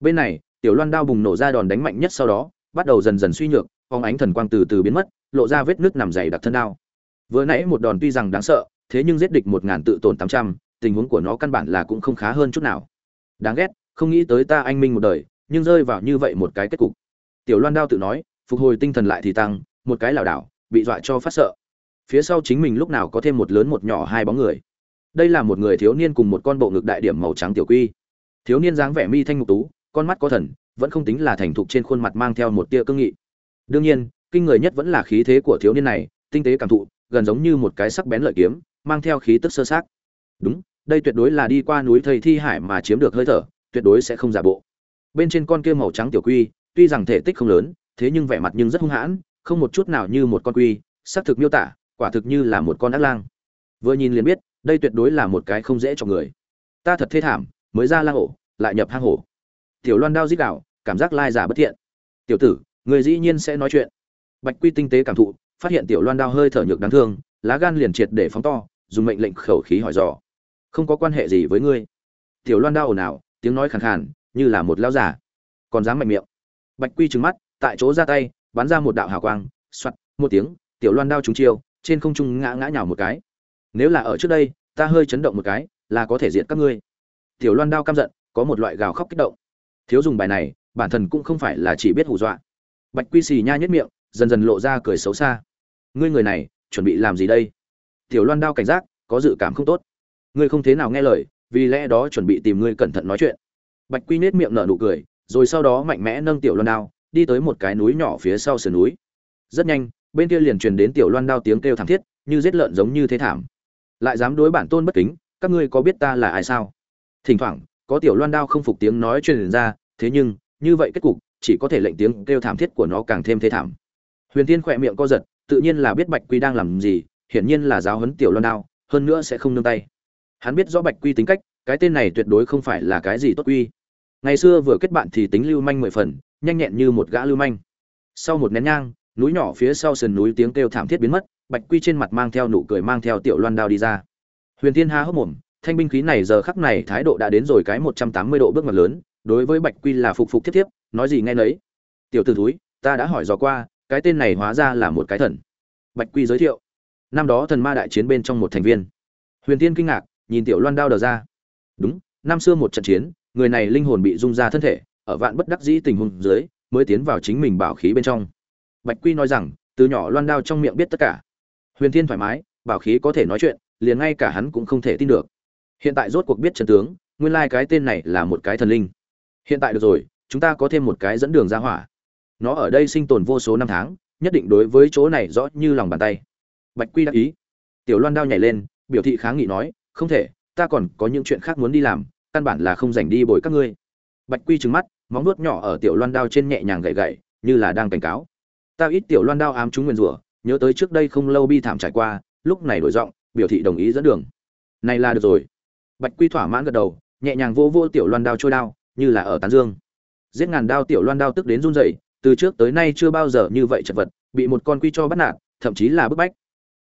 bên này, tiểu loan đao bùng nổ ra đòn đánh mạnh nhất sau đó, bắt đầu dần dần suy nhược, phóng ánh thần quang từ từ biến mất, lộ ra vết nước nằm dày đặc thân đao. Vừa nãy một đòn tuy rằng đáng sợ, thế nhưng giết địch một ngàn tự tổn tám trăm, tình huống của nó căn bản là cũng không khá hơn chút nào. Đáng ghét, không nghĩ tới ta anh minh một đời, nhưng rơi vào như vậy một cái kết cục. Tiểu loan đao tự nói, phục hồi tinh thần lại thì tăng, một cái lảo đảo, bị dọa cho phát sợ. Phía sau chính mình lúc nào có thêm một lớn một nhỏ hai bóng người. Đây là một người thiếu niên cùng một con bộ ngực đại điểm màu trắng tiểu quy. Thiếu niên dáng vẻ mi thanh ngục tú con mắt có thần, vẫn không tính là thành thục trên khuôn mặt mang theo một tia cương nghị. Đương nhiên, kinh người nhất vẫn là khí thế của thiếu niên này, tinh tế cảm thụ, gần giống như một cái sắc bén lợi kiếm, mang theo khí tức sơ sát. Đúng, đây tuyệt đối là đi qua núi thầy thi hải mà chiếm được hơi thở, tuyệt đối sẽ không giả bộ. Bên trên con kia màu trắng tiểu quy, tuy rằng thể tích không lớn, thế nhưng vẻ mặt nhưng rất hung hãn, không một chút nào như một con quy xác thực miêu tả, quả thực như là một con ác lang. Vừa nhìn liền biết, đây tuyệt đối là một cái không dễ cho người. Ta thật thê thảm, mới ra lang ổ, lại nhập hang hổ tiểu loan đao dít đạo cảm giác lai giả bất thiện. Tiểu tử, người dĩ nhiên sẽ nói chuyện. Bạch quy tinh tế cảm thụ, phát hiện tiểu loan đao hơi thở nhược đáng thương, lá gan liền triệt để phóng to, dùng mệnh lệnh khẩu khí hỏi dò. Không có quan hệ gì với ngươi. Tiểu loan đao ồn ào, tiếng nói khàn khàn, như là một lao giả còn dám mạnh miệng. Bạch quy trừng mắt, tại chỗ ra tay, bắn ra một đạo hào quang soặt một tiếng, tiểu loan đao trúng chiêu, trên không trung ngã ngã nhào một cái. Nếu là ở trước đây, ta hơi chấn động một cái, là có thể diện các ngươi. Tiểu loan đao căm giận, có một loại gào khóc kích động thiếu dùng bài này, bản thân cũng không phải là chỉ biết hù dọa. Bạch quy xì nha nhất miệng, dần dần lộ ra cười xấu xa. Ngươi người này, chuẩn bị làm gì đây? Tiểu loan đao cảnh giác, có dự cảm không tốt. Ngươi không thế nào nghe lời, vì lẽ đó chuẩn bị tìm ngươi cẩn thận nói chuyện. Bạch quy nết miệng nở nụ cười, rồi sau đó mạnh mẽ nâng tiểu loan đao, đi tới một cái núi nhỏ phía sau sườn núi. Rất nhanh, bên kia liền truyền đến tiểu loan đao tiếng kêu thảm thiết, như giết lợn giống như thế thảm. Lại dám đối bản tôn bất kính, các ngươi có biết ta là ai sao? Thỉnh thoảng, có tiểu loan đao không phục tiếng nói truyền ra thế nhưng, như vậy kết cục, chỉ có thể lệnh tiếng kêu thảm thiết của nó càng thêm thế thảm. Huyền Thiên khỏe miệng co giật, tự nhiên là biết bạch quy đang làm gì, hiển nhiên là giáo huấn tiểu loan đao, hơn nữa sẽ không nương tay. Hắn biết rõ bạch quy tính cách, cái tên này tuyệt đối không phải là cái gì tốt quy. Ngày xưa vừa kết bạn thì tính lưu manh mười phần, nhanh nhẹn như một gã lưu manh. Sau một nén nhang, núi nhỏ phía sau sườn núi tiếng kêu thảm thiết biến mất, bạch quy trên mặt mang theo nụ cười mang theo tiểu loan đao đi ra. Huyền thiên ha hốc mồm, thanh binh khí này giờ khắc này thái độ đã đến rồi cái một trăm tám mươi độ bước ngoặt lớn đối với bạch quy là phục phục thiết thiếp, nói gì nghe nấy. Tiểu t ử thúi, ta đã hỏi dò qua, cái tên này hóa ra là một cái thần. Bạch quy giới thiệu. Năm đó thần ma đại chiến bên trong một thành viên. Huyền tiên kinh ngạc, nhìn tiểu loan đao đờ ra. Đúng, năm xưa một trận chiến, người này linh hồn bị rung ra thân thể, ở vạn bất đắc dĩ tình huống dưới, mới tiến vào chính mình bảo khí bên trong. Bạch quy nói rằng, từ nhỏ loan đao trong miệng biết tất cả. Huyền thiên thoải mái, bảo khí có thể nói chuyện, liền ngay cả hắn cũng không thể tin được. Hiện tại rốt cuộc biết trận tướng, nguyên lai cái tên này là một cái thần linh hiện tại được rồi, chúng ta có thêm một cái dẫn đường ra hỏa. Nó ở đây sinh tồn vô số năm tháng, nhất định đối với chỗ này rõ như lòng bàn tay. Bạch quy đáp ý. Tiểu loan đao nhảy lên, biểu thị kháng nghị nói, không thể, ta còn có những chuyện khác muốn đi làm, căn bản là không dành đi bồi các ngươi. Bạch quy trừng mắt, móng nuốt nhỏ ở tiểu loan đao trên nhẹ nhàng gậy gậy, như là đang cảnh cáo. Ta ít tiểu loan đao ám chúng nguyền rủa, nhớ tới trước đây không lâu bi thảm trải qua, lúc này đổi giọng, biểu thị đồng ý dẫn đường. Này là được rồi. Bạch quy thỏa mãn gật đầu, nhẹ nhàng vô vô tiểu loan đao trôi đao như là ở tán dương. Giết ngàn đao tiểu loan đao tức đến run rẩy, từ trước tới nay chưa bao giờ như vậy chật vật, bị một con quy cho bắt nạt, thậm chí là bức bách.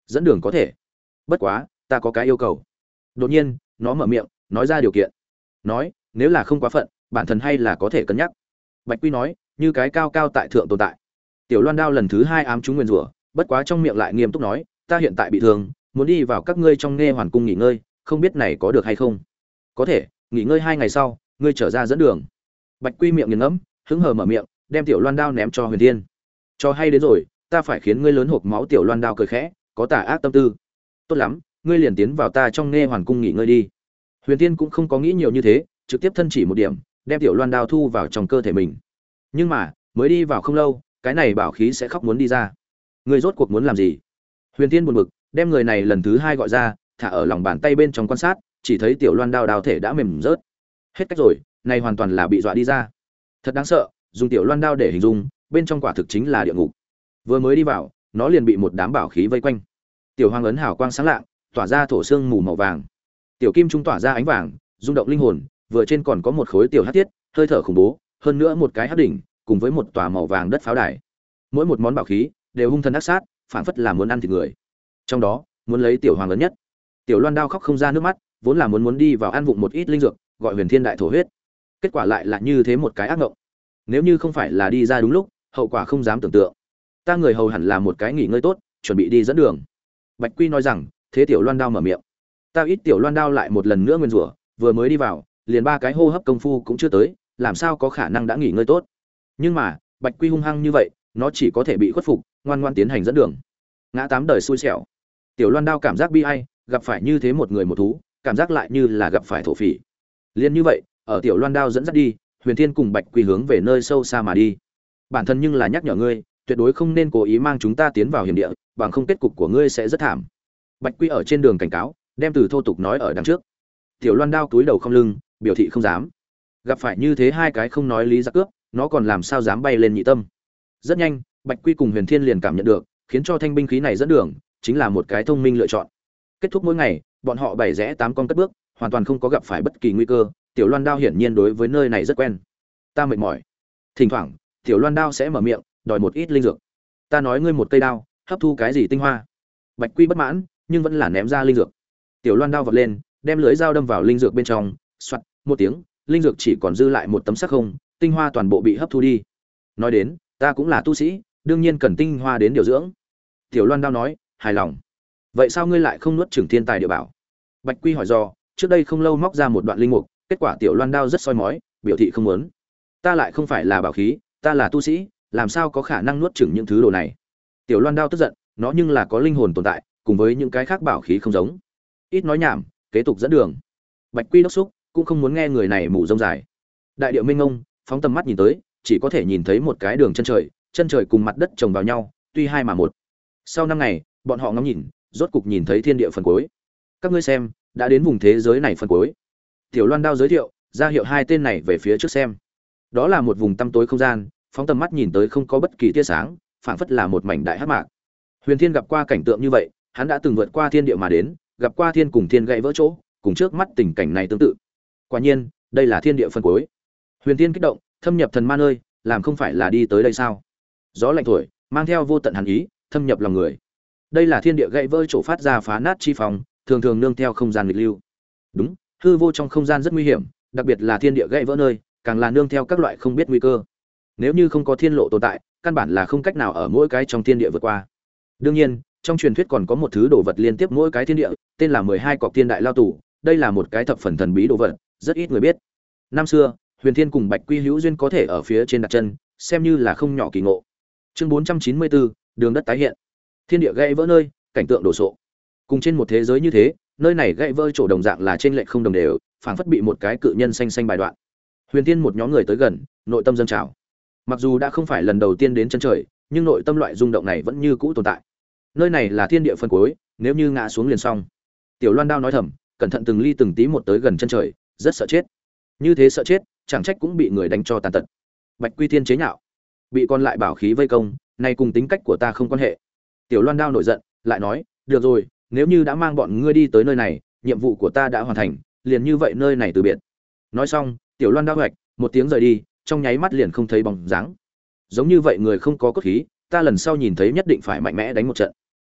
Dẫn đường có thể. Bất quá, ta có cái yêu cầu. Đột nhiên, nó mở miệng, nói ra điều kiện. Nói, nếu là không quá phận, bản thân hay là có thể cân nhắc. Bạch quy nói, như cái cao cao tại thượng tồn tại. Tiểu loan đao lần thứ hai ám chúng nguyên rủa, bất quá trong miệng lại nghiêm túc nói, ta hiện tại bị thương, muốn đi vào các ngươi trong nghe hoàn cung nghỉ ngơi, không biết này có được hay không? Có thể, nghỉ ngơi hai ngày sau ngươi trở ra dẫn đường. Bạch quy miệng nghiền ngẫm, hứng hờ mở miệng, đem tiểu loan đao ném cho huyền thiên. Cho hay đến rồi, ta phải khiến ngươi lớn hộp máu tiểu loan đao cười khẽ, có tà ác tâm tư. Tốt lắm, ngươi liền tiến vào ta trong nghe hoàn cung nghỉ ngơi đi. Huyền thiên cũng không có nghĩ nhiều như thế, trực tiếp thân chỉ một điểm, đem tiểu loan đao thu vào trong cơ thể mình. Nhưng mà, mới đi vào không lâu, cái này bảo khí sẽ khóc muốn đi ra. Ngươi rốt cuộc muốn làm gì? Huyền thiên buồn bực, đem người này lần thứ hai gọi ra, thả ở lòng bàn tay bên trong quan sát, chỉ thấy tiểu loan đao đao thể đã mềm rớt hết cách rồi này hoàn toàn là bị dọa đi ra. Thật đáng sợ dùng tiểu loan đao để hình dung bên trong quả thực chính là địa ngục. Vừa mới đi vào nó liền bị một đám bảo khí vây quanh. Tiểu hoàng ấn hào quang sáng lạng tỏa ra thổ xương mù màu vàng. Tiểu kim trung tỏa ra ánh vàng rung động linh hồn vừa trên còn có một khối tiểu hát tiết, hơi thở khủng bố hơn nữa một cái hát đỉnh cùng với một tòa màu vàng đất pháo đài. Mỗi một món bảo khí đều hung thần ác sát phản phất là muốn ăn thịt người. Trong đó muốn lấy tiểu hoàng lớn nhất. Tiểu loan đao khóc không ra nước mắt vốn là muốn muốn đi vào ăn vụng một ít linh dược gọi huyền thiên đại thổ huyết. Kết quả lại là như thế một cái ác mộng nếu như không phải là đi ra đúng lúc, hậu quả không dám tưởng tượng. Ta người hầu hẳn là một cái nghỉ ngơi tốt, chuẩn bị đi dẫn đường. Bạch quy nói rằng, thế tiểu loan đao mở miệng. Ta ít tiểu loan đao lại một lần nữa nguyên rủa, vừa mới đi vào, liền ba cái hô hấp công phu cũng chưa tới, làm sao có khả năng đã nghỉ ngơi tốt? Nhưng mà, bạch quy hung hăng như vậy, nó chỉ có thể bị khuất phục, ngoan ngoan tiến hành dẫn đường. Ngã tám đời xui xẻo. Tiểu loan đao cảm giác bi ai, gặp phải như thế một người một thú, cảm giác lại như là gặp phải thổ phỉ liên như vậy, ở tiểu loan đao dẫn dắt đi, huyền thiên cùng bạch quy hướng về nơi sâu xa mà đi. Bản thân nhưng là nhắc nhở ngươi, tuyệt đối không nên cố ý mang chúng ta tiến vào hiểm địa, bằng không kết cục của ngươi sẽ rất thảm. Bạch quy ở trên đường cảnh cáo, đem từ thô tục nói ở đằng trước. Tiểu loan đao túi đầu không lưng, biểu thị không dám. Gặp phải như thế hai cái không nói lý giặc cướp, nó còn làm sao dám bay lên nhị tâm. Rất nhanh, bạch quy cùng huyền thiên liền cảm nhận được, khiến cho thanh binh khí này dẫn đường, chính là một cái thông minh lựa chọn. Kết thúc mỗi ngày, bọn họ bảy rẽ tám con cất bước hoàn toàn không có gặp phải bất kỳ nguy cơ, tiểu loan đao hiển nhiên đối với nơi này rất quen. Ta mệt mỏi. Thỉnh thoảng, tiểu loan đao sẽ mở miệng, đòi một ít linh dược. Ta nói ngươi một cây đao, hấp thu cái gì tinh hoa? Bạch quy bất mãn, nhưng vẫn là ném ra linh dược. Tiểu loan đao vọt lên, đem lưới dao đâm vào linh dược bên trong soặt một tiếng, linh dược chỉ còn dư lại một tấm sắc không, tinh hoa toàn bộ bị hấp thu đi. Nói đến, ta cũng là tu sĩ, đương nhiên cần tinh hoa đến điều dưỡng. Tiểu loan đao nói, hài lòng. Vậy sao ngươi lại không nuốt trưởng thiên tài địa bảo? Bạch quy hỏi do trước đây không lâu móc ra một đoạn linh mục, kết quả tiểu loan đao rất soi mói, biểu thị không muốn. Ta lại không phải là bảo khí, ta là tu sĩ, làm sao có khả năng nuốt chửng những thứ đồ này? Tiểu loan đao tức giận, nó nhưng là có linh hồn tồn tại, cùng với những cái khác bảo khí không giống. Ít nói nhảm, kế tục dẫn đường. Bạch quy đốc xúc, cũng không muốn nghe người này mù rông dài. Đại điệu minh ông phóng tầm mắt nhìn tới, chỉ có thể nhìn thấy một cái đường chân trời chân trời cùng mặt đất chồng vào nhau, tuy hai mà một. Sau năm ngày, bọn họ ngắm nhìn, rốt cục nhìn thấy thiên địa phần cuối. Các ngươi xem đã đến vùng thế giới này phần cuối. Tiểu loan đao giới thiệu, ra hiệu hai tên này về phía trước xem. Đó là một vùng tăm tối không gian, phóng tầm mắt nhìn tới không có bất kỳ tia sáng, phảng phất là một mảnh đại hắc mạc. Huyền thiên gặp qua cảnh tượng như vậy, hắn đã từng vượt qua thiên địa mà đến, gặp qua thiên cùng thiên gãy vỡ chỗ, cùng trước mắt tình cảnh này tương tự. Quả nhiên, đây là thiên địa phân cuối. Huyền thiên kích động, thâm nhập thần ma nơi làm không phải là đi tới đây sao? Gió lạnh thổi, mang theo vô tận hàn ý, thâm nhập lòng người. Đây là thiên địa gãy vỡ chỗ phát ra phá nát chi phòng thường thường nương theo không gian nghịch lưu. Đúng, hư vô trong không gian rất nguy hiểm, đặc biệt là thiên địa gãy vỡ nơi, càng là nương theo các loại không biết nguy cơ. Nếu như không có thiên lộ tồn tại, căn bản là không cách nào ở mỗi cái trong thiên địa vượt qua. Đương nhiên, trong truyền thuyết còn có một thứ đồ vật liên tiếp mỗi cái thiên địa, tên là mười hai cọc thiên đại lao tù, đây là một cái thập phần thần bí đồ vật, rất ít người biết. Năm xưa, huyền thiên cùng bạch quy hữu duyên có thể ở phía trên đặt chân, xem như là không nhỏ kỳ ngộ. Chương bốn trăm chín mươi bốn, đường đất tái hiện. Thiên địa gãy vỡ nơi, cảnh tượng đổ sộ cùng trên một thế giới như thế, nơi này gãy vỡ chỗ đồng dạng là trên lệch không đồng đều, phảng phất bị một cái cự nhân xanh xanh bài đoạn. Huyền tiên một nhóm người tới gần, nội tâm dâng trào. Mặc dù đã không phải lần đầu tiên đến chân trời, nhưng nội tâm loại rung động này vẫn như cũ tồn tại. Nơi này là thiên địa phân cuối, nếu như ngã xuống liền xong. Tiểu loan đao nói thầm, cẩn thận từng ly từng tí một tới gần chân trời, rất sợ chết. Như thế sợ chết, chẳng trách cũng bị người đánh cho tàn tật. Bạch quy thiên chế nhạo. Bị còn lại bảo khí vây công, nay cùng tính cách của ta không quan hệ. Tiểu loan đao nổi giận, lại nói, được rồi nếu như đã mang bọn ngươi đi tới nơi này, nhiệm vụ của ta đã hoàn thành, liền như vậy nơi này từ biệt. Nói xong, tiểu loan đã hoạch, một tiếng rời đi, trong nháy mắt liền không thấy bóng dáng. Giống như vậy người không có cốt khí, ta lần sau nhìn thấy nhất định phải mạnh mẽ đánh một trận.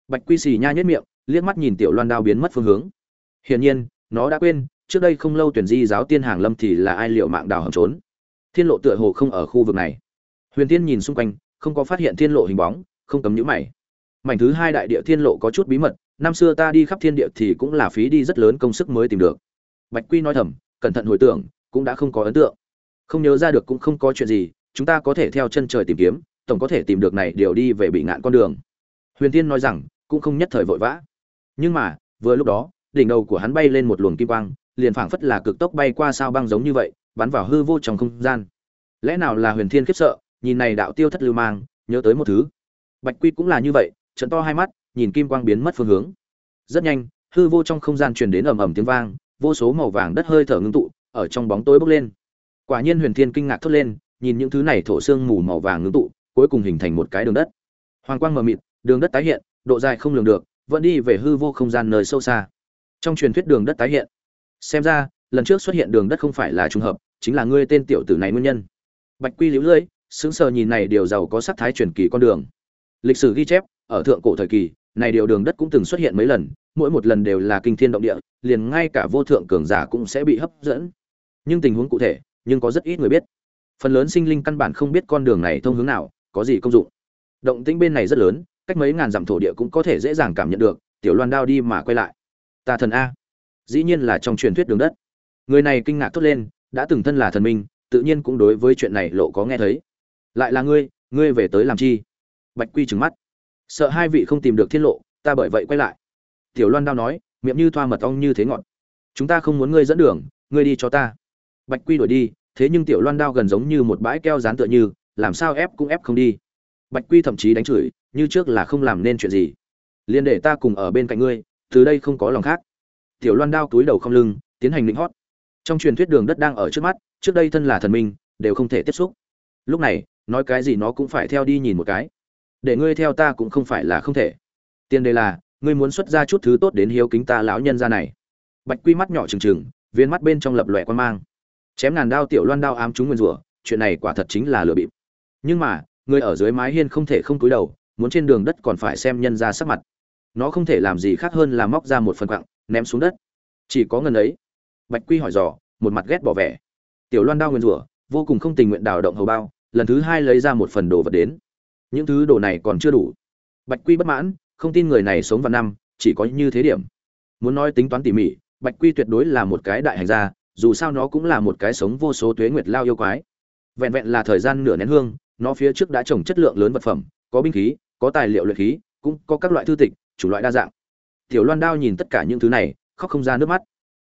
Bạch quy xì nha nhất miệng, liếc mắt nhìn tiểu loan đao biến mất phương hướng. Hiển nhiên, nó đã quên, trước đây không lâu tuyển di giáo tiên hàng lâm thì là ai liệu mạng đào hầm trốn. Thiên lộ tựa hồ không ở khu vực này. Huyền tiên nhìn xung quanh, không có phát hiện thiên lộ hình bóng, không cấm nhữ mày mảnh thứ hai đại địa thiên lộ có chút bí mật, năm xưa ta đi khắp thiên địa thì cũng là phí đi rất lớn công sức mới tìm được. Bạch quy nói thầm, cẩn thận hồi tưởng, cũng đã không có ấn tượng. Không nhớ ra được cũng không có chuyện gì, chúng ta có thể theo chân trời tìm kiếm, tổng có thể tìm được này điều đi về bị ngạn con đường. Huyền tiên nói rằng, cũng không nhất thời vội vã. Nhưng mà, vừa lúc đó, đỉnh đầu của hắn bay lên một luồng kim quang, liền phảng phất là cực tốc bay qua sao băng giống như vậy, bắn vào hư vô trong không gian. Lẽ nào là huyền thiên khiếp sợ, nhìn này đạo tiêu thất lưu mang, nhớ tới một thứ? Bạch quy cũng là như vậy trận to hai mắt, nhìn kim quang biến mất phương hướng. Rất nhanh, hư vô trong không gian truyền đến ầm ầm tiếng vang, vô số màu vàng đất hơi thở ngưng tụ, ở trong bóng tối bốc lên. Quả nhiên huyền thiên kinh ngạc thốt lên, nhìn những thứ này thổ xương mù màu vàng ngưng tụ, cuối cùng hình thành một cái đường đất. Hoàng quang mờ mịt, đường đất tái hiện, độ dài không lường được, vẫn đi về hư vô không gian nơi sâu xa. Trong truyền thuyết đường đất tái hiện, xem ra, lần trước xuất hiện đường đất không phải là trùng hợp, chính là ngươi tên tiểu tử này nguyên nhân. Bạch quy liễu lưỡi, sững sờ nhìn này điều giàu có sắc thái truyền kỳ con đường. Lịch sử ghi chép ở thượng cổ thời kỳ, này điều đường đất cũng từng xuất hiện mấy lần, mỗi một lần đều là kinh thiên động địa, liền ngay cả vô thượng cường giả cũng sẽ bị hấp dẫn. Nhưng tình huống cụ thể, nhưng có rất ít người biết. Phần lớn sinh linh căn bản không biết con đường này thông hướng nào, có gì công dụng. Động tĩnh bên này rất lớn, cách mấy ngàn dặm thổ địa cũng có thể dễ dàng cảm nhận được, tiểu loan đao đi mà quay lại. Ta thần a. Dĩ nhiên là trong truyền thuyết đường đất. Người này kinh ngạc thốt lên, đã từng thân là thần minh, tự nhiên cũng đối với chuyện này lộ có nghe thấy. Lại là ngươi ngươi về tới làm chi? Bạch quy trừng mắt sợ hai vị không tìm được thiên lộ, ta bởi vậy quay lại. Tiểu loan đao nói, miệng như thoa mật ong như thế ngọt. Chúng ta không muốn ngươi dẫn đường, ngươi đi cho ta. Bạch quy đuổi đi, thế nhưng tiểu loan đao gần giống như một bãi keo dán tựa như, làm sao ép cũng ép không đi. Bạch quy thậm chí đánh chửi, như trước là không làm nên chuyện gì. Liền để ta cùng ở bên cạnh ngươi, từ đây không có lòng khác. Tiểu loan đao túi đầu không lưng, tiến hành lĩnh hót. Trong truyền thuyết đường đất đang ở trước mắt, trước đây thân là thần minh, đều không thể tiếp xúc. Lúc này, nói cái gì nó cũng phải theo đi nhìn một cái để ngươi theo ta cũng không phải là không thể. Tiền đề là, ngươi muốn xuất ra chút thứ tốt đến hiếu kính ta lão nhân gia này. Bạch quy mắt nhỏ trừng trừng, viên mắt bên trong lập lòe quan mang. Chém ngàn đao tiểu loan đao ám chúng nguyên rủa, chuyện này quả thật chính là lừa bịp. Nhưng mà người ở dưới mái hiên không thể không cúi đầu, muốn trên đường đất còn phải xem nhân ra sắc mặt. Nó không thể làm gì khác hơn là móc ra một phần quặng, ném xuống đất. Chỉ có ngần ấy, bạch quy hỏi dò, một mặt ghét bỏ vẻ. Tiểu loan đao nguyên rủa, vô cùng không tình nguyện đào động hầu bao, lần thứ hai lấy ra một phần đồ vật đến những thứ đồ này còn chưa đủ. Bạch quy bất mãn, không tin người này sống vào năm, chỉ có như thế điểm. Muốn nói tính toán tỉ mỉ, bạch quy tuyệt đối là một cái đại hành gia, dù sao nó cũng là một cái sống vô số tuế nguyệt lao yêu quái. Vẹn vẹn là thời gian nửa nén hương, nó phía trước đã trồng chất lượng lớn vật phẩm, có binh khí, có tài liệu luyện khí, cũng có các loại thư tịch chủ loại đa dạng. Tiểu loan đao nhìn tất cả những thứ này, khóc không ra nước mắt.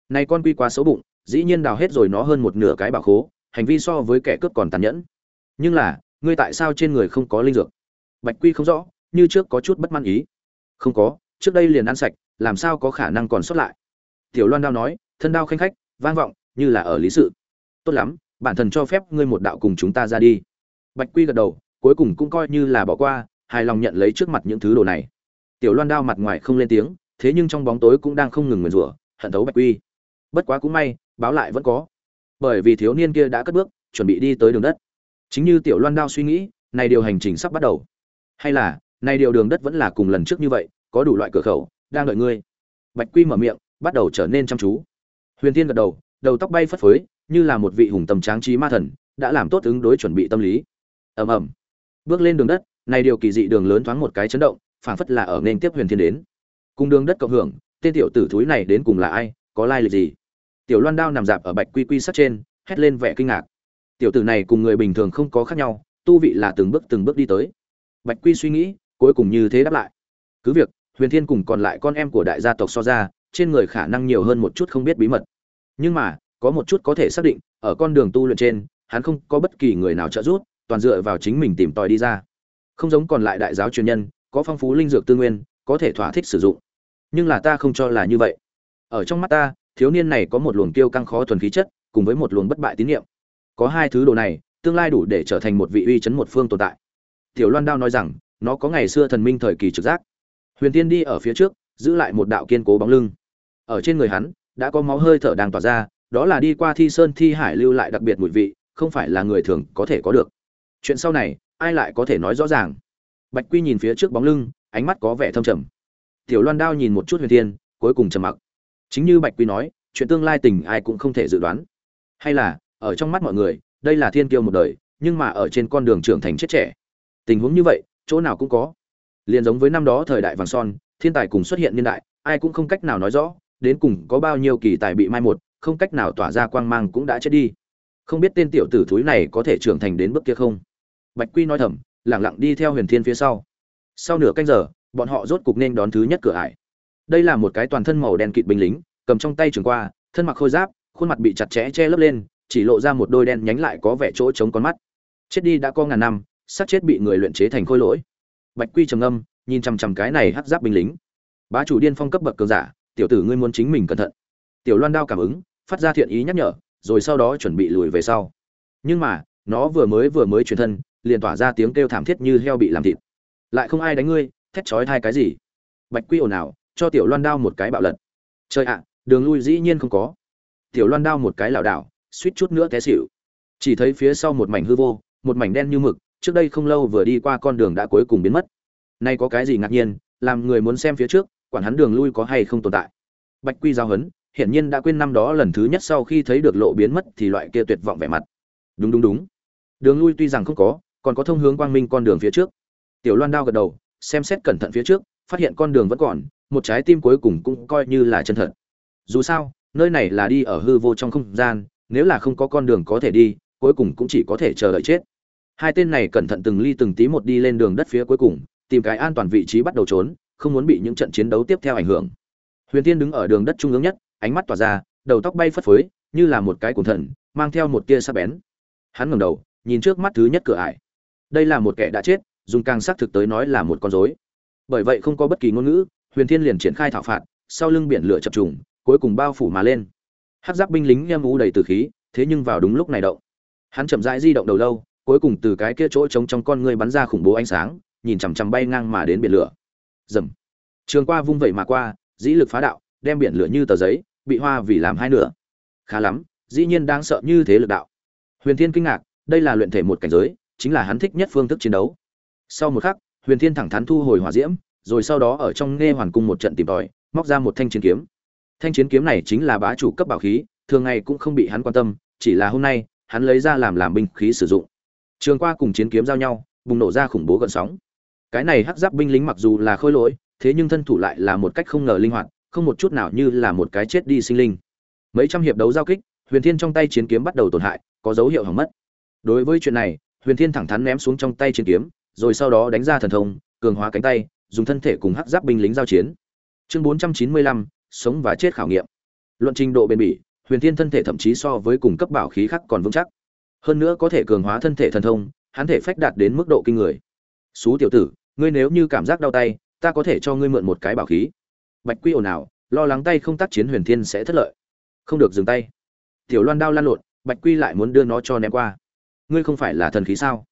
Này con quy quá xấu bụng, dĩ nhiên đào hết rồi nó hơn một nửa cái bảo khố, hành vi so với kẻ cướp còn tàn nhẫn. Nhưng là, ngươi tại sao trên người không có linh dược? Bạch quy không rõ, như trước có chút bất mãn ý. Không có, trước đây liền ăn sạch, làm sao có khả năng còn sót lại? Tiểu loan đao nói, thân đao khanh khách, vang vọng, như là ở lý sự. Tốt lắm, bản thân cho phép ngươi một đạo cùng chúng ta ra đi. Bạch quy gật đầu, cuối cùng cũng coi như là bỏ qua, hài lòng nhận lấy trước mặt những thứ đồ này. Tiểu loan đao mặt ngoài không lên tiếng, thế nhưng trong bóng tối cũng đang không ngừng nguyền rủa, hận thấu bạch quy. Bất quá cũng may, báo lại vẫn có. Bởi vì thiếu niên kia đã cất bước, chuẩn bị đi tới đường đất. Chính như tiểu loan đao suy nghĩ, này điều hành trình sắp bắt đầu hay là, nay điều đường đất vẫn là cùng lần trước như vậy, có đủ loại cửa khẩu, đang đợi ngươi. Bạch quy mở miệng, bắt đầu trở nên chăm chú. Huyền tiên gật đầu đầu tóc bay phất phới, như là một vị hùng tầm tráng trí ma thần, đã làm tốt ứng đối chuẩn bị tâm lý. Ầm ầm. Bước lên đường đất này điều kỳ dị đường lớn thoáng một cái chấn động, phảng phất là ở nên tiếp huyền thiên đến. Cùng đường đất cộng hưởng, tên tiểu tử thúi này đến cùng là ai, có lai lịch gì? Tiểu loan đao nằm dạp ở bạch quy quy sắt trên, hét lên vẻ kinh ngạc. Tiểu tử này cùng người bình thường không có khác nhau, tu vị là từng bước từng bước đi tới bạch quy suy nghĩ, cuối cùng như thế đáp lại. Cứ việc, huyền thiên cùng còn lại con em của đại gia tộc so ra, trên người khả năng nhiều hơn một chút không biết bí mật. Nhưng mà, có một chút có thể xác định, ở con đường tu luyện trên, hắn không có bất kỳ người nào trợ giúp, toàn dựa vào chính mình tìm tòi đi ra. Không giống còn lại đại giáo truyền nhân, có phong phú linh dược tư nguyên, có thể thỏa thích sử dụng. Nhưng là ta không cho là như vậy. Ở trong mắt ta, thiếu niên này có một luồng kiêu căng khó thuần khí chất, cùng với một luồng bất bại tín nhiệm có hai thứ đồ này, tương lai đủ để trở thành một vị uy chấn một phương tồn tại tiểu loan đao nói rằng, nó có ngày xưa thần minh thời kỳ trực giác. Huyền tiên đi ở phía trước, giữ lại một đạo kiên cố bóng lưng. Ở trên người hắn, đã có máu hơi thở đang tỏa ra, đó là đi qua thi sơn thi hải lưu lại đặc biệt mùi vị, không phải là người thường có thể có được. Chuyện sau này, ai lại có thể nói rõ ràng? Bạch quy nhìn phía trước bóng lưng, ánh mắt có vẻ thâm trầm. Tiểu loan đao nhìn một chút huyền thiên cuối cùng trầm mặc. Chính như bạch quy nói, chuyện tương lai tình ai cũng không thể dự đoán. Hay là, ở trong mắt mọi người, đây là thiên kiêu một đời, nhưng mà ở trên con đường trưởng thành chết trẻ tình huống như vậy, chỗ nào cũng có. Liền giống với năm đó thời đại vàng son, thiên tài cùng xuất hiện niên đại, ai cũng không cách nào nói rõ, đến cùng có bao nhiêu kỳ tài bị mai một, không cách nào tỏa ra quang mang cũng đã chết đi. Không biết tên tiểu tử thúi này có thể trưởng thành đến bước kia không? Bạch quy nói thầm lẳng lặng đi theo huyền thiên phía sau. Sau nửa canh giờ, bọn họ rốt cục nên đón thứ nhất cửa ải. Đây là một cái toàn thân màu đen kịt binh lính, cầm trong tay trường qua, thân mặc khôi giáp, khuôn mặt bị chặt chẽ che lấp lên, chỉ lộ ra một đôi đen nhánh lại có vẻ chỗ trống con mắt. Chết đi đã có ngàn năm sát chết bị người luyện chế thành khôi lỗi. Bạch quy trầm âm nhìn chằm chằm cái này hắc giáp binh lính. Bá chủ điên phong cấp bậc cường giả, tiểu tử ngươi muốn chính mình cẩn thận. Tiểu loan đao cảm ứng, phát ra thiện ý nhắc nhở, rồi sau đó chuẩn bị lùi về sau. Nhưng mà, nó vừa mới vừa mới chuyển thân, liền tỏa ra tiếng kêu thảm thiết như heo bị làm thịt. Lại không ai đánh ngươi, thét chói thai cái gì? Bạch quy ồn ào, cho tiểu loan đao một cái bạo lật. Trời ạ, đường lui dĩ nhiên không có. Tiểu loan đao một cái lảo đảo, suýt chút nữa té xỉu. Chỉ thấy phía sau một mảnh hư vô, một mảnh đen như mực trước đây không lâu vừa đi qua con đường đã cuối cùng biến mất. Nay có cái gì ngạc nhiên, làm người muốn xem phía trước, quản hắn đường lui có hay không tồn tại. Bạch quy giao hấn, hiển nhiên đã quên năm đó lần thứ nhất sau khi thấy được lộ biến mất thì loại kia tuyệt vọng vẻ mặt. Đúng đúng đúng. Đường lui tuy rằng không có, còn có thông hướng quang minh con đường phía trước. Tiểu loan đao gật đầu, xem xét cẩn thận phía trước, phát hiện con đường vẫn còn, một trái tim cuối cùng cũng coi như là chân thật. Dù sao, nơi này là đi ở hư vô trong không gian, nếu là không có con đường có thể đi, cuối cùng cũng chỉ có thể chờ đợi chết hai tên này cẩn thận từng ly từng tí một đi lên đường đất phía cuối cùng, tìm cái an toàn vị trí bắt đầu trốn, không muốn bị những trận chiến đấu tiếp theo ảnh hưởng. Huyền tiên đứng ở đường đất trung ương nhất, ánh mắt tỏa ra, đầu tóc bay phất phới, như là một cái cuồng thần, mang theo một tia sắc bén. Hắn ngẩng đầu, nhìn trước mắt thứ nhất cửa ải. Đây là một kẻ đã chết, dùng càng xác thực tới nói là một con rối. Bởi vậy không có bất kỳ ngôn ngữ, huyền thiên liền triển khai thảo phạt, sau lưng biển lửa chập trùng, cuối cùng bao phủ mà lên. Hát giáp binh lính nhâm u đầy từ khí, thế nhưng vào đúng lúc này động. Hắn chậm rãi di động đầu lâu cuối cùng từ cái kia chỗ trống trong con ngươi bắn ra khủng bố ánh sáng, nhìn chằm chằm bay ngang mà đến biển lửa. Rầm. trường qua vung vẩy mà qua, dĩ lực phá đạo, đem biển lửa như tờ giấy, bị hoa vì làm hai nửa. Khá lắm, dĩ nhiên đáng sợ như thế lực đạo. Huyền thiên kinh ngạc, đây là luyện thể một cảnh giới, chính là hắn thích nhất phương thức chiến đấu. Sau một khắc, huyền thiên thẳng thắn thu hồi hỏa diễm, rồi sau đó ở trong nghe hoàn cung một trận tìm tòi, móc ra một thanh chiến kiếm. Thanh chiến kiếm này chính là bá chủ cấp bảo khí, thường ngày cũng không bị hắn quan tâm, chỉ là hôm nay, hắn lấy ra làm làm binh khí sử dụng trường qua cùng chiến kiếm giao nhau, bùng nổ ra khủng bố gợn sóng. Cái này hắc giáp binh lính mặc dù là khôi lỗi, thế nhưng thân thủ lại là một cách không ngờ linh hoạt, không một chút nào như là một cái chết đi sinh linh. Mấy trăm hiệp đấu giao kích, huyền thiên trong tay chiến kiếm bắt đầu tổn hại, có dấu hiệu hỏng mất. Đối với chuyện này, huyền thiên thẳng thắn ném xuống trong tay chiến kiếm, rồi sau đó đánh ra thần thông, cường hóa cánh tay, dùng thân thể cùng hắc giáp binh lính giao chiến. Chương bốn trăm chín mươi lăm, sống và chết khảo nghiệm. Luận trình độ bền bỉ, huyền thiên thân thể thậm chí so với cùng cấp bảo khí khác còn vững chắc hơn nữa có thể cường hóa thân thể thần thông, hắn thể phách đạt đến mức độ kinh người. Xú tiểu tử, ngươi nếu như cảm giác đau tay, ta có thể cho ngươi mượn một cái bảo khí. Bạch quy ồn ào, lo lắng tay không tác chiến huyền thiên sẽ thất lợi. Không được dừng tay. Tiểu loan đao lan lộn, bạch quy lại muốn đưa nó cho ném qua. Ngươi không phải là thần khí sao?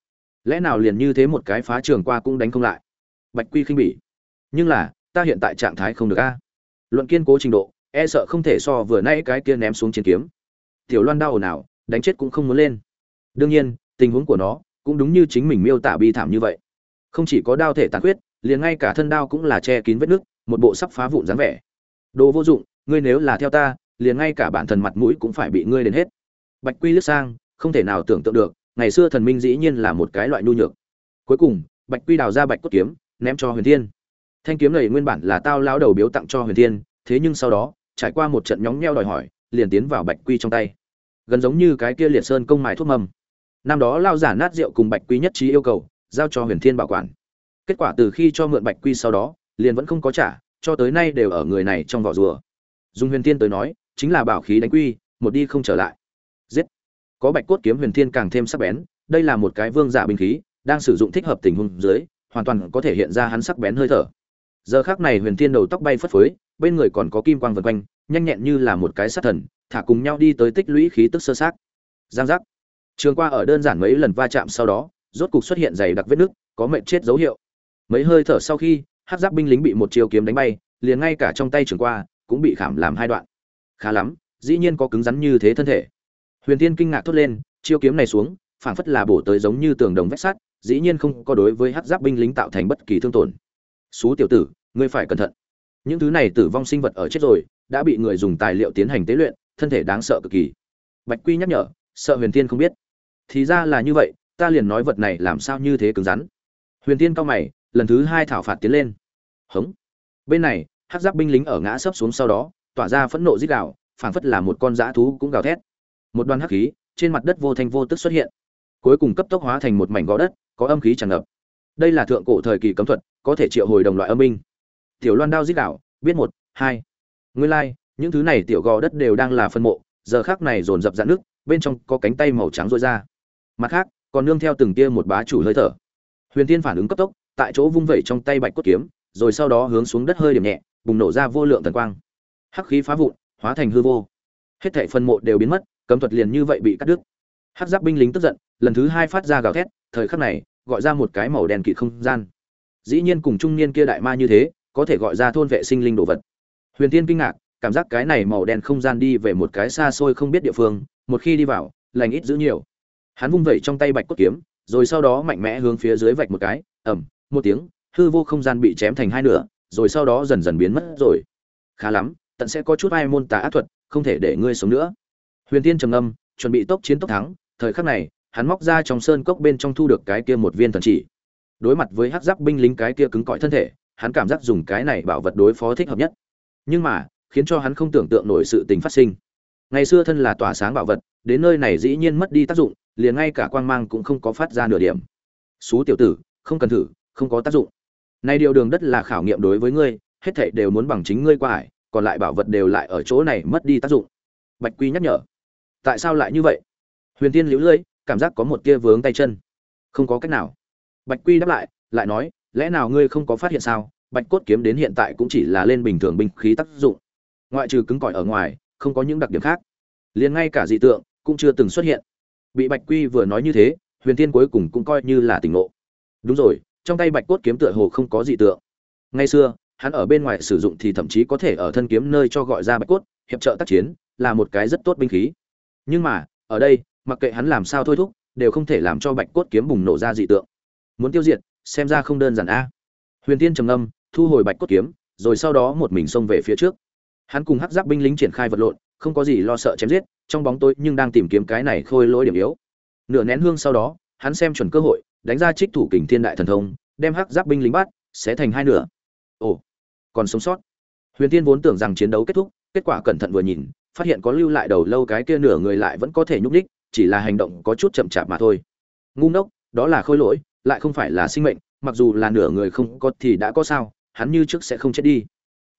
Lẽ nào liền như thế một cái phá trường qua cũng đánh không lại? Bạch quy khinh bỉ. Nhưng là, ta hiện tại trạng thái không được a. Luận kiên cố trình độ e sợ không thể so vừa nãy cái kia ném xuống chiến kiếm. Tiểu loan đau ồn ào, đánh chết cũng không muốn lên đương nhiên, tình huống của nó cũng đúng như chính mình miêu tả bi thảm như vậy. Không chỉ có đao thể tàn huyết liền ngay cả thân đao cũng là che kín vết nước, một bộ sắp phá vụn dáng vẻ. Đồ vô dụng, ngươi nếu là theo ta, liền ngay cả bản thân mặt mũi cũng phải bị ngươi đến hết. Bạch quy lướt sang, không thể nào tưởng tượng được, ngày xưa thần minh dĩ nhiên là một cái loại nhu nhược. Cuối cùng, bạch quy đào ra bạch cốt kiếm, ném cho huyền thiên. Thanh kiếm này nguyên bản là tao lao đầu biếu tặng cho huyền thiên, thế nhưng sau đó, trải qua một trận nhóng nheo đòi hỏi, liền tiến vào bạch quy trong tay. Gần giống như cái kia liệt sơn công mài thuốc mầm năm đó lao giả nát rượu cùng bạch quy nhất trí yêu cầu, giao cho huyền thiên bảo quản. Kết quả từ khi cho mượn bạch quy sau đó, liền vẫn không có trả, cho tới nay đều ở người này trong vỏ rùa. Dùng huyền thiên tới nói, chính là bảo khí đánh quy, một đi không trở lại. Giết! Có bạch cốt kiếm huyền thiên càng thêm sắc bén, đây là một cái vương giả binh khí, đang sử dụng thích hợp tình huống dưới, hoàn toàn có thể hiện ra hắn sắc bén hơi thở. Giờ khác này huyền thiên đầu tóc bay phất phới, bên người còn có kim quang vần quanh, nhanh nhẹn như là một cái sát thần, thả cùng nhau đi tới tích lũy khí tức sơ sát. Giang giác! Trường qua ở đơn giản mấy lần va chạm sau đó, rốt cục xuất hiện dày đặc vết nước có mệnh chết dấu hiệu. Mấy hơi thở sau khi, Hắc giáp binh lính bị một chiêu kiếm đánh bay, liền ngay cả trong tay trường qua cũng bị khảm làm hai đoạn. Khá lắm, dĩ nhiên có cứng rắn như thế thân thể. Huyền tiên kinh ngạc thốt lên, chiêu kiếm này xuống, phảng phất là bổ tới giống như tường đồng vách sắt, dĩ nhiên không có đối với Hắc giáp binh lính tạo thành bất kỳ thương tổn. Xú tiểu tử, ngươi phải cẩn thận. Những thứ này tử vong sinh vật ở chết rồi, đã bị người dùng tài liệu tiến hành tế luyện, thân thể đáng sợ cực kỳ. Bạch quy nhắc nhở, sợ huyền tiên không biết thì ra là như vậy ta liền nói vật này làm sao như thế cứng rắn. Huyền tiên cao mày lần thứ hai thảo phạt tiến lên. Hống. Bên này hát giáp binh lính ở ngã sấp xuống sau đó tỏa ra phẫn nộ dít gạo phảng phất là một con dã thú cũng gào thét. Một đoàn hắc khí trên mặt đất vô thanh vô tức xuất hiện. Cuối cùng cấp tốc hóa thành một mảnh gò đất có âm khí tràn ngập. Đây là thượng cổ thời kỳ cấm thuật có thể triệu hồi đồng loại âm minh. tiểu loan đao dít gạo biết một hai. Nguyên lai、like, những thứ này tiểu gò đất đều đang là phân mộ giờ khác này dồn dập dạn nước bên trong có cánh tay màu trắng rối ra mặt khác, còn nương theo từng tia một bá chủ hơi thở. Huyền tiên phản ứng cấp tốc, tại chỗ vung vẩy trong tay bạch cốt kiếm, rồi sau đó hướng xuống đất hơi điểm nhẹ, bùng nổ ra vô lượng thần quang. Hắc khí phá vụn, hóa thành hư vô. Hết thảy phân mộ đều biến mất, cấm thuật liền như vậy bị cắt đứt. Hắc giáp binh lính tức giận, lần thứ hai phát ra gào thét, thời khắc này, gọi ra một cái màu đen kỵ không gian. Dĩ nhiên cùng trung niên kia đại ma như thế, có thể gọi ra thôn vệ sinh linh đồ vật. Huyền tiên kinh ngạc, cảm giác cái này màu đen không gian đi về một cái xa xôi không biết địa phương, một khi đi vào, lành ít giữ nhiều hắn vung vẩy trong tay bạch cốt kiếm, rồi sau đó mạnh mẽ hướng phía dưới vạch một cái ẩm một tiếng, hư vô không gian bị chém thành hai nửa, rồi sau đó dần dần biến mất rồi. Khá lắm, tận sẽ có chút ai môn tà ác thuật, không thể để ngươi sống nữa. Huyền tiên trầm ngâm, chuẩn bị tốc chiến tốc thắng, thời khắc này, hắn móc ra trong sơn cốc bên trong thu được cái kia một viên thần chỉ. Đối mặt với hắc giáp binh lính cái kia cứng cỏi thân thể, hắn cảm giác dùng cái này bảo vật đối phó thích hợp nhất. Nhưng mà, khiến cho hắn không tưởng tượng nổi sự tình phát sinh. Ngày xưa thân là tỏa sáng bảo vật, đến nơi này dĩ nhiên mất đi tác dụng liền ngay cả quang mang cũng không có phát ra nửa điểm. Xú tiểu tử, không cần thử, không có tác dụng. Nay điều đường đất là khảo nghiệm đối với ngươi, hết thảy đều muốn bằng chính ngươi qua ải, còn lại bảo vật đều lại ở chỗ này mất đi tác dụng. Bạch quy nhắc nhở. Tại sao lại như vậy? Huyền tiên liễu lưỡi cảm giác có một tia vướng tay chân. Không có cách nào. Bạch quy đáp lại lại nói, lẽ nào ngươi không có phát hiện sao? Bạch cốt kiếm đến hiện tại cũng chỉ là lên bình thường binh khí tác dụng. Ngoại trừ cứng cỏi ở ngoài, không có những đặc điểm khác. Liền ngay cả dị tượng cũng chưa từng xuất hiện bị bạch quy vừa nói như thế, huyền thiên cuối cùng cũng coi như là tỉnh ngộ. Đúng rồi, trong tay bạch cốt kiếm tựa hồ không có dị tượng. Ngày xưa, hắn ở bên ngoài sử dụng thì thậm chí có thể ở thân kiếm nơi cho gọi ra bạch cốt, hiệp trợ tác chiến, là một cái rất tốt binh khí. Nhưng mà, ở đây, mặc kệ hắn làm sao thôi thúc, đều không thể làm cho bạch cốt kiếm bùng nổ ra dị tượng. Muốn tiêu diệt, xem ra không đơn giản a. Huyền tiên trầm âm thu hồi bạch cốt kiếm, rồi sau đó một mình xông về phía trước hắn cùng hắc giáp binh lính triển khai vật lộn, không có gì lo sợ chém giết, trong bóng tối nhưng đang tìm kiếm cái này khôi lỗi điểm yếu. Nửa nén hương sau đó, hắn xem chuẩn cơ hội, đánh ra trích thủ kình thiên đại thần thông, đem hắc giáp binh lính bắt sẽ thành hai nửa. Ồ, còn sống sót. Huyền tiên vốn tưởng rằng chiến đấu kết thúc, kết quả cẩn thận vừa nhìn, phát hiện có lưu lại đầu lâu cái kia nửa người lại vẫn có thể nhúc nhích, chỉ là hành động có chút chậm chạp mà thôi. Ngu ngốc, đó là khôi lỗi, lại không phải là sinh mệnh, mặc dù là nửa người không có thì đã có sao, hắn như trước sẽ không chết đi.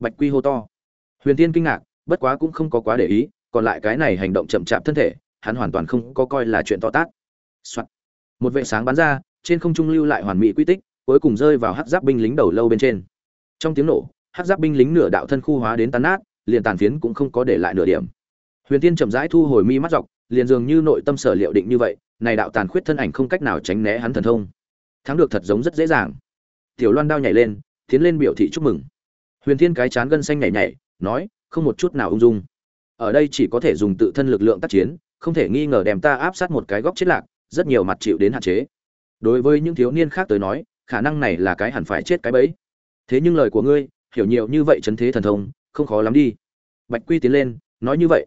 Bạch quy hô to huyền tiên kinh ngạc, bất quá cũng không có quá để ý, còn lại cái này hành động chậm chạp thân thể, hắn hoàn toàn không có coi là chuyện to tát、Soạn. một vệ sáng bắn ra, trên không trung lưu lại hoàn mỹ quy tích, cuối cùng rơi vào Hắc giáp binh lính đầu lâu bên trên. Trong tiếng nổ, Hắc giáp binh lính nửa đạo thân khu hóa đến tàn nát, liền tàn phiến cũng không có để lại nửa điểm. Huyền tiên chậm rãi thu hồi mi mắt dọc, liền dường như nội tâm sở liệu định như vậy, này đạo tàn khuyết thân ảnh không cách nào tránh né hắn thần thông. Thắng được thật giống rất dễ dàng. Tiểu loan đao nhảy lên, tiến lên biểu thị chúc mừng. Huyền thiên cái chán gân xanh nhảy nhảy nói, không một chút nào ung dung. Ở đây chỉ có thể dùng tự thân lực lượng tác chiến, không thể nghi ngờ đem ta áp sát một cái góc chết lạc, rất nhiều mặt chịu đến hạn chế. Đối với những thiếu niên khác tới nói, khả năng này là cái hẳn phải chết cái bẫy. Thế nhưng lời của ngươi, hiểu nhiều như vậy chấn thế thần thông, không khó lắm đi. Bạch quy tiến lên, nói như vậy.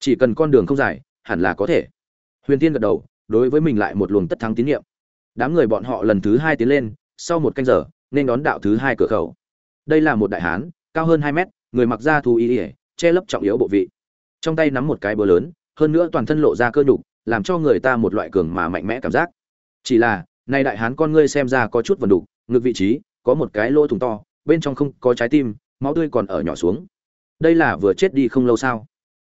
Chỉ cần con đường không dài, hẳn là có thể. Huyền tiên gật đầu, đối với mình lại một luồng tất thắng tín nhiệm. Đám người bọn họ lần thứ hai tiến lên, sau một canh giờ, nên đón đạo thứ hai cửa khẩu. Đây là một đại hán, cao hơn hai mét người mặc da thú y ỉa, che lấp trọng yếu bộ vị. Trong tay nắm một cái búa lớn, hơn nữa toàn thân lộ ra cơ nhục, làm cho người ta một loại cường mà mạnh mẽ cảm giác. Chỉ là, nay đại hán con ngươi xem ra có chút vần đục ngược vị trí, có một cái lỗ thủng to, bên trong không có trái tim, máu tươi còn ở nhỏ xuống. Đây là vừa chết đi không lâu sao?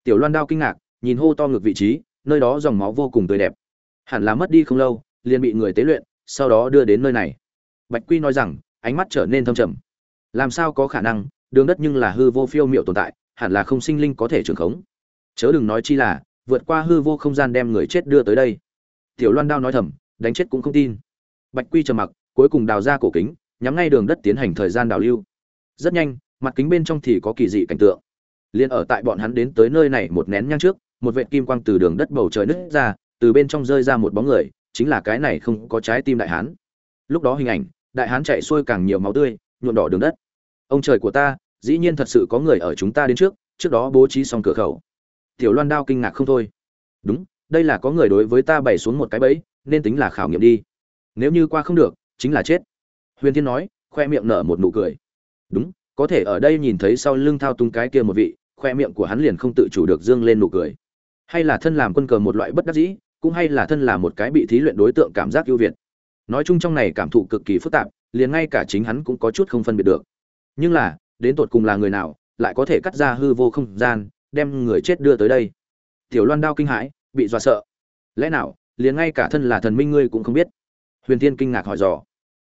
Tiểu loan đao kinh ngạc, nhìn hô to ngược vị trí, nơi đó dòng máu vô cùng tươi đẹp. Hẳn là mất đi không lâu, liền bị người tế luyện, sau đó đưa đến nơi này. Bạch quy nói rằng, ánh mắt trở nên thâm trầm. Làm sao có khả năng đường đất nhưng là hư vô phiêu miệu tồn tại, hẳn là không sinh linh có thể trường khống. Chớ đừng nói chi là, vượt qua hư vô không gian đem người chết đưa tới đây. Tiểu loan đao nói thầm, đánh chết cũng không tin. Bạch quy trầm mặc, cuối cùng đào ra cổ kính, nhắm ngay đường đất tiến hành thời gian đào lưu. Rất nhanh, mặt kính bên trong thì có kỳ dị cảnh tượng. Liền ở tại bọn hắn đến tới nơi này một nén nhang trước, một vệt kim quang từ đường đất bầu trời nứt ra, từ bên trong rơi ra một bóng người, chính là cái này không có trái tim đại hán. Lúc đó hình ảnh, đại hán chạy xuôi càng nhiều máu tươi, nhuộm đỏ đường đất ông trời của ta, dĩ nhiên thật sự có người ở chúng ta đến trước trước đó bố trí xong cửa khẩu. Tiểu loan đao kinh ngạc không thôi. Đúng, đây là có người đối với ta bày xuống một cái bẫy, nên tính là khảo nghiệm đi. Nếu như qua không được, chính là chết. Huyền thiên nói, khoe miệng nở một nụ cười. Đúng, có thể ở đây nhìn thấy sau lưng thao túng cái kia một vị, khoe miệng của hắn liền không tự chủ được dương lên nụ cười. Hay là thân làm quân cờ một loại bất đắc dĩ, cũng hay là thân là một cái bị thí luyện đối tượng cảm giác ưu việt. Nói chung trong này cảm thụ cực kỳ phức tạp, liền ngay cả chính hắn cũng có chút không phân biệt được nhưng là đến tột cùng là người nào lại có thể cắt ra hư vô không gian đem người chết đưa tới đây? Tiểu loan đao kinh hãi bị dọa sợ. Lẽ nào liền ngay cả thân là thần minh ngươi cũng không biết? Huyền thiên kinh ngạc hỏi dò.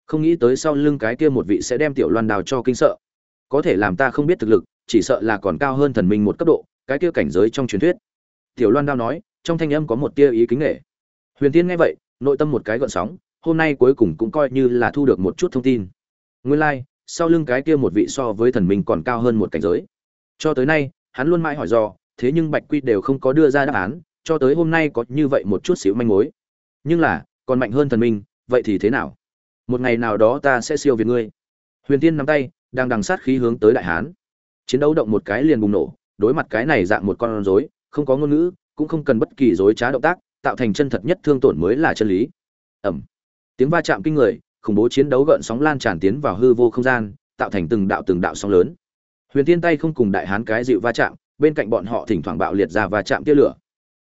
Không nghĩ tới sau lưng cái kia một vị sẽ đem tiểu loan đào cho kinh sợ. Có thể làm ta không biết thực lực chỉ sợ là còn cao hơn thần minh một cấp độ cái kia cảnh giới trong truyền thuyết. Tiểu loan đao nói trong thanh âm có một tia ý kính nghệ huyền thiên nghe vậy nội tâm một cái gợn sóng hôm nay cuối cùng cũng coi như là thu được một chút thông tin. Nguyên lai、like, sau lưng cái kia một vị so với thần minh còn cao hơn một cảnh giới. Cho tới nay, hắn luôn mãi hỏi do thế nhưng bạch quy đều không có đưa ra đáp án, cho tới hôm nay có như vậy một chút xíu manh mối. Nhưng là, còn mạnh hơn thần minh, vậy thì thế nào? Một ngày nào đó ta sẽ siêu việt ngươi. Huyền tiên nắm tay, đang đằng sát khí hướng tới đại hán. Chiến đấu động một cái liền bùng nổ, đối mặt cái này dạng một con rối, không có ngôn ngữ, cũng không cần bất kỳ rối trá động tác, tạo thành chân thật nhất thương tổn mới là chân lý. Ẩm tiếng va chạm kinh người khủng bố chiến đấu gợn sóng lan tràn tiến vào hư vô không gian, tạo thành từng đạo từng đạo sóng lớn. Huyền tiên tay không cùng đại hán cái dịu va chạm, bên cạnh bọn họ thỉnh thoảng bạo liệt ra va chạm tia lửa.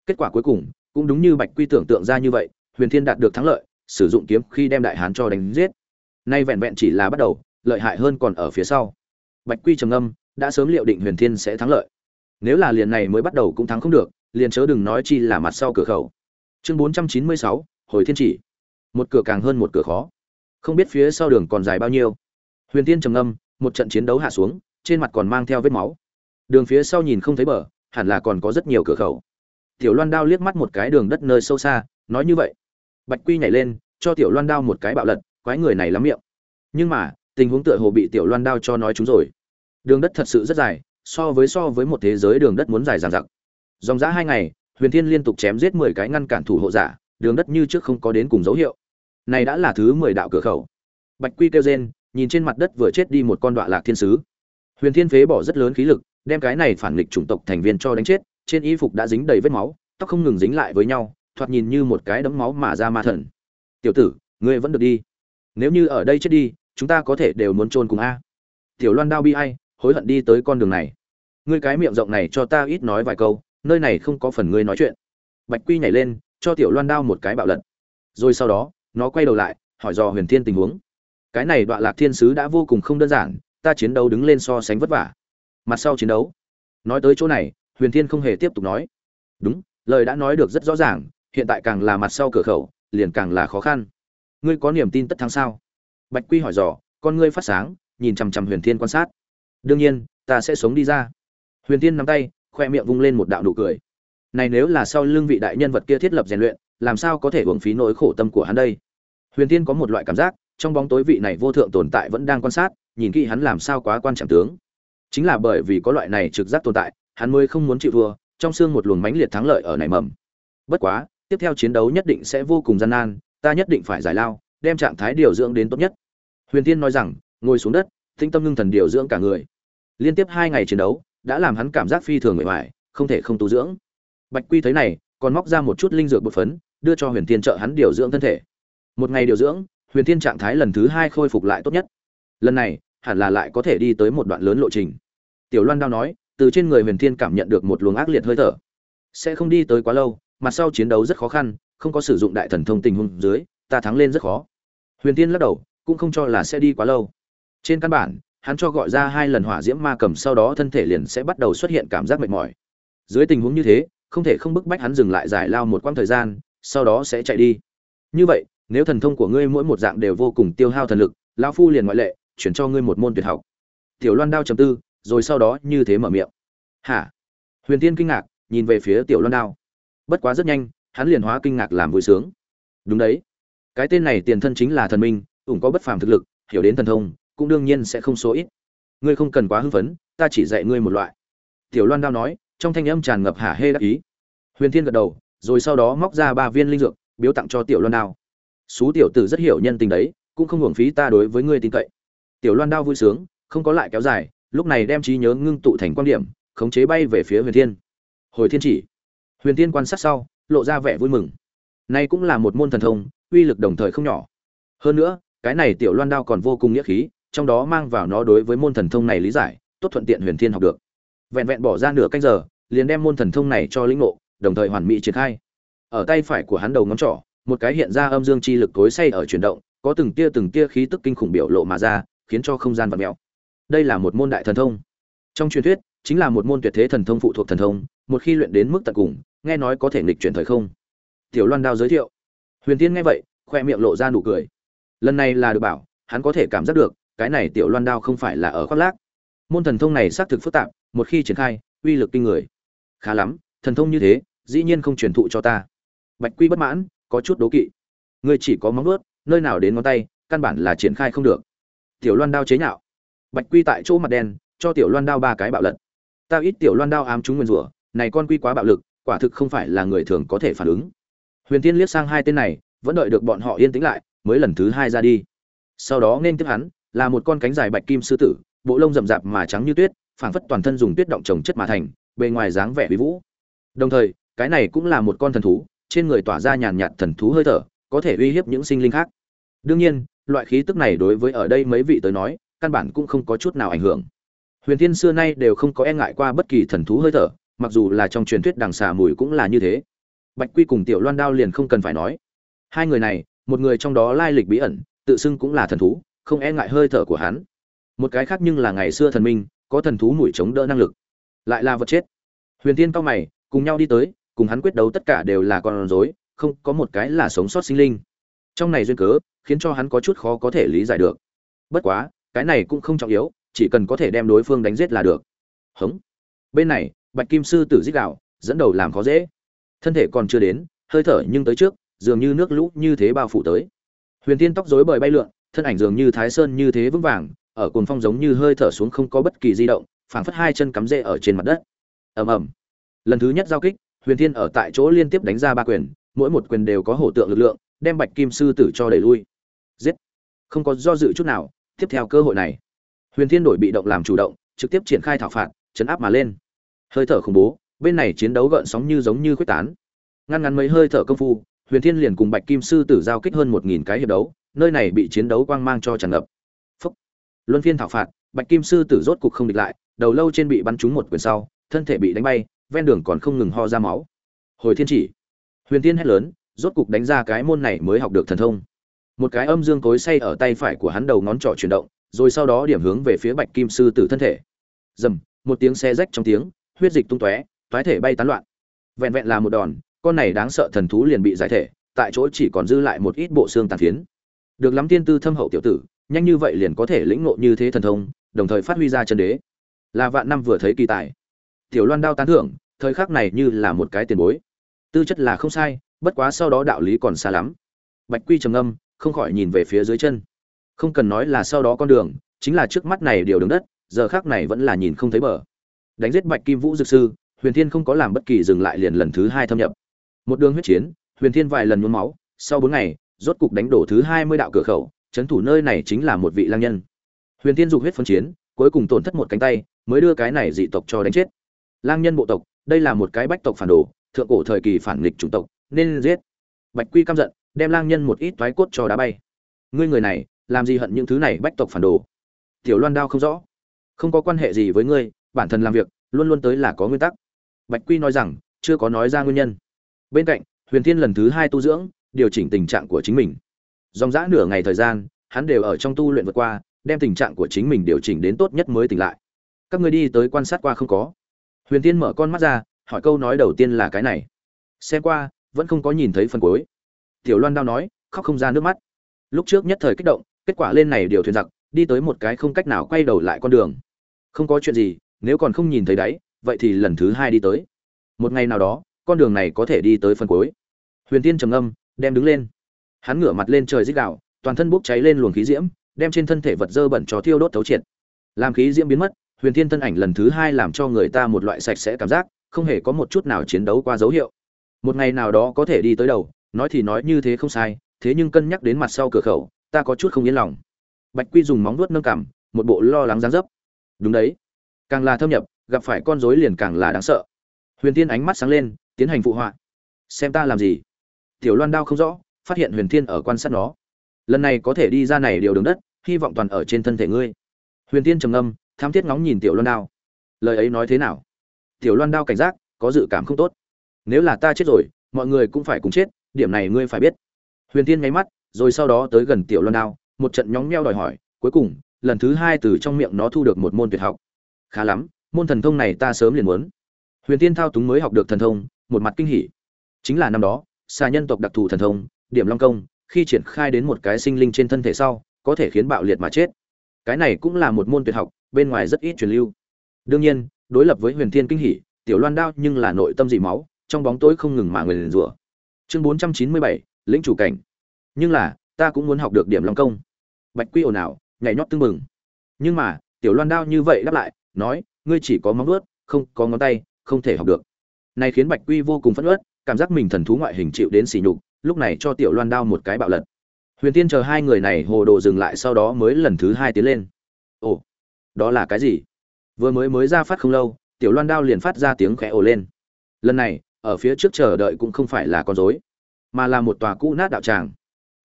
Kết quả cuối cùng, cũng đúng như bạch quy tưởng tượng ra như vậy, huyền thiên đạt được thắng lợi, sử dụng kiếm khi đem đại hán cho đánh giết. Nay vẹn vẹn chỉ là bắt đầu, lợi hại hơn còn ở phía sau. Bạch quy trầm ngâm, đã sớm liệu định huyền thiên sẽ thắng lợi. Nếu là liền này mới bắt đầu cũng thắng không được, liền chớ đừng nói chi là mặt sau cửa khẩu. Chương bốn trăm chín mươi sáu, hồi thiên chỉ. Một cửa càng hơn một cửa khó không biết phía sau đường còn dài bao nhiêu. Huyền thiên trầm âm một trận chiến đấu hạ xuống, trên mặt còn mang theo vết máu. Đường phía sau nhìn không thấy bờ, hẳn là còn có rất nhiều cửa khẩu. Tiểu loan đao liếc mắt một cái đường đất nơi sâu xa, nói như vậy. Bạch quy nhảy lên, cho tiểu loan đao một cái bạo lật, quái người này lắm miệng. Nhưng mà, tình huống tựa hồ bị tiểu loan đao cho nói chúng rồi. Đường đất thật sự rất dài, so với so với một thế giới đường đất muốn dài dằng dặc. Dòng giã hai ngày, huyền thiên liên tục chém giết mười cái ngăn cản thủ hộ giả, đường đất như trước không có đến cùng dấu hiệu này đã là thứ mười đạo cửa khẩu. Bạch quy kêu rên, nhìn trên mặt đất vừa chết đi một con đoạn lạc thiên sứ. Huyền thiên phế bỏ rất lớn khí lực, đem cái này phản nghịch chủng tộc thành viên cho đánh chết, trên y phục đã dính đầy vết máu, tóc không ngừng dính lại với nhau, thoạt nhìn như một cái đấm máu mà ra ma thần. Tiểu tử, ngươi vẫn được đi. Nếu như ở đây chết đi, chúng ta có thể đều muốn chôn cùng a. Tiểu loan đao bi ai, hối hận đi tới con đường này. Ngươi cái miệng rộng này cho ta ít nói vài câu, nơi này không có phần ngươi nói chuyện. Bạch quy nhảy lên, cho tiểu loan đao một cái bạo lật. Rồi sau đó nó quay đầu lại, hỏi dò huyền thiên tình huống. Cái này đoạn lạc thiên sứ đã vô cùng không đơn giản, ta chiến đấu đứng lên so sánh vất vả. Mặt sau chiến đấu. Nói tới chỗ này, huyền thiên không hề tiếp tục nói. Đúng, lời đã nói được rất rõ ràng, hiện tại càng là mặt sau cửa khẩu, liền càng là khó khăn. Ngươi có niềm tin tất thắng sao? Bạch quy hỏi dò, con ngươi phát sáng, nhìn chằm chằm huyền thiên quan sát. Đương nhiên, ta sẽ sống đi ra. Huyền thiên nắm tay, khoe miệng vung lên một đạo nụ cười. Này nếu là sau lưng vị đại nhân vật kia thiết lập rèn luyện, làm sao có thể uống phí nỗi khổ tâm của hắn đây? Huyền thiên có một loại cảm giác, trong bóng tối vị này vô thượng tồn tại vẫn đang quan sát, nhìn kỹ hắn làm sao quá quan trọng tướng. Chính là bởi vì có loại này trực giác tồn tại, hắn mới không muốn chịu thua, trong xương một luồng mãnh liệt thắng lợi ở nảy mầm. Bất quá, tiếp theo chiến đấu nhất định sẽ vô cùng gian nan, ta nhất định phải giải lao, đem trạng thái điều dưỡng đến tốt nhất. Huyền tiên nói rằng, ngồi xuống đất tinh tâm ngưng thần điều dưỡng cả người. Liên tiếp hai ngày chiến đấu, đã làm hắn cảm giác phi thường mệt mỏi không thể không tu dưỡng. Bạch quy thấy này, còn móc ra một chút linh dược bột phấn, đưa cho huyền tiên trợ hắn điều dưỡng thân thể một ngày điều dưỡng, huyền Thiên trạng thái lần thứ hai khôi phục lại tốt nhất. Lần này, hẳn là lại có thể đi tới một đoạn lớn lộ trình. Tiểu loan đao nói, từ trên người huyền thiên cảm nhận được một luồng ác liệt hơi thở. Sẽ không đi tới quá lâu, mặt sau chiến đấu rất khó khăn, không có sử dụng đại thần thông tình huống dưới, ta thắng lên rất khó. Huyền thiên lắc đầu, cũng không cho là sẽ đi quá lâu. Trên căn bản, hắn cho gọi ra hai lần hỏa diễm ma cầm sau đó thân thể liền sẽ bắt đầu xuất hiện cảm giác mệt mỏi. Dưới tình huống như thế, không thể không bức bách hắn dừng lại giải lao một quãng thời gian, sau đó sẽ chạy đi. Như vậy nếu thần thông của ngươi mỗi một dạng đều vô cùng tiêu hao thần lực, lão phu liền ngoại lệ, chuyển cho ngươi một môn tuyệt học. Tiểu loan đao chấm tư, rồi sau đó như thế mở miệng. Hả? Huyền tiên kinh ngạc, nhìn về phía tiểu loan đao. Bất quá rất nhanh, hắn liền hóa kinh ngạc làm vui sướng. Đúng đấy. Cái tên này tiền thân chính là thần minh, ủng có bất phàm thực lực, hiểu đến thần thông, cũng đương nhiên sẽ không số ít. Ngươi không cần quá hưng phấn, ta chỉ dạy ngươi một loại. Tiểu loan đao nói, trong thanh âm tràn ngập hả hê đắc ý. Huyền thiên gật đầu, rồi sau đó móc ra ba viên linh dược, biếu tặng cho tiểu loan đao. Sú tiểu tử rất hiểu nhân tình đấy, cũng không hưởng phí ta đối với ngươi tin cậy. Tiểu loan đao vui sướng, không có lại kéo dài, lúc này đem trí nhớ ngưng tụ thành quan điểm, khống chế bay về phía huyền thiên. Hồi thiên chỉ, huyền thiên quan sát sau, lộ ra vẻ vui mừng. Nay cũng là một môn thần thông, uy lực đồng thời không nhỏ. Hơn nữa, cái này tiểu loan đao còn vô cùng nghĩa khí, trong đó mang vào nó đối với môn thần thông này lý giải, tốt thuận tiện huyền thiên học được. Vẹn vẹn bỏ ra nửa canh giờ, liền đem môn thần thông này cho lĩnh ngộ, đồng thời hoàn mỹ triển khai. Ở tay phải của hắn đầu ngón trỏ một cái hiện ra âm dương chi lực tối say ở chuyển động, có từng tia từng tia khí tức kinh khủng biểu lộ mà ra, khiến cho không gian vặn mèo. Đây là một môn đại thần thông. Trong truyền thuyết, chính là một môn tuyệt thế thần thông phụ thuộc thần thông, một khi luyện đến mức tận cùng, nghe nói có thể nghịch chuyển thời không. Tiểu loan đao giới thiệu. Huyền tiên nghe vậy, khoe miệng lộ ra nụ cười. Lần này là được bảo, hắn có thể cảm giác được, cái này tiểu loan đao không phải là ở khoác lác. Môn thần thông này xác thực phức tạp, một khi triển khai, uy lực kinh người. Khá lắm, thần thông như thế, dĩ nhiên không truyền thụ cho ta. Bạch quy bất mãn có chút đố kỵ. Ngươi chỉ có móng vuốt, nơi nào đến ngón tay, căn bản là triển khai không được. Tiểu loan đao chế nhạo. Bạch quy tại chỗ mặt đen, cho tiểu loan đao ba cái bạo lật. Ta ít tiểu loan đao ám chúng nguyên rủa, này con quy quá bạo lực, quả thực không phải là người thường có thể phản ứng. Huyền tiên liếc sang hai tên này, vẫn đợi được bọn họ yên tĩnh lại, mới lần thứ hai ra đi. Sau đó nên tiếp hắn, là một con cánh dài bạch kim sư tử, bộ lông rậm rạp mà trắng như tuyết, phảng phất toàn thân dùng tuyết động trồng chất mà thành, bề ngoài dáng vẻ bí vũ. Đồng thời, cái này cũng là một con thần thú trên người tỏa ra nhàn nhạt thần thú hơi thở, có thể uy hiếp những sinh linh khác. Đương nhiên, loại khí tức này đối với ở đây mấy vị tới nói, căn bản cũng không có chút nào ảnh hưởng. Huyền thiên xưa nay đều không có e ngại qua bất kỳ thần thú hơi thở, mặc dù là trong truyền thuyết đằng xà mùi cũng là như thế. Bạch quy cùng tiểu loan đao liền không cần phải nói. Hai người này, một người trong đó lai lịch bí ẩn, tự xưng cũng là thần thú, không e ngại hơi thở của hắn. Một cái khác nhưng là ngày xưa thần minh, có thần thú mùi chống đỡ năng lực, lại là vật chết. Huyền tiên cao mày, cùng nhau đi tới cùng hắn quyết đấu tất cả đều là con rối không có một cái là sống sót sinh linh. Trong này duyên cớ khiến cho hắn có chút khó có thể lý giải được. Bất quá cái này cũng không trọng yếu chỉ cần có thể đem đối phương đánh giết là được. Hống. Bên này bạch kim sư tử rít gào, dẫn đầu làm khó dễ. Thân thể còn chưa đến hơi thở nhưng tới trước dường như nước lũ như thế bao phủ tới. Huyền tiên tóc rối bời bay lượn thân ảnh dường như thái sơn như thế vững vàng ở cồn phong giống như hơi thở xuống không có bất kỳ di động phảng phất hai chân cắm rễ ở trên mặt đất. Ầm ầm. Lần thứ nhất giao kích huyền thiên ở tại chỗ liên tiếp đánh ra ba quyền, mỗi một quyền đều có hổ tượng lực lượng, đem bạch kim sư tử cho đẩy lui. Giết! Không có do dự chút nào, tiếp theo cơ hội này, huyền thiên đổi bị động làm chủ động, trực tiếp triển khai thảo phạt, chấn áp mà lên. Hơi thở khủng bố, bên này chiến đấu gợn sóng như giống như quyết tán. Ngăn ngắn mấy hơi thở công phu, huyền thiên liền cùng bạch kim sư tử giao kích hơn một nghìn cái hiệp đấu, nơi này bị chiến đấu quang mang cho tràn ngập. Phúc. luân phiên thảo phạt, bạch kim sư tử rốt cục không địch lại, đầu lâu trên bị bắn trúng một quyền sau, thân thể bị đánh bay ven đường còn không ngừng ho ra máu. Hồi thiên chỉ, huyền tiên hét lớn, rốt cục đánh ra cái môn này mới học được thần thông. Một cái âm dương cối say ở tay phải của hắn đầu ngón trỏ chuyển động, rồi sau đó điểm hướng về phía bạch kim sư tử thân thể. Dầm một tiếng xe rách trong tiếng, huyết dịch tung tóe, toái thể bay tán loạn. Vẹn vẹn là một đòn, con này đáng sợ thần thú liền bị giải thể, tại chỗ chỉ còn dư lại một ít bộ xương tàn phiến. Được lắm tiên tư thâm hậu tiểu tử, nhanh như vậy liền có thể lĩnh ngộ như thế thần thông, đồng thời phát huy ra chân đế. Là vạn năm vừa thấy kỳ tài tiểu loan đao tán thưởng, thời khắc này như là một cái tiền bối. Tư chất là không sai, bất quá sau đó đạo lý còn xa lắm. Bạch quy trầm âm không khỏi nhìn về phía dưới chân. Không cần nói là sau đó con đường, chính là trước mắt này điều đường đất, giờ khác này vẫn là nhìn không thấy bờ. Đánh giết bạch kim vũ dược sư, huyền thiên không có làm bất kỳ dừng lại liền lần thứ hai thâm nhập. Một đường huyết chiến, huyền thiên vài lần nhuốm máu, sau bốn ngày, rốt cục đánh đổ thứ hai mươi đạo cửa khẩu trấn thủ nơi này chính là một vị lang nhân. Huyền thiên dục huyết phân chiến, cuối cùng tổn thất một cánh tay, mới đưa cái này dị tộc cho đánh chết lang nhân bộ tộc, đây là một cái bách tộc phản đồ, thượng cổ thời kỳ phản nghịch chủng tộc, nên giết. Bạch quy căm giận, đem lang nhân một ít thoái cốt cho đá bay. Ngươi người này, làm gì hận những thứ này bách tộc phản đồ? Tiểu loan đao không rõ. Không có quan hệ gì với ngươi, bản thân làm việc, luôn luôn tới là có nguyên tắc. Bạch quy nói rằng, chưa có nói ra nguyên nhân. Bên cạnh, huyền thiên lần thứ hai tu dưỡng, điều chỉnh tình trạng của chính mình. Dòng dã nửa ngày thời gian, hắn đều ở trong tu luyện vượt qua, đem tình trạng của chính mình điều chỉnh đến tốt nhất mới tỉnh lại. Các ngươi đi tới quan sát qua không có? Huyền tiên mở con mắt ra, hỏi câu nói đầu tiên là cái này. Xem qua, vẫn không có nhìn thấy phần cuối. Tiểu loan đao nói, khóc không ra nước mắt. Lúc trước nhất thời kích động, kết quả lên này điều thuyền giặc, đi tới một cái không cách nào quay đầu lại con đường. Không có chuyện gì, nếu còn không nhìn thấy đáy, vậy thì lần thứ hai đi tới. Một ngày nào đó, con đường này có thể đi tới phần cuối. Huyền tiên trầm âm đem đứng lên. Hắn ngửa mặt lên trời dích đạo toàn thân bốc cháy lên luồng khí diễm, đem trên thân thể vật dơ bẩn cho thiêu đốt thấu triệt. Làm khí diễm biến mất huyền thiên thân ảnh lần thứ hai làm cho người ta một loại sạch sẽ cảm giác, không hề có một chút nào chiến đấu qua dấu hiệu. Một ngày nào đó có thể đi tới đầu, nói thì nói như thế không sai, thế nhưng cân nhắc đến mặt sau cửa khẩu, ta có chút không yên lòng. Bạch quy dùng móng vuốt nâng cảm một bộ lo lắng dáng dấp. Đúng đấy. Càng là thâm nhập, gặp phải con rối liền càng là đáng sợ. Huyền thiên ánh mắt sáng lên, tiến hành phụ họa. Xem ta làm gì? Tiểu loan đao không rõ, phát hiện huyền thiên ở quan sát nó. Lần này có thể đi ra này điều đường đất, hy vọng toàn ở trên thân thể ngươi. Huyền thiên trầm âm tham thiết ngóng nhìn tiểu loan đao. Lời ấy nói thế nào? Tiểu loan đao cảnh giác, có dự cảm không tốt. Nếu là ta chết rồi, mọi người cũng phải cùng chết, điểm này ngươi phải biết. Huyền tiên nháy mắt, rồi sau đó tới gần tiểu loan đao, một trận nhóng meo đòi hỏi, cuối cùng, lần thứ hai từ trong miệng nó thu được một môn tuyệt học. Khá lắm, môn thần thông này ta sớm liền muốn. Huyền tiên thao túng mới học được thần thông, một mặt kinh hỉ. Chính là năm đó, xà nhân tộc đặc thù thần thông, điểm long công, khi triển khai đến một cái sinh linh trên thân thể sau, có thể khiến bạo liệt mà chết cái này cũng là một môn tuyệt học, bên ngoài rất ít truyền lưu. Đương nhiên, đối lập với huyền thiên kinh hỷ tiểu loan đao nhưng là nội tâm dị máu, trong bóng tối không ngừng mà người liền rủa. Chương bốn trăm chín mươi bảy, lĩnh chủ cảnh. Nhưng là, ta cũng muốn học được điểm long công. Bạch quy ồn ào, nhảy nhót tưng mừng nhưng mà, tiểu loan đao như vậy đáp lại, nói, ngươi chỉ có móng vuốt, không có ngón tay, không thể học được. Này khiến bạch quy vô cùng phẫn uất, cảm giác mình thần thú ngoại hình chịu đến sỉ nhục, lúc này cho tiểu loan đao một cái bạo lật huyền tiên chờ hai người này hồ đồ dừng lại sau đó mới lần thứ hai tiến lên. Ồ, đó là cái gì? Vừa mới mới ra phát không lâu, tiểu loan đao liền phát ra tiếng khẽ ồ lên. Lần này, ở phía trước chờ đợi cũng không phải là con rối, mà là một tòa cũ nát đạo tràng.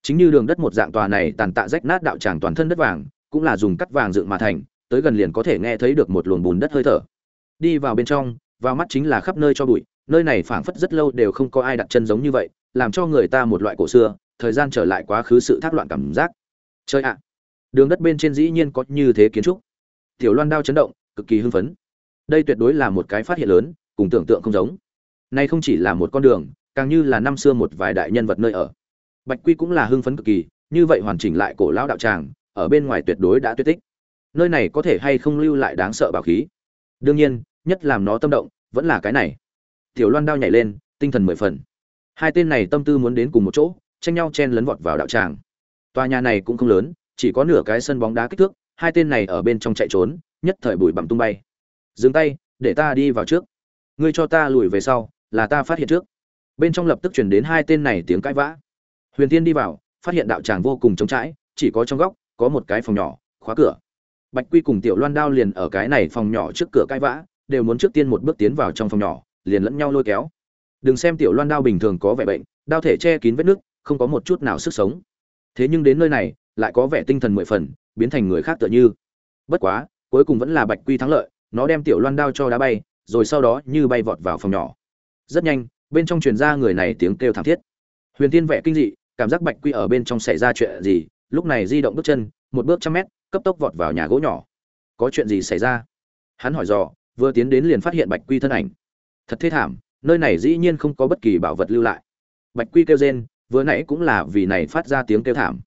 Chính như đường đất một dạng tòa này tàn tạ rách nát đạo tràng toàn thân đất vàng, cũng là dùng cắt vàng dựng mà thành, tới gần liền có thể nghe thấy được một luồng bùn đất hơi thở. Đi vào bên trong, vào mắt chính là khắp nơi cho bụi, nơi này phảng phất rất lâu đều không có ai đặt chân giống như vậy, làm cho người ta một loại cổ xưa thời gian trở lại quá khứ sự thác loạn cảm giác. Chơi ạ, đường đất bên trên dĩ nhiên có như thế kiến trúc. Tiểu loan đao chấn động, cực kỳ hưng phấn. Đây tuyệt đối là một cái phát hiện lớn, cùng tưởng tượng không giống. Nay không chỉ là một con đường, càng như là năm xưa một vài đại nhân vật nơi ở. Bạch quy cũng là hưng phấn cực kỳ, như vậy hoàn chỉnh lại cổ lão đạo tràng, ở bên ngoài tuyệt đối đã tuyệt tích. Nơi này có thể hay không lưu lại đáng sợ bảo khí? Đương nhiên, nhất làm nó tâm động, vẫn là cái này. Tiểu loan đao nhảy lên, tinh thần mười phần. Hai tên này tâm tư muốn đến cùng một chỗ tranh nhau chen lấn vọt vào đạo tràng. Tòa nhà này cũng không lớn, chỉ có nửa cái sân bóng đá kích thước, hai tên này ở bên trong chạy trốn, nhất thời bụi bặm tung bay. Dừng tay, để ta đi vào trước. Ngươi cho ta lùi về sau, là ta phát hiện trước. Bên trong lập tức truyền đến hai tên này tiếng cãi vã. Huyền tiên đi vào, phát hiện đạo tràng vô cùng trống trãi chỉ có trong góc, có một cái phòng nhỏ, khóa cửa. Bạch quy cùng tiểu loan đao liền ở cái này phòng nhỏ trước cửa cãi vã, đều muốn trước tiên một bước tiến vào trong phòng nhỏ, liền lẫn nhau lôi kéo. Đừng xem tiểu loan đao bình thường có vẻ bệnh, đao thể che kín vết nước không có một chút nào sức sống. Thế nhưng đến nơi này, lại có vẻ tinh thần mười phần, biến thành người khác tựa như. Bất quá, cuối cùng vẫn là bạch quy thắng lợi, nó đem tiểu loan đao cho đá bay, rồi sau đó như bay vọt vào phòng nhỏ. Rất nhanh, bên trong truyền ra người này tiếng kêu thảm thiết. Huyền tiên vẽ kinh dị, cảm giác bạch quy ở bên trong xảy ra chuyện gì, lúc này di động bước chân, một bước trăm mét, cấp tốc vọt vào nhà gỗ nhỏ. Có chuyện gì xảy ra? Hắn hỏi dò, vừa tiến đến liền phát hiện bạch quy thân ảnh. Thật thế thảm, nơi này dĩ nhiên không có bất kỳ bảo vật lưu lại. Bạch quy kêu rên vừa nãy cũng là vì này phát ra tiếng kêu thảm.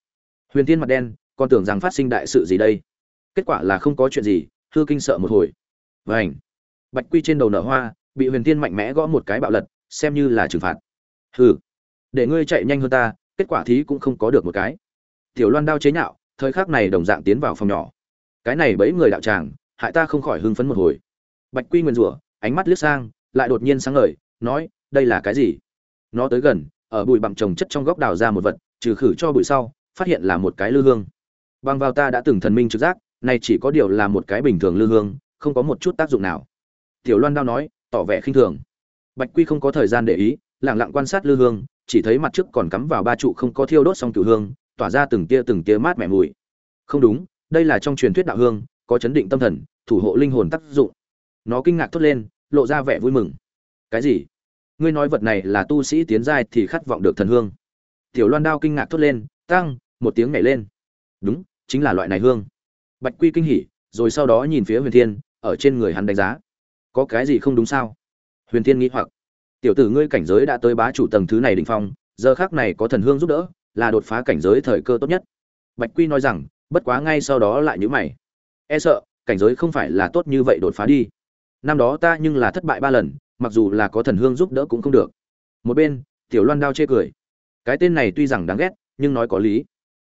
Huyền tiên mặt đen, còn tưởng rằng phát sinh đại sự gì đây? Kết quả là không có chuyện gì, hư kinh sợ một hồi. Vảnh bạch quy trên đầu nở hoa, bị huyền tiên mạnh mẽ gõ một cái bạo lật, xem như là trừng phạt. Hừ. Để ngươi chạy nhanh hơn ta, kết quả thí cũng không có được một cái. Tiểu loan đao chế nhạo, thời khắc này đồng dạng tiến vào phòng nhỏ. Cái này bấy người đạo tràng, hại ta không khỏi hưng phấn một hồi. Bạch quy nguyên rủa, ánh mắt liếc sang, lại đột nhiên sáng ngời, nói, đây là cái gì? Nó tới gần ở bụi bặm trồng chất trong góc đào ra một vật, trừ khử cho bụi sau, phát hiện là một cái lư hương. Bằng vào ta đã từng thần minh trực giác, này chỉ có điều là một cái bình thường lư hương, không có một chút tác dụng nào. Tiểu loan đao nói, tỏ vẻ khinh thường. Bạch quy không có thời gian để ý lẳng lặng quan sát lư hương, chỉ thấy mặt trước còn cắm vào ba trụ không có thiêu đốt xong cửu hương, tỏa ra từng tia từng tia mát mẻ mùi. Không đúng, đây là trong truyền thuyết đạo hương, có chấn định tâm thần, thủ hộ linh hồn tác dụng. Nó kinh ngạc thốt lên, lộ ra vẻ vui mừng. Cái gì? Ngươi nói vật này là tu sĩ tiến giai thì khát vọng được thần hương. Tiểu loan đao kinh ngạc thốt lên, tăng! Một tiếng nhảy lên. Đúng, chính là loại này hương. Bạch quy kinh hỉ, rồi sau đó nhìn phía huyền thiên, ở trên người hắn đánh giá. Có cái gì không đúng sao? Huyền thiên nghĩ hoặc. Tiểu tử ngươi cảnh giới đã tới bá chủ tầng thứ này đỉnh phong, giờ khác này có thần hương giúp đỡ, là đột phá cảnh giới thời cơ tốt nhất. Bạch quy nói rằng, bất quá ngay sau đó lại nhữ mày. E sợ, cảnh giới không phải là tốt như vậy đột phá đi. Năm đó ta nhưng là thất bại ba lần mặc dù là có thần hương giúp đỡ cũng không được. Một bên, tiểu loan đao chê cười. Cái tên này tuy rằng đáng ghét, nhưng nói có lý.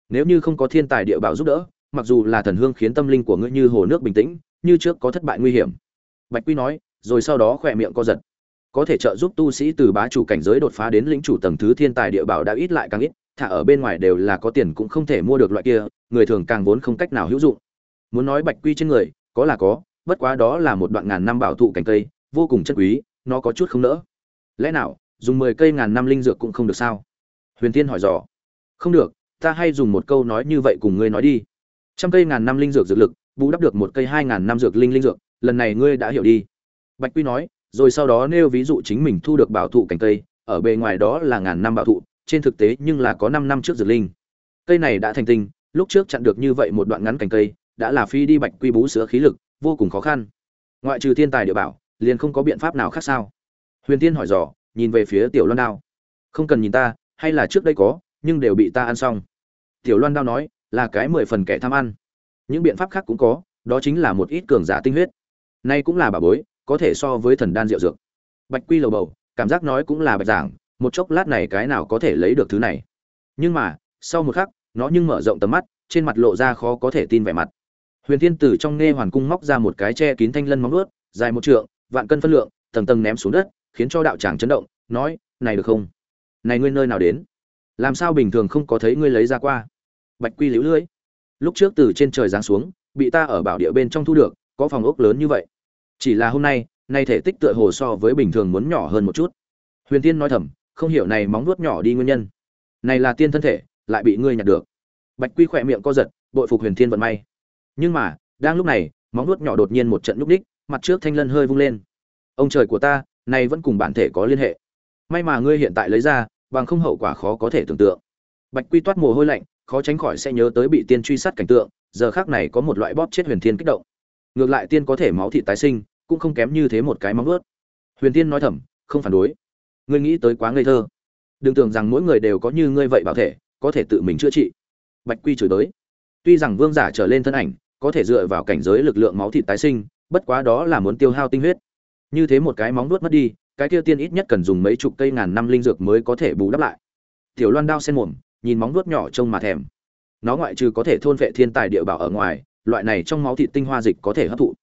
Nếu như không có thiên tài địa bảo giúp đỡ, mặc dù là thần hương khiến tâm linh của ngươi như hồ nước bình tĩnh, như trước có thất bại nguy hiểm. Bạch quy nói, rồi sau đó khỏe miệng co giật. Có thể trợ giúp tu sĩ từ bá chủ cảnh giới đột phá đến lĩnh chủ tầng thứ thiên tài địa bảo đã ít lại càng ít, thả ở bên ngoài đều là có tiền cũng không thể mua được loại kia, người thường càng vốn không cách nào hữu dụng. Muốn nói bạch quy trên người, có là có, bất quá đó là một đoạn ngàn năm bảo thụ cảnh cây, vô cùng chân quý nó có chút không nỡ. Lẽ nào, dùng mười cây ngàn năm linh dược cũng không được sao? Huyền tiên hỏi dò. Không được, ta hay dùng một câu nói như vậy cùng ngươi nói đi. Trăm cây ngàn năm linh dược dược lực, bù đắp được một cây hai ngàn năm dược linh linh dược, lần này ngươi đã hiểu đi. Bạch quy nói, rồi sau đó nêu ví dụ chính mình thu được bảo thụ cảnh cây, ở bề ngoài đó là ngàn năm bảo thụ, trên thực tế nhưng là có năm năm trước dược linh. Cây này đã thành tinh, lúc trước chặn được như vậy một đoạn ngắn cành cây, đã là phi đi bạch quy bú sữa khí lực, vô cùng khó khăn. Ngoại trừ thiên tài địa bảo liền không có biện pháp nào khác sao? Huyền tiên hỏi dò, nhìn về phía tiểu loan đao. Không cần nhìn ta, hay là trước đây có, nhưng đều bị ta ăn xong. Tiểu loan đao nói, là cái mười phần kẻ tham ăn. Những biện pháp khác cũng có, đó chính là một ít cường giả tinh huyết. Nay cũng là bà bối, có thể so với thần đan rượu dược. Bạch quy lầu bầu, cảm giác nói cũng là bạch giảng, một chốc lát này cái nào có thể lấy được thứ này. Nhưng mà, sau một khắc, nó nhưng mở rộng tầm mắt, trên mặt lộ ra khó có thể tin vẻ mặt. Huyền thiên tử trong nghe hoàn cung móc ra một cái che kín thanh lân móng ướt dài một trượng vạn cân phân lượng, tầng tầng ném xuống đất, khiến cho đạo tràng chấn động, nói, này được không? Này ngươi nơi nào đến? Làm sao bình thường không có thấy ngươi lấy ra qua? Bạch quy liễu lưỡi lúc trước từ trên trời giáng xuống, bị ta ở bảo địa bên trong thu được, có phòng ốc lớn như vậy. Chỉ là hôm nay nay thể tích tựa hồ so với bình thường muốn nhỏ hơn một chút. Huyền tiên nói thầm, không hiểu này móng nuốt nhỏ đi nguyên nhân. Này là tiên thân thể, lại bị ngươi nhặt được. Bạch quy khỏe miệng co giật, bội phục huyền thiên vận may. Nhưng mà, đang lúc này, móng nuốt nhỏ đột nhiên một trận nhúc đích mặt trước thanh lân hơi vung lên. Ông trời của ta này vẫn cùng bản thể có liên hệ. May mà ngươi hiện tại lấy ra, bằng không hậu quả khó có thể tưởng tượng. Bạch quy toát mồ hôi lạnh, khó tránh khỏi sẽ nhớ tới bị tiên truy sát cảnh tượng, giờ khác này có một loại bóp chết huyền thiên kích động. Ngược lại tiên có thể máu thị tái sinh, cũng không kém như thế một cái móng ướt huyền tiên nói thầm, không phản đối. Ngươi nghĩ tới quá ngây thơ. Đừng tưởng rằng mỗi người đều có như ngươi vậy bảo thể, có thể tự mình chữa trị. Bạch quy chửi tới tuy rằng vương giả trở lên thân ảnh, có thể dựa vào cảnh giới lực lượng máu thịt tái sinh bất quá đó là muốn tiêu hao tinh huyết. Như thế một cái móng nuốt mất đi, cái kia tiên ít nhất cần dùng mấy chục cây ngàn năm linh dược mới có thể bù đắp lại. Tiểu loan đao sen mồm, nhìn móng nuốt nhỏ trông mà thèm. Nó ngoại trừ có thể thôn vệ thiên tài địa bảo ở ngoài, loại này trong máu thịt tinh hoa dịch có thể hấp thụ.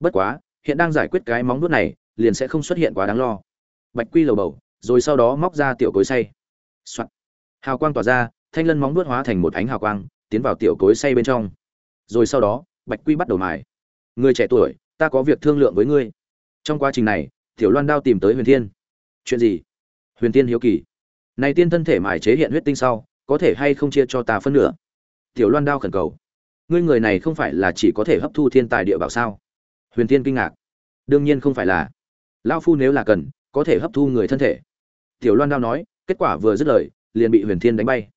Bất quá, hiện đang giải quyết cái móng nuốt này, liền sẽ không xuất hiện quá đáng lo. Bạch quy lầu bầu, rồi sau đó móc ra tiểu cối say Soạn. hào quang tỏa ra, thanh lân móng nuốt hóa thành một ánh hào quang, tiến vào tiểu cối say bên trong. Rồi sau đó, bạch quy bắt đầu mài. Người trẻ tuổi ta có việc thương lượng với ngươi. Trong quá trình này, tiểu loan đao tìm tới huyền thiên. Chuyện gì? Huyền thiên hiếu kỳ. Này tiên thân thể mài chế hiện huyết tinh sau, có thể hay không chia cho ta phân nửa? Tiểu loan đao khẩn cầu. Ngươi người này không phải là chỉ có thể hấp thu thiên tài địa bảo sao? Huyền thiên kinh ngạc. Đương nhiên không phải là. Lao phu nếu là cần, có thể hấp thu người thân thể. Tiểu loan đao nói, kết quả vừa dứt lời, liền bị huyền thiên đánh bay.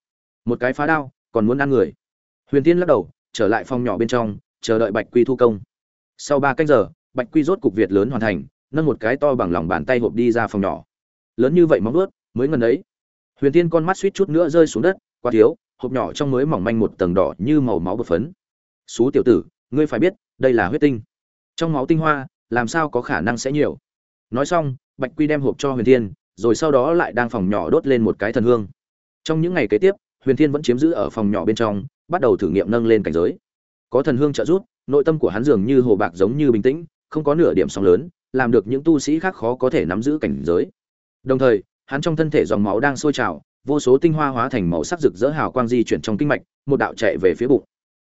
Một cái phá đao, còn muốn ăn người. Huyền thiên lắc đầu, trở lại phòng nhỏ bên trong, chờ đợi bạch quy thu công sau ba canh giờ, bạch quy rốt cục việt lớn hoàn thành, nâng một cái to bằng lòng bàn tay hộp đi ra phòng nhỏ. Lớn như vậy móng ướt mới ngần ấy. Huyền tiên con mắt suýt chút nữa rơi xuống đất, quá thiếu, hộp nhỏ trong mới mỏng manh một tầng đỏ như màu máu bột phấn. Xú tiểu tử, ngươi phải biết, đây là huyết tinh. Trong máu tinh hoa, làm sao có khả năng sẽ nhiều? Nói xong, bạch quy đem hộp cho huyền thiên, rồi sau đó lại đang phòng nhỏ đốt lên một cái thần hương. Trong những ngày kế tiếp, huyền thiên vẫn chiếm giữ ở phòng nhỏ bên trong, bắt đầu thử nghiệm nâng lên cảnh giới. Có thần hương trợ giúp nội tâm của hắn dường như hồ bạc giống như bình tĩnh, không có nửa điểm sóng lớn, làm được những tu sĩ khác khó có thể nắm giữ cảnh giới. Đồng thời, hắn trong thân thể dòng máu đang sôi trào, vô số tinh hoa hóa thành màu sắc rực rỡ hào quang di chuyển trong kinh mạch, một đạo chạy về phía bụng.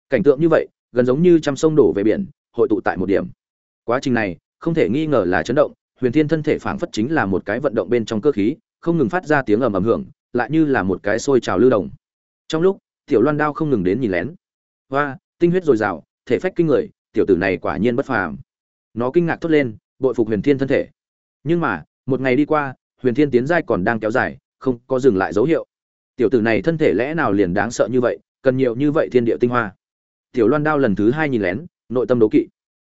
Cảnh tượng như vậy, gần giống như trăm sông đổ về biển, hội tụ tại một điểm. Quá trình này, không thể nghi ngờ là chấn động, huyền thiên thân thể phảng phất chính là một cái vận động bên trong cơ khí, không ngừng phát ra tiếng ầm ầm hưởng, lại như là một cái sôi trào lưu động. Trong lúc, tiểu loan đao không ngừng đến nhìn lén. Hoa, tinh huyết dồi dào thể phách kinh người, tiểu tử này quả nhiên bất phàm. Nó kinh ngạc thốt lên, bội phục huyền thiên thân thể. Nhưng mà, một ngày đi qua, huyền thiên tiến giai còn đang kéo dài, không có dừng lại dấu hiệu. Tiểu tử này thân thể lẽ nào liền đáng sợ như vậy, cần nhiều như vậy thiên địa tinh hoa. Tiểu loan đao lần thứ hai nhìn lén, nội tâm đố kỵ.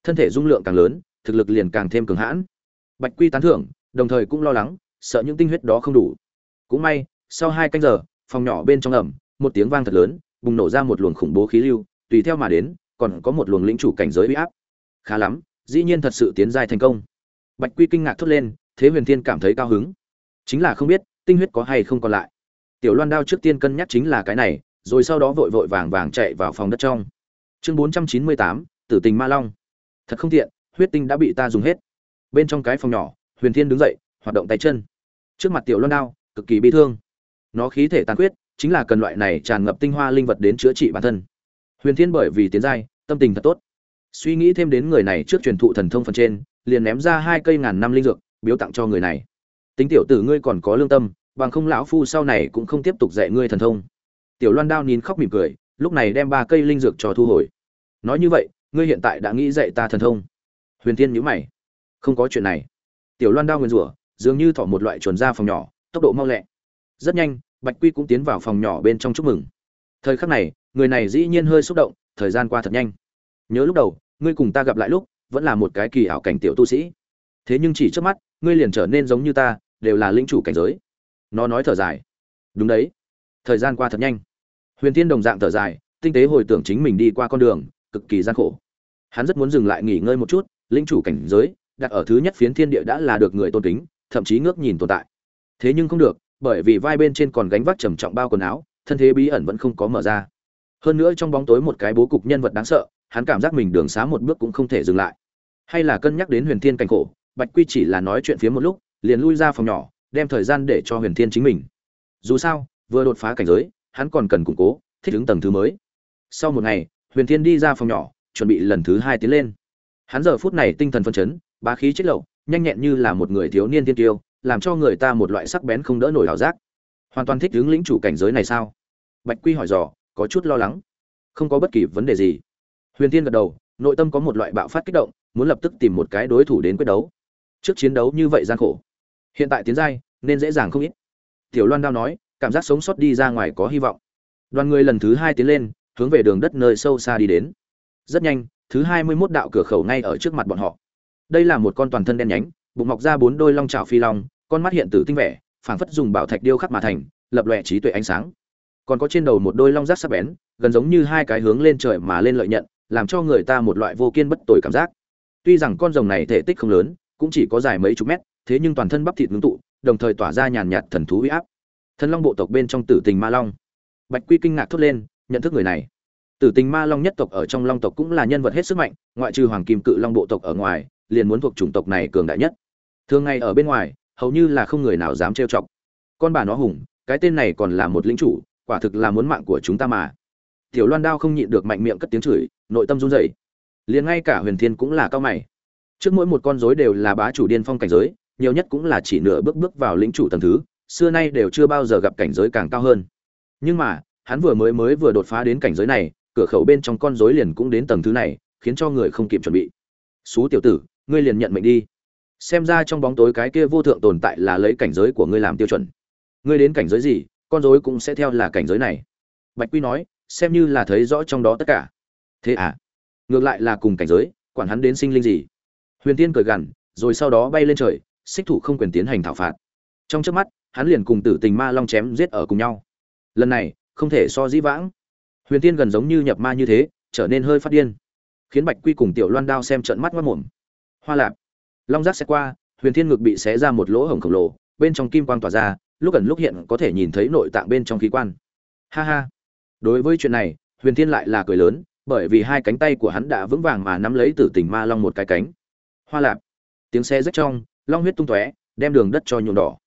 Thân thể dung lượng càng lớn, thực lực liền càng thêm cường hãn. Bạch quy tán thưởng, đồng thời cũng lo lắng, sợ những tinh huyết đó không đủ. Cũng may, sau hai canh giờ, phòng nhỏ bên trong ẩm, một tiếng vang thật lớn, bùng nổ ra một luồng khủng bố khí lưu, tùy theo mà đến còn có một luồng lĩnh chủ cảnh giới uy áp. Khá lắm, dĩ nhiên thật sự tiến giai thành công. Bạch quy kinh ngạc thốt lên, thế huyền thiên cảm thấy cao hứng. Chính là không biết, tinh huyết có hay không còn lại. Tiểu loan đao trước tiên cân nhắc chính là cái này, rồi sau đó vội vội vàng vàng chạy vào phòng đất trong. Chương bốn trăm chín mươi tám, tử tình ma long. Thật không tiện, huyết tinh đã bị ta dùng hết. Bên trong cái phòng nhỏ, huyền thiên đứng dậy, hoạt động tay chân. Trước mặt tiểu loan đao, cực kỳ bi thương. Nó khí thể tàn huyết chính là cần loại này tràn ngập tinh hoa linh vật đến chữa trị bản thân huyền thiên bởi vì tiến giai, tâm tình thật tốt. Suy nghĩ thêm đến người này trước truyền thụ thần thông phần trên, liền ném ra hai cây ngàn năm linh dược, biếu tặng cho người này. Tính tiểu tử ngươi còn có lương tâm, bằng không lão phu sau này cũng không tiếp tục dạy ngươi thần thông. Tiểu loan đao nín khóc mỉm cười, lúc này đem ba cây linh dược cho thu hồi. Nói như vậy, ngươi hiện tại đã nghĩ dạy ta thần thông. Huyền tiên nhíu mày. Không có chuyện này. Tiểu loan đao nguyên rủa, dường như thỏ một loại chuồn ra phòng nhỏ, tốc độ mau lẹ. Rất nhanh, bạch quy cũng tiến vào phòng nhỏ bên trong chúc mừng. Thời khắc này người này dĩ nhiên hơi xúc động, thời gian qua thật nhanh. Nhớ lúc đầu, ngươi cùng ta gặp lại lúc, vẫn là một cái kỳ ảo cảnh tiểu tu sĩ. Thế nhưng chỉ trước mắt, ngươi liền trở nên giống như ta, đều là linh chủ cảnh giới. Nó nói thở dài. Đúng đấy. Thời gian qua thật nhanh. Huyền thiên đồng dạng thở dài, tinh tế hồi tưởng chính mình đi qua con đường, cực kỳ gian khổ. Hắn rất muốn dừng lại nghỉ ngơi một chút linh chủ cảnh giới, đặt ở thứ nhất phiến thiên địa đã là được người tôn kính, thậm chí ngước nhìn tồn tại. Thế nhưng không được, bởi vì vai bên trên còn gánh vác trầm trọng bao quần áo, thân thế bí ẩn vẫn không có mở ra hơn nữa trong bóng tối một cái bố cục nhân vật đáng sợ, hắn cảm giác mình đường xá một bước cũng không thể dừng lại. Hay là cân nhắc đến huyền thiên cảnh khổ, bạch quy chỉ là nói chuyện phía một lúc, liền lui ra phòng nhỏ, đem thời gian để cho huyền thiên chính mình. Dù sao, vừa đột phá cảnh giới, hắn còn cần củng cố, thích ứng tầng thứ mới. Sau một ngày, huyền thiên đi ra phòng nhỏ, chuẩn bị lần thứ hai tiến lên. Hắn giờ phút này tinh thần phân chấn, bá khí chết lậu, nhanh nhẹn như là một người thiếu niên tiên tiêu, làm cho người ta một loại sắc bén không đỡ nổi ảo giác. Hoàn toàn thích ứng lĩnh chủ cảnh giới này sao? Bạch quy hỏi dò có chút lo lắng. Không có bất kỳ vấn đề gì. Huyền Thiên gật đầu, nội tâm có một loại bạo phát kích động, muốn lập tức tìm một cái đối thủ đến quyết đấu. Trước chiến đấu như vậy gian khổ. Hiện tại tiến giai, nên dễ dàng không ít. Tiểu loan đao nói, cảm giác sống sót đi ra ngoài có hy vọng. Đoàn người lần thứ hai tiến lên, hướng về đường đất nơi sâu xa đi đến. Rất nhanh, thứ hai mươi mốt đạo cửa khẩu ngay ở trước mặt bọn họ. Đây là một con toàn thân đen nhánh, bụng mọc ra bốn đôi long trào phi long, con mắt hiện tử tinh vẻ, phảng phất dùng bảo thạch điêu khắc mà thành, lập lòe trí tuệ ánh sáng còn có trên đầu một đôi long rác sắc bén, gần giống như hai cái hướng lên trời mà lên lợi nhận, làm cho người ta một loại vô kiên bất tồi cảm giác. Tuy rằng con rồng này thể tích không lớn, cũng chỉ có dài mấy chục mét, thế nhưng toàn thân bắp thịt ngưng tụ, đồng thời tỏa ra nhàn nhạt thần thú huy áp. Thần long bộ tộc bên trong tử tình ma long. Bạch quy kinh ngạc thốt lên, nhận thức người này. Tử tình ma long nhất tộc ở trong long tộc cũng là nhân vật hết sức mạnh, ngoại trừ hoàng kim cự long bộ tộc ở ngoài, liền muốn thuộc chủng tộc này cường đại nhất. Thường ngày ở bên ngoài, hầu như là không người nào dám trêu chọc. Con bà nó hùng, cái tên này còn là một lính chủ quả thực là muốn mạng của chúng ta mà. Tiểu loan đao không nhịn được mạnh miệng cất tiếng chửi, nội tâm run rẩy. Liền ngay cả huyền thiên cũng là cao mày. Trước mỗi một con rối đều là bá chủ điên phong cảnh giới, nhiều nhất cũng là chỉ nửa bước bước vào lĩnh chủ tầng thứ, xưa nay đều chưa bao giờ gặp cảnh giới càng cao hơn. Nhưng mà, hắn vừa mới mới vừa đột phá đến cảnh giới này, cửa khẩu bên trong con rối liền cũng đến tầng thứ này, khiến cho người không kịp chuẩn bị. Xú tiểu tử, ngươi liền nhận mệnh đi. Xem ra trong bóng tối cái kia vô thượng tồn tại là lấy cảnh giới của ngươi làm tiêu chuẩn. Ngươi đến cảnh giới gì con rối cũng sẽ theo là cảnh giới này. Bạch quy nói, xem như là thấy rõ trong đó tất cả. Thế à? Ngược lại là cùng cảnh giới, quản hắn đến sinh linh gì? Huyền tiên cười gằn, rồi sau đó bay lên trời, xích thủ không quyền tiến hành thảo phạt. Trong trước mắt, hắn liền cùng tử tình ma long chém giết ở cùng nhau. Lần này, không thể so dĩ vãng. Huyền tiên gần giống như nhập ma như thế, trở nên hơi phát điên. Khiến bạch quy cùng tiểu loan đao xem trận mắt mất mồm. Hoa lạp. Long giác sẽ qua, huyền thiên ngực bị xé ra một lỗ hổng khổng lồ, bên trong kim quang tỏa ra lúc ẩn lúc hiện có thể nhìn thấy nội tạng bên trong khí quan. Ha ha. Đối với chuyện này, huyền thiên lại là cười lớn, bởi vì hai cánh tay của hắn đã vững vàng mà nắm lấy tử tình ma long một cái cánh. Hoa lạp. Tiếng xe rách trong, long huyết tung tóe, đem đường đất cho nhuộm đỏ.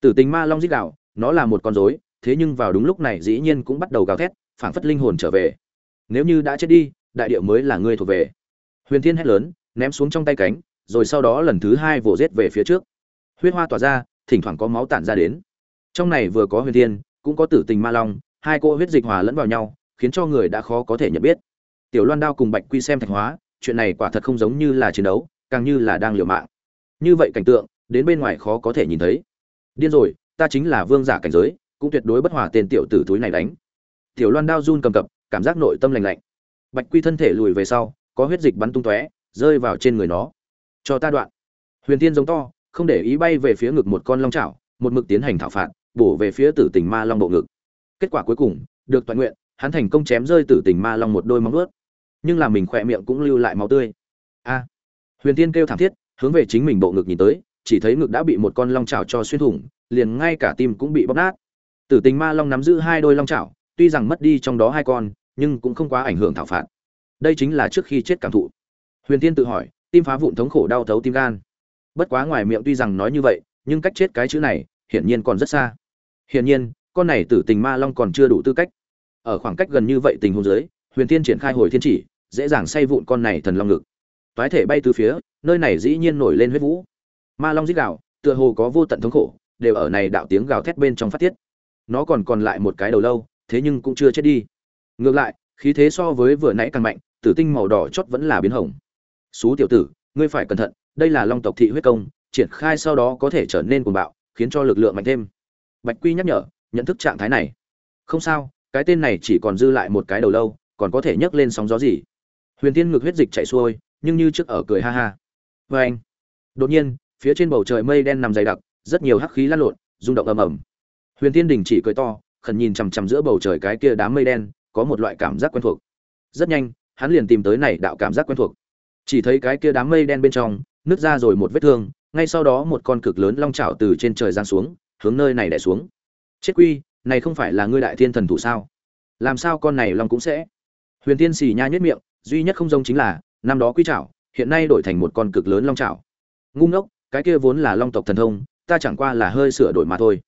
Tử tình ma long dích đạo nó là một con rối, thế nhưng vào đúng lúc này dĩ nhiên cũng bắt đầu gào thét, phảng phất linh hồn trở về. Nếu như đã chết đi, đại địa mới là ngươi thuộc về. Huyền thiên hét lớn, ném xuống trong tay cánh, rồi sau đó lần thứ hai vồ rết về phía trước. Huyết hoa tỏa ra, thỉnh thoảng có máu tản ra đến trong này vừa có huyền thiên, cũng có tử tình ma long, hai cô huyết dịch hòa lẫn vào nhau, khiến cho người đã khó có thể nhận biết. Tiểu loan đao cùng bạch quy xem thạch hóa, chuyện này quả thật không giống như là chiến đấu, càng như là đang liều mạng. Như vậy cảnh tượng, đến bên ngoài khó có thể nhìn thấy. Điên rồi, ta chính là vương giả cảnh giới, cũng tuyệt đối bất hòa tên tiểu tử túi này đánh. Tiểu loan đao run cầm cập, cảm giác nội tâm lành lạnh. Bạch quy thân thể lùi về sau, có huyết dịch bắn tung tóe, rơi vào trên người nó. Cho ta đoạn. Huyền tiên giống to, không để ý bay về phía ngực một con long chảo, một mực tiến hành thảo phạt bổ về phía tử tình ma long bộ ngực. Kết quả cuối cùng, được toàn nguyện, hắn thành công chém rơi tử tình ma long một đôi móng ướt nhưng là mình khỏe miệng cũng lưu lại máu tươi. A. Huyền tiên kêu thảm thiết, hướng về chính mình bộ ngực nhìn tới, chỉ thấy ngực đã bị một con long chảo cho xuyên thủng, liền ngay cả tim cũng bị bóp nát. Tử tình ma long nắm giữ hai đôi long chảo, tuy rằng mất đi trong đó hai con, nhưng cũng không quá ảnh hưởng thảo phạt. Đây chính là trước khi chết cảm thụ. Huyền tiên tự hỏi, tim phá vụn thống khổ đau thấu tim gan. Bất quá ngoài miệng tuy rằng nói như vậy, nhưng cách chết cái chữ này, hiển nhiên còn rất xa hiển nhiên, con này tử tình ma long còn chưa đủ tư cách. Ở khoảng cách gần như vậy tình huống dưới, huyền tiên triển khai hồi thiên chỉ, dễ dàng say vụn con này thần long ngực. Toái thể bay từ phía, nơi này dĩ nhiên nổi lên huyết vũ. Ma long rít gào, tựa hồ có vô tận thống khổ, đều ở này đạo tiếng gào thét bên trong phát tiết. Nó còn còn lại một cái đầu lâu, thế nhưng cũng chưa chết đi. Ngược lại, khí thế so với vừa nãy càng mạnh, tử tinh màu đỏ chót vẫn là biến hồng. Xú tiểu tử, ngươi phải cẩn thận, đây là long tộc thị huyết công, triển khai sau đó có thể trở nên cuồng bạo, khiến cho lực lượng mạnh thêm bạch quy nhắc nhở, nhận thức trạng thái này. Không sao, cái tên này chỉ còn dư lại một cái đầu lâu, còn có thể nhấc lên sóng gió gì. Huyền tiên ngực huyết dịch chảy xuôi, nhưng như trước ở cười ha ha. Vê anh, đột nhiên, phía trên bầu trời mây đen nằm dày đặc, rất nhiều hắc khí lăn lộn, rung động ầm ầm. Huyền tiên đình chỉ cười to, khẩn nhìn chằm chằm giữa bầu trời cái kia đám mây đen, có một loại cảm giác quen thuộc. Rất nhanh, hắn liền tìm tới này đạo cảm giác quen thuộc. Chỉ thấy cái kia đám mây đen bên trong, nứt ra rồi một vết thương, ngay sau đó một con cực lớn long chảo từ trên trời giáng xuống hướng nơi này đè xuống. Chết quy, này không phải là ngươi đại thiên thần thủ sao? Làm sao con này long cũng sẽ? Huyền tiên xì nha nhất miệng, duy nhất không giống chính là, năm đó quy chảo hiện nay đổi thành một con cực lớn long chảo ngu ngốc, cái kia vốn là long tộc thần thông, ta chẳng qua là hơi sửa đổi mà thôi.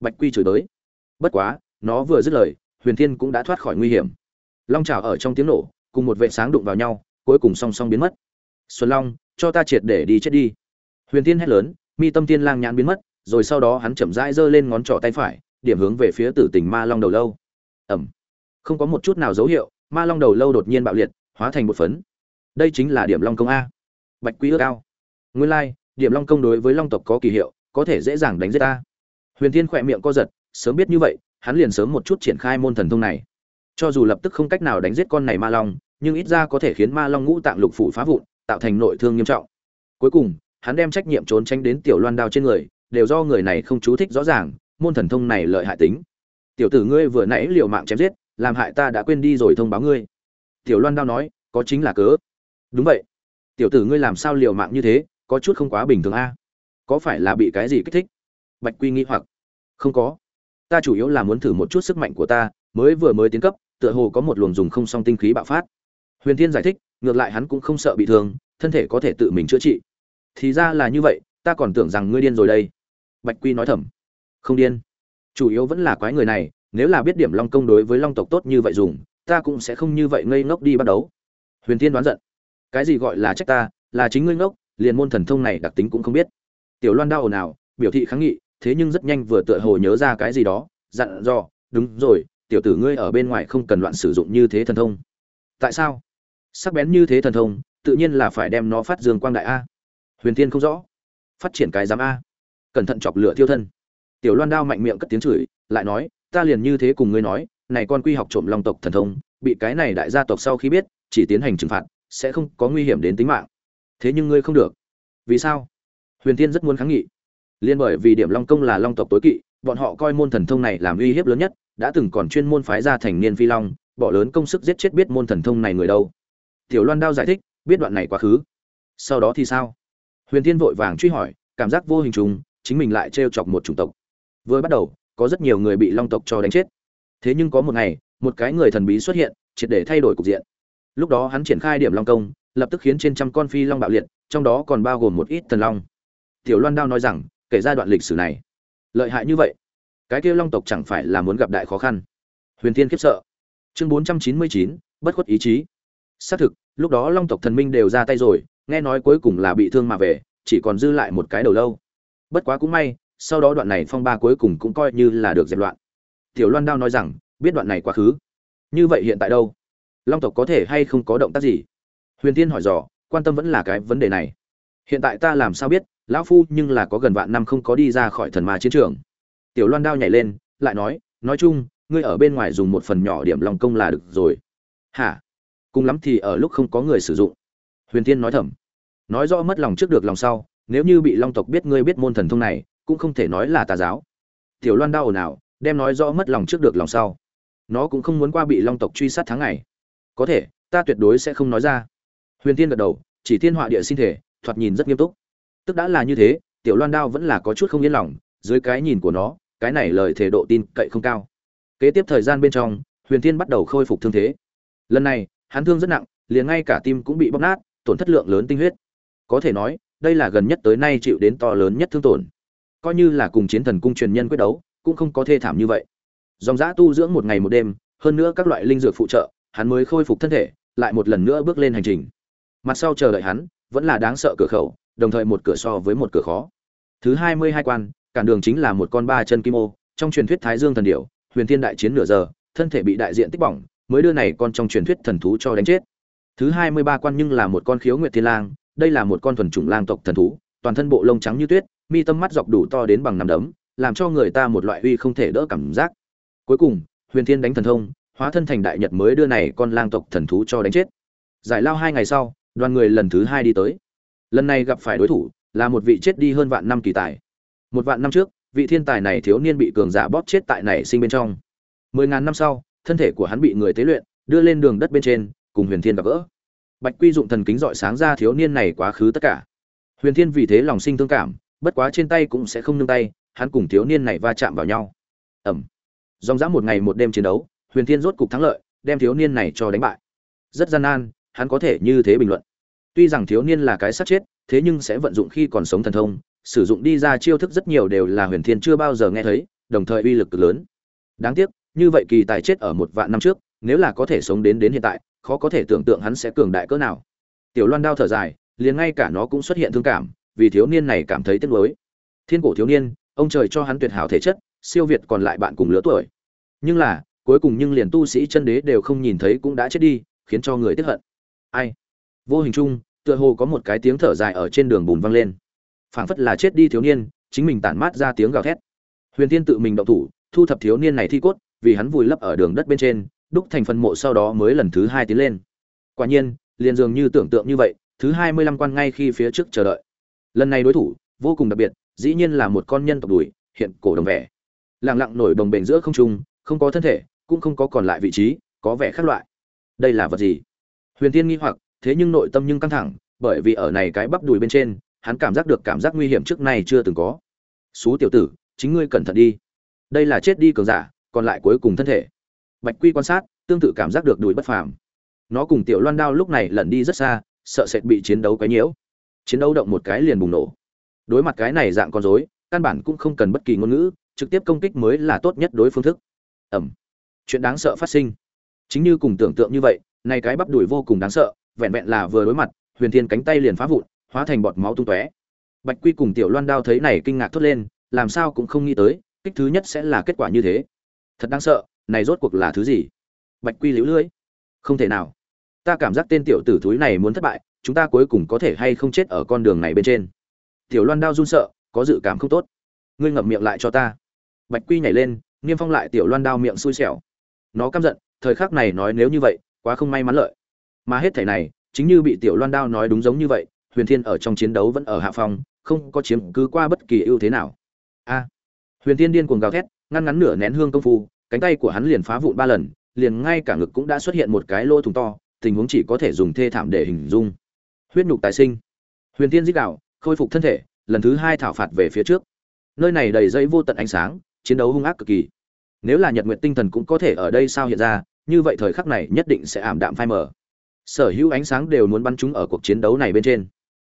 Bạch quy chửi tới bất quá, nó vừa dứt lời, huyền thiên cũng đã thoát khỏi nguy hiểm. Long chảo ở trong tiếng nổ, cùng một vệ sáng đụng vào nhau, cuối cùng song song biến mất. Xuân long, cho ta triệt để đi chết đi. Huyền Thiên hét lớn, mi tâm tiên lang nhãn biến mất rồi sau đó hắn chậm rãi giơ lên ngón trỏ tay phải điểm hướng về phía tử tình ma long đầu lâu. Ầm, không có một chút nào dấu hiệu ma long đầu lâu đột nhiên bạo liệt hóa thành một phấn. Đây chính là điểm long công a. Bạch quý ước ao. nguyên lai、like, điểm long công đối với long tộc có kỳ hiệu có thể dễ dàng đánh giết ta. Huyền Thiên khẽ miệng co giật sớm biết như vậy hắn liền sớm một chút triển khai môn thần thông này. Cho dù lập tức không cách nào đánh giết con này ma long nhưng ít ra có thể khiến ma long ngũ tạng lục phủ phá vụn tạo thành nội thương nghiêm trọng. Cuối cùng hắn đem trách nhiệm trốn tránh đến tiểu loan đao trên người đều do người này không chú thích rõ ràng, môn thần thông này lợi hại tính. Tiểu tử ngươi vừa nãy liều mạng chém giết, làm hại ta đã quên đi rồi thông báo ngươi. Tiểu loan đao nói, có chính là cớ. Đúng vậy. Tiểu tử ngươi làm sao liều mạng như thế, có chút không quá bình thường a. Có phải là bị cái gì kích thích? Bạch quy nghĩ hoặc. Không có. Ta chủ yếu là muốn thử một chút sức mạnh của ta, mới vừa mới tiến cấp, tựa hồ có một luồng dùng không song tinh khí bạo phát. Huyền thiên giải thích, ngược lại hắn cũng không sợ bị thương, thân thể có thể tự mình chữa trị. Thì ra là như vậy, ta còn tưởng rằng ngươi điên rồi đây bạch quy nói thầm. Không điên. Chủ yếu vẫn là quái người này, nếu là biết điểm long công đối với long tộc tốt như vậy dùng, ta cũng sẽ không như vậy ngây ngốc đi bắt đấu. Huyền Thiên đoán giận. Cái gì gọi là trách ta, là chính ngươi ngốc, liền môn thần thông này đặc tính cũng không biết. Tiểu loan đau ồn ào, biểu thị kháng nghị, thế nhưng rất nhanh vừa tựa hồ nhớ ra cái gì đó, dặn dò, đúng rồi, tiểu tử ngươi ở bên ngoài không cần loạn sử dụng như thế thần thông. Tại sao? Sắc bén như thế thần thông, tự nhiên là phải đem nó phát dương quang đại a. Huyền Thiên không rõ. Phát triển cái giám a cẩn thận chọc lửa thiêu thân. Tiểu loan đao mạnh miệng cất tiếng chửi, lại nói, ta liền như thế cùng ngươi nói, này con quy học trộm long tộc thần thông, bị cái này đại gia tộc sau khi biết, chỉ tiến hành trừng phạt, sẽ không có nguy hiểm đến tính mạng. Thế nhưng ngươi không được. Vì sao? Huyền tiên rất muốn kháng nghị. Liên bởi vì điểm long công là long tộc tối kỵ, bọn họ coi môn thần thông này làm uy hiếp lớn nhất, đã từng còn chuyên môn phái ra thành niên phi long, bỏ lớn công sức giết chết biết môn thần thông này người đâu. Tiểu loan đao giải thích, biết đoạn này quá khứ. Sau đó thì sao? Huyền tiên vội vàng truy hỏi, cảm giác vô hình trùng chính mình lại trêu chọc một chủng tộc. Vừa bắt đầu, có rất nhiều người bị long tộc cho đánh chết. Thế nhưng có một ngày, một cái người thần bí xuất hiện, triệt để thay đổi cục diện. Lúc đó hắn triển khai điểm long công, lập tức khiến trên trăm con phi long bạo liệt, trong đó còn bao gồm một ít thần long. Tiểu loan đao nói rằng, kể ra đoạn lịch sử này. Lợi hại như vậy, cái kia long tộc chẳng phải là muốn gặp đại khó khăn. Huyền tiên khiếp sợ. Chương bốn trăm chín mươi chín, bất khuất ý chí. Xác thực, lúc đó long tộc thần minh đều ra tay rồi, nghe nói cuối cùng là bị thương mà về, chỉ còn dư lại một cái đầu lâu bất quá cũng may, sau đó đoạn này phong ba cuối cùng cũng coi như là được dẹp loạn. Tiểu loan đao nói rằng, biết đoạn này quá khứ. Như vậy hiện tại đâu? Long tộc có thể hay không có động tác gì? Huyền tiên hỏi dò, quan tâm vẫn là cái vấn đề này. Hiện tại ta làm sao biết, lão phu nhưng là có gần vạn năm không có đi ra khỏi thần ma chiến trường. Tiểu loan đao nhảy lên, lại nói nói chung, ngươi ở bên ngoài dùng một phần nhỏ điểm lòng công là được rồi. Hả? Cùng lắm thì ở lúc không có người sử dụng. Huyền tiên nói thầm. Nói rõ mất lòng trước được lòng sau nếu như bị long tộc biết ngươi biết môn thần thông này, cũng không thể nói là tà giáo. Tiểu loan đau ồn ào, đem nói rõ mất lòng trước được lòng sau. Nó cũng không muốn qua bị long tộc truy sát tháng ngày. Có thể, ta tuyệt đối sẽ không nói ra. Huyền tiên gật đầu, chỉ thiên họa địa sinh thể, thoạt nhìn rất nghiêm túc. Tức đã là như thế, tiểu loan đao vẫn là có chút không yên lòng, dưới cái nhìn của nó, cái này lời thể độ tin cậy không cao. Kế tiếp thời gian bên trong, huyền Thiên bắt đầu khôi phục thương thế. Lần này, hắn thương rất nặng, liền ngay cả tim cũng bị bóc nát, tổn thất lượng lớn tinh huyết. Có thể nói đây là gần nhất tới nay chịu đến to lớn nhất thương tổn. Coi như là cùng chiến thần cung truyền nhân quyết đấu, cũng không có thê thảm như vậy. Dòng giã tu dưỡng một ngày một đêm, hơn nữa các loại linh dược phụ trợ, hắn mới khôi phục thân thể, lại một lần nữa bước lên hành trình. Mặt sau chờ đợi hắn, vẫn là đáng sợ cửa khẩu, đồng thời một cửa so với một cửa khó. Thứ hai mươi hai quan, cản đường chính là một con ba chân kim ô, trong truyền thuyết thái dương thần điểu, huyền thiên đại chiến nửa giờ, thân thể bị đại diện tích bỏng, mới đưa này con trong truyền thuyết thần thú cho đánh chết. Thứ hai mươi ba quan nhưng là một con khiếu nguyệt thiên lang đây là một con thuần chủng lang tộc thần thú, toàn thân bộ lông trắng như tuyết, mi tâm mắt dọc đủ to đến bằng nắm đấm, làm cho người ta một loại uy không thể đỡ cảm giác. Cuối cùng, huyền thiên đánh thần thông, hóa thân thành đại nhật mới đưa này con lang tộc thần thú cho đánh chết. Giải lao hai ngày sau, đoàn người lần thứ hai đi tới. Lần này gặp phải đối thủ là một vị chết đi hơn vạn năm kỳ tài. Một vạn năm trước, vị thiên tài này thiếu niên bị cường giả bóp chết tại này sinh bên trong. Mười ngàn năm sau, thân thể của hắn bị người tế luyện, đưa lên đường đất bên trên, cùng huyền thiên gặp gỡ bạch quy dụng thần kính dọi sáng ra thiếu niên này quá khứ tất cả. Huyền thiên vì thế lòng sinh thương cảm, bất quá trên tay cũng sẽ không nương tay, hắn cùng thiếu niên này va chạm vào nhau. Ẩm dòng dã một ngày một đêm chiến đấu, huyền thiên rốt cục thắng lợi, đem thiếu niên này cho đánh bại. Rất gian nan, hắn có thể như thế bình luận. Tuy rằng thiếu niên là cái sát chết, thế nhưng sẽ vận dụng khi còn sống thần thông, sử dụng đi ra chiêu thức rất nhiều đều là huyền thiên chưa bao giờ nghe thấy, đồng thời uy lực cực lớn. Đáng tiếc, như vậy kỳ tài chết ở một vạn năm trước, nếu là có thể sống đến đến hiện tại khó có thể tưởng tượng hắn sẽ cường đại cỡ nào. Tiểu loan đao thở dài, liền ngay cả nó cũng xuất hiện thương cảm, vì thiếu niên này cảm thấy tiếc nuối. Thiên cổ thiếu niên, ông trời cho hắn tuyệt hảo thể chất, siêu việt còn lại bạn cùng lứa tuổi. Nhưng là, cuối cùng nhưng liền tu sĩ chân đế đều không nhìn thấy cũng đã chết đi, khiến cho người tiếc hận. Ai? Vô hình chung, tựa hồ có một cái tiếng thở dài ở trên đường bùn vang lên. Phảng phất là chết đi thiếu niên, chính mình tản mát ra tiếng gào thét. Huyền tiên tự mình động thủ, thu thập thiếu niên này thi cốt, vì hắn vùi lấp ở đường đất bên trên đúc thành phần mộ sau đó mới lần thứ hai tiến lên. Quả nhiên, liền dường như tưởng tượng như vậy, thứ hai mươi lăm quan ngay khi phía trước chờ đợi. Lần này đối thủ, vô cùng đặc biệt, dĩ nhiên là một con nhân tộc đùi hiện cổ đồng vẻ. Lặng lặng nổi đồng bền giữa không trung, không có thân thể, cũng không có còn lại vị trí, có vẻ khác loại. Đây là vật gì? Huyền tiên nghi hoặc, thế nhưng nội tâm nhưng căng thẳng, bởi vì ở này cái bắp đùi bên trên, hắn cảm giác được cảm giác nguy hiểm trước nay chưa từng có. Xú tiểu tử, chính ngươi cẩn thận đi. Đây là chết đi cường giả, còn lại cuối cùng thân thể bạch quy quan sát, tương tự cảm giác được đùi bất phàm. Nó cùng tiểu loan đao lúc này lẩn đi rất xa, sợ sệt bị chiến đấu quấy nhiễu. Chiến đấu động một cái liền bùng nổ. Đối mặt cái này dạng con rối, căn bản cũng không cần bất kỳ ngôn ngữ, trực tiếp công kích mới là tốt nhất đối phương thức. Ẩm. Chuyện đáng sợ phát sinh. Chính như cùng tưởng tượng như vậy này cái bắp đùi vô cùng đáng sợ, vẹn vẹn là vừa đối mặt, huyền thiên cánh tay liền phá vụn, hóa thành bọt máu tung tóe. Bạch quy cùng tiểu loan đao thấy này kinh ngạc thốt lên, làm sao cũng không nghĩ tới, kích thứ nhất sẽ là kết quả như thế. Thật đáng sợ này rốt cuộc là thứ gì? Bạch quy liễu lưỡi không thể nào. Ta cảm giác tên tiểu tử thúi này muốn thất bại, chúng ta cuối cùng có thể hay không chết ở con đường này bên trên. Tiểu loan đao run sợ, có dự cảm không tốt. Ngươi ngậm miệng lại cho ta. Bạch quy nhảy lên, niêm phong lại tiểu loan đao miệng xui xẻo. Nó căm giận, thời khắc này nói nếu như vậy, quá không may mắn lợi. Mà hết thảy này, chính như bị tiểu loan đao nói đúng giống như vậy, huyền thiên ở trong chiến đấu vẫn ở hạ phòng không có chiếm cứ qua bất kỳ ưu thế nào. A. Huyền thiên điên cuồng gào thét, ngăn ngắn nửa nén hương công phu cánh tay của hắn liền phá vụn ba lần, liền ngay cả ngực cũng đã xuất hiện một cái lỗ thủng to, tình huống chỉ có thể dùng thê thảm để hình dung. Huyết nhục tái sinh. Huyền tiên dích đạo, khôi phục thân thể, lần thứ hai thảo phạt về phía trước. Nơi này đầy dây vô tận ánh sáng, chiến đấu hung ác cực kỳ. Nếu là nhật nguyện tinh thần cũng có thể ở đây sao hiện ra, như vậy thời khắc này nhất định sẽ ảm đạm phai mờ. Sở hữu ánh sáng đều muốn bắn chúng ở cuộc chiến đấu này bên trên.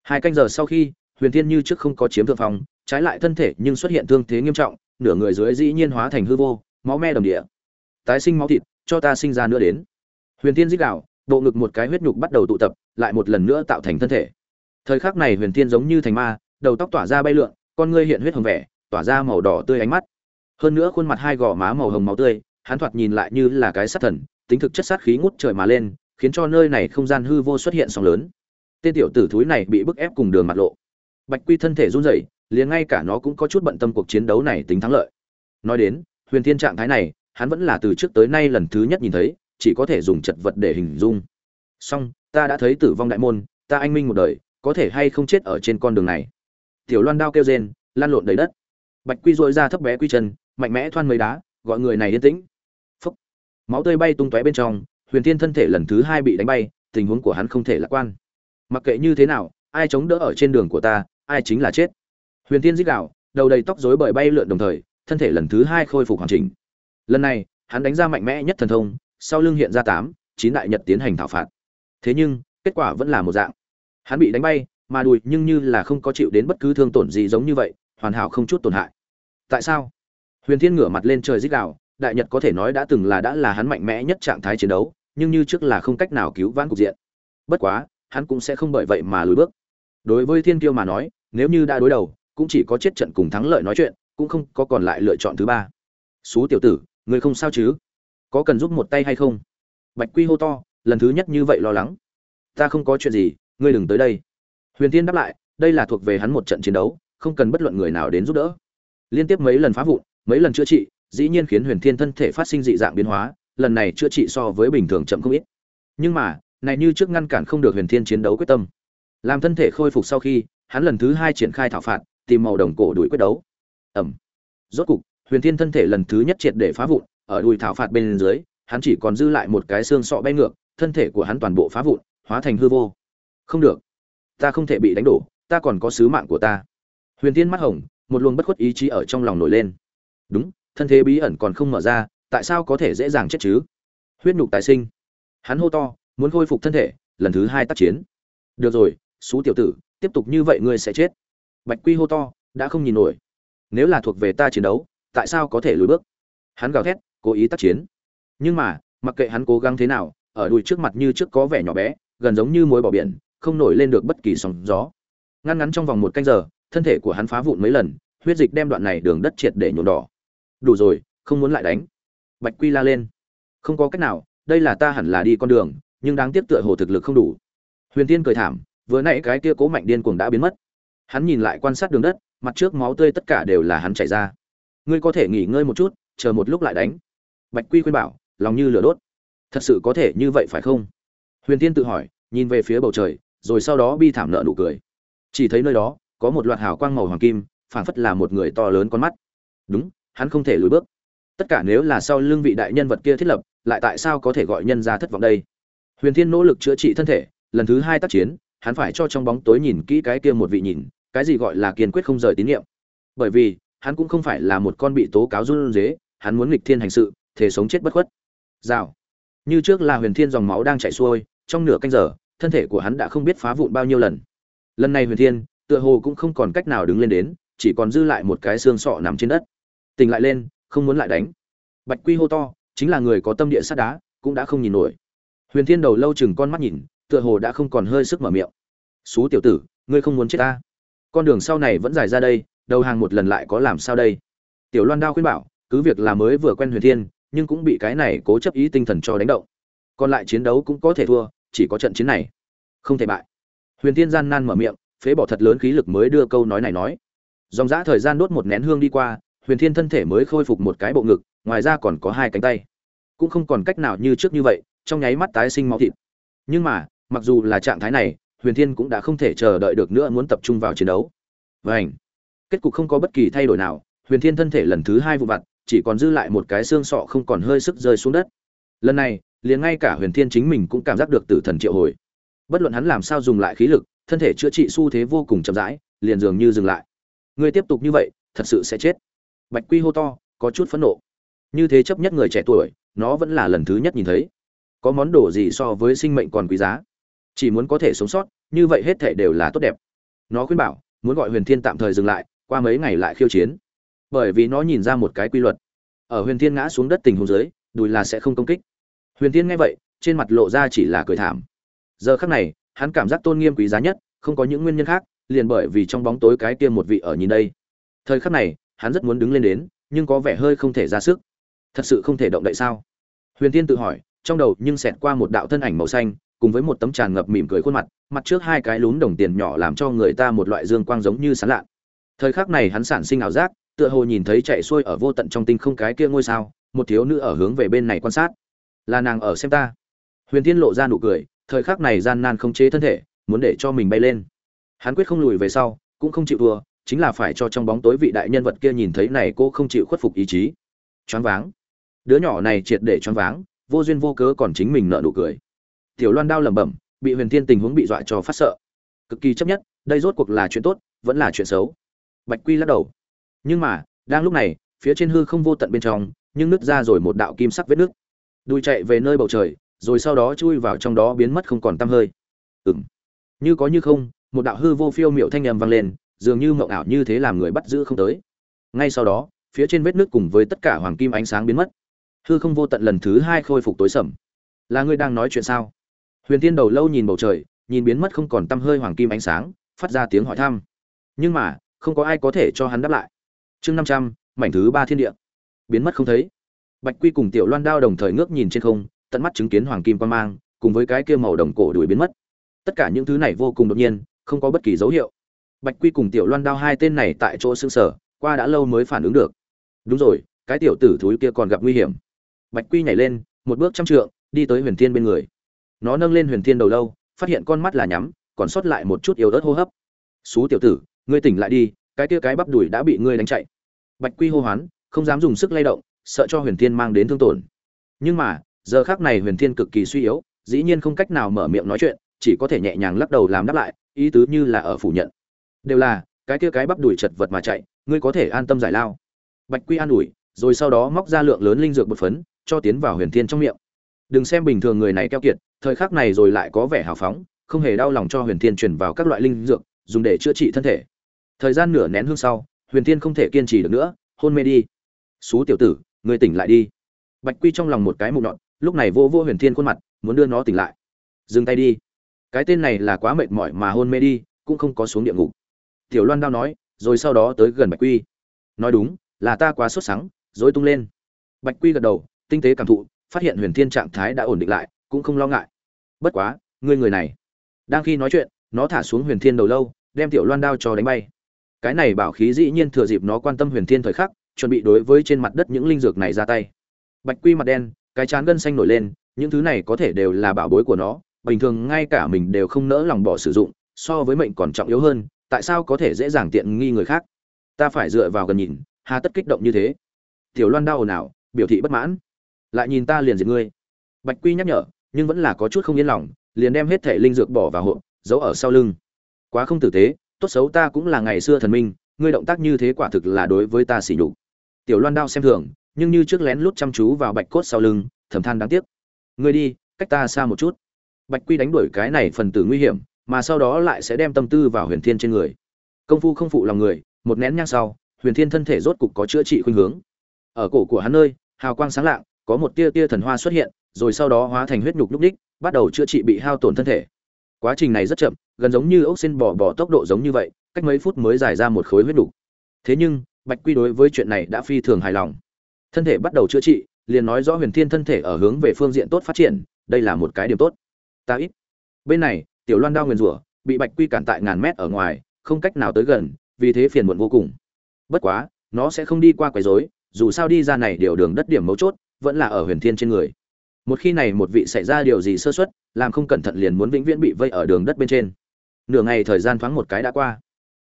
Hai canh giờ sau khi, huyền thiên như trước không có chiếm thượng phong, trái lại thân thể nhưng xuất hiện thương thế nghiêm trọng, nửa người dưới dĩ nhiên hóa thành hư vô máu me đồng địa. Tái sinh máu thịt, cho ta sinh ra nữa đến. Huyền thiên dích đạo bộ ngực một cái huyết nhục bắt đầu tụ tập, lại một lần nữa tạo thành thân thể. Thời khắc này huyền thiên giống như thành ma, đầu tóc tỏa ra bay lượn, con ngươi hiện huyết hồng vẻ, tỏa ra màu đỏ tươi ánh mắt. Hơn nữa khuôn mặt hai gò má màu hồng máu tươi, hắn thoạt nhìn lại như là cái sát thần, tính thực chất sát khí ngút trời mà lên, khiến cho nơi này không gian hư vô xuất hiện sóng lớn. Tên tiểu tử thúi này bị bức ép cùng đường mặt lộ. Bạch quy thân thể run rẩy, liền ngay cả nó cũng có chút bận tâm cuộc chiến đấu này tính thắng lợi. Nói đến huyền thiên trạng thái này, hắn vẫn là từ trước tới nay lần thứ nhất nhìn thấy, chỉ có thể dùng chật vật để hình dung. Song ta đã thấy tử vong đại môn, ta anh minh một đời, có thể hay không chết ở trên con đường này? Tiểu loan đao kêu rên lan lộn đầy đất. Bạch quy dội ra thấp bé quy chân, mạnh mẽ thoăn mấy đá, gọi người này yên tĩnh. Phúc. Máu tươi bay tung tóe bên trong, huyền thiên thân thể lần thứ hai bị đánh bay, tình huống của hắn không thể lạc quan. Mặc kệ như thế nào, ai chống đỡ ở trên đường của ta, ai chính là chết. Huyền thiên dích đạo đầu đầy tóc rối bời bay lượn đồng thời thân thể lần thứ hai khôi phục hoàn chỉnh. Lần này, hắn đánh ra mạnh mẽ nhất thần thông, sau lưng hiện ra tám, chín đại nhật tiến hành thảo phạt. Thế nhưng, kết quả vẫn là một dạng. Hắn bị đánh bay, mà đùi nhưng như là không có chịu đến bất cứ thương tổn gì giống như vậy, hoàn hảo không chút tổn hại. Tại sao? Huyền thiên ngửa mặt lên trời dích đạo đại nhật có thể nói đã từng là đã là hắn mạnh mẽ nhất trạng thái chiến đấu, nhưng như trước là không cách nào cứu vãn cục diện. Bất quá, hắn cũng sẽ không bởi vậy mà lùi bước. Đối với thiên kiêu mà nói, nếu như đã đối đầu, cũng chỉ có chết trận cùng thắng lợi nói chuyện cũng không có còn lại lựa chọn thứ ba. Xú tiểu tử, người không sao chứ? Có cần giúp một tay hay không? Bạch quy hô to, lần thứ nhất như vậy lo lắng. Ta không có chuyện gì, ngươi đừng tới đây. Huyền tiên đáp lại, đây là thuộc về hắn một trận chiến đấu, không cần bất luận người nào đến giúp đỡ. Liên tiếp mấy lần phá vụn, mấy lần chữa trị, dĩ nhiên khiến huyền thiên thân thể phát sinh dị dạng biến hóa, lần này chữa trị so với bình thường chậm không ít. Nhưng mà, này như trước ngăn cản không được huyền thiên chiến đấu quyết tâm. Làm thân thể khôi phục sau khi, hắn lần thứ hai triển khai thảo phạt, tìm màu đồng cổ đuổi quyết đấu ẩm. Rốt cục, huyền thiên thân thể lần thứ nhất triệt để phá vụn, ở đùi thảo phạt bên dưới, hắn chỉ còn dư lại một cái xương sọ bay ngược, thân thể của hắn toàn bộ phá vụn, hóa thành hư vô. Không được. Ta không thể bị đánh đổ, ta còn có sứ mạng của ta. Huyền thiên mắt hồng, một luồng bất khuất ý chí ở trong lòng nổi lên. Đúng, thân thế bí ẩn còn không mở ra, tại sao có thể dễ dàng chết chứ? Huyết nhục tái sinh. Hắn hô to, muốn khôi phục thân thể, lần thứ hai tác chiến. Được rồi, xú tiểu tử, tiếp tục như vậy ngươi sẽ chết. Bạch quy hô to, đã không nhìn nổi nếu là thuộc về ta chiến đấu, tại sao có thể lùi bước? Hắn gào thét, cố ý tác chiến. Nhưng mà, mặc kệ hắn cố gắng thế nào, ở đùi trước mặt như trước có vẻ nhỏ bé, gần giống như mối bỏ biển, không nổi lên được bất kỳ sóng gió. Ngăn ngắn trong vòng một canh giờ, thân thể của hắn phá vụn mấy lần, huyết dịch đem đoạn này đường đất triệt để nhuộm đỏ. Đủ rồi, không muốn lại đánh. Bạch quy la lên. Không có cách nào, đây là ta hẳn là đi con đường, nhưng đáng tiếc tựa hồ thực lực không đủ. Huyền tiên cười thảm, vừa nãy cái kia cố mạnh điên cuồng đã biến mất. Hắn nhìn lại quan sát đường đất mặt trước máu tươi tất cả đều là hắn chảy ra. Ngươi có thể nghỉ ngơi một chút, chờ một lúc lại đánh. Bạch quy khuyên bảo, lòng như lửa đốt. Thật sự có thể như vậy phải không? Huyền tiên tự hỏi, nhìn về phía bầu trời, rồi sau đó bi thảm nợ nụ cười. Chỉ thấy nơi đó, có một loạt hào quang màu hoàng kim, phảng phất là một người to lớn con mắt. Đúng, hắn không thể lùi bước. Tất cả nếu là sau lưng vị đại nhân vật kia thiết lập, lại tại sao có thể gọi nhân ra thất vọng đây? Huyền thiên nỗ lực chữa trị thân thể, lần thứ hai tác chiến, hắn phải cho trong bóng tối nhìn kỹ cái kia một vị nhìn cái gì gọi là kiên quyết không rời tín nhiệm? Bởi vì, hắn cũng không phải là một con bị tố cáo run dế hắn muốn nghịch thiên hành sự, thể sống chết bất khuất. Rào. Như trước là huyền thiên dòng máu đang chảy xuôi, trong nửa canh giờ, thân thể của hắn đã không biết phá vụn bao nhiêu lần. Lần này huyền thiên, tựa hồ cũng không còn cách nào đứng lên đến, chỉ còn dư lại một cái xương sọ nằm trên đất. Tỉnh lại lên, không muốn lại đánh. Bạch quy hô to, chính là người có tâm địa sắt đá, cũng đã không nhìn nổi. Huyền thiên đầu lâu chừng con mắt nhìn, tựa hồ đã không còn hơi sức mở miệng. Xú tiểu tử, ngươi không muốn chết ta? Con đường sau này vẫn dài ra đây, đầu hàng một lần lại có làm sao đây? Tiểu loan đao khuyên bảo, cứ việc là mới vừa quen huyền thiên, nhưng cũng bị cái này cố chấp ý tinh thần cho đánh động. Còn lại chiến đấu cũng có thể thua, chỉ có trận chiến này không thể bại. Huyền thiên gian nan mở miệng, phế bỏ thật lớn khí lực mới đưa câu nói này nói. Dòng dã thời gian đốt một nén hương đi qua, huyền thiên thân thể mới khôi phục một cái bộ ngực, ngoài ra còn có hai cánh tay. Cũng không còn cách nào như trước như vậy, trong nháy mắt tái sinh máu thịt. Nhưng mà, mặc dù là trạng thái này huyền thiên cũng đã không thể chờ đợi được nữa muốn tập trung vào chiến đấu. Vảnh kết cục không có bất kỳ thay đổi nào, huyền thiên thân thể lần thứ hai vụ vặt, chỉ còn dư lại một cái xương sọ không còn hơi sức rơi xuống đất. Lần này, liền ngay cả huyền thiên chính mình cũng cảm giác được tử thần triệu hồi. Bất luận hắn làm sao dùng lại khí lực, thân thể chữa trị xu thế vô cùng chậm rãi, liền dường như dừng lại. Người tiếp tục như vậy, thật sự sẽ chết. Bạch quy hô to, có chút phẫn nộ. Như thế chấp nhất người trẻ tuổi, nó vẫn là lần thứ nhất nhìn thấy. Có món đồ gì so với sinh mệnh còn quý giá? Chỉ muốn có thể sống sót, như vậy hết thể đều là tốt đẹp. Nó khuyên bảo, muốn gọi huyền thiên tạm thời dừng lại, qua mấy ngày lại khiêu chiến. Bởi vì nó nhìn ra một cái quy luật. Ở huyền thiên ngã xuống đất tình huống dưới, đùi là sẽ không công kích. Huyền thiên nghe vậy, trên mặt lộ ra chỉ là cười thảm. Giờ khắc này, hắn cảm giác tôn nghiêm quý giá nhất, không có những nguyên nhân khác, liền bởi vì trong bóng tối cái kia một vị ở nhìn đây. Thời khắc này, hắn rất muốn đứng lên đến, nhưng có vẻ hơi không thể ra sức. Thật sự không thể động đậy sao? Huyền thiên tự hỏi, trong đầu nhưng xẹt qua một đạo thân ảnh màu xanh cùng với một tấm tràn ngập mỉm cười khuôn mặt mặt trước hai cái lún đồng tiền nhỏ làm cho người ta một loại dương quang giống như sán lạ thời khắc này hắn sản sinh ảo giác, tựa hồ nhìn thấy chạy xuôi ở vô tận trong tinh không cái kia ngôi sao, một thiếu nữ ở hướng về bên này quan sát. Là nàng ở xem ta. Huyền tiên lộ ra nụ cười, thời khắc này gian nan không chế thân thể, muốn để cho mình bay lên. Hắn quyết không lùi về sau, cũng không chịu thua, chính là phải cho trong bóng tối vị đại nhân vật kia nhìn thấy này cô không chịu khuất phục ý chí. Choáng váng. Đứa nhỏ này triệt để choáng váng, vô duyên vô cớ còn chính mình nợ nụ cười tiểu loan đao lẩm bẩm, bị huyền thiên tình huống bị dọa cho phát sợ. Cực kỳ chấp nhất, đây rốt cuộc là chuyện tốt, vẫn là chuyện xấu. Bạch quy lắc đầu. Nhưng mà, đang lúc này, phía trên hư không vô tận bên trong, nhưng nứt ra rồi một đạo kim sắc vết nước đuôi chạy về nơi bầu trời, rồi sau đó chui vào trong đó biến mất không còn tăm hơi. Ừng như có như không, một đạo hư vô phiêu miệu thanh âm vang lên, dường như mộng ảo như thế làm người bắt giữ không tới. Ngay sau đó, phía trên vết nước cùng với tất cả hoàng kim ánh sáng biến mất. Hư không vô tận lần thứ hai khôi phục tối sầm. Là ngươi đang nói chuyện sao? Huyền tiên đầu lâu nhìn bầu trời, nhìn biến mất không còn tăm hơi hoàng kim ánh sáng, phát ra tiếng hỏi thăm. Nhưng mà, không có ai có thể cho hắn đáp lại. Chương năm trăm, mảnh thứ ba thiên địa. Biến mất không thấy. Bạch quy cùng tiểu loan đao đồng thời ngước nhìn trên không, tận mắt chứng kiến hoàng kim quan mang, cùng với cái kia màu đồng cổ đuổi biến mất. Tất cả những thứ này vô cùng đột nhiên, không có bất kỳ dấu hiệu. Bạch quy cùng tiểu loan đao hai tên này tại chỗ xương sở qua đã lâu mới phản ứng được. Đúng rồi, cái tiểu tử thúi kia còn gặp nguy hiểm. Bạch quy nhảy lên, một bước trăm trượng, đi tới huyền thiên bên người nó nâng lên huyền thiên đầu lâu, phát hiện con mắt là nhắm, còn sót lại một chút yếu ớt hô hấp. Xú tiểu tử, ngươi tỉnh lại đi, cái tia cái bắp đùi đã bị ngươi đánh chạy. Bạch quy hô hoán, không dám dùng sức lay động, sợ cho huyền thiên mang đến thương tổn. Nhưng mà, giờ khác này huyền thiên cực kỳ suy yếu, dĩ nhiên không cách nào mở miệng nói chuyện, chỉ có thể nhẹ nhàng lắc đầu làm đáp lại, ý tứ như là ở phủ nhận. Đều là, cái kia cái bắp đùi chật vật mà chạy, ngươi có thể an tâm giải lao. Bạch quy an ủi, rồi sau đó móc ra lượng lớn linh dược bột phấn, cho tiến vào huyền thiên trong miệng. Đừng xem bình thường người này keo kiệt thời khắc này rồi lại có vẻ hào phóng, không hề đau lòng cho huyền thiên truyền vào các loại linh dược, dùng để chữa trị thân thể. Thời gian nửa nén hương sau, huyền thiên không thể kiên trì được nữa, hôn mê đi. Xú tiểu tử người tỉnh lại đi. Bạch quy trong lòng một cái mụn nhọn, lúc này vô vô huyền thiên khuôn mặt, muốn đưa nó tỉnh lại. Dừng tay đi. Cái tên này là quá mệt mỏi mà hôn mê đi, cũng không có xuống địa ngục. Tiểu loan đao nói, rồi sau đó tới gần bạch quy. Nói đúng, là ta quá sốt sắng dối tung lên. Bạch quy gật đầu, tinh tế cảm thụ, phát hiện huyền thiên trạng thái đã ổn định lại, cũng không lo ngại bất quá, ngươi người này. Đang khi nói chuyện, nó thả xuống huyền thiên đầu lâu, đem tiểu loan đao cho đánh bay. Cái này bảo khí dĩ nhiên thừa dịp nó quan tâm huyền thiên thời khắc, chuẩn bị đối với trên mặt đất những linh dược này ra tay. Bạch quy mặt đen, cái chán gân xanh nổi lên, những thứ này có thể đều là bảo bối của nó, bình thường ngay cả mình đều không nỡ lòng bỏ sử dụng, so với mệnh còn trọng yếu hơn, tại sao có thể dễ dàng tiện nghi người khác? Ta phải dựa vào gần nhìn, hà tất kích động như thế. Tiểu loan đau ồn ào, biểu thị bất mãn. Lại nhìn ta liền diệt ngươi. Bạch quy nhắc nhở nhưng vẫn là có chút không yên lòng, liền đem hết thể linh dược bỏ vào hộp, giấu ở sau lưng. Quá không tử tế, tốt xấu ta cũng là ngày xưa thần minh, ngươi động tác như thế quả thực là đối với ta xỉ nhục. Tiểu loan đao xem thường, nhưng như trước lén lút chăm chú vào bạch cốt sau lưng, thầm than đáng tiếc. Ngươi đi, cách ta xa một chút. Bạch quy đánh đuổi cái này phần tử nguy hiểm, mà sau đó lại sẽ đem tâm tư vào huyền thiên trên người. Công phu không phụ lòng người, một nén nhang sau, huyền thiên thân thể rốt cục có chữa trị khuynh hướng. Ở cổ của hắn nơi, hào quang sáng lạng, có một tia tia thần hoa xuất hiện rồi sau đó hóa thành huyết nhục lúc đích bắt đầu chữa trị bị hao tổn thân thể. Quá trình này rất chậm, gần giống như ốc xin bò bò tốc độ giống như vậy, cách mấy phút mới giải ra một khối huyết nhục. Thế nhưng, bạch quy đối với chuyện này đã phi thường hài lòng. Thân thể bắt đầu chữa trị, liền nói rõ huyền thiên thân thể ở hướng về phương diện tốt phát triển, đây là một cái điểm tốt. Ta ít. Bên này, tiểu loan đao nguyền rủa, bị bạch quy cản tại ngàn mét ở ngoài, không cách nào tới gần, vì thế phiền muộn vô cùng. Bất quá, nó sẽ không đi qua quấy rối, dù sao đi ra này điều đường đất điểm mấu chốt, vẫn là ở huyền thiên trên người một khi này một vị xảy ra điều gì sơ xuất làm không cẩn thận liền muốn vĩnh viễn bị vây ở đường đất bên trên. Nửa ngày thời gian thoáng một cái đã qua.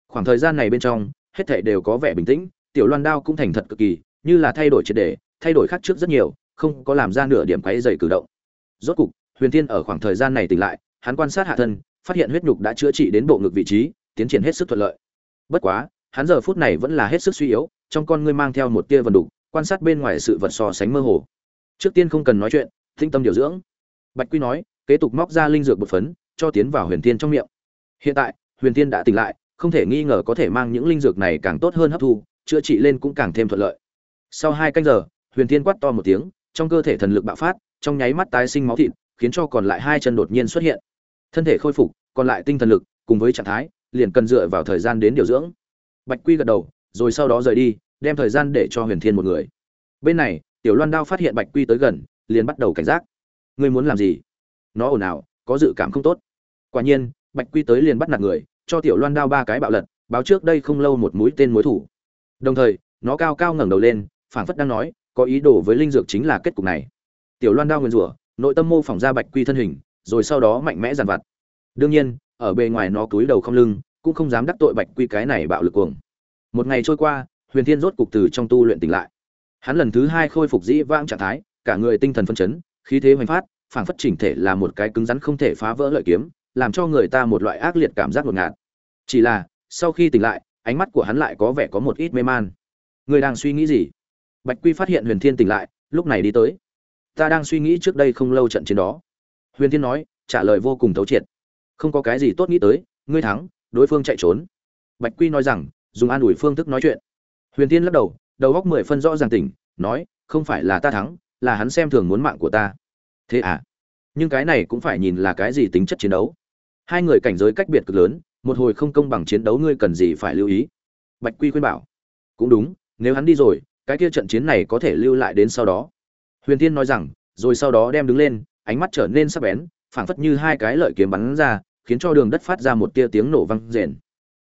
Khoảng thời gian này bên trong, hết thảy đều có vẻ bình tĩnh, tiểu loan đao cũng thành thật cực kỳ, như là thay đổi triệt đề thay đổi khác trước rất nhiều, không có làm ra nửa điểm quấy dày cử động. Rốt cục, huyền thiên ở khoảng thời gian này tỉnh lại, hắn quan sát hạ thân, phát hiện huyết nhục đã chữa trị đến bộ ngực vị trí, tiến triển hết sức thuận lợi. Bất quá, hắn giờ phút này vẫn là hết sức suy yếu, trong con ngươi mang theo một tia vần đục, quan sát bên ngoài sự vật so sánh mơ hồ. Trước tiên không cần nói chuyện tinh tâm điều dưỡng. Bạch quy nói, kế tục móc ra linh dược bột phấn, cho tiến vào huyền tiên trong miệng. Hiện tại, huyền tiên đã tỉnh lại, không thể nghi ngờ có thể mang những linh dược này càng tốt hơn hấp thu, chữa trị lên cũng càng thêm thuận lợi. Sau hai canh giờ, huyền tiên quát to một tiếng, trong cơ thể thần lực bạo phát, trong nháy mắt tái sinh máu thịt, khiến cho còn lại hai chân đột nhiên xuất hiện. Thân thể khôi phục, còn lại tinh thần lực, cùng với trạng thái, liền cần dựa vào thời gian đến điều dưỡng. Bạch quy gật đầu, rồi sau đó rời đi, đem thời gian để cho huyền thiên một người. Bên này, tiểu loan đao phát hiện bạch quy tới gần liền bắt đầu cảnh giác. Ngươi muốn làm gì? Nó ồn ào, có dự cảm không tốt. Quả nhiên, bạch quy tới liền bắt nạt người, cho tiểu loan đao ba cái bạo lật, báo trước đây không lâu một mũi tên mối thủ. Đồng thời, nó cao cao ngẩng đầu lên, phảng phất đang nói, có ý đồ với linh dược chính là kết cục này. Tiểu loan đao nguyên rủa, nội tâm mô phỏng ra bạch quy thân hình, rồi sau đó mạnh mẽ giàn vặt. Đương nhiên, ở bề ngoài nó cúi đầu không lưng, cũng không dám đắc tội bạch quy cái này bạo lực cuồng. Một ngày trôi qua, huyền thiên rốt cục từ trong tu luyện tỉnh lại. Hắn lần thứ hai khôi phục dĩ vãng trạng thái cả người tinh thần phân chấn, khí thế hoành phát, phảng phất chỉnh thể là một cái cứng rắn không thể phá vỡ lợi kiếm, làm cho người ta một loại ác liệt cảm giác đột ngạt. Chỉ là, sau khi tỉnh lại, ánh mắt của hắn lại có vẻ có một ít mê man. Người đang suy nghĩ gì? Bạch quy phát hiện huyền thiên tỉnh lại, lúc này đi tới. Ta đang suy nghĩ trước đây không lâu trận chiến đó. Huyền thiên nói, trả lời vô cùng thấu triệt. Không có cái gì tốt nghĩ tới, ngươi thắng, đối phương chạy trốn. Bạch quy nói rằng, dùng an ủi phương thức nói chuyện. Huyền thiên lắc đầu đầu óc mười phân rõ ràng tỉnh, nói, không phải là ta thắng là hắn xem thường muốn mạng của ta. Thế à? Nhưng cái này cũng phải nhìn là cái gì tính chất chiến đấu. Hai người cảnh giới cách biệt cực lớn, một hồi không công bằng chiến đấu ngươi cần gì phải lưu ý. Bạch quy khuyên bảo. Cũng đúng, nếu hắn đi rồi, cái kia trận chiến này có thể lưu lại đến sau đó. Huyền tiên nói rằng, rồi sau đó đem đứng lên, ánh mắt trở nên sắc bén, phảng phất như hai cái lợi kiếm bắn ra, khiến cho đường đất phát ra một tia tiếng nổ vang rền.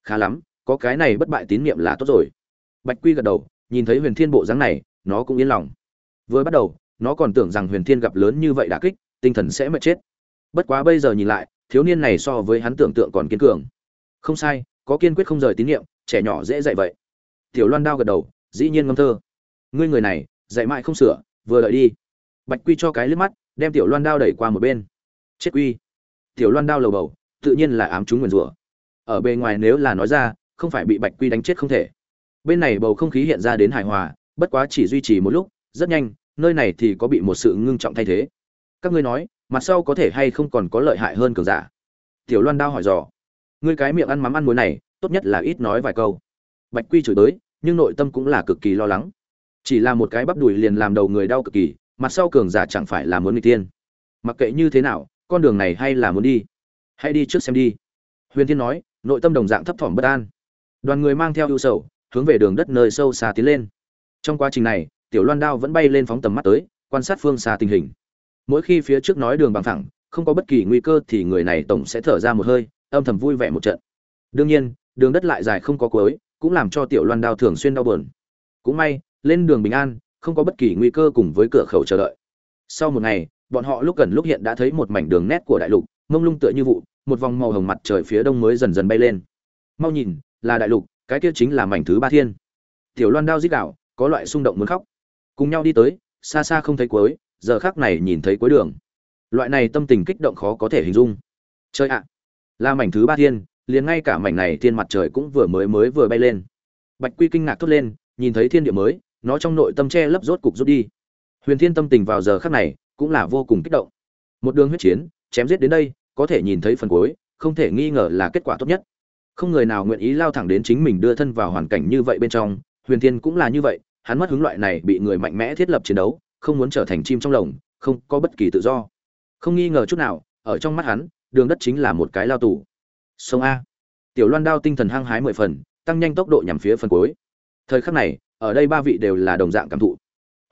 Khá lắm, có cái này bất bại tín niệm là tốt rồi. Bạch quy gật đầu, nhìn thấy huyền thiên bộ dáng này, nó cũng yên lòng. Vừa bắt đầu nó còn tưởng rằng huyền thiên gặp lớn như vậy đã kích, tinh thần sẽ mệt chết. Bất quá bây giờ nhìn lại, thiếu niên này so với hắn tưởng tượng còn kiên cường. Không sai, có kiên quyết không rời tín nhiệm trẻ nhỏ dễ dạy vậy. Tiểu loan đao gật đầu, dĩ nhiên ngâm thơ. Ngươi người này, dạy mãi không sửa, vừa đợi đi. Bạch quy cho cái liếc mắt, đem tiểu loan đao đẩy qua một bên. Chết quy. Tiểu loan đao lầu bầu, tự nhiên là ám chúng nguyền rủa. Ở bề ngoài nếu là nói ra, không phải bị bạch quy đánh chết không thể. Bên này bầu không khí hiện ra đến hài hòa, bất quá chỉ duy trì một lúc, rất nhanh nơi này thì có bị một sự ngưng trọng thay thế. Các ngươi nói, mặt sau có thể hay không còn có lợi hại hơn cường giả? Tiểu loan đao hỏi dò. Ngươi cái miệng ăn mắm ăn muối này, tốt nhất là ít nói vài câu. Bạch quy chửi tới, nhưng nội tâm cũng là cực kỳ lo lắng. Chỉ là một cái bắp đùi liền làm đầu người đau cực kỳ, mặt sau cường giả chẳng phải là muốn người tiên mặc kệ như thế nào, con đường này hay là muốn đi. Hãy đi trước xem đi. Huyền thiên nói, nội tâm đồng dạng thấp thỏm bất an. Đoàn người mang theo ưu sầu, hướng về đường đất nơi sâu xa tiến lên. Trong quá trình này tiểu loan đao vẫn bay lên phóng tầm mắt tới, quan sát phương xa tình hình. Mỗi khi phía trước nói đường bằng thẳng không có bất kỳ nguy cơ thì người này tổng sẽ thở ra một hơi, âm thầm vui vẻ một trận. Đương nhiên, đường đất lại dài không có cuối, cũng làm cho tiểu loan đao thường xuyên đau buồn. Cũng may, lên đường bình an, không có bất kỳ nguy cơ cùng với cửa khẩu chờ đợi. Sau một ngày, bọn họ lúc gần lúc hiện đã thấy một mảnh đường nét của đại lục, mông lung tựa như vụ, một vòng màu hồng mặt trời phía đông mới dần dần bay lên. Mau nhìn, là đại lục, cái kia chính là mảnh thứ ba thiên. Tiểu loan đao dít đạo có loại xung động muốn khóc cùng nhau đi tới, xa xa không thấy cuối, giờ khác này nhìn thấy cuối đường. Loại này tâm tình kích động khó có thể hình dung. Chơi ạ! Là mảnh thứ ba thiên, liền ngay cả mảnh này thiên mặt trời cũng vừa mới mới vừa bay lên. Bạch quy kinh ngạc thốt lên, nhìn thấy thiên địa mới, nó trong nội tâm che lấp rốt cục rút đi. Huyền thiên tâm tình vào giờ khắc này cũng là vô cùng kích động. Một đường huyết chiến, chém giết đến đây, có thể nhìn thấy phần cuối, không thể nghi ngờ là kết quả tốt nhất. Không người nào nguyện ý lao thẳng đến chính mình đưa thân vào hoàn cảnh như vậy bên trong, huyền thiên cũng là như vậy hắn mất hứng loại này bị người mạnh mẽ thiết lập chiến đấu, không muốn trở thành chim trong lồng, không có bất kỳ tự do. Không nghi ngờ chút nào, ở trong mắt hắn, đường đất chính là một cái lao tù. Sông a. Tiểu loan đao tinh thần hăng hái mười phần, tăng nhanh tốc độ nhằm phía phần cuối. Thời khắc này, ở đây ba vị đều là đồng dạng cảm thụ.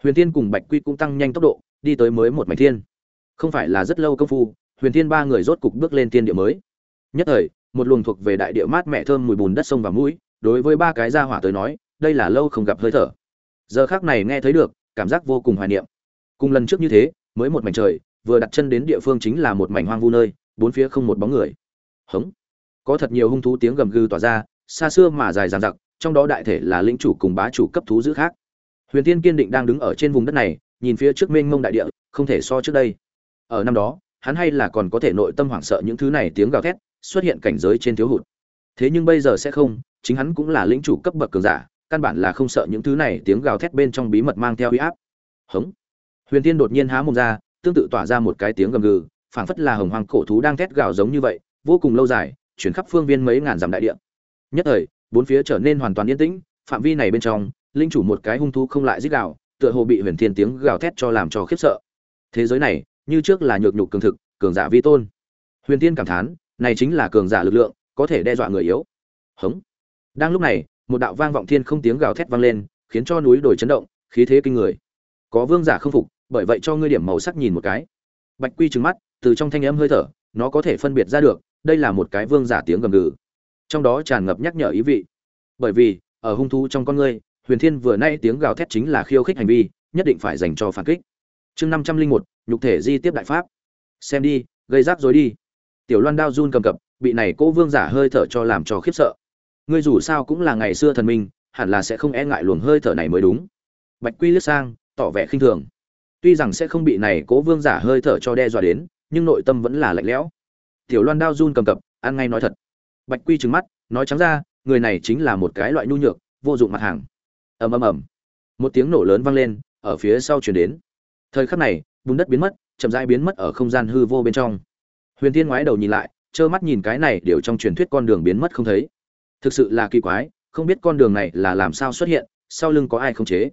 Huyền thiên cùng bạch quy cũng tăng nhanh tốc độ, đi tới mới một mảnh thiên. Không phải là rất lâu công phu, huyền thiên ba người rốt cục bước lên tiên địa mới. Nhất thời, một luồng thuộc về đại địa mát mẻ thơm mùi bùn đất sông và mũi, đối với ba cái gia hỏa tới nói, đây là lâu không gặp hơi thở giờ khác này nghe thấy được, cảm giác vô cùng hoài niệm. Cùng lần trước như thế, mới một mảnh trời, vừa đặt chân đến địa phương chính là một mảnh hoang vu nơi, bốn phía không một bóng người. Hống. Có thật nhiều hung thú tiếng gầm gừ tỏa ra, xa xưa mà dài dằng dặc, trong đó đại thể là lĩnh chủ cùng bá chủ cấp thú dữ khác. Huyền tiên kiên định đang đứng ở trên vùng đất này, nhìn phía trước mênh mông đại địa, không thể so trước đây. Ở năm đó, hắn hay là còn có thể nội tâm hoảng sợ những thứ này tiếng gào thét, xuất hiện cảnh giới trên thiếu hụt. Thế nhưng bây giờ sẽ không, chính hắn cũng là lĩnh chủ cấp bậc cường giả căn bản là không sợ những thứ này tiếng gào thét bên trong bí mật mang theo uy áp. Hống. Huyền tiên đột nhiên há mồm ra, tương tự tỏa ra một cái tiếng gầm gừ, phảng phất là hồng hoàng cổ thú đang thét gào giống như vậy, vô cùng lâu dài, chuyển khắp phương viên mấy ngàn dặm đại địa. Nhất thời, bốn phía trở nên hoàn toàn yên tĩnh, phạm vi này bên trong, linh chủ một cái hung thú không lại giết gào, tựa hồ bị huyền thiên tiếng gào thét cho làm cho khiếp sợ. Thế giới này, như trước là nhược nhục cường thực, cường giả vi tôn. Huyền thiên cảm thán, này chính là cường giả lực lượng, có thể đe dọa người yếu. Hống. Đang lúc này một đạo vang vọng thiên không tiếng gào thét vang lên, khiến cho núi đồi chấn động, khí thế kinh người. Có vương giả không phục, bởi vậy cho ngươi điểm màu sắc nhìn một cái. Bạch quy trừng mắt, từ trong thanh âm hơi thở, nó có thể phân biệt ra được, đây là một cái vương giả tiếng gầm gừ. Trong đó tràn ngập nhắc nhở ý vị. Bởi vì, ở hung thú trong con ngươi, huyền thiên vừa nay tiếng gào thét chính là khiêu khích hành vi, nhất định phải dành cho phản kích. Chương năm trăm linh một, nhục thể di tiếp đại pháp. Xem đi, gây rắc rối đi. Tiểu loan đao run cầm cập, bị này cô vương giả hơi thở cho làm cho khiếp sợ ngươi dù sao cũng là ngày xưa thần minh, hẳn là sẽ không e ngại luồng hơi thở này mới đúng. Bạch quy lướt sang, tỏ vẻ khinh thường. Tuy rằng sẽ không bị này cố vương giả hơi thở cho đe dọa đến, nhưng nội tâm vẫn là lạnh lẽo. Tiểu loan đao run cầm cập, ăn ngay nói thật. Bạch quy trừng mắt, nói trắng ra, người này chính là một cái loại nhu nhược, vô dụng mặt hàng. Ầm ầm ầm. Một tiếng nổ lớn vang lên, ở phía sau chuyển đến. Thời khắc này, bùn đất biến mất, chậm rãi biến mất ở không gian hư vô bên trong. Huyền thiên ngoái đầu nhìn lại, trơ mắt nhìn cái này, đều trong truyền thuyết con đường biến mất không thấy thực sự là kỳ quái, không biết con đường này là làm sao xuất hiện, sau lưng có ai không chế.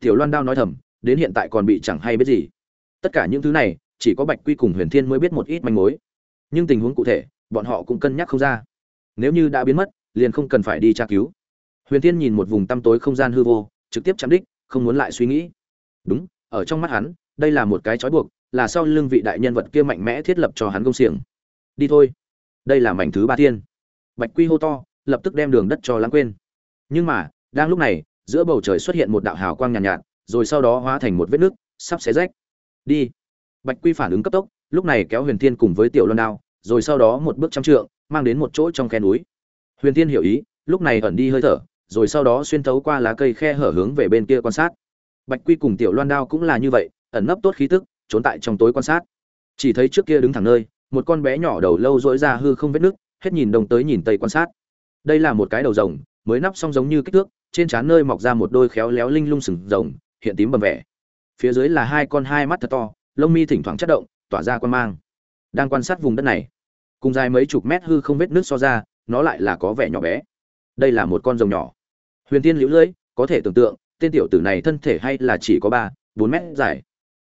Tiểu loan đao nói thầm, đến hiện tại còn bị chẳng hay biết gì. Tất cả những thứ này, chỉ có bạch quy cùng huyền thiên mới biết một ít manh mối. Nhưng tình huống cụ thể, bọn họ cũng cân nhắc không ra. Nếu như đã biến mất, liền không cần phải đi tra cứu. Huyền thiên nhìn một vùng tăm tối không gian hư vô, trực tiếp chạm đích, không muốn lại suy nghĩ. Đúng, ở trong mắt hắn, đây là một cái trói buộc, là sau lưng vị đại nhân vật kia mạnh mẽ thiết lập cho hắn công xiềng. Đi thôi. Đây là mảnh thứ ba thiên bạch quy hô to lập tức đem đường đất cho lãng quên. Nhưng mà đang lúc này giữa bầu trời xuất hiện một đạo hào quang nhàn nhạt, nhạt rồi sau đó hóa thành một vết nước sắp xé rách. Đi. Bạch quy phản ứng cấp tốc lúc này kéo huyền thiên cùng với tiểu loan đao rồi sau đó một bước trăm trượng mang đến một chỗ trong khe núi. Huyền thiên hiểu ý lúc này ẩn đi hơi thở rồi sau đó xuyên thấu qua lá cây khe hở hướng về bên kia quan sát. Bạch quy cùng tiểu loan đao cũng là như vậy ẩn nấp tốt khí tức trốn tại trong tối quan sát. Chỉ thấy trước kia đứng thẳng nơi một con bé nhỏ đầu lâu dỗi ra hư không vết nước hết nhìn đông tới nhìn tây quan sát đây là một cái đầu rồng, mới nắp xong giống như kích thước, trên trán nơi mọc ra một đôi khéo léo linh lung sừng rồng, hiện tím bầm vẻ. Phía dưới là hai con hai mắt thật to, lông mi thỉnh thoảng chất động, tỏa ra quan mang. Đang quan sát vùng đất này, cùng dài mấy chục mét hư không vết nước so ra, nó lại là có vẻ nhỏ bé. Đây là một con rồng nhỏ. Huyền tiên liễu lưỡi có thể tưởng tượng, tên tiểu tử này thân thể hay là chỉ có ba, bốn mét dài.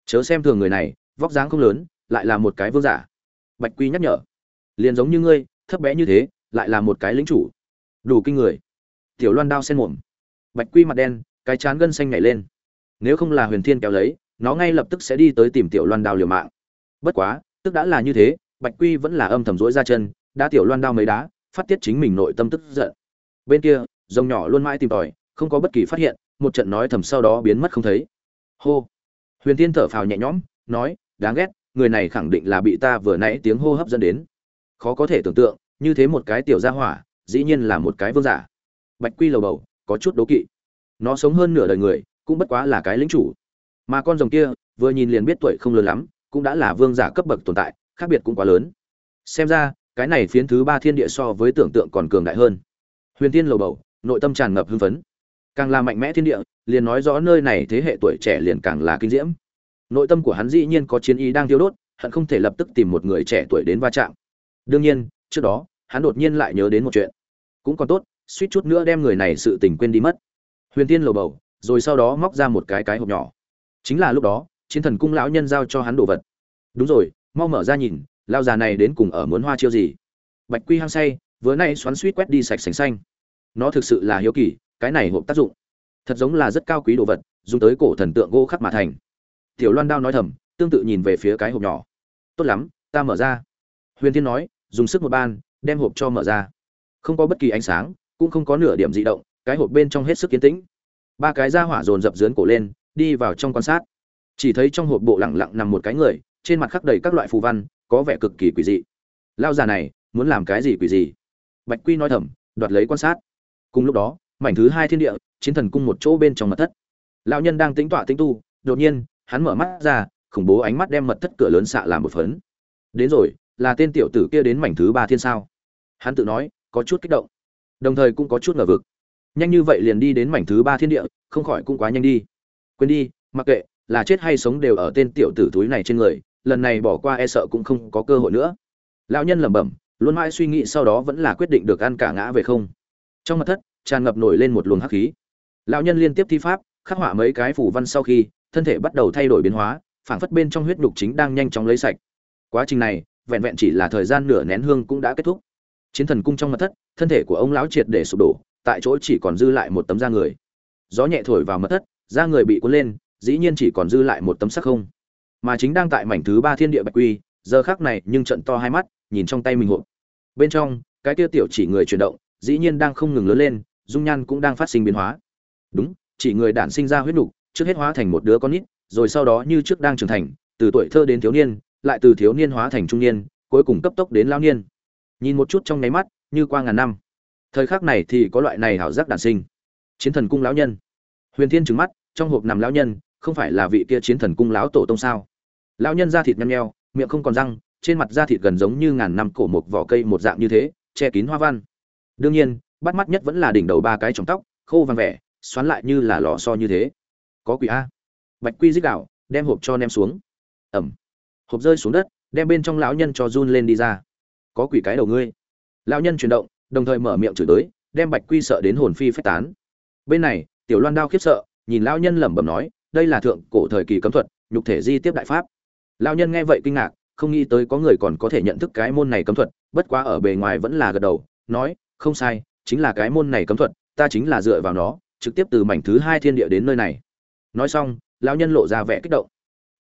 Chớ xem thường người này, vóc dáng không lớn, lại là một cái vương giả. Bạch quy nhắc nhở, liền giống như ngươi, thấp bé như thế, lại là một cái lính chủ đủ kinh người. Tiểu loan đao sen mồm. Bạch quy mặt đen, cái chán gân xanh nhảy lên. Nếu không là huyền thiên kéo lấy, nó ngay lập tức sẽ đi tới tìm tiểu loan đao liều mạng. Bất quá, tức đã là như thế, bạch quy vẫn là âm thầm rỗi ra chân, đã tiểu loan đao mấy đá, phát tiết chính mình nội tâm tức giận. Bên kia, rồng nhỏ luôn mãi tìm tòi, không có bất kỳ phát hiện, một trận nói thầm sau đó biến mất không thấy. Hô. Huyền thiên thở phào nhẹ nhõm, nói, đáng ghét, người này khẳng định là bị ta vừa nãy tiếng hô hấp dẫn đến. Khó có thể tưởng tượng, như thế một cái tiểu gia hỏa dĩ nhiên là một cái vương giả. Bạch quy lầu bầu, có chút đố kỵ. Nó sống hơn nửa đời người, cũng bất quá là cái lính chủ. Mà con rồng kia, vừa nhìn liền biết tuổi không lớn lắm, cũng đã là vương giả cấp bậc tồn tại, khác biệt cũng quá lớn. Xem ra, cái này phiến thứ ba thiên địa so với tưởng tượng còn cường đại hơn. Huyền tiên lầu bầu, nội tâm tràn ngập hưng phấn. Càng là mạnh mẽ thiên địa, liền nói rõ nơi này thế hệ tuổi trẻ liền càng là kinh diễm. Nội tâm của hắn dĩ nhiên có chiến ý đang thiêu đốt, hận không thể lập tức tìm một người trẻ tuổi đến va chạm. Đương nhiên, trước đó hắn đột nhiên lại nhớ đến một chuyện. Cũng còn tốt, suýt chút nữa đem người này sự tình quên đi mất. Huyền tiên lầu bầu, rồi sau đó móc ra một cái cái hộp nhỏ. Chính là lúc đó, chiến thần cung lão nhân giao cho hắn đồ vật. Đúng rồi, mau mở ra nhìn lao già này đến cùng ở muốn hoa chiêu gì? Bạch quy hăng say, vừa nay xoắn suýt quét đi sạch sành xanh. Nó thực sự là hiếu kỳ, cái này hộp tác dụng. Thật giống là rất cao quý đồ vật, dùng tới cổ thần tượng gỗ khắc mà thành. Tiểu loan đao nói thầm, tương tự nhìn về phía cái hộp nhỏ. Tốt lắm, ta mở ra. Huyền thiên nói, dùng sức một ban đem hộp cho mở ra. Không có bất kỳ ánh sáng, cũng không có nửa điểm dị động, cái hộp bên trong hết sức kiến tĩnh. Ba cái ra hỏa dồn dập dướn cổ lên, đi vào trong quan sát. Chỉ thấy trong hộp bộ lẳng lặng nằm một cái người, trên mặt khắc đầy các loại phù văn, có vẻ cực kỳ quỷ dị. Lao già này, muốn làm cái gì quỷ gì? Bạch quy nói thầm, đoạt lấy quan sát. Cùng lúc đó, mảnh thứ hai thiên địa, chiến thần cung một chỗ bên trong mật thất. Lão nhân đang tính tọa tính tu, đột nhiên, hắn mở mắt ra, khủng bố ánh mắt đem mật thất cửa lớn xạ làm một phấn. Đến rồi, là tên tiểu tử kia đến mảnh thứ ba thiên sao hắn tự nói, có chút kích động. Đồng thời cũng có chút ngờ vực. Nhanh như vậy liền đi đến mảnh thứ ba thiên địa, không khỏi cũng quá nhanh đi. Quên đi, mặc kệ, là chết hay sống đều ở tên tiểu tử túi này trên người, lần này bỏ qua e sợ cũng không có cơ hội nữa. Lão nhân lẩm bẩm, luôn mãi suy nghĩ sau đó vẫn là quyết định được ăn cả ngã về không. Trong mặt thất, tràn ngập nổi lên một luồng hắc khí. Lão nhân liên tiếp thi pháp, khắc họa mấy cái phủ văn sau khi, thân thể bắt đầu thay đổi biến hóa, phảng phất bên trong huyết nhục chính đang nhanh chóng lấy sạch. Quá trình này, vẹn vẹn chỉ là thời gian nửa nén hương cũng đã kết thúc chiến thần cung trong mặt thất, thân thể của ông lão triệt để sụp đổ, tại chỗ chỉ còn dư lại một tấm da người. Gió nhẹ thổi vào mật thất, da người bị cuốn lên, dĩ nhiên chỉ còn dư lại một tấm sắc không. Mà chính đang tại mảnh thứ ba thiên địa bạch quy, giờ khác này nhưng trận to hai mắt, nhìn trong tay mình hộp. Bên trong, cái tiêu tiểu chỉ người chuyển động, dĩ nhiên đang không ngừng lớn lên, dung nhan cũng đang phát sinh biến hóa. Đúng, chỉ người đản sinh ra huyết nục, trước hết hóa thành một đứa con nít, rồi sau đó như trước đang trưởng thành, từ tuổi thơ đến thiếu niên, lại từ thiếu niên hóa thành trung niên, cuối cùng cấp tốc đến lao niên nhìn một chút trong nháy mắt, như qua ngàn năm. Thời khắc này thì có loại này hảo giác đản sinh. Chiến thần cung lão nhân. Huyền thiên trừng mắt, trong hộp nằm lão nhân, không phải là vị kia chiến thần cung lão tổ tông sao? Lão nhân da thịt nhăn nheo, miệng không còn răng, trên mặt da thịt gần giống như ngàn năm cổ một vỏ cây một dạng như thế, che kín hoa văn. Đương nhiên, bắt mắt nhất vẫn là đỉnh đầu ba cái tròng tóc, khô vàng vẻ, xoắn lại như là lò so như thế. Có quỷ a. Bạch quy dích đạo đem hộp cho nem xuống. Ẩm. Hộp rơi xuống đất, đem bên trong lão nhân cho run lên đi ra có quỷ cái đầu ngươi. Lão nhân chuyển động, đồng thời mở miệng chửi tới, đem bạch quy sợ đến hồn phi phách tán. Bên này, tiểu loan đao khiếp sợ, nhìn lão nhân lẩm bẩm nói, đây là thượng cổ thời kỳ cấm thuật, nhục thể di tiếp đại pháp. Lão nhân nghe vậy kinh ngạc, không nghĩ tới có người còn có thể nhận thức cái môn này cấm thuật, bất quá ở bề ngoài vẫn là gật đầu, nói, không sai, chính là cái môn này cấm thuật, ta chính là dựa vào nó, trực tiếp từ mảnh thứ hai thiên địa đến nơi này. Nói xong, lão nhân lộ ra vẻ kích động.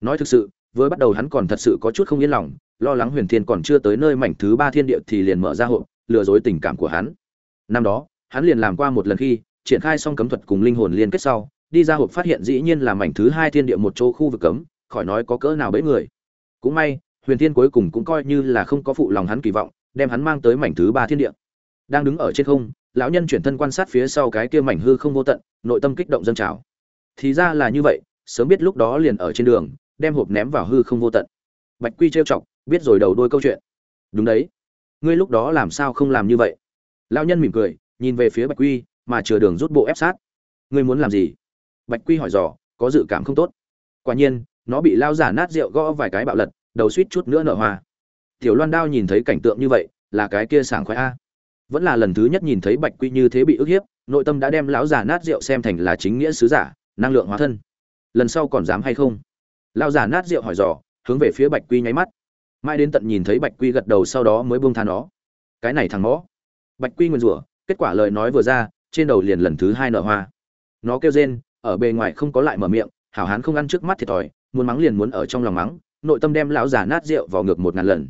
Nói thực sự, vừa bắt đầu hắn còn thật sự có chút không yên lòng lo lắng huyền thiên còn chưa tới nơi mảnh thứ ba thiên địa thì liền mở ra hộp, lừa dối tình cảm của hắn. Năm đó, hắn liền làm qua một lần khi, triển khai xong cấm thuật cùng linh hồn liên kết sau, đi ra hộp phát hiện dĩ nhiên là mảnh thứ hai thiên địa một chỗ khu vực cấm, khỏi nói có cỡ nào bấy người. Cũng may, huyền thiên cuối cùng cũng coi như là không có phụ lòng hắn kỳ vọng, đem hắn mang tới mảnh thứ ba thiên địa. Đang đứng ở trên không, lão nhân chuyển thân quan sát phía sau cái kia mảnh hư không vô tận, nội tâm kích động dâng trào. Thì ra là như vậy, sớm biết lúc đó liền ở trên đường, đem hộp ném vào hư không vô tận. Bạch quy trêu chọc biết rồi đầu đôi câu chuyện. Đúng đấy. Ngươi lúc đó làm sao không làm như vậy? Lão nhân mỉm cười, nhìn về phía bạch quy, mà chừa đường rút bộ ép sát. Ngươi muốn làm gì? Bạch quy hỏi dò, có dự cảm không tốt. Quả nhiên, nó bị lao giả nát rượu gõ vài cái bạo lật, đầu suýt chút nữa nở hoa. Tiểu loan đao nhìn thấy cảnh tượng như vậy, là cái kia sảng khoái a. Vẫn là lần thứ nhất nhìn thấy bạch quy như thế bị ức hiếp, nội tâm đã đem lão giả nát rượu xem thành là chính nghĩa sứ giả, năng lượng hóa thân. Lần sau còn dám hay không? Lão giả nát rượu hỏi dò, hướng về phía bạch quy nháy mắt mãi đến tận nhìn thấy bạch quy gật đầu sau đó mới buông tha nó. Cái này thằng mõ. Bạch quy nguyên rủa, kết quả lời nói vừa ra, trên đầu liền lần thứ hai nở hoa. Nó kêu rên, ở bề ngoài không có lại mở miệng, hảo hán không ăn trước mắt thiệt thòi, muốn mắng liền muốn ở trong lòng mắng, nội tâm đem lão già nát rượu vào ngược một ngàn lần.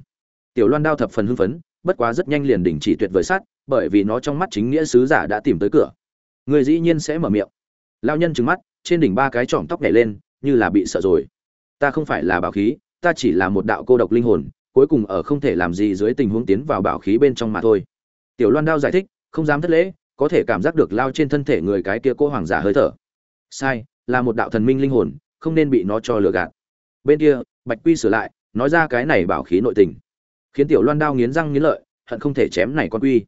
Tiểu loan đao thập phần hưng phấn, bất quá rất nhanh liền đình chỉ tuyệt vời sát, bởi vì nó trong mắt chính nghĩa sứ giả đã tìm tới cửa. Người dĩ nhiên sẽ mở miệng. Lao nhân trừng mắt, trên đỉnh ba cái trỏm tóc nhảy lên, như là bị sợ rồi. Ta không phải là bảo khí ta chỉ là một đạo cô độc linh hồn, cuối cùng ở không thể làm gì dưới tình huống tiến vào bảo khí bên trong mà thôi. Tiểu loan đao giải thích, không dám thất lễ, có thể cảm giác được lao trên thân thể người cái kia cô hoàng giả hơi thở. Sai, là một đạo thần minh linh hồn, không nên bị nó cho lừa gạt. Bên kia, bạch quy sửa lại, nói ra cái này bảo khí nội tình. Khiến tiểu loan đao nghiến răng nghiến lợi, hận không thể chém này con quy.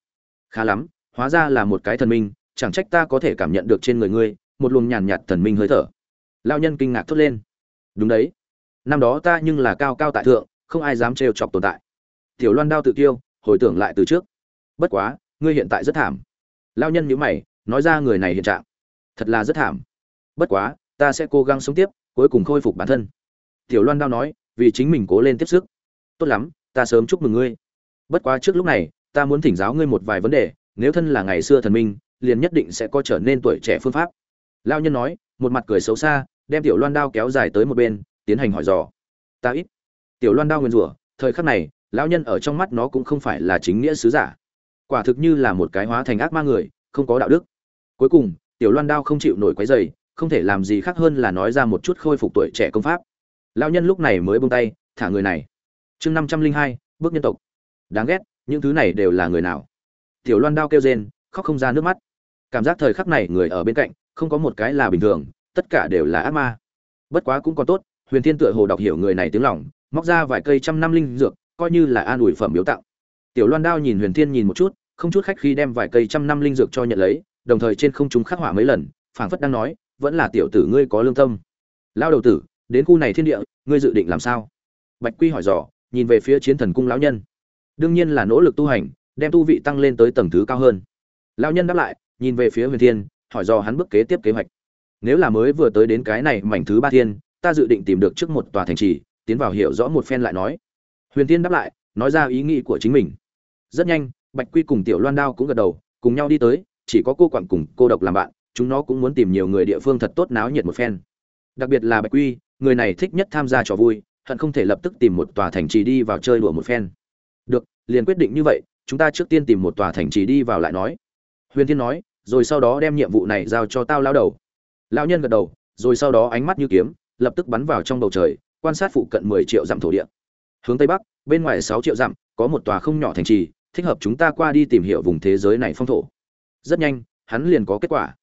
Khá lắm, hóa ra là một cái thần minh, chẳng trách ta có thể cảm nhận được trên người ngươi, một luồng nhàn nhạt thần minh hơi thở. Lao nhân kinh ngạc thốt lên. Đúng đấy năm đó ta nhưng là cao cao tại thượng, không ai dám trêu chọc tồn tại. Tiểu loan đao tự tiêu hồi tưởng lại từ trước. Bất quá, ngươi hiện tại rất thảm. Lao nhân nhữ mày, nói ra người này hiện trạng. Thật là rất thảm. Bất quá, ta sẽ cố gắng sống tiếp, cuối cùng khôi phục bản thân. Tiểu loan đao nói, vì chính mình cố lên tiếp sức. Tốt lắm, ta sớm chúc mừng ngươi. Bất quá trước lúc này, ta muốn thỉnh giáo ngươi một vài vấn đề, nếu thân là ngày xưa thần minh, liền nhất định sẽ có trở nên tuổi trẻ phương pháp. Lao nhân nói, một mặt cười xấu xa, đem tiểu loan đao kéo dài tới một bên tiến hành hỏi dò. Ta ít. Tiểu loan đao nguyên rủa, thời khắc này, lão nhân ở trong mắt nó cũng không phải là chính nghĩa sứ giả. Quả thực như là một cái hóa thành ác ma người, không có đạo đức. Cuối cùng, tiểu loan đao không chịu nổi quấy dày không thể làm gì khác hơn là nói ra một chút khôi phục tuổi trẻ công pháp. Lão nhân lúc này mới buông tay, thả người này. Chương năm trăm linh hai, bước nhân tộc. Đáng ghét, những thứ này đều là người nào? Tiểu loan đao kêu rên, khóc không ra nước mắt. Cảm giác thời khắc này người ở bên cạnh, không có một cái là bình thường, tất cả đều là ác ma. Bất quá cũng còn tốt huyền thiên tựa hồ đọc hiểu người này tiếng lòng, móc ra vài cây trăm năm linh dược, coi như là an ủi phẩm biếu tặng. Tiểu loan đao nhìn huyền thiên nhìn một chút, không chút khách khi đem vài cây trăm năm linh dược cho nhận lấy, đồng thời trên không chúng khắc họa mấy lần, phảng phất đang nói, vẫn là tiểu tử ngươi có lương tâm. Lao đầu tử, đến khu này thiên địa, ngươi dự định làm sao? Bạch quy hỏi dò, nhìn về phía chiến thần cung lão nhân. Đương nhiên là nỗ lực tu hành, đem tu vị tăng lên tới tầng thứ cao hơn. Lão nhân đáp lại, nhìn về phía huyền thiên, hỏi dò hắn bước kế tiếp kế hoạch. Nếu là mới vừa tới đến cái này mảnh thứ ba thiên ta dự định tìm được trước một tòa thành trì, tiến vào hiểu rõ một phen lại nói. Huyền thiên đáp lại, nói ra ý nghĩ của chính mình. Rất nhanh, bạch quy cùng tiểu loan đao cũng gật đầu, cùng nhau đi tới, chỉ có cô quặn cùng cô độc làm bạn, chúng nó cũng muốn tìm nhiều người địa phương thật tốt náo nhiệt một phen. Đặc biệt là bạch quy, người này thích nhất tham gia trò vui, hận không thể lập tức tìm một tòa thành trì đi vào chơi đùa một phen. Được, liền quyết định như vậy, chúng ta trước tiên tìm một tòa thành trì đi vào lại nói. Huyền thiên nói, rồi sau đó đem nhiệm vụ này giao cho tao lao đầu. Lão nhân gật đầu, rồi sau đó ánh mắt như kiếm lập tức bắn vào trong bầu trời, quan sát phụ cận mười triệu dặm thổ địa. Hướng tây bắc, bên ngoài sáu triệu dặm, có một tòa không nhỏ thành trì, thích hợp chúng ta qua đi tìm hiểu vùng thế giới này phong thổ. Rất nhanh, hắn liền có kết quả.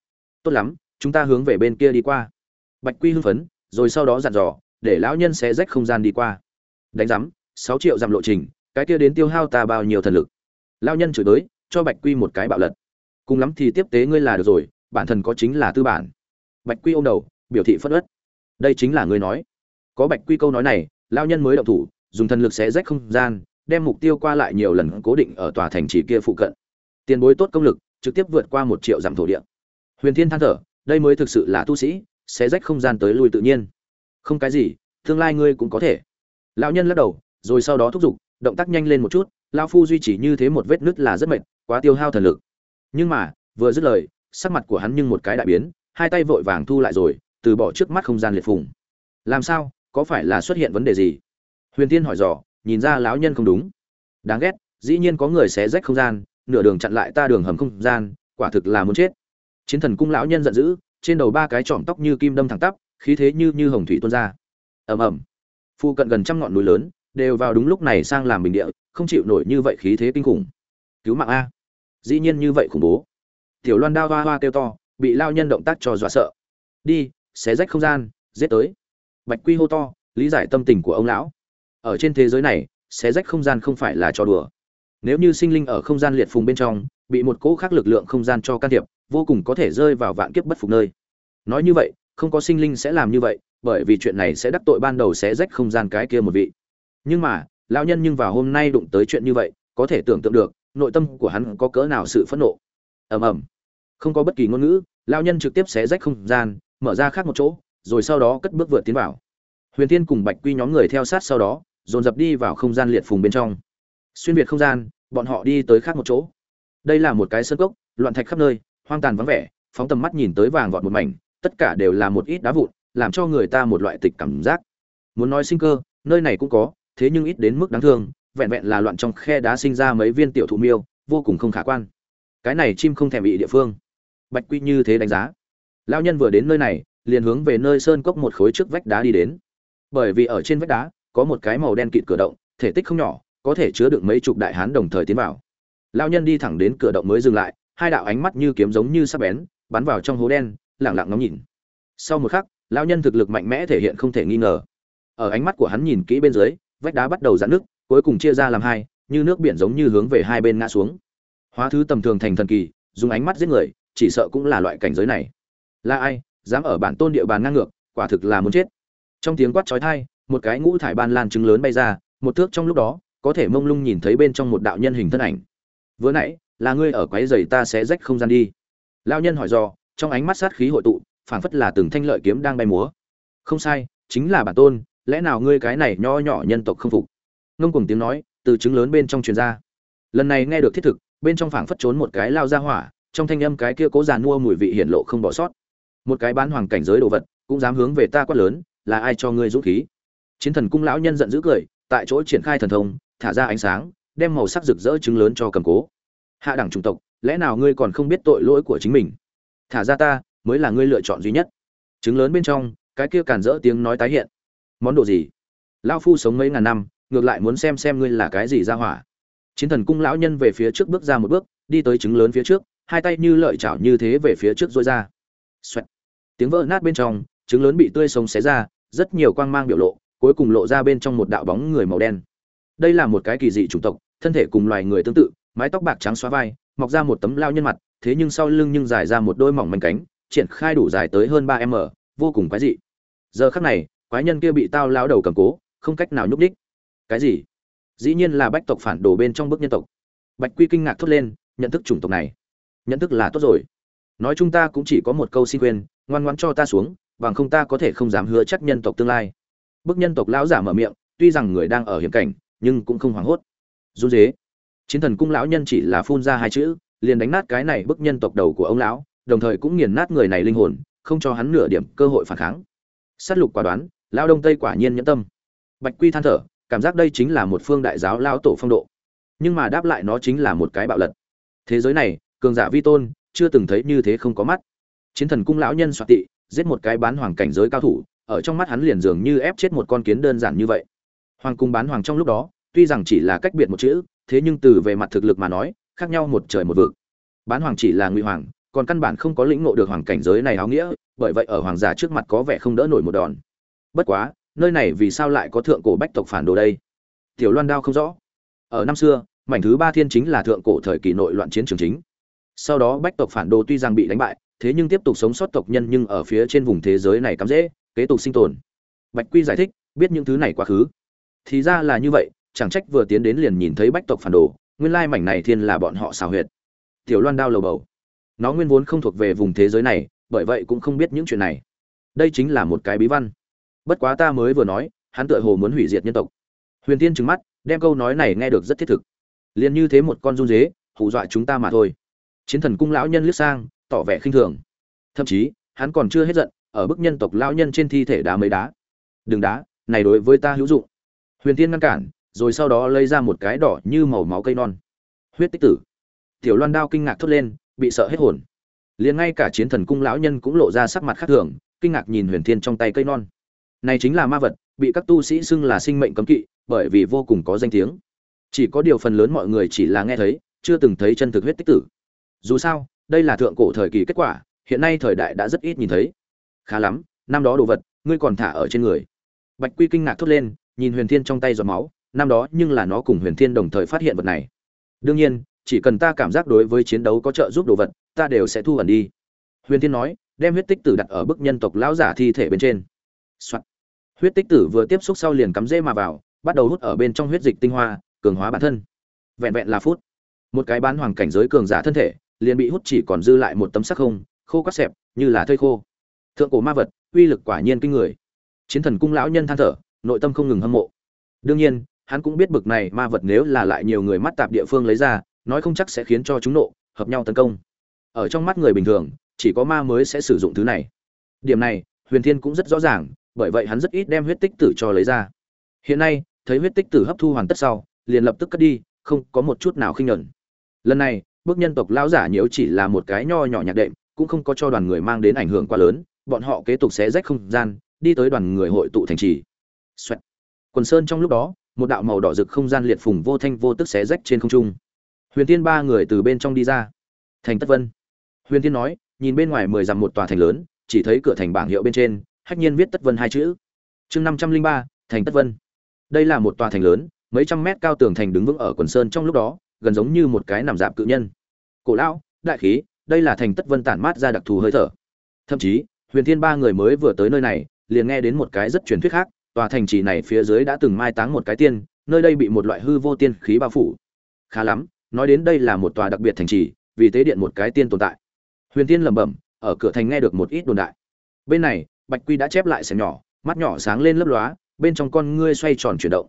Tốt lắm, chúng ta hướng về bên kia đi qua. Bạch quy hưng phấn, rồi sau đó dặn dò, để lão nhân sẽ rách không gian đi qua. Đánh giám, sáu triệu dặm lộ trình, cái kia đến tiêu hao ta bao nhiêu thần lực? Lão nhân chửi tới, cho bạch quy một cái bạo lật. Cùng lắm thì tiếp tế ngươi là được rồi, bản thân có chính là tư bản. Bạch quy ôm đầu, biểu thị phất ất đây chính là ngươi nói. Có bạch quy câu nói này lao nhân mới động thủ, dùng thần lực xé rách không gian, đem mục tiêu qua lại nhiều lần cố định ở tòa thành trì kia phụ cận. Tiền bối tốt công lực, trực tiếp vượt qua một triệu dặm thổ địa. Huyền thiên than thở, đây mới thực sự là tu sĩ, xé rách không gian tới lui tự nhiên. Không cái gì, tương lai ngươi cũng có thể. Lão nhân lắc đầu, rồi sau đó thúc giục, động tác nhanh lên một chút lao phu duy trì như thế một vết nứt là rất mệt, quá tiêu hao thần lực. Nhưng mà, vừa dứt lời, sắc mặt của hắn nhưng một cái đại biến, hai tay vội vàng thu lại rồi từ bỏ trước mắt không gian liệt phùng. Làm sao? Có phải là xuất hiện vấn đề gì? Huyền tiên hỏi dò, nhìn ra lão nhân không đúng. Đáng ghét, dĩ nhiên có người xé rách không gian, nửa đường chặn lại ta đường hầm không gian, quả thực là muốn chết. Chiến thần cung lão nhân giận dữ, trên đầu ba cái trọm tóc như kim đâm thẳng tắp, khí thế như như hồng thủy tuôn ra. Ầm ầm. Phu cận gần trăm ngọn núi lớn, đều vào đúng lúc này sang làm bình địa, không chịu nổi như vậy khí thế kinh khủng. Cứu mạng a. Dĩ nhiên như vậy khủng bố. Tiểu loan đao hoa hoa kêu to, bị lao nhân động tác cho dọa sợ. Đi xé rách không gian, giết tới. Bạch quy hô to, lý giải tâm tình của ông lão. Ở trên thế giới này, xé rách không gian không phải là trò đùa. Nếu như sinh linh ở không gian liệt phùng bên trong, bị một cỗ khác lực lượng không gian cho can thiệp, vô cùng có thể rơi vào vạn kiếp bất phục nơi. Nói như vậy, không có sinh linh sẽ làm như vậy, bởi vì chuyện này sẽ đắc tội ban đầu sẽ rách không gian cái kia một vị. Nhưng mà, lão nhân nhưng vào hôm nay đụng tới chuyện như vậy, có thể tưởng tượng được, nội tâm của hắn có cỡ nào sự phẫn nộ. Ầm ầm. Không có bất kỳ ngôn ngữ, lão nhân trực tiếp xé rách không gian mở ra khác một chỗ, rồi sau đó cất bước vượt tiến vào. Huyền Thiên cùng bạch quy nhóm người theo sát sau đó, dồn dập đi vào không gian liệt phùng bên trong. Xuyên việt không gian, bọn họ đi tới khác một chỗ. Đây là một cái sân cốc, loạn thạch khắp nơi, hoang tàn vắng vẻ, phóng tầm mắt nhìn tới vàng vọt một mảnh, tất cả đều là một ít đá vụn, làm cho người ta một loại tịch cảm giác. Muốn nói sinh cơ, nơi này cũng có, thế nhưng ít đến mức đáng thương, vẹn vẹn là loạn trong khe đá sinh ra mấy viên tiểu thụ miêu, vô cùng không khả quan. Cái này chim không thèm bị địa phương. Bạch quy như thế đánh giá lao nhân vừa đến nơi này, liền hướng về nơi sơn cốc một khối trước vách đá đi đến. Bởi vì ở trên vách đá, có một cái màu đen kịt cửa động, thể tích không nhỏ, có thể chứa được mấy chục đại hán đồng thời tiến vào. Lao nhân đi thẳng đến cửa động mới dừng lại, hai đạo ánh mắt như kiếm giống như sắc bén, bắn vào trong hố đen lẳng lặng ngóng nhìn. Sau một khắc lao nhân thực lực mạnh mẽ thể hiện không thể nghi ngờ. Ở ánh mắt của hắn nhìn kỹ bên dưới, vách đá bắt đầu giãn nước cuối cùng chia ra làm hai, như nước biển giống như hướng về hai bên ngã xuống. Hóa thứ tầm thường thành thần kỳ, dùng ánh mắt giết người, chỉ sợ cũng là loại cảnh giới này là ai, dám ở bản tôn địa bàn ngang ngược, quả thực là muốn chết. Trong tiếng quát chói tai, một cái ngũ thải ban lan trứng lớn bay ra, một thước trong lúc đó, có thể mông lung nhìn thấy bên trong một đạo nhân hình thân ảnh. Vừa nãy, là ngươi ở quái giày ta sẽ rách không gian đi. Lao nhân hỏi do trong ánh mắt sát khí hội tụ, phảng phất là từng thanh lợi kiếm đang bay múa. Không sai, chính là bản tôn, lẽ nào ngươi cái này nho nhỏ nhân tộc không phục? Ngông cùng tiếng nói, từ trứng lớn bên trong truyền ra. Lần này nghe được thiết thực, bên trong phảng phất trốn một cái lao ra hỏa, trong thanh âm cái kia cố giàn mua mùi vị hiển lộ không bỏ sót một cái bán hoàng cảnh giới đồ vật, cũng dám hướng về ta quát lớn, là ai cho ngươi dũng khí? Chiến thần cung lão nhân giận dữ cười, tại chỗ triển khai thần thông, thả ra ánh sáng, đem màu sắc rực rỡ trứng lớn cho cầm cố. Hạ đẳng chủng tộc, lẽ nào ngươi còn không biết tội lỗi của chính mình? Thả ra ta, mới là ngươi lựa chọn duy nhất. Trứng lớn bên trong, cái kia càn rỡ tiếng nói tái hiện. Món đồ gì? Lao phu sống mấy ngàn năm, ngược lại muốn xem xem ngươi là cái gì ra hỏa. Chiến thần cung lão nhân về phía trước bước ra một bước, đi tới trứng lớn phía trước, hai tay như lợi chảo như thế về phía trước dối ra. Xoẹt. tiếng vỡ nát bên trong, trứng lớn bị tươi sống xé ra, rất nhiều quang mang biểu lộ, cuối cùng lộ ra bên trong một đạo bóng người màu đen. Đây là một cái kỳ dị chủng tộc, thân thể cùng loài người tương tự, mái tóc bạc trắng xóa vai, mọc ra một tấm lao nhân mặt, thế nhưng sau lưng nhưng dài ra một đôi mỏng manh cánh, triển khai đủ dài tới hơn ba m, vô cùng quái dị. Giờ khắc này, quái nhân kia bị tao lao đầu cầm cố, không cách nào nhúc đích cái gì? Dĩ nhiên là bách tộc phản đồ bên trong bức nhân tộc. Bạch quy kinh ngạc thốt lên, nhận thức chủng tộc này. Nhận thức là tốt rồi nói chúng ta cũng chỉ có một câu xin khuyên, ngoan ngoãn cho ta xuống, bằng không ta có thể không dám hứa chắc nhân tộc tương lai. Bức nhân tộc lão giả mở miệng, tuy rằng người đang ở hiểm cảnh, nhưng cũng không hoảng hốt. Run dế chiến thần cung lão nhân chỉ là phun ra hai chữ, liền đánh nát cái này bức nhân tộc đầu của ông lão, đồng thời cũng nghiền nát người này linh hồn, không cho hắn nửa điểm cơ hội phản kháng. Sát lục quả đoán, lão đông tây quả nhiên nhẫn tâm. Bạch quy than thở, cảm giác đây chính là một phương đại giáo lao tổ phong độ. Nhưng mà đáp lại nó chính là một cái bạo lật. Thế giới này, cường giả vi tôn chưa từng thấy như thế không có mắt. Chiến thần cung lão nhân soạt tị, giết một cái bán hoàng cảnh giới cao thủ, ở trong mắt hắn liền dường như ép chết một con kiến đơn giản như vậy. Hoàng cung bán hoàng trong lúc đó, tuy rằng chỉ là cách biệt một chữ, thế nhưng từ về mặt thực lực mà nói, khác nhau một trời một vực. Bán hoàng chỉ là ngụy hoàng, còn căn bản không có lĩnh ngộ được hoàng cảnh giới này áo nghĩa, bởi vậy ở hoàng giả trước mặt có vẻ không đỡ nổi một đòn. Bất quá, nơi này vì sao lại có thượng cổ bách tộc phản đồ đây? Tiểu loan đao không rõ. Ở năm xưa, mảnh thứ ba thiên chính là thượng cổ thời kỳ nội loạn chiến trường chính sau đó bách tộc phản đồ tuy rằng bị đánh bại, thế nhưng tiếp tục sống sót tộc nhân nhưng ở phía trên vùng thế giới này cắm dễ, kế tục sinh tồn. Bạch quy giải thích, biết những thứ này quá khứ. Thì ra là như vậy, chẳng trách vừa tiến đến liền nhìn thấy bách tộc phản đồ, nguyên lai mảnh này thiên là bọn họ xào huyệt. Tiểu loan đao lầu bầu. Nó nguyên vốn không thuộc về vùng thế giới này, bởi vậy cũng không biết những chuyện này. Đây chính là một cái bí văn. Bất quá ta mới vừa nói, hắn tựa hồ muốn hủy diệt nhân tộc. Huyền tiên trừng mắt, đem câu nói này nghe được rất thiết thực. Liền như thế một con run dế, hù dọa chúng ta mà thôi chiến thần cung lão nhân liếc sang, tỏ vẻ khinh thường. Thậm chí, hắn còn chưa hết giận, ở bức nhân tộc lão nhân trên thi thể đá mấy đá. Đừng đá, này đối với ta hữu dụng. Huyền tiên ngăn cản, rồi sau đó lấy ra một cái đỏ như màu máu cây non. Huyết tích tử. Tiểu loan đao kinh ngạc thốt lên, bị sợ hết hồn. Liền ngay cả chiến thần cung lão nhân cũng lộ ra sắc mặt khác thường, kinh ngạc nhìn huyền thiên trong tay cây non. Này chính là ma vật, bị các tu sĩ xưng là sinh mệnh cấm kỵ, bởi vì vô cùng có danh tiếng. Chỉ có điều phần lớn mọi người chỉ là nghe thấy, chưa từng thấy chân thực huyết tích tử dù sao, đây là thượng cổ thời kỳ kết quả, hiện nay thời đại đã rất ít nhìn thấy. Khá lắm, năm đó đồ vật, ngươi còn thả ở trên người. Bạch quy kinh ngạc thốt lên, nhìn huyền thiên trong tay giọt máu, năm đó nhưng là nó cùng huyền thiên đồng thời phát hiện vật này. Đương nhiên, chỉ cần ta cảm giác đối với chiến đấu có trợ giúp đồ vật, ta đều sẽ thu ẩn đi. Huyền thiên nói, đem huyết tích tử đặt ở bức nhân tộc lão giả thi thể bên trên、Soạn. huyết tích tử vừa tiếp xúc sau liền cắm rễ mà vào, bắt đầu hút ở bên trong huyết dịch tinh hoa, cường hóa bản thân. Vẹn vẹn là phút. Một cái bán hoàng cảnh giới cường giả thân thể liền bị hút chỉ còn dư lại một tấm sắc không, khô cắt xẹp, như là thây khô. Thượng cổ ma vật, uy lực quả nhiên kinh người. Chiến thần cung lão nhân than thở, nội tâm không ngừng hâm mộ. Đương nhiên, hắn cũng biết bực này ma vật nếu là lại nhiều người mắt tạp địa phương lấy ra, nói không chắc sẽ khiến cho chúng nộ, hợp nhau tấn công. Ở trong mắt người bình thường, chỉ có ma mới sẽ sử dụng thứ này. Điểm này, huyền thiên cũng rất rõ ràng, bởi vậy hắn rất ít đem huyết tích tử cho lấy ra. Hiện nay, thấy huyết tích tử hấp thu hoàn tất sau, liền lập tức cất đi, không có một chút nào khinh nhẫn. Lần này bước nhân tộc lão giả nhiễu chỉ là một cái nho nhỏ nhạc đệm, cũng không có cho đoàn người mang đến ảnh hưởng quá lớn, bọn họ kế tục xé rách không gian, đi tới đoàn người hội tụ thành trì. Xoẹt. quần sơn trong lúc đó, một đạo màu đỏ rực không gian liệt phùng vô thanh vô tức xé rách trên không trung. Huyền tiên ba người từ bên trong đi ra. Thành tất vân. Huyền tiên nói, nhìn bên ngoài mười dặm một tòa thành lớn, chỉ thấy cửa thành bảng hiệu bên trên, hách nhiên viết tất vân hai chữ. Chương năm trăm linh ba, thành tất vân. Đây là một tòa thành lớn, mấy trăm mét cao tường thành đứng vững ở quần sơn trong lúc đó gần giống như một cái nằm dạp cự nhân. Cổ lão, đại khí, đây là thành tất vân tản mát ra đặc thù hơi thở. Thậm chí, huyền thiên ba người mới vừa tới nơi này, liền nghe đến một cái rất truyền thuyết khác, tòa thành trì này phía dưới đã từng mai táng một cái tiên, nơi đây bị một loại hư vô tiên khí bao phủ. Khá lắm, nói đến đây là một tòa đặc biệt thành trì, vì tế điện một cái tiên tồn tại. Huyền tiên lẩm bẩm, ở cửa thành nghe được một ít đồn đại. Bên này, bạch quy đã chép lại sẽ nhỏ, mắt nhỏ sáng lên lấp lóa, bên trong con ngươi xoay tròn chuyển động.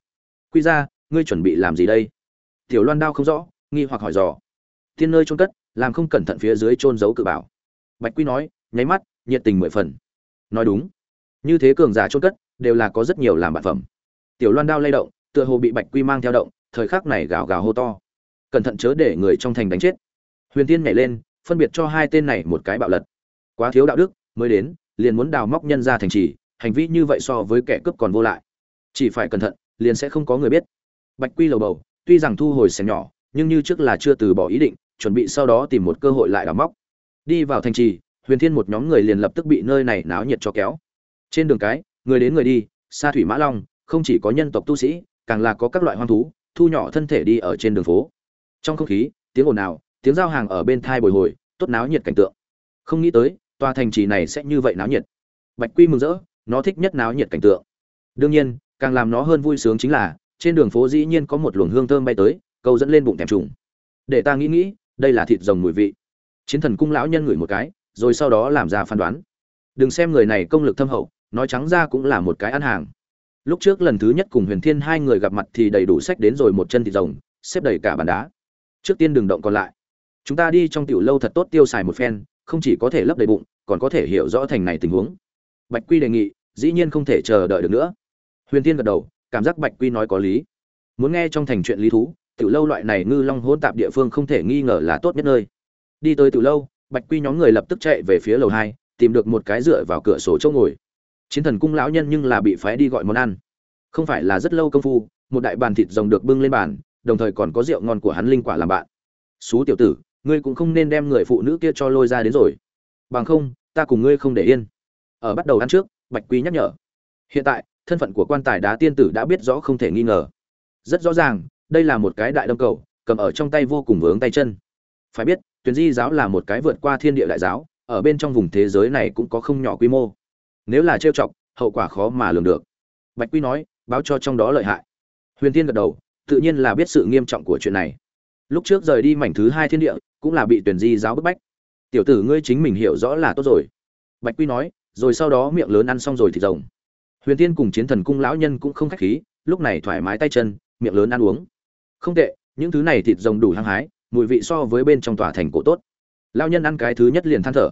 Quy ra ngươi chuẩn bị làm gì đây? Tiểu loan đao không rõ, nghi hoặc hỏi dò. Tiên nơi trôn cất, làm không cẩn thận phía dưới trôn giấu cự bảo. Bạch quy nói, nháy mắt, nhiệt tình mười phần. Nói đúng. Như thế cường giả trôn cất, đều là có rất nhiều làm bản phẩm. Tiểu loan đao lay động, tựa hồ bị bạch quy mang theo động, thời khắc này gào gào hô to. Cẩn thận chớ để người trong thành đánh chết. Huyền tiên nhảy lên, phân biệt cho hai tên này một cái bạo lật. Quá thiếu đạo đức, mới đến, liền muốn đào móc nhân ra thành trì, hành vi như vậy so với kẻ cướp còn vô lại. Chỉ phải cẩn thận, liền sẽ không có người biết. Bạch quy lầu bầu tuy rằng thu hồi xẻng nhỏ, nhưng như trước là chưa từ bỏ ý định, chuẩn bị sau đó tìm một cơ hội lại đào móc. Đi vào thành trì, huyền thiên một nhóm người liền lập tức bị nơi này náo nhiệt cho kéo. Trên đường cái, người đến người đi xa thủy mã long, không chỉ có nhân tộc tu sĩ, càng là có các loại hoang thú, thu nhỏ thân thể đi ở trên đường phố. Trong không khí, tiếng ồn ào, tiếng giao hàng ở bên thai bồi hồi, tốt náo nhiệt cảnh tượng. Không nghĩ tới, tòa thành trì này sẽ như vậy náo nhiệt. Bạch quy mừng rỡ, nó thích nhất náo nhiệt cảnh tượng. Đương nhiên, càng làm nó hơn vui sướng chính là trên đường phố dĩ nhiên có một luồng hương thơm bay tới, câu dẫn lên bụng thèm trùng. Để ta nghĩ nghĩ, đây là thịt rồng mùi vị. Chiến thần cung lão nhân ngửi một cái, rồi sau đó làm ra phán đoán. Đừng xem người này công lực thâm hậu, nói trắng ra cũng là một cái ăn hàng. Lúc trước lần thứ nhất cùng huyền thiên hai người gặp mặt thì đầy đủ sách đến rồi một chân thịt rồng, xếp đầy cả bàn đá. Trước tiên đừng động còn lại. Chúng ta đi trong tiểu lâu thật tốt tiêu xài một phen, không chỉ có thể lấp đầy bụng, còn có thể hiểu rõ thành này tình huống. Bạch quy đề nghị, dĩ nhiên không thể chờ đợi được nữa. Huyền tiên gật đầu cảm giác bạch quy nói có lý. Muốn nghe trong thành chuyện lý thú, tiểu lâu loại này ngư long hỗn tạp địa phương không thể nghi ngờ là tốt nhất nơi. Đi tới tiểu lâu, bạch quy nhóm người lập tức chạy về phía lầu hai, tìm được một cái dựa vào cửa sổ chỗ ngồi. Chiến thần cung lão nhân nhưng là bị phái đi gọi món ăn. Không phải là rất lâu công phu, một đại bàn thịt rồng được bưng lên bàn, đồng thời còn có rượu ngon của hắn linh quả làm bạn. Xú tiểu tử, ngươi cũng không nên đem người phụ nữ kia cho lôi ra đến rồi. Bằng không, ta cùng ngươi không để yên. Ở bắt đầu ăn trước, bạch quy nhắc nhở. Hiện tại thân phận của quan tài đá tiên tử đã biết rõ không thể nghi ngờ. Rất rõ ràng, đây là một cái đại đâm cầu, cầm ở trong tay vô cùng vướng tay chân. Phải biết tuyển di giáo là một cái vượt qua thiên địa đại giáo, ở bên trong vùng thế giới này cũng có không nhỏ quy mô. Nếu là trêu chọc, hậu quả khó mà lường được. Bạch quy nói, báo cho trong đó lợi hại. Huyền tiên gật đầu, tự nhiên là biết sự nghiêm trọng của chuyện này. Lúc trước rời đi mảnh thứ hai thiên địa, cũng là bị tuyển di giáo bức bách. Tiểu tử ngươi chính mình hiểu rõ là tốt rồi. Bạch quy nói, rồi sau đó miệng lớn ăn xong rồi thì rồng huyền Thiên cùng chiến thần cung lão nhân cũng không khách khí, lúc này thoải mái tay chân, miệng lớn ăn uống. Không tệ, những thứ này thịt rồng đủ hăng hái, mùi vị so với bên trong tòa thành cổ tốt. Lão nhân ăn cái thứ nhất liền than thở.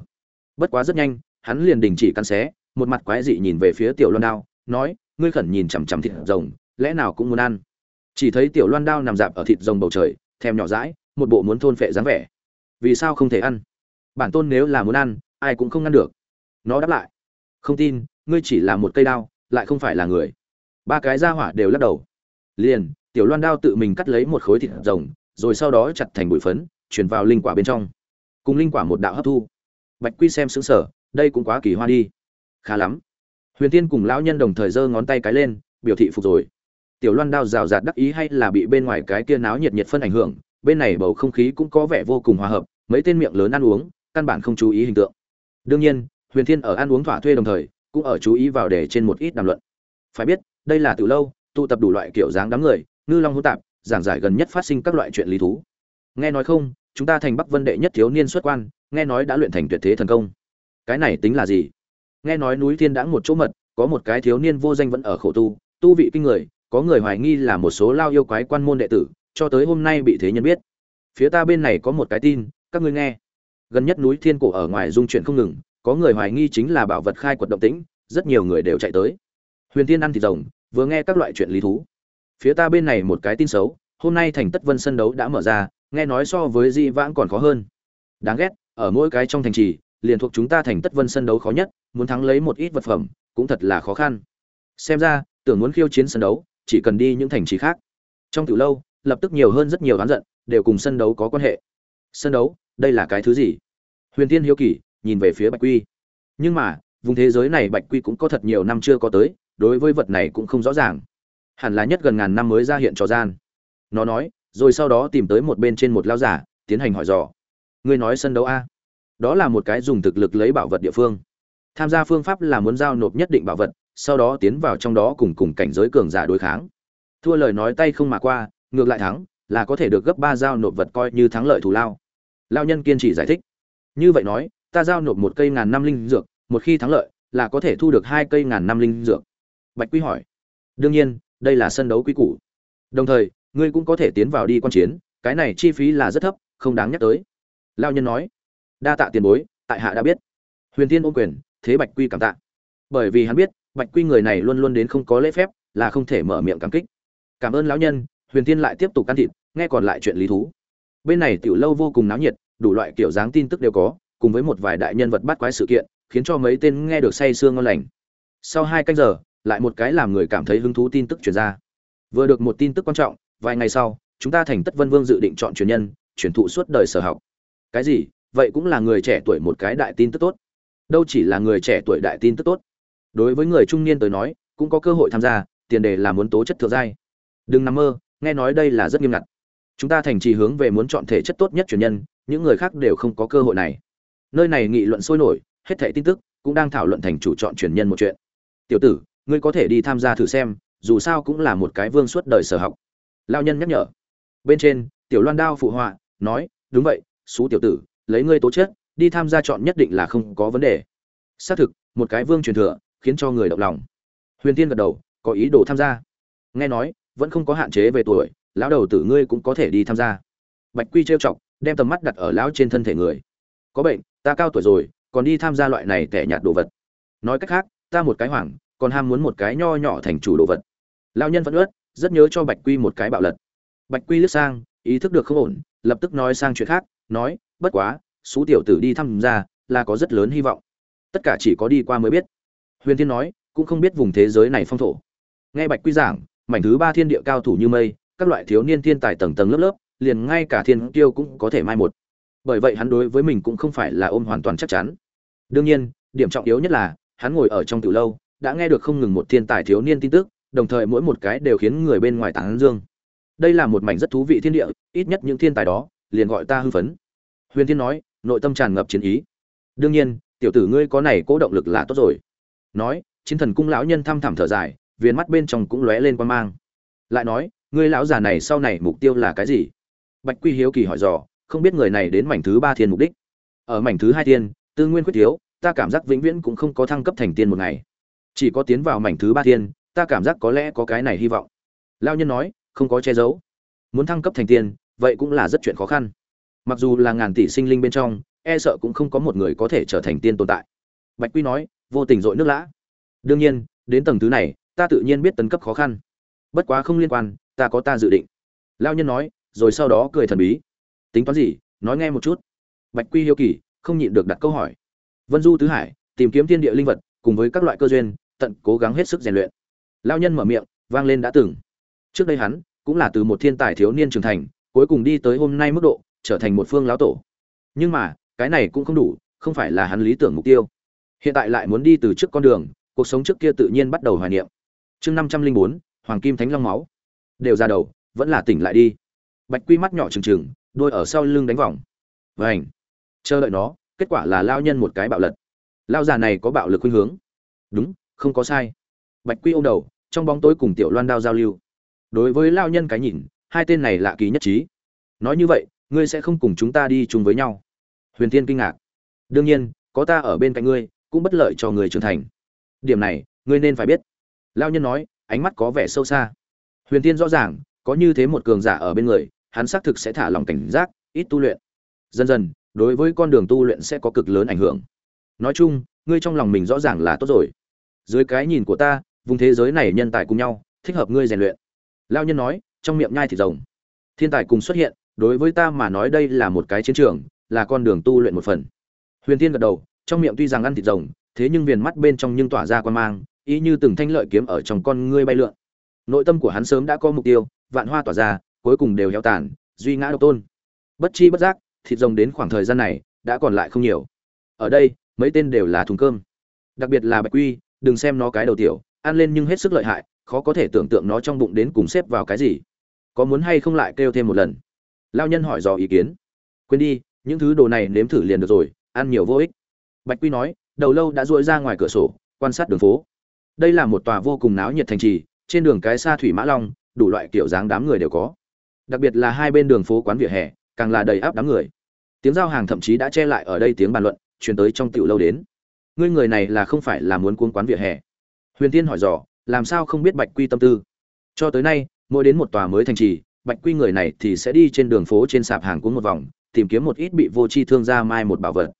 Bất quá rất nhanh, hắn liền đình chỉ căn xé, một mặt quái dị nhìn về phía tiểu loan đao, nói, ngươi khẩn nhìn chằm chằm thịt rồng, lẽ nào cũng muốn ăn? Chỉ thấy tiểu loan đao nằm dạp ở thịt rồng bầu trời, thèm nhỏ dãi, một bộ muốn thôn phệ dáng vẻ. Vì sao không thể ăn? Bản tôn nếu là muốn ăn, ai cũng không ngăn được. Nó đáp lại, không tin, ngươi chỉ là một cây đao lại không phải là người. Ba cái ra hỏa đều lắc đầu. Liền, tiểu loan đao tự mình cắt lấy một khối thịt rồng, rồi sau đó chặt thành bụi phấn, chuyển vào linh quả bên trong. Cùng linh quả một đạo hấp thu. Bạch quy xem xứng sở đây cũng quá kỳ hoa đi. Khá lắm. Huyền tiên cùng lão nhân đồng thời giơ ngón tay cái lên, biểu thị phục rồi. Tiểu loan đao rào rạt đắc ý hay là bị bên ngoài cái kia náo nhiệt nhiệt phân ảnh hưởng, bên này bầu không khí cũng có vẻ vô cùng hòa hợp, mấy tên miệng lớn ăn uống, căn bản không chú ý hình tượng. Đương nhiên, huyền thiên ở ăn uống thỏa thuê đồng thời cũng ở chú ý vào để trên một ít đàm luận. Phải biết, đây là từ lâu, tụ tập đủ loại kiểu dáng đám người, ngư long hỗn tạp, giảng giải gần nhất phát sinh các loại chuyện lý thú. Nghe nói không, chúng ta thành bắc vân đệ nhất thiếu niên xuất quan, nghe nói đã luyện thành tuyệt thế thần công. Cái này tính là gì? Nghe nói núi thiên đã một chỗ mật, có một cái thiếu niên vô danh vẫn ở khổ tu tu vị kinh người, có người hoài nghi là một số lao yêu quái quan môn đệ tử, cho tới hôm nay bị thế nhân biết. Phía ta bên này có một cái tin, các ngươi nghe. Gần nhất núi thiên cổ ở ngoài dung chuyện không ngừng có người hoài nghi chính là bảo vật khai quật động tĩnh, rất nhiều người đều chạy tới. Huyền tiên ăn thịt rồng, vừa nghe các loại chuyện lý thú. Phía ta bên này một cái tin xấu, hôm nay thành tất vân sân đấu đã mở ra, nghe nói so với di vãng còn khó hơn. Đáng ghét, ở mỗi cái trong thành trì, liền thuộc chúng ta thành tất vân sân đấu khó nhất, muốn thắng lấy một ít vật phẩm, cũng thật là khó khăn. Xem ra, tưởng muốn khiêu chiến sân đấu, chỉ cần đi những thành trì khác. Trong tiểu lâu, lập tức nhiều hơn rất nhiều oán giận, đều cùng sân đấu có quan hệ. Sân đấu, đây là cái thứ gì? Huyền tiên hiếu kỳ nhìn về phía bạch quy. Nhưng mà, vùng thế giới này bạch quy cũng có thật nhiều năm chưa có tới, đối với vật này cũng không rõ ràng. Hẳn là nhất gần ngàn năm mới ra hiện trò gian. Nó nói, rồi sau đó tìm tới một bên trên một lao giả, tiến hành hỏi dò. Ngươi nói sân đấu a. Đó là một cái dùng thực lực lấy bảo vật địa phương. Tham gia phương pháp là muốn giao nộp nhất định bảo vật, sau đó tiến vào trong đó cùng cùng cảnh giới cường giả đối kháng. Thua lời nói tay không mà qua, ngược lại thắng, là có thể được gấp ba giao nộp vật coi như thắng lợi thù lao. Lao nhân kiên trì giải thích. Như vậy nói ta giao nộp một cây ngàn năm linh dược, một khi thắng lợi, là có thể thu được hai cây ngàn năm linh dược. Bạch quy hỏi. Đương nhiên, đây là sân đấu quy củ. Đồng thời, ngươi cũng có thể tiến vào đi quan chiến, cái này chi phí là rất thấp, không đáng nhắc tới. Lao nhân nói. Đa tạ tiền bối, tại hạ đã biết. Huyền tiên ôm quyền, thế bạch quy cảm tạ. Bởi vì hắn biết, bạch quy người này luôn luôn đến không có lễ phép, là không thể mở miệng cảm kích. Cảm ơn lão nhân, huyền tiên lại tiếp tục can thịt, nghe còn lại chuyện lý thú. Bên này tiểu lâu vô cùng náo nhiệt, đủ loại kiểu dáng tin tức đều có cùng với một vài đại nhân vật bắt quái sự kiện, khiến cho mấy tên nghe được say sương ngon lành. Sau hai canh giờ, lại một cái làm người cảm thấy hứng thú tin tức truyền ra. Vừa được một tin tức quan trọng, vài ngày sau, chúng ta thành tất vân vương dự định chọn truyền nhân, truyền thụ suốt đời sở học. Cái gì? Vậy cũng là người trẻ tuổi một cái đại tin tức tốt. Đâu chỉ là người trẻ tuổi đại tin tức tốt. Đối với người trung niên tới nói, cũng có cơ hội tham gia, tiền đề là muốn tố chất thượng giai. Đừng nằm mơ, nghe nói đây là rất nghiêm ngặt. Chúng ta thành trì hướng về muốn chọn thể chất tốt nhất truyền nhân, những người khác đều không có cơ hội này nơi này nghị luận sôi nổi, hết thảy tin tức cũng đang thảo luận thành chủ chọn truyền nhân một chuyện. Tiểu tử, ngươi có thể đi tham gia thử xem, dù sao cũng là một cái vương suốt đời sở học. Lao nhân nhắc nhở. Bên trên, tiểu loan đao phụ họa, nói, đúng vậy, xú tiểu tử, lấy ngươi tố chất, đi tham gia chọn nhất định là không có vấn đề. Xác thực, một cái vương truyền thừa, khiến cho người động lòng. Huyền tiên gật đầu, có ý đồ tham gia. Nghe nói, vẫn không có hạn chế về tuổi, lão đầu tử ngươi cũng có thể đi tham gia. Bạch quy trêu chọc, đem tầm mắt đặt ở lão trên thân thể người. Có bệnh ta cao tuổi rồi, còn đi tham gia loại này tẻ nhạt đồ vật. Nói cách khác, ta một cái hoảng, còn ham muốn một cái nho nhỏ thành chủ đồ vật. Lao nhân vẫn ướt, rất nhớ cho bạch quy một cái bạo lật. Bạch quy lướt sang, ý thức được không ổn, lập tức nói sang chuyện khác, nói, bất quá số tiểu tử đi tham gia là có rất lớn hy vọng. Tất cả chỉ có đi qua mới biết. Huyền thiên nói, cũng không biết vùng thế giới này phong thổ. Nghe bạch quy giảng, mảnh thứ ba thiên địa cao thủ như mây, các loại thiếu niên thiên tài tầng tầng lớp lớp, liền ngay cả thiên tiêu cũng có thể mai một bởi vậy hắn đối với mình cũng không phải là ôm hoàn toàn chắc chắn. Đương nhiên, điểm trọng yếu nhất là, hắn ngồi ở trong từ lâu, đã nghe được không ngừng một thiên tài thiếu niên tin tức, đồng thời mỗi một cái đều khiến người bên ngoài tán dương. Đây là một mảnh rất thú vị thiên địa, ít nhất những thiên tài đó, liền gọi ta hư phấn. Huyền thiên nói, nội tâm tràn ngập chiến ý. Đương nhiên, tiểu tử ngươi có này cố động lực là tốt rồi. Nói, chiến thần cung lão nhân thăm thẳm thở dài, viền mắt bên trong cũng lóe lên quan mang. Lại nói, ngươi lão già này sau này mục tiêu là cái gì? Bạch quy hiếu kỳ hỏi dò không biết người này đến mảnh thứ ba thiên mục đích. Ở mảnh thứ hai thiên, tư nguyên quyết thiếu, ta cảm giác vĩnh viễn cũng không có thăng cấp thành tiên một ngày. Chỉ có tiến vào mảnh thứ ba thiên, ta cảm giác có lẽ có cái này hy vọng. Lao nhân nói, không có che giấu. Muốn thăng cấp thành tiên, vậy cũng là rất chuyện khó khăn. Mặc dù là ngàn tỷ sinh linh bên trong e sợ cũng không có một người có thể trở thành tiên tồn tại. Bạch quy nói, vô tình dội nước lã. Đương nhiên, đến tầng thứ này, ta tự nhiên biết tấn cấp khó khăn. Bất quá không liên quan, ta có ta dự định. Lao nhân nói, rồi sau đó cười thần bí tính toán gì, nói nghe một chút. Bạch quy hiếu kỳ, không nhịn được đặt câu hỏi. Vân du tứ hải, tìm kiếm thiên địa linh vật, cùng với các loại cơ duyên, tận cố gắng hết sức rèn luyện. Lao nhân mở miệng, vang lên đã từng. Trước đây hắn, cũng là từ một thiên tài thiếu niên trưởng thành, cuối cùng đi tới hôm nay mức độ, trở thành một phương lão tổ. Nhưng mà, cái này cũng không đủ, không phải là hắn lý tưởng mục tiêu. Hiện tại lại muốn đi từ trước con đường, cuộc sống trước kia tự nhiên bắt đầu hoài niệm. Chương năm trăm linh bốn, hoàng kim thánh long máu. Đều ra đầu, vẫn là tỉnh lại đi. Bạch quy mắt nhỏ trừng trừng đôi ở sau lưng đánh vòng. Vảnh chờ đợi nó, kết quả là lao nhân một cái bạo lật. Lao già này có bạo lực khuynh hướng. Đúng, không có sai. Bạch quy ôm đầu, trong bóng tối cùng tiểu loan đao giao lưu. Đối với lao nhân cái nhìn, hai tên này lạ kỳ nhất trí. Nói như vậy, ngươi sẽ không cùng chúng ta đi chung với nhau. Huyền tiên kinh ngạc. Đương nhiên, có ta ở bên cạnh ngươi, cũng bất lợi cho người trưởng thành. Điểm này, ngươi nên phải biết. Lao nhân nói, ánh mắt có vẻ sâu xa. Huyền tiên rõ ràng, có như thế một cường giả ở bên người hắn xác thực sẽ thả lòng cảnh giác, ít tu luyện. Dần dần, đối với con đường tu luyện sẽ có cực lớn ảnh hưởng. Nói chung, ngươi trong lòng mình rõ ràng là tốt rồi. Dưới cái nhìn của ta, vùng thế giới này nhân tài cùng nhau, thích hợp ngươi rèn luyện. Lão nhân nói, trong miệng nhai thịt rồng. Thiên tài cùng xuất hiện, đối với ta mà nói đây là một cái chiến trường, là con đường tu luyện một phần. Huyền tiên gật đầu, trong miệng tuy rằng ăn thịt rồng, thế nhưng viền mắt bên trong nhưng tỏa ra quan mang ý như từng thanh lợi kiếm ở trong con ngươi bay lượn. Nội tâm của hắn sớm đã có mục tiêu, vạn hoa tỏa ra cuối cùng đều heo tàn, duy ngã độc tôn. Bất chi bất giác, thịt rồng đến khoảng thời gian này, đã còn lại không nhiều. Ở đây, mấy tên đều là thùng cơm. Đặc biệt là bạch quy, đừng xem nó cái đầu tiểu, ăn lên nhưng hết sức lợi hại, khó có thể tưởng tượng nó trong bụng đến cùng xếp vào cái gì. Có muốn hay không lại kêu thêm một lần? Lao nhân hỏi dò ý kiến. Quên đi, những thứ đồ này nếm thử liền được rồi, ăn nhiều vô ích. Bạch quy nói, đầu lâu đã dội ra ngoài cửa sổ, quan sát đường phố. Đây là một tòa vô cùng náo nhiệt thành trì, trên đường cái xa thủy mã long, đủ loại kiểu dáng đám người đều có đặc biệt là hai bên đường phố quán vỉa hè, càng là đầy áp đám người. Tiếng giao hàng thậm chí đã che lại ở đây tiếng bàn luận, truyền tới trong tiểu lâu đến. Ngươi người này là không phải là muốn cuốn quán vỉa hè? Huyền tiên hỏi dò, làm sao không biết bạch quy tâm tư? Cho tới nay, mỗi đến một tòa mới thành trì, bạch quy người này thì sẽ đi trên đường phố trên sạp hàng cuốn một vòng, tìm kiếm một ít bị vô tri thương ra mai một bảo vật.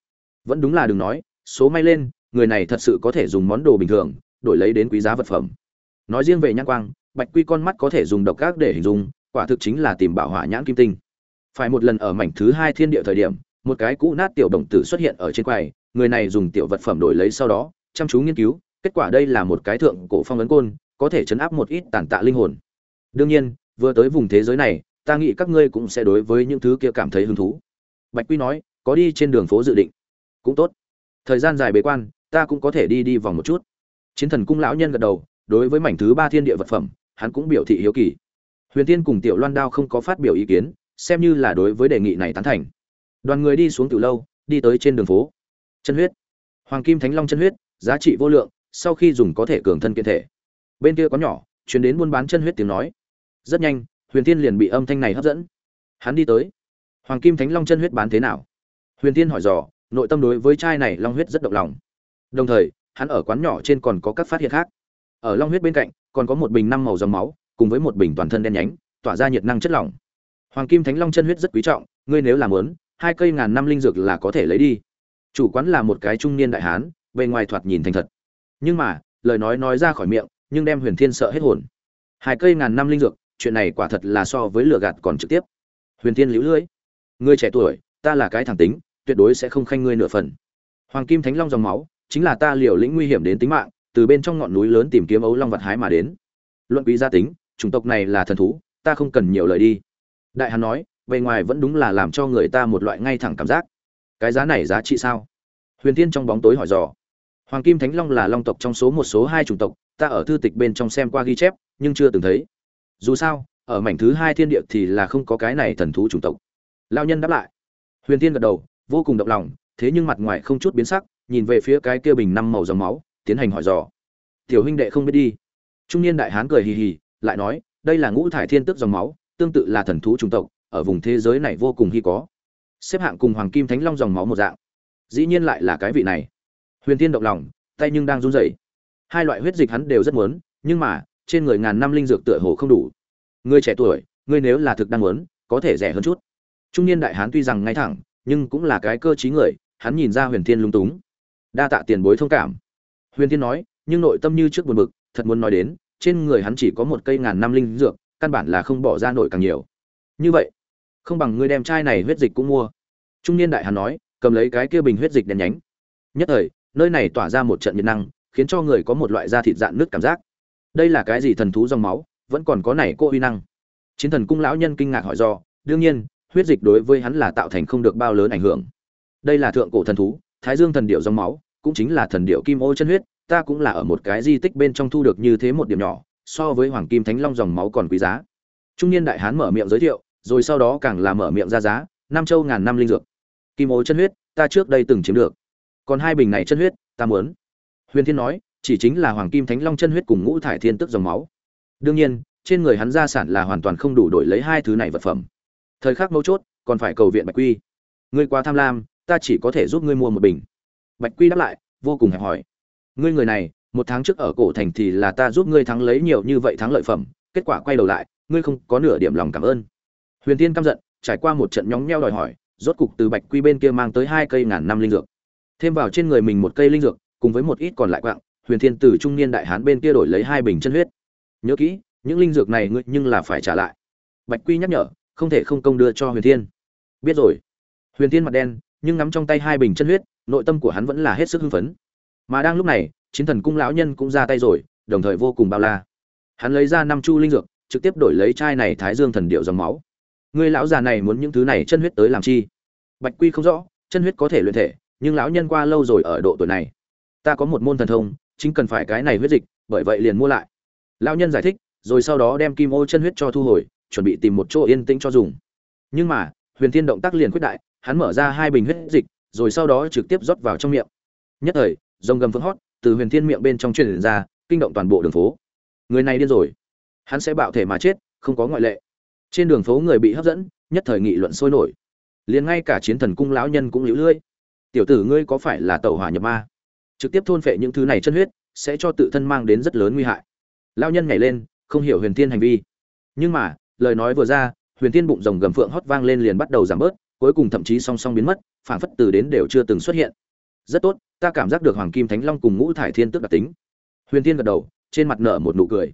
Vẫn đúng là đừng nói, số may lên, người này thật sự có thể dùng món đồ bình thường, đổi lấy đến quý giá vật phẩm. Nói riêng về nhãn quang, bạch quy con mắt có thể dùng độc ác để hình dung quả thực chính là tìm bảo hỏa nhãn kim tinh. Phải một lần ở mảnh thứ hai thiên địa thời điểm, một cái cũ nát tiểu đồng tử xuất hiện ở trên quầy, người này dùng tiểu vật phẩm đổi lấy sau đó, chăm chú nghiên cứu, kết quả đây là một cái thượng cổ phong ấn côn, có thể chấn áp một ít tàn tạ linh hồn. Đương nhiên, vừa tới vùng thế giới này, ta nghĩ các ngươi cũng sẽ đối với những thứ kia cảm thấy hứng thú. Bạch quy nói, có đi trên đường phố dự định. Cũng tốt. Thời gian dài bế quan, ta cũng có thể đi đi vòng một chút. Chiến thần cung lão nhân gật đầu, đối với mảnh thứ ba thiên địa vật phẩm, hắn cũng biểu thị hiếu kỳ huyền tiên cùng tiểu loan đao không có phát biểu ý kiến, xem như là đối với đề nghị này tán thành. Đoàn người đi xuống từ lâu, đi tới trên đường phố. Chân huyết. Hoàng kim thánh long chân huyết, giá trị vô lượng, sau khi dùng có thể cường thân kiện thể. Bên kia có nhỏ, chuyển đến buôn bán chân huyết tiếng nói. Rất nhanh, huyền tiên liền bị âm thanh này hấp dẫn. Hắn đi tới. Hoàng kim thánh long chân huyết bán thế nào? Huyền tiên hỏi dò, nội tâm đối với chai này long huyết rất động lòng. Đồng thời, hắn ở quán nhỏ trên còn có các phát hiện khác. Ở long huyết bên cạnh, còn có một bình năm màu dòng máu cùng với một bình toàn thân đen nhánh, tỏa ra nhiệt năng chất lỏng. Hoàng kim thánh long chân huyết rất quý trọng, ngươi nếu làm lớn hai cây ngàn năm linh dược là có thể lấy đi. Chủ quán là một cái trung niên đại hán, bề ngoài thoạt nhìn thành thật. Nhưng mà, lời nói nói ra khỏi miệng, nhưng đem huyền thiên sợ hết hồn. Hai cây ngàn năm linh dược, chuyện này quả thật là so với lừa gạt còn trực tiếp. Huyền thiên liễu lưỡi. Ngươi trẻ tuổi, ta là cái thẳng tính, tuyệt đối sẽ không khanh ngươi nửa phần. Hoàng kim thánh long dòng máu, chính là ta liều lĩnh nguy hiểm đến tính mạng, từ bên trong ngọn núi lớn tìm kiếm ấu long vật hái mà đến. Luận quý gia tính chủng tộc này là thần thú, ta không cần nhiều lời đi. Đại hán nói, bề ngoài vẫn đúng là làm cho người ta một loại ngay thẳng cảm giác. Cái giá này giá trị sao? Huyền thiên trong bóng tối hỏi dò. Hoàng kim thánh long là long tộc trong số một số hai chủng tộc, ta ở thư tịch bên trong xem qua ghi chép, nhưng chưa từng thấy. Dù sao, ở mảnh thứ hai thiên địa thì là không có cái này thần thú chủng tộc. Lao nhân đáp lại. Huyền thiên gật đầu, vô cùng động lòng, thế nhưng mặt ngoài không chút biến sắc, nhìn về phía cái kia bình năm màu dòng máu, tiến hành hỏi dò. Tiểu huynh đệ không biết đi. Trung niên đại hán cười hì hì lại nói, đây là ngũ thải thiên tức dòng máu, tương tự là thần thú chủng tộc, ở vùng thế giới này vô cùng hy có. Xếp hạng cùng hoàng kim thánh long dòng máu một dạng. Dĩ nhiên lại là cái vị này. Huyền tiên động lòng, tay nhưng đang run rẩy. Hai loại huyết dịch hắn đều rất muốn, nhưng mà, trên người ngàn năm linh dược tựa hồ không đủ. Ngươi trẻ tuổi ngươi nếu là thực đang muốn, có thể rẻ hơn chút. Trung niên đại hán tuy rằng ngay thẳng, nhưng cũng là cái cơ trí người, hắn nhìn ra huyền thiên lung túng. Đa tạ tiền bối thông cảm. Huyền thiên nói, nhưng nội tâm như trước buồn bực, thật muốn nói đến trên người hắn chỉ có một cây ngàn năm linh dược, căn bản là không bỏ ra nổi càng nhiều. Như vậy, không bằng ngươi đem chai này huyết dịch cũng mua. Trung niên đại hắn nói, cầm lấy cái kia bình huyết dịch đen nhánh. Nhất thời, nơi này tỏa ra một trận nhiệt năng, khiến cho người có một loại da thịt dạn nước cảm giác. Đây là cái gì thần thú dòng máu, vẫn còn có này cô uy năng? Chiến thần cung lão nhân kinh ngạc hỏi do, đương nhiên, huyết dịch đối với hắn là tạo thành không được bao lớn ảnh hưởng. Đây là thượng cổ thần thú, thái dương thần điệu dòng máu, cũng chính là thần điệu kim ô chân huyết ta cũng là ở một cái di tích bên trong thu được như thế một điểm nhỏ, so với hoàng kim thánh long dòng máu còn quý giá. Trung niên đại hán mở miệng giới thiệu, rồi sau đó càng là mở miệng ra giá, nam châu ngàn năm linh dược. Kim ô chân huyết, ta trước đây từng chiếm được. Còn hai bình này chân huyết, ta muốn. Huyền thiên nói, chỉ chính là hoàng kim thánh long chân huyết cùng ngũ thải thiên tức dòng máu. Đương nhiên, trên người hắn gia sản là hoàn toàn không đủ đổi lấy hai thứ này vật phẩm. Thời khắc mấu chốt, còn phải cầu viện bạch quy. Ngươi quá tham lam, ta chỉ có thể giúp ngươi mua một bình. Bạch quy đáp lại, vô cùng hẹp hỏi ngươi người này, một tháng trước ở cổ thành thì là ta giúp ngươi thắng lấy nhiều như vậy thắng lợi phẩm, kết quả quay đầu lại, ngươi không có nửa điểm lòng cảm ơn. Huyền tiên căm giận, trải qua một trận nhóng nheo đòi hỏi, rốt cục từ bạch quy bên kia mang tới hai cây ngàn năm linh dược. Thêm vào trên người mình một cây linh dược, cùng với một ít còn lại quạng, huyền thiên từ trung niên đại hán bên kia đổi lấy hai bình chân huyết. Nhớ kỹ, những linh dược này ngươi nhưng là phải trả lại. Bạch quy nhắc nhở, không thể không công đưa cho huyền thiên. Biết rồi. Huyền thiên mặt đen, nhưng ngắm trong tay hai bình chân huyết, nội tâm của hắn vẫn là hết sức hưng phấn mà đang lúc này, chiến thần cung lão nhân cũng ra tay rồi, đồng thời vô cùng bao la. Hắn lấy ra năm chu linh dược, trực tiếp đổi lấy chai này thái dương thần điệu dòng máu. Người lão già này muốn những thứ này chân huyết tới làm chi? Bạch quy không rõ, chân huyết có thể luyện thể, nhưng lão nhân qua lâu rồi ở độ tuổi này. Ta có một môn thần thông, chính cần phải cái này huyết dịch, bởi vậy liền mua lại. Lão nhân giải thích, rồi sau đó đem kim ô chân huyết cho thu hồi, chuẩn bị tìm một chỗ yên tĩnh cho dùng. Nhưng mà, huyền thiên động tác liền quyết đại, hắn mở ra hai bình huyết dịch, rồi sau đó trực tiếp rót vào trong miệng. Nhất thời rồng gầm vỡ hót, từ huyền thiên miệng bên trong truyền ra, kinh động toàn bộ đường phố. Người này điên rồi. Hắn sẽ bạo thể mà chết, không có ngoại lệ. Trên đường phố người bị hấp dẫn, nhất thời nghị luận sôi nổi. Liền ngay cả chiến thần cung lão nhân cũng liễu lưỡi. Tiểu tử ngươi có phải là tẩu hỏa nhập ma? Trực tiếp thôn phệ những thứ này chân huyết, sẽ cho tự thân mang đến rất lớn nguy hại. Lão nhân nhảy lên, không hiểu huyền thiên hành vi. Nhưng mà, lời nói vừa ra, huyền thiên bụng rồng gầm phượng hót vang lên liền bắt đầu giảm bớt, cuối cùng thậm chí song song biến mất phản phất từ đến đều chưa từng xuất hiện. Rất tốt ta cảm giác được hoàng kim thánh long cùng ngũ thải thiên tức đặc tính. Huyền thiên gật đầu, trên mặt nở một nụ cười.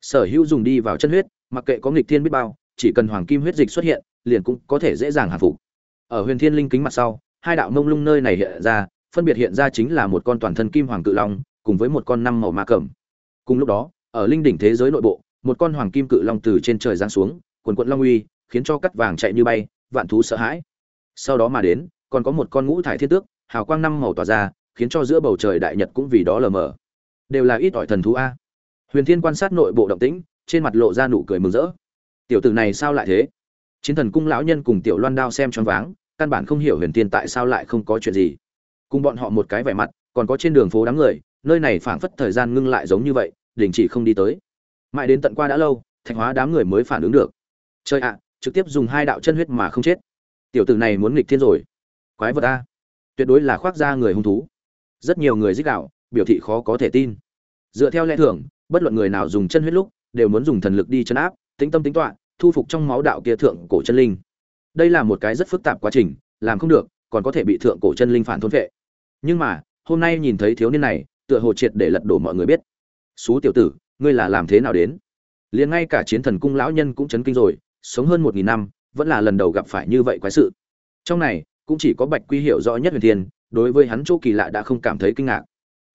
Sở hữu dùng đi vào chân huyết, mặc kệ có nghịch thiên biết bao, chỉ cần hoàng kim huyết dịch xuất hiện, liền cũng có thể dễ dàng hạ phục. Ở huyền thiên linh kính mặt sau, hai đạo mông lung nơi này hiện ra, phân biệt hiện ra chính là một con toàn thân kim hoàng cự long, cùng với một con năm màu ma cẩm. Cùng lúc đó, ở linh đỉnh thế giới nội bộ, một con hoàng kim cự long từ trên trời giáng xuống, quần quận long uy, khiến cho cắt vàng chạy như bay, vạn thú sợ hãi. Sau đó mà đến, còn có một con ngũ thải thiên tước, hào quang năm màu tỏa ra khiến cho giữa bầu trời đại nhật cũng vì đó lờ mờ. Đều là ít ỏi thần thú a. Huyền thiên quan sát nội bộ động tĩnh, trên mặt lộ ra nụ cười mừng rỡ. Tiểu tử này sao lại thế? Chiến thần cung lão nhân cùng tiểu loan đao xem choáng váng, căn bản không hiểu huyền thiên tại sao lại không có chuyện gì. Cùng bọn họ một cái vẻ mặt, còn có trên đường phố đám người, nơi này phảng phất thời gian ngưng lại giống như vậy, đình chỉ không đi tới. Mãi đến tận qua đã lâu, thạch hóa đám người mới phản ứng được. Chơi ạ, trực tiếp dùng hai đạo chân huyết mà không chết. Tiểu tử này muốn nghịch thiên rồi. Quái vật a. Tuyệt đối là khoác ra người hung thú rất nhiều người dích đạo, biểu thị khó có thể tin. Dựa theo lẽ thường, bất luận người nào dùng chân huyết lúc, đều muốn dùng thần lực đi chân áp, tĩnh tâm tính toán thu phục trong máu đạo kia thượng cổ chân linh. Đây là một cái rất phức tạp quá trình, làm không được, còn có thể bị thượng cổ chân linh phản thôn vệ. Nhưng mà, hôm nay nhìn thấy thiếu niên này, tựa hồ triệt để lật đổ mọi người biết. Xú tiểu tử, ngươi là làm thế nào đến? Liền ngay cả chiến thần cung lão nhân cũng chấn kinh rồi, sống hơn một nghìn năm, vẫn là lần đầu gặp phải như vậy quái sự. Trong này, cũng chỉ có bạch quy hiểu rõ nhất huyền thiên đối với hắn chỗ kỳ lạ đã không cảm thấy kinh ngạc.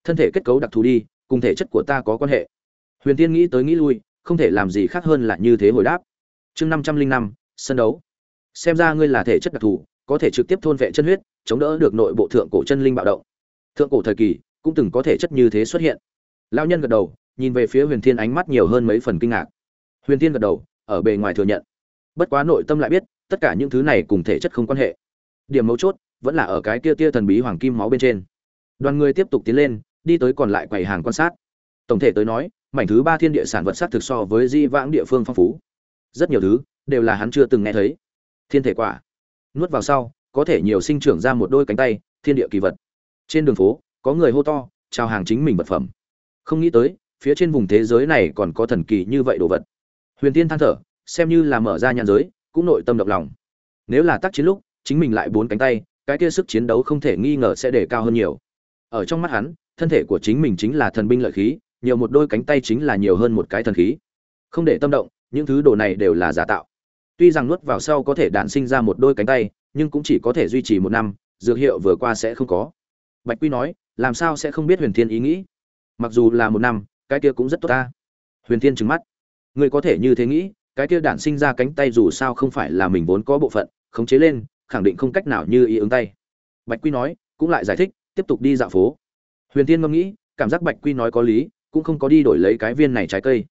Thân thể kết cấu đặc thù đi, cùng thể chất của ta có quan hệ. Huyền tiên nghĩ tới nghĩ lui, không thể làm gì khác hơn là như thế hồi đáp. Chương năm trăm linh năm, sân đấu. Xem ra ngươi là thể chất đặc thù, có thể trực tiếp thôn vệ chân huyết, chống đỡ được nội bộ thượng cổ chân linh bạo động. Thượng cổ thời kỳ, cũng từng có thể chất như thế xuất hiện. Lao nhân gật đầu, nhìn về phía huyền thiên ánh mắt nhiều hơn mấy phần kinh ngạc. Huyền thiên gật đầu, ở bề ngoài thừa nhận. Bất quá nội tâm lại biết, tất cả những thứ này cùng thể chất không quan hệ. Điểm mấu chốt vẫn là ở cái kia tia thần bí hoàng kim máu bên trên. Đoàn người tiếp tục tiến lên, đi tới còn lại quầy hàng quan sát. Tổng thể tới nói, mảnh thứ ba thiên địa sản vật sát thực so với di vãng địa phương phong phú. Rất nhiều thứ, đều là hắn chưa từng nghe thấy. Thiên thể quả. Nuốt vào sau, có thể nhiều sinh trưởng ra một đôi cánh tay, thiên địa kỳ vật. Trên đường phố, có người hô to, chào hàng chính mình vật phẩm. Không nghĩ tới, phía trên vùng thế giới này còn có thần kỳ như vậy đồ vật. Huyền tiên than thở, xem như là mở ra nhãn giới, cũng nội tâm độc lòng. Nếu là tác chiến lúc, chính mình lại bốn cánh tay cái kia sức chiến đấu không thể nghi ngờ sẽ để cao hơn nhiều. Ở trong mắt hắn, thân thể của chính mình chính là thần binh lợi khí, nhiều một đôi cánh tay chính là nhiều hơn một cái thần khí. Không để tâm động, những thứ đồ này đều là giả tạo. Tuy rằng nuốt vào sau có thể đạn sinh ra một đôi cánh tay, nhưng cũng chỉ có thể duy trì một năm, dược hiệu vừa qua sẽ không có. Bạch quy nói, làm sao sẽ không biết huyền thiên ý nghĩ? Mặc dù là một năm, cái kia cũng rất tốt ta. Huyền thiên trừng mắt. Người có thể như thế nghĩ, cái kia đạn sinh ra cánh tay dù sao không phải là mình vốn có bộ phận, khống chế lên khẳng định không cách nào như ý ứng tay. Bạch quy nói, cũng lại giải thích, tiếp tục đi dạo phố. Huyền tiên ngẫm nghĩ, cảm giác bạch quy nói có lý, cũng không có đi đổi lấy cái viên này trái cây.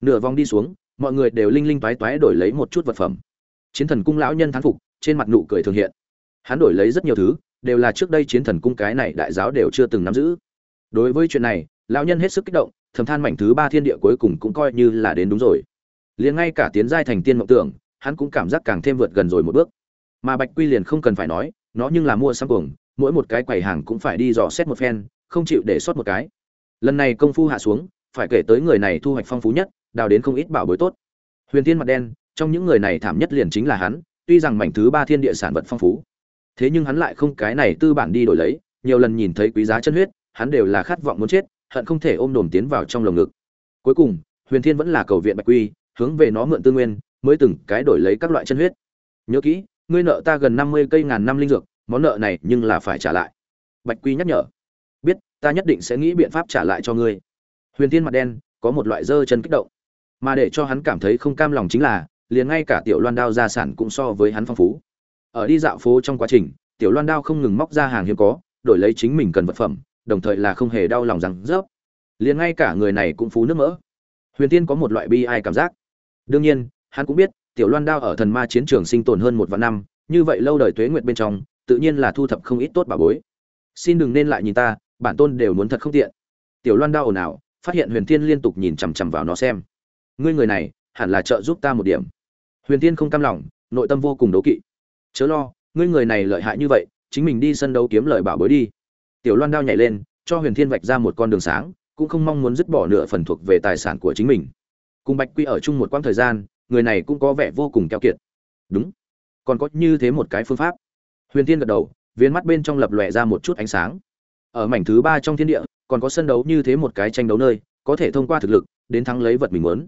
Nửa vòng đi xuống, mọi người đều linh linh toái toái đổi lấy một chút vật phẩm. Chiến thần cung lão nhân thán phục, trên mặt nụ cười thường hiện. Hắn đổi lấy rất nhiều thứ, đều là trước đây chiến thần cung cái này đại giáo đều chưa từng nắm giữ. Đối với chuyện này, lão nhân hết sức kích động, thầm than mảnh thứ ba thiên địa cuối cùng cũng coi như là đến đúng rồi. Liền ngay cả tiến giai thành tiên mộng tưởng, hắn cũng cảm giác càng thêm vượt gần rồi một bước mà bạch quy liền không cần phải nói, nó nhưng là mua sắm cuồng, mỗi một cái quầy hàng cũng phải đi dò xét một phen, không chịu để sót một cái. Lần này công phu hạ xuống, phải kể tới người này thu hoạch phong phú nhất, đào đến không ít bảo bối tốt. Huyền tiên mặt đen, trong những người này thảm nhất liền chính là hắn, tuy rằng mảnh thứ ba thiên địa sản vật phong phú, thế nhưng hắn lại không cái này tư bản đi đổi lấy, nhiều lần nhìn thấy quý giá chân huyết, hắn đều là khát vọng muốn chết, hận không thể ôm đồm tiến vào trong lồng ngực. Cuối cùng, huyền thiên vẫn là cầu viện bạch quy, hướng về nó mượn tư nguyên, mới từng cái đổi lấy các loại chân huyết. Nhớ kỹ ngươi nợ ta gần năm mươi cây ngàn năm linh dược, món nợ này nhưng là phải trả lại. Bạch quy nhắc nhở. Biết, ta nhất định sẽ nghĩ biện pháp trả lại cho ngươi. Huyền thiên mặt đen, có một loại dơ chân kích động. Mà để cho hắn cảm thấy không cam lòng chính là, liền ngay cả tiểu loan đao gia sản cũng so với hắn phong phú. Ở đi dạo phố trong quá trình, tiểu loan đao không ngừng móc ra hàng hiếm có, đổi lấy chính mình cần vật phẩm, đồng thời là không hề đau lòng rằng rớp. Liền ngay cả người này cũng phú nước mỡ. Huyền tiên có một loại bi ai cảm giác. Đương nhiên, hắn cũng biết tiểu loan đao ở thần ma chiến trường sinh tồn hơn một vạn năm, như vậy lâu đời tuế nguyệt bên trong, tự nhiên là thu thập không ít tốt bà bối. Xin đừng nên lại nhìn ta, bản tôn đều muốn thật không tiện. Tiểu loan đao ồn ào, phát hiện huyền thiên liên tục nhìn chằm chằm vào nó xem. Ngươi người này, hẳn là trợ giúp ta một điểm. Huyền thiên không cam lòng, nội tâm vô cùng đố kỵ. Chớ lo, ngươi người này lợi hại như vậy, chính mình đi sân đấu kiếm lời bảo bối đi. Tiểu loan đao nhảy lên, cho huyền thiên vạch ra một con đường sáng, cũng không mong muốn dứt bỏ nửa phần thuộc về tài sản của chính mình. Cùng bạch quy ở chung một quãng thời gian người này cũng có vẻ vô cùng keo kiệt. Đúng. Còn có như thế một cái phương pháp. Huyền thiên gật đầu, viên mắt bên trong lập lòe ra một chút ánh sáng. Ở mảnh thứ ba trong thiên địa, còn có sân đấu như thế một cái tranh đấu nơi, có thể thông qua thực lực, đến thắng lấy vật mình muốn.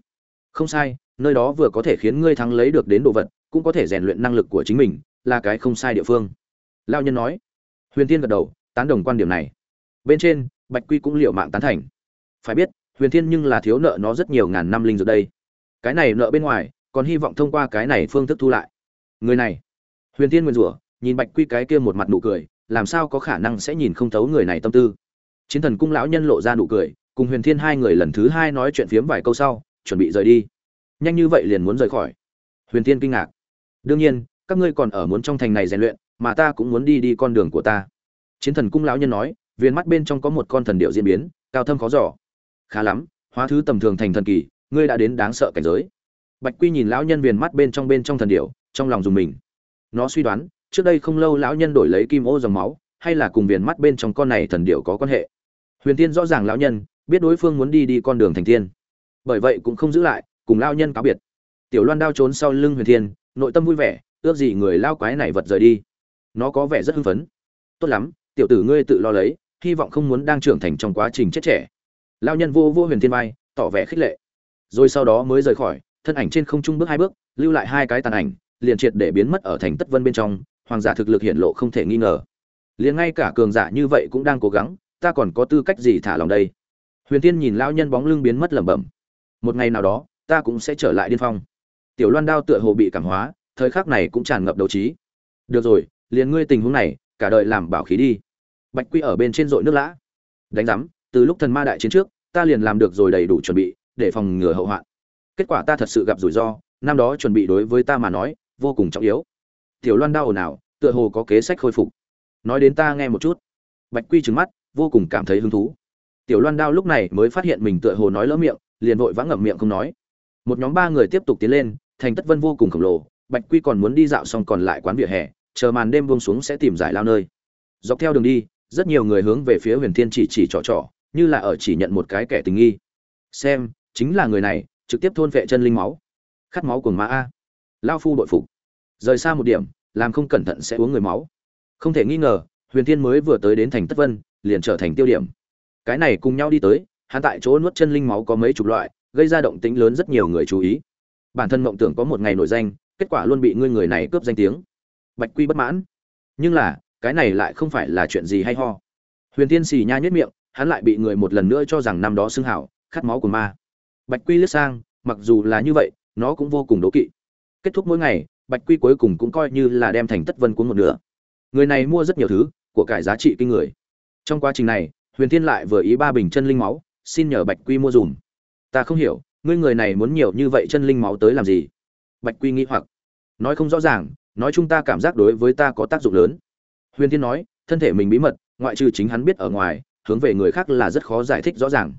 Không sai, nơi đó vừa có thể khiến ngươi thắng lấy được đến đồ vật, cũng có thể rèn luyện năng lực của chính mình, là cái không sai địa phương. Lao nhân nói. Huyền tiên gật đầu, tán đồng quan điểm này. Bên trên, bạch quy cũng liệu mạng tán thành. Phải biết, huyền thiên nhưng là thiếu nợ nó rất nhiều ngàn năm linh dược đây cái này nợ bên ngoài, còn hy vọng thông qua cái này phương thức thu lại. Người này, huyền thiên nguyên rủa, nhìn bạch quy cái kia một mặt nụ cười, làm sao có khả năng sẽ nhìn không thấu người này tâm tư. Chiến thần cung lão nhân lộ ra nụ cười, cùng huyền thiên hai người lần thứ hai nói chuyện phiếm vài câu sau, chuẩn bị rời đi. Nhanh như vậy liền muốn rời khỏi. Huyền thiên kinh ngạc. Đương nhiên, các ngươi còn ở muốn trong thành này rèn luyện, mà ta cũng muốn đi đi con đường của ta. Chiến thần cung lão nhân nói viên mắt bên trong có một con thần điệu diễn biến, cao thâm khó giỏ khá lắm, hóa thứ tầm thường thành thần kỳ ngươi đã đến đáng sợ cảnh giới. Bạch quy nhìn lão nhân viền mắt bên trong bên trong thần điệu trong lòng dùng mình. Nó suy đoán, trước đây không lâu lão nhân đổi lấy kim ô dòng máu, hay là cùng viền mắt bên trong con này thần điệu có quan hệ. Huyền tiên rõ ràng lão nhân, biết đối phương muốn đi đi con đường thành tiên. Bởi vậy cũng không giữ lại, cùng lão nhân cáo biệt. Tiểu loan đao trốn sau lưng huyền thiên, nội tâm vui vẻ, ước gì người lao quái này vật rời đi. Nó có vẻ rất hưng phấn. Tốt lắm, tiểu tử ngươi tự lo lấy, hy vọng không muốn đang trưởng thành trong quá trình chết trẻ. Lao nhân vô vô huyền thiên vai, tỏ vẻ khích lệ rồi sau đó mới rời khỏi, thân ảnh trên không trung bước hai bước, lưu lại hai cái tàn ảnh, liền triệt để biến mất ở thành tất vân bên trong, hoàng giả thực lực hiện lộ không thể nghi ngờ. Liền ngay cả cường giả như vậy cũng đang cố gắng, ta còn có tư cách gì thả lòng đây? Huyền tiên nhìn lao nhân bóng lưng biến mất lẩm bẩm. Một ngày nào đó, ta cũng sẽ trở lại điên phong. Tiểu loan đao tựa hồ bị cảm hóa, thời khắc này cũng tràn ngập đầu trí. Được rồi, liền ngươi tình huống này, cả đời làm bảo khí đi. Bạch quy ở bên trên dội nước lã. Đánh giám, từ lúc thần ma đại chiến trước, ta liền làm được rồi đầy đủ chuẩn bị để phòng ngừa hậu hoạn. Kết quả ta thật sự gặp rủi ro, năm đó chuẩn bị đối với ta mà nói, vô cùng trọng yếu. Tiểu loan đau ồn ào, tựa hồ có kế sách khôi phục. Nói đến ta nghe một chút. Bạch quy trừng mắt, vô cùng cảm thấy hứng thú. Tiểu loan đao lúc này mới phát hiện mình tựa hồ nói lỡ miệng, liền vội vã ngậm miệng không nói. Một nhóm ba người tiếp tục tiến lên, thành tất vân vô cùng khổng lồ. Bạch quy còn muốn đi dạo xong còn lại quán vỉa hè, chờ màn đêm buông xuống sẽ tìm giải lao nơi. Dọc theo đường đi, rất nhiều người hướng về phía huyền thiên chỉ chỉ trỏ trỏ như là ở chỉ nhận một cái kẻ tình nghi. Xem chính là người này, trực tiếp thôn vệ chân linh máu. Khát máu của ma a. Lao phu đội phục. Rời xa một điểm, làm không cẩn thận sẽ uống người máu. Không thể nghi ngờ, huyền thiên mới vừa tới đến thành tất vân, liền trở thành tiêu điểm. Cái này cùng nhau đi tới, hắn tại chỗ nuốt chân linh máu có mấy chục loại, gây ra động tĩnh lớn rất nhiều người chú ý. Bản thân mộng tưởng có một ngày nổi danh, kết quả luôn bị ngươi người này cướp danh tiếng. Bạch quy bất mãn. Nhưng là, cái này lại không phải là chuyện gì hay ho. Huyền thiên xì nha nhất miệng, hắn lại bị người một lần nữa cho rằng năm đó xưng hảo, khát máu của ma bạch quy lướt sang, mặc dù là như vậy, nó cũng vô cùng đố kỵ. Kết thúc mỗi ngày, bạch quy cuối cùng cũng coi như là đem thành tất vân cuốn một nửa. Người này mua rất nhiều thứ, của cải giá trị kinh người. Trong quá trình này, huyền thiên lại vừa ý ba bình chân linh máu, xin nhờ bạch quy mua dùm. Ta không hiểu, ngươi người này muốn nhiều như vậy chân linh máu tới làm gì? Bạch quy nghĩ hoặc. Nói không rõ ràng, nói chung ta cảm giác đối với ta có tác dụng lớn. Huyền thiên nói, thân thể mình bí mật, ngoại trừ chính hắn biết ở ngoài, hướng về người khác là rất khó giải thích rõ ràng.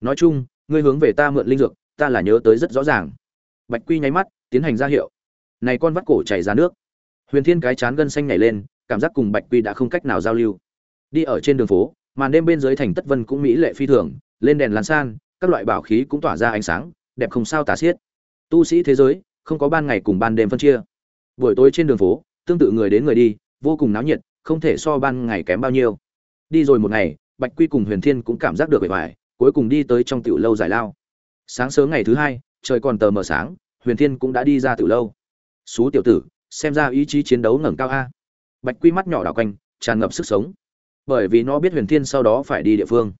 Nói chung ngươi hướng về ta mượn linh dược, ta là nhớ tới rất rõ ràng. Bạch quy nháy mắt, tiến hành ra hiệu. Này con vắt cổ chảy ra nước. Huyền thiên cái chán gân xanh nhảy lên, cảm giác cùng bạch quy đã không cách nào giao lưu. Đi ở trên đường phố, màn đêm bên dưới thành tất vân cũng mỹ lệ phi thường, lên đèn lan san, các loại bảo khí cũng tỏa ra ánh sáng, đẹp không sao tả xiết. Tu sĩ thế giới, không có ban ngày cùng ban đêm phân chia. Buổi tối trên đường phố, tương tự người đến người đi, vô cùng náo nhiệt, không thể so ban ngày kém bao nhiêu. Đi rồi một ngày, bạch quy cùng huyền thiên cũng cảm giác được bề vải cuối cùng đi tới trong tiểu lâu giải lao. Sáng sớm ngày thứ hai, trời còn tờ mờ sáng, huyền thiên cũng đã đi ra tiểu lâu. Xú tiểu tử, xem ra ý chí chiến đấu ngẩng cao a. Bạch quy mắt nhỏ đảo quanh, tràn ngập sức sống. Bởi vì nó biết huyền thiên sau đó phải đi địa phương.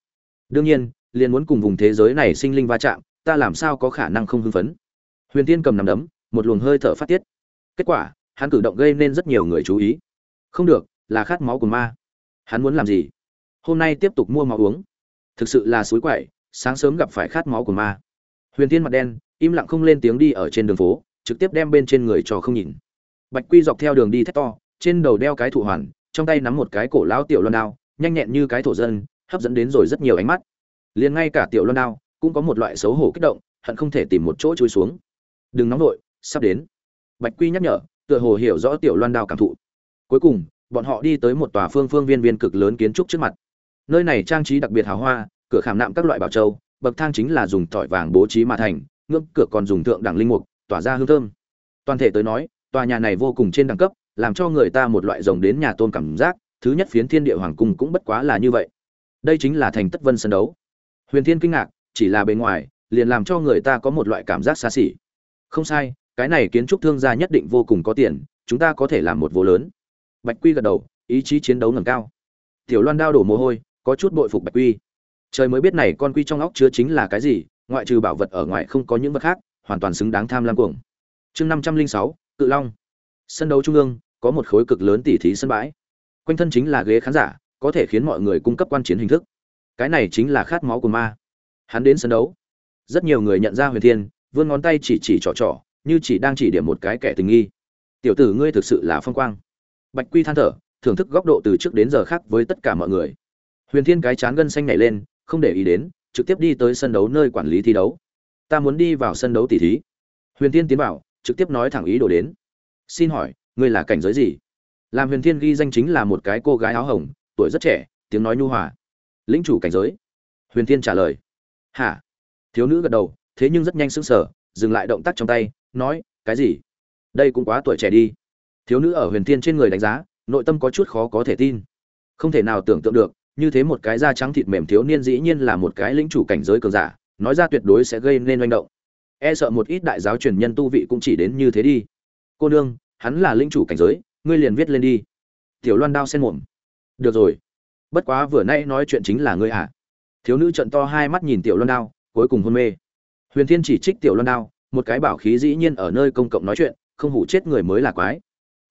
Đương nhiên, liền muốn cùng vùng thế giới này sinh linh va chạm, ta làm sao có khả năng không hưng phấn? Huyền thiên cầm nằm đấm, một luồng hơi thở phát tiết. Kết quả, hắn cử động gây nên rất nhiều người chú ý. Không được, là khát máu của ma. Hắn muốn làm gì? Hôm nay tiếp tục mua máu uống thực sự là suối quậy, sáng sớm gặp phải khát máu của ma. Huyền thiên mặt đen, im lặng không lên tiếng đi ở trên đường phố, trực tiếp đem bên trên người cho không nhìn. Bạch quy dọc theo đường đi thét to, trên đầu đeo cái thủ hoàn, trong tay nắm một cái cổ lão tiểu loan đao, nhanh nhẹn như cái thổ dân, hấp dẫn đến rồi rất nhiều ánh mắt. Liền ngay cả tiểu loan đao cũng có một loại xấu hổ kích động, hận không thể tìm một chỗ chui xuống. Đừng nóng vội, sắp đến. Bạch quy nhắc nhở, tựa hồ hiểu rõ tiểu loan đao cảm thụ. Cuối cùng, bọn họ đi tới một tòa phương phương viên viên cực lớn kiến trúc trước mặt nơi này trang trí đặc biệt hào hoa, cửa khảm nạm các loại bảo châu, bậc thang chính là dùng tỏi vàng bố trí mà thành, ngưỡng cửa còn dùng thượng đẳng linh mục, tỏa ra hương thơm. Toàn thể tới nói, tòa nhà này vô cùng trên đẳng cấp, làm cho người ta một loại rồng đến nhà tôn cảm giác, thứ nhất phiến thiên địa hoàng cung cũng bất quá là như vậy. Đây chính là thành tất vân sân đấu. Huyền thiên kinh ngạc, chỉ là bề ngoài, liền làm cho người ta có một loại cảm giác xa xỉ. Không sai, cái này kiến trúc thương gia nhất định vô cùng có tiền, chúng ta có thể làm một vô lớn. Bạch quy gật đầu, ý chí chiến đấu ngầm cao. Tiểu loan đao đổ mồ hôi có chút bội phục bạch quy. Trời mới biết này con quy trong óc chứa chính là cái gì ngoại trừ bảo vật ở ngoài không có những vật khác hoàn toàn xứng đáng tham lam cuồng. Chương năm trăm linh sáu cự long. Sân đấu trung ương có một khối cực lớn tỉ thí sân bãi. Quanh thân chính là ghế khán giả có thể khiến mọi người cung cấp quan chiến hình thức. Cái này chính là khát máu của ma. Hắn đến sân đấu. Rất nhiều người nhận ra huyền thiên vươn ngón tay chỉ chỉ trỏ trỏ, như chỉ đang chỉ điểm một cái kẻ tình nghi. Tiểu tử ngươi thực sự là phong quang. Bạch quy than thở thưởng thức góc độ từ trước đến giờ khác với tất cả mọi người huyền thiên cái chán gân xanh nhảy lên, không để ý đến, trực tiếp đi tới sân đấu nơi quản lý thi đấu. Ta muốn đi vào sân đấu tỷ thí. Huyền thiên tiến vào, trực tiếp nói thẳng ý đồ đến. Xin hỏi, ngươi là cảnh giới gì? Làm huyền thiên ghi danh chính là một cái cô gái áo hồng, tuổi rất trẻ, tiếng nói nhu hòa. Lĩnh chủ cảnh giới? Huyền thiên trả lời. Hả? Thiếu nữ gật đầu, thế nhưng rất nhanh sững sờ, dừng lại động tác trong tay, nói, cái gì? Đây cũng quá tuổi trẻ đi. Thiếu nữ ở huyền thiên trên người đánh giá, nội tâm có chút khó có thể tin. Không thể nào tưởng tượng được như thế một cái da trắng thịt mềm thiếu niên dĩ nhiên là một cái lĩnh chủ cảnh giới cường giả, nói ra tuyệt đối sẽ gây nên hoành động. E sợ một ít đại giáo truyền nhân tu vị cũng chỉ đến như thế đi. Cô nương, hắn là lĩnh chủ cảnh giới, ngươi liền viết lên đi. Tiểu loan đao sen mồm. Được rồi. Bất quá vừa nãy nói chuyện chính là ngươi à? Thiếu nữ trợn to hai mắt nhìn tiểu loan đao cuối cùng hôn mê. Huyền thiên chỉ trích tiểu loan đao một cái bảo khí dĩ nhiên ở nơi công cộng nói chuyện, không hủ chết người mới là quái.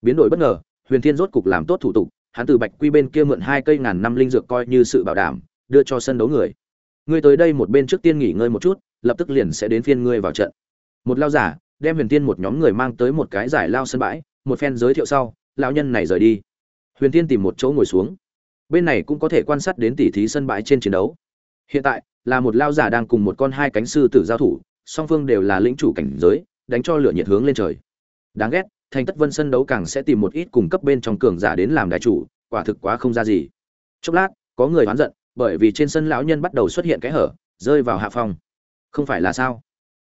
Biến đổi bất ngờ, huyền thiên rốt cục làm tốt thủ tục hắn từ bạch quy bên kia mượn hai cây ngàn năm linh dược coi như sự bảo đảm, đưa cho sân đấu người. Ngươi tới đây một bên trước tiên nghỉ ngơi một chút, lập tức liền sẽ đến phiên ngươi vào trận. Một lao giả, đem huyền tiên một nhóm người mang tới một cái giải lao sân bãi, một phen giới thiệu sau, lão nhân này rời đi. Huyền tiên tìm một chỗ ngồi xuống. Bên này cũng có thể quan sát đến tỉ thí sân bãi trên chiến đấu. Hiện tại, là một lao giả đang cùng một con hai cánh sư tử giao thủ, song phương đều là lĩnh chủ cảnh giới, đánh cho lửa nhiệt hướng lên trời. Đáng ghét thành tất vân sân đấu càng sẽ tìm một ít cùng cấp bên trong cường giả đến làm đại chủ, quả thực quá không ra gì. Chốc lát, có người oán giận, bởi vì trên sân lão nhân bắt đầu xuất hiện cái hở, rơi vào hạ phong. Không phải là sao?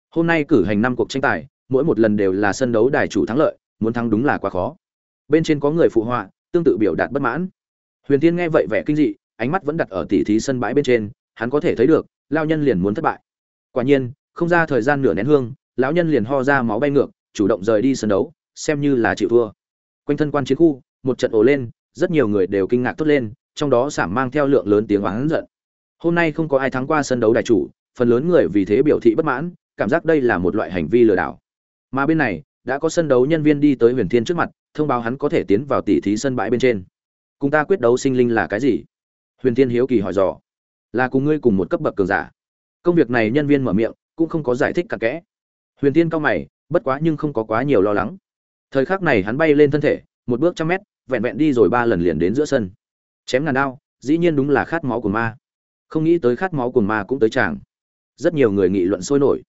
Hôm nay cử hành năm cuộc tranh tài, mỗi một lần đều là sân đấu đài chủ thắng lợi, muốn thắng đúng là quá khó. Bên trên có người phụ họa, tương tự biểu đạt bất mãn. Huyền tiên nghe vậy vẻ kinh dị, ánh mắt vẫn đặt ở tỉ thí sân bãi bên trên, hắn có thể thấy được lao nhân liền muốn thất bại. Quả nhiên, không ra thời gian nửa nén hương, lão nhân liền ho ra máu bay ngược, chủ động rời đi sân đấu xem như là chịu thua. Quanh thân quan chiến khu, một trận ồ lên, rất nhiều người đều kinh ngạc tốt lên, trong đó sảm mang theo lượng lớn tiếng oán giận. Hôm nay không có ai thắng qua sân đấu đại chủ, phần lớn người vì thế biểu thị bất mãn, cảm giác đây là một loại hành vi lừa đảo. Mà bên này, đã có sân đấu nhân viên đi tới huyền thiên trước mặt, thông báo hắn có thể tiến vào tỉ thí sân bãi bên trên. Cùng ta quyết đấu sinh linh là cái gì? Huyền thiên hiếu kỳ hỏi dò. Là cùng ngươi cùng một cấp bậc cường giả. Công việc này nhân viên mở miệng, cũng không có giải thích cặn kẽ. Huyền thiên cao mày, bất quá nhưng không có quá nhiều lo lắng thời khắc này hắn bay lên thân thể, một bước trăm mét, vẹn vẹn đi rồi ba lần liền đến giữa sân. Chém ngàn đao, dĩ nhiên đúng là khát máu của ma. Không nghĩ tới khát máu của ma cũng tới chàng. Rất nhiều người nghị luận sôi nổi.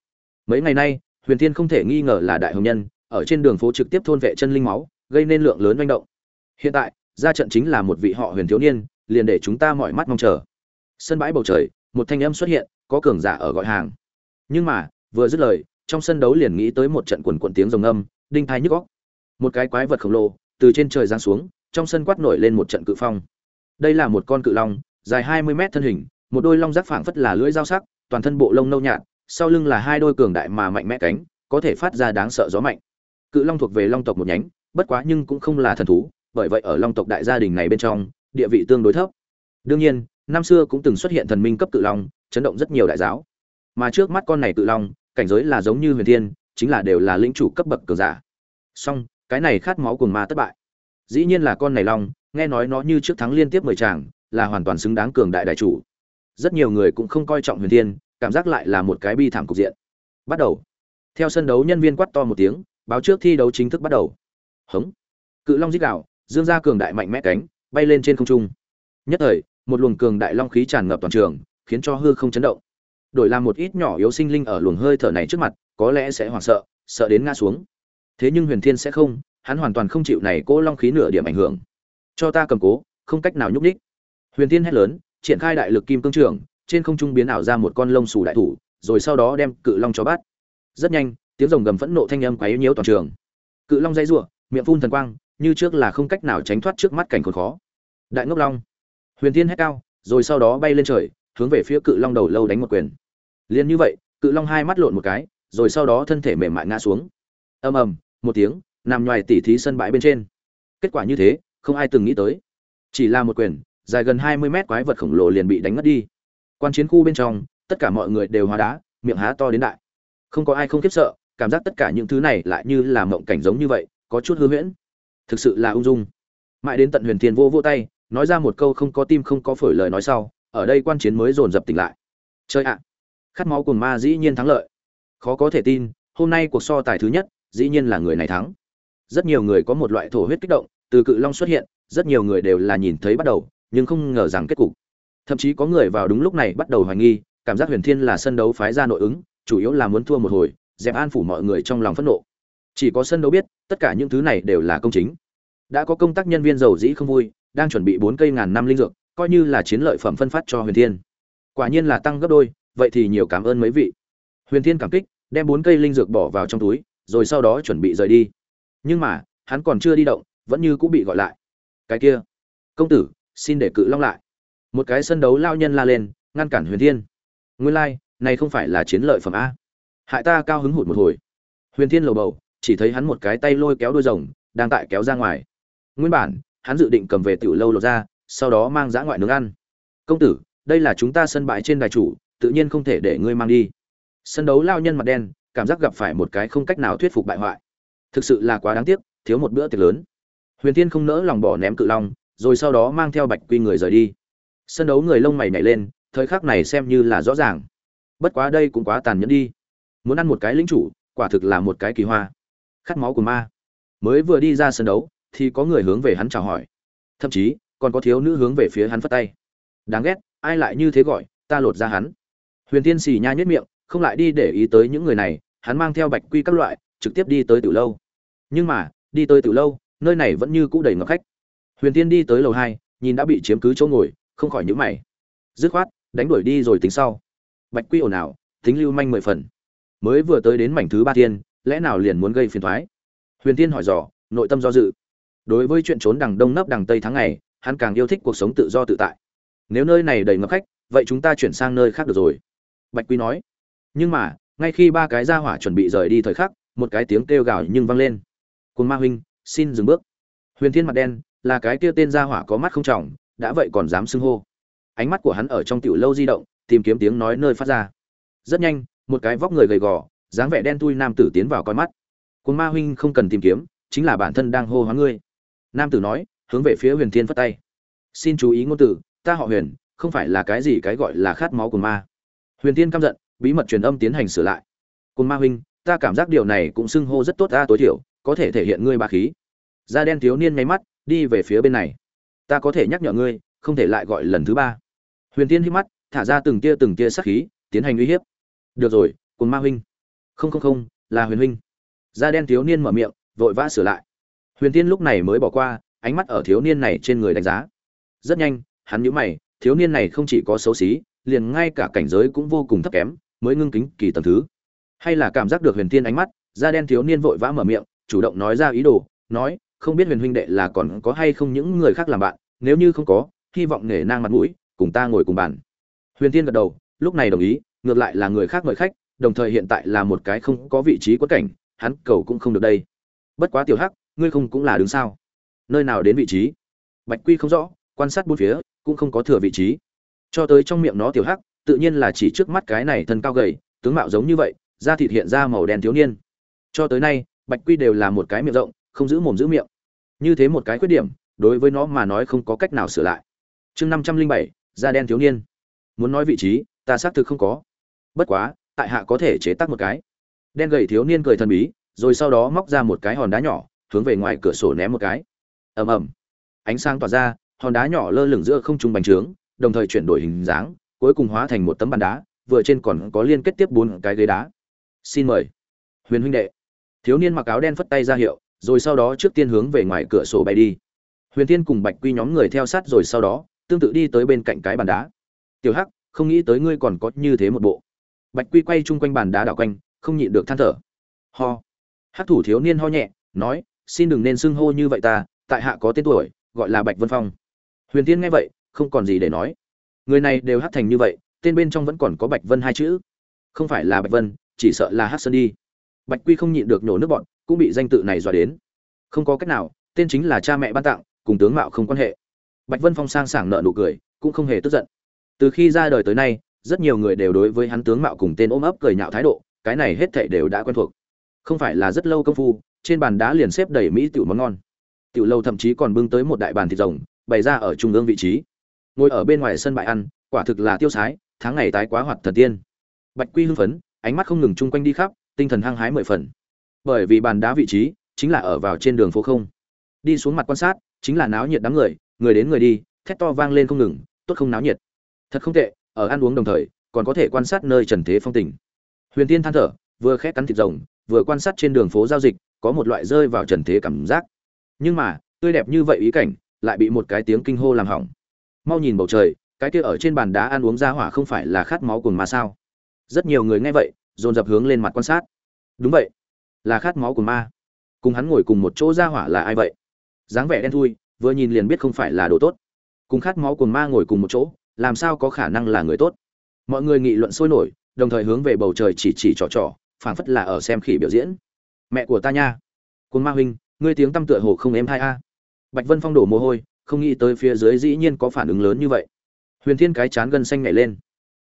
Mấy ngày nay, huyền thiên không thể nghi ngờ là đại hồng nhân, ở trên đường phố trực tiếp thôn vệ chân linh máu, gây nên lượng lớn manh động. Hiện tại, ra trận chính là một vị họ huyền thiếu niên, liền để chúng ta mọi mắt mong chờ. Sân bãi bầu trời, một thanh âm xuất hiện, có cường giả ở gọi hàng. Nhưng mà, vừa dứt lời, trong sân đấu liền nghĩ tới một trận quần quận tiếng rồng âm, đinh thai nhức góc một cái quái vật khổng lồ từ trên trời giáng xuống, trong sân quát nổi lên một trận cự phong. Đây là một con cự long, dài hai mươi mét thân hình, một đôi long giác phảng phất là lưỡi dao sắc, toàn thân bộ lông nâu nhạt, sau lưng là hai đôi cường đại mà mạnh mẽ cánh, có thể phát ra đáng sợ gió mạnh. Cự long thuộc về long tộc một nhánh, bất quá nhưng cũng không là thần thú, bởi vậy ở long tộc đại gia đình này bên trong, địa vị tương đối thấp. Đương nhiên, năm xưa cũng từng xuất hiện thần minh cấp cự long, chấn động rất nhiều đại giáo. Mà trước mắt con này cự long, cảnh giới là giống như huyền thiên, chính là đều là lĩnh chủ cấp bậc cường giả. Song cái này khát máu cùng ma thất bại. Dĩ nhiên là con này long, nghe nói nó như trước thắng liên tiếp mười tràng là hoàn toàn xứng đáng cường đại đại chủ. Rất nhiều người cũng không coi trọng huyền thiên, cảm giác lại là một cái bi thảm cục diện. Bắt đầu. Theo sân đấu nhân viên quát to một tiếng, báo trước thi đấu chính thức bắt đầu. Hống. Cự long dích đạo dương ra cường đại mạnh mẽ cánh, bay lên trên không trung. Nhất thời, một luồng cường đại long khí tràn ngập toàn trường, khiến cho hư không chấn động. Đổi làm một ít nhỏ yếu sinh linh ở luồng hơi thở này trước mặt, có lẽ sẽ hoảng sợ sợ đến ngã xuống thế nhưng huyền thiên sẽ không, hắn hoàn toàn không chịu này cỗ long khí nửa điểm ảnh hưởng. Cho ta cầm cố, không cách nào nhúc nhích. Huyền thiên hét lớn, triển khai đại lực kim cương trường, trên không trung biến ảo ra một con lông xù đại thủ, rồi sau đó đem cự long cho bắt. Rất nhanh, tiếng rồng gầm phẫn nộ thanh âm quấy nhiễu toàn trường. Cự long dây rủa, miệng phun thần quang, như trước là không cách nào tránh thoát trước mắt cảnh khốn khó. Đại ngốc long. Huyền thiên hét cao, rồi sau đó bay lên trời, hướng về phía cự long đầu lâu đánh một quyền. Liền như vậy, cự long hai mắt lộn một cái, rồi sau đó thân thể mềm mại ngã xuống. Ầm ầm một tiếng, nằm ngoài tỉ thí sân bãi bên trên. Kết quả như thế, không ai từng nghĩ tới. Chỉ là một quyền, dài gần hai mươi mét quái vật khổng lồ liền bị đánh ngất đi. Quan chiến khu bên trong, tất cả mọi người đều hóa đá, miệng há to đến đại. Không có ai không khiếp sợ, cảm giác tất cả những thứ này lại như là mộng cảnh giống như vậy, có chút hư huyễn. Thực sự là ung dung. Mãi đến tận huyền thiên vô vô tay, nói ra một câu không có tim không có phổi lời nói sau, ở đây quan chiến mới dồn dập tỉnh lại. Chơi ạ. Khát máu cùng ma dĩ nhiên thắng lợi. Khó có thể tin, hôm nay cuộc so tài thứ nhất dĩ nhiên là người này thắng. Rất nhiều người có một loại thổ huyết kích động, từ cự long xuất hiện, rất nhiều người đều là nhìn thấy bắt đầu, nhưng không ngờ rằng kết cục. Thậm chí có người vào đúng lúc này bắt đầu hoài nghi, cảm giác huyền thiên là sân đấu phái ra nội ứng, chủ yếu là muốn thua một hồi, dẹp an phủ mọi người trong lòng phẫn nộ. Chỉ có sân đấu biết, tất cả những thứ này đều là công chính. Đã có công tác nhân viên giàu dĩ không vui, đang chuẩn bị bốn cây ngàn năm linh dược, coi như là chiến lợi phẩm phân phát cho huyền thiên. Quả nhiên là tăng gấp đôi, vậy thì nhiều cảm ơn mấy vị. Huyền thiên cảm kích, đem bốn cây linh dược bỏ vào trong túi rồi sau đó chuẩn bị rời đi. Nhưng mà hắn còn chưa đi động vẫn như cũng bị gọi lại. Cái kia công tử xin để cự long lại. Một cái sân đấu lao nhân la lên ngăn cản huyền thiên. Nguyên lai、like, này không phải là chiến lợi phẩm a. Hại ta cao hứng hụt một hồi. Huyền thiên lầu bầu chỉ thấy hắn một cái tay lôi kéo đôi rồng đang tại kéo ra ngoài. Nguyên bản hắn dự định cầm về tiểu lâu lột ra sau đó mang dã ngoại nướng ăn. Công tử đây là chúng ta sân bãi trên đài chủ tự nhiên không thể để ngươi mang đi. Sân đấu lao nhân mặt đen cảm giác gặp phải một cái không cách nào thuyết phục bại hoại. Thực sự là quá đáng tiếc, thiếu một bữa tiệc lớn. Huyền Thiên không nỡ lòng bỏ ném cự long, rồi sau đó mang theo bạch quy người rời đi. Sân đấu người lông mày nhảy lên, thời khắc này xem như là rõ ràng. Bất quá đây cũng quá tàn nhẫn đi. Muốn ăn một cái lính chủ, quả thực là một cái kỳ hoa. Khát máu của ma. Mới vừa đi ra sân đấu, thì có người hướng về hắn chào hỏi. Thậm chí, còn có thiếu nữ hướng về phía hắn phất tay. Đáng ghét, ai lại như thế gọi, ta lột ra hắn. Huyền tiên xì nha nhất miệng không lại đi để ý tới những người này, hắn mang theo bạch quy các loại, trực tiếp đi tới tiểu lâu. Nhưng mà, đi tới tiểu lâu, nơi này vẫn như cũ đầy ngập khách. Huyền tiên đi tới lầu hai, nhìn đã bị chiếm cứ chỗ ngồi, không khỏi nhữ mày. Dứt khoát, đánh đuổi đi rồi tính sau. Bạch quy ồn ào, tính lưu manh mười phần. Mới vừa tới đến mảnh thứ ba tiên lẽ nào liền muốn gây phiền thoái? Huyền tiên hỏi dò, nội tâm do dự. Đối với chuyện trốn đằng đông nấp đằng tây tháng ngày, hắn càng yêu thích cuộc sống tự do tự tại. Nếu nơi này đầy ngập khách, vậy chúng ta chuyển sang nơi khác được rồi. Bạch quy nói nhưng mà, ngay khi ba cái gia hỏa chuẩn bị rời đi thời khắc, một cái tiếng kêu gào nhưng vang lên. Cồn ma huynh, xin dừng bước. Huyền thiên mặt đen, là cái kia tên gia hỏa có mắt không trọng, đã vậy còn dám xưng hô. Ánh mắt của hắn ở trong tiểu lâu di động, tìm kiếm tiếng nói nơi phát ra. Rất nhanh, một cái vóc người gầy gò, dáng vẻ đen tui nam tử tiến vào coi mắt. Cồn ma huynh không cần tìm kiếm, chính là bản thân đang hô hoáng ngươi. Nam tử nói, hướng về phía huyền thiên phất tay. Xin chú ý ngôn tử ta họ huyền, không phải là cái gì cái gọi là khát máu của ma. Huyền thiên căm giận bí mật truyền âm tiến hành sửa lại. Cùng ma huynh, ta cảm giác điều này cũng xưng hô rất tốt ta tối thiểu, có thể thể hiện ngươi ba khí. Da đen thiếu niên nháy mắt, đi về phía bên này. Ta có thể nhắc nhở ngươi, không thể lại gọi lần thứ ba. Huyền tiên hít mắt, thả ra từng tia từng tia sắc khí, tiến hành uy hiếp. Được rồi, cùng ma huynh. Không không không, là huyền huynh. Da đen thiếu niên mở miệng, vội vã sửa lại. Huyền tiên lúc này mới bỏ qua, ánh mắt ở thiếu niên này trên người đánh giá. Rất nhanh, hắn nhíu mày, thiếu niên này không chỉ có xấu xí, liền ngay cả cảnh giới cũng vô cùng thấp kém mới ngưng kính kỳ tầng thứ. Hay là cảm giác được huyền tiên ánh mắt, da đen thiếu niên vội vã mở miệng, chủ động nói ra ý đồ, nói, không biết huyền huynh đệ là còn có hay không những người khác làm bạn, nếu như không có, hy vọng nể nang mặt mũi, cùng ta ngồi cùng bàn. Huyền tiên gật đầu, lúc này đồng ý, ngược lại là người khác mời khách, đồng thời hiện tại là một cái không có vị trí quất cảnh, hắn cầu cũng không được đây. Bất quá tiểu hắc, ngươi không cũng là đứng sao? Nơi nào đến vị trí? Bạch quy không rõ, quan sát bốn phía, cũng không có thừa vị trí. Cho tới trong miệng nó tiểu hắc tự nhiên là chỉ trước mắt cái này thân cao gầy, tướng mạo giống như vậy, da thịt hiện ra màu đen thiếu niên. Cho tới nay, bạch quy đều là một cái miệng rộng, không giữ mồm giữ miệng. Như thế một cái khuyết điểm, đối với nó mà nói không có cách nào sửa lại. Chương năm trăm linh bảy, da đen thiếu niên. Muốn nói vị trí, ta xác thực không có. Bất quá, tại hạ có thể chế tác một cái. Đen gầy thiếu niên cười thần bí, rồi sau đó móc ra một cái hòn đá nhỏ, hướng về ngoài cửa sổ ném một cái. Ầm ầm. Ánh sáng tỏa ra, hòn đá nhỏ lơ lửng giữa không trung bành trướng, đồng thời chuyển đổi hình dáng cuối cùng hóa thành một tấm bàn đá, vừa trên còn có liên kết tiếp bốn cái ghế đá. Xin mời, huyền huynh đệ. Thiếu niên mặc áo đen phất tay ra hiệu, rồi sau đó trước tiên hướng về ngoài cửa sổ bay đi. Huyền tiên cùng bạch quy nhóm người theo sát rồi sau đó, tương tự đi tới bên cạnh cái bàn đá. Tiểu hắc, không nghĩ tới ngươi còn có như thế một bộ. Bạch quy quay chung quanh bàn đá đảo quanh, không nhịn được than thở. Ho. Hắc thủ thiếu niên ho nhẹ, nói, xin đừng nên xưng hô như vậy ta, tại hạ có tên tuổi, gọi là bạch vân phong. Huyền tiên nghe vậy, không còn gì để nói người này đều hát thành như vậy, tên bên trong vẫn còn có bạch vân hai chữ. Không phải là bạch vân, chỉ sợ là hát sơn đi. Bạch quy không nhịn được nhổ nước bọn, cũng bị danh tự này dọa đến. Không có cách nào, tên chính là cha mẹ ban tặng, cùng tướng mạo không quan hệ. Bạch vân phong sang sảng nợ nụ cười, cũng không hề tức giận. Từ khi ra đời tới nay, rất nhiều người đều đối với hắn tướng mạo cùng tên ôm ấp cười nhạo thái độ, cái này hết thảy đều đã quen thuộc. Không phải là rất lâu công phu, trên bàn đá liền xếp đầy mỹ tiểu món ngon. Tiểu lâu thậm chí còn bưng tới một đại bàn thịt rồng, bày ra ở trung ương vị trí ngồi ở bên ngoài sân bãi ăn, quả thực là tiêu sái, tháng ngày tái quá hoạt thần tiên. Bạch quy hưng phấn, ánh mắt không ngừng chung quanh đi khắp, tinh thần hăng hái mười phần. Bởi vì bàn đá vị trí, chính là ở vào trên đường phố không. Đi xuống mặt quan sát, chính là náo nhiệt đám người người đến người đi, thét to vang lên không ngừng, tốt không náo nhiệt. Thật không tệ, ở ăn uống đồng thời, còn có thể quan sát nơi trần thế phong tình huyền tiên than thở, vừa khét cắn thịt rồng, vừa quan sát trên đường phố giao dịch, có một loại rơi vào trần thế cảm giác. Nhưng mà, tươi đẹp như vậy ý cảnh, lại bị một cái tiếng kinh hô làm hỏng mau nhìn bầu trời, cái kia ở trên bàn đá ăn uống ra hỏa không phải là khát máu cùng mà sao? Rất nhiều người nghe vậy, dồn dập hướng lên mặt quan sát. Đúng vậy, là khát máu cùng ma. Cùng hắn ngồi cùng một chỗ ra hỏa là ai vậy? Dáng vẻ đen thui, vừa nhìn liền biết không phải là đồ tốt. Cùng khát máu cùng ma ngồi cùng một chỗ, làm sao có khả năng là người tốt? Mọi người nghị luận sôi nổi, đồng thời hướng về bầu trời chỉ chỉ trò trò, phảng phất là ở xem khỉ biểu diễn. Mẹ của ta nha. Cồn ma huynh, ngươi tiếng tăm tựa hồ không êm hai a. Bạch vân phong đổ mồ hôi không nghĩ tới phía dưới dĩ nhiên có phản ứng lớn như vậy. Huyền thiên cái chán gân xanh nhảy lên.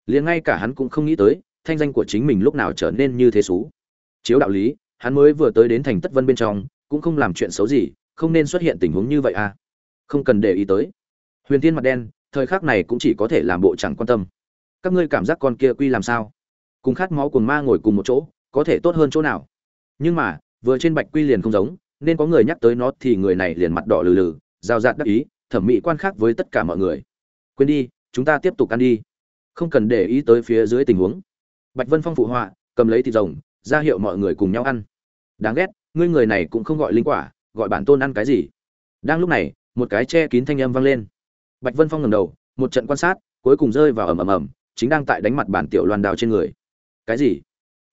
Liền ngay cả hắn cũng không nghĩ tới, thanh danh của chính mình lúc nào trở nên như thế xú. Chiếu đạo lý, hắn mới vừa tới đến thành tất vân bên trong, cũng không làm chuyện xấu gì, không nên xuất hiện tình huống như vậy à. Không cần để ý tới. Huyền thiên mặt đen, thời khắc này cũng chỉ có thể làm bộ chẳng quan tâm. Các ngươi cảm giác con kia quy làm sao? Cùng khát máu cùng ma ngồi cùng một chỗ, có thể tốt hơn chỗ nào? Nhưng mà, vừa trên bạch quy liền không giống, nên có người nhắc tới nó thì người này liền mặt đỏ lừ lừ giao rạt đắc ý, thẩm mỹ quan khác với tất cả mọi người. Quên đi, chúng ta tiếp tục ăn đi. Không cần để ý tới phía dưới tình huống. Bạch vân phong phụ họa, cầm lấy thịt rồng, ra hiệu mọi người cùng nhau ăn. Đáng ghét, ngươi người này cũng không gọi linh quả, gọi bản tôn ăn cái gì? Đang lúc này, một cái che kín thanh âm vang lên. Bạch vân phong ngầm đầu, một trận quan sát, cuối cùng rơi vào ầm ầm ầm, chính đang tại đánh mặt bản tiểu loan đào trên người. Cái gì?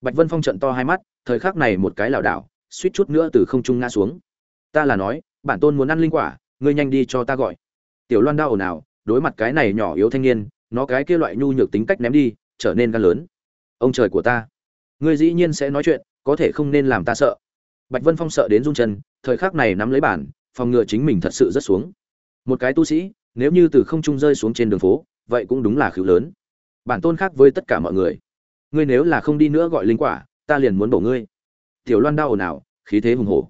Bạch vân phong trận to hai mắt, thời khắc này một cái lảo đảo, suýt chút nữa từ không trung ngã xuống. Ta là nói, bản tôn muốn ăn linh quả ngươi nhanh đi cho ta gọi. Tiểu loan đau ồn ào, đối mặt cái này nhỏ yếu thanh niên, nó cái kia loại nhu nhược tính cách ném đi, trở nên gan lớn. Ông trời của ta, ngươi dĩ nhiên sẽ nói chuyện, có thể không nên làm ta sợ. Bạch vân phong sợ đến run chân, thời khắc này nắm lấy bản, phòng ngừa chính mình thật sự rất xuống. Một cái tu sĩ, nếu như từ không trung rơi xuống trên đường phố, vậy cũng đúng là khứu lớn. Bản tôn khác với tất cả mọi người. Ngươi nếu là không đi nữa gọi linh quả, ta liền muốn bổ ngươi. Tiểu loan đau ồn ào, khí thế hùng hổ.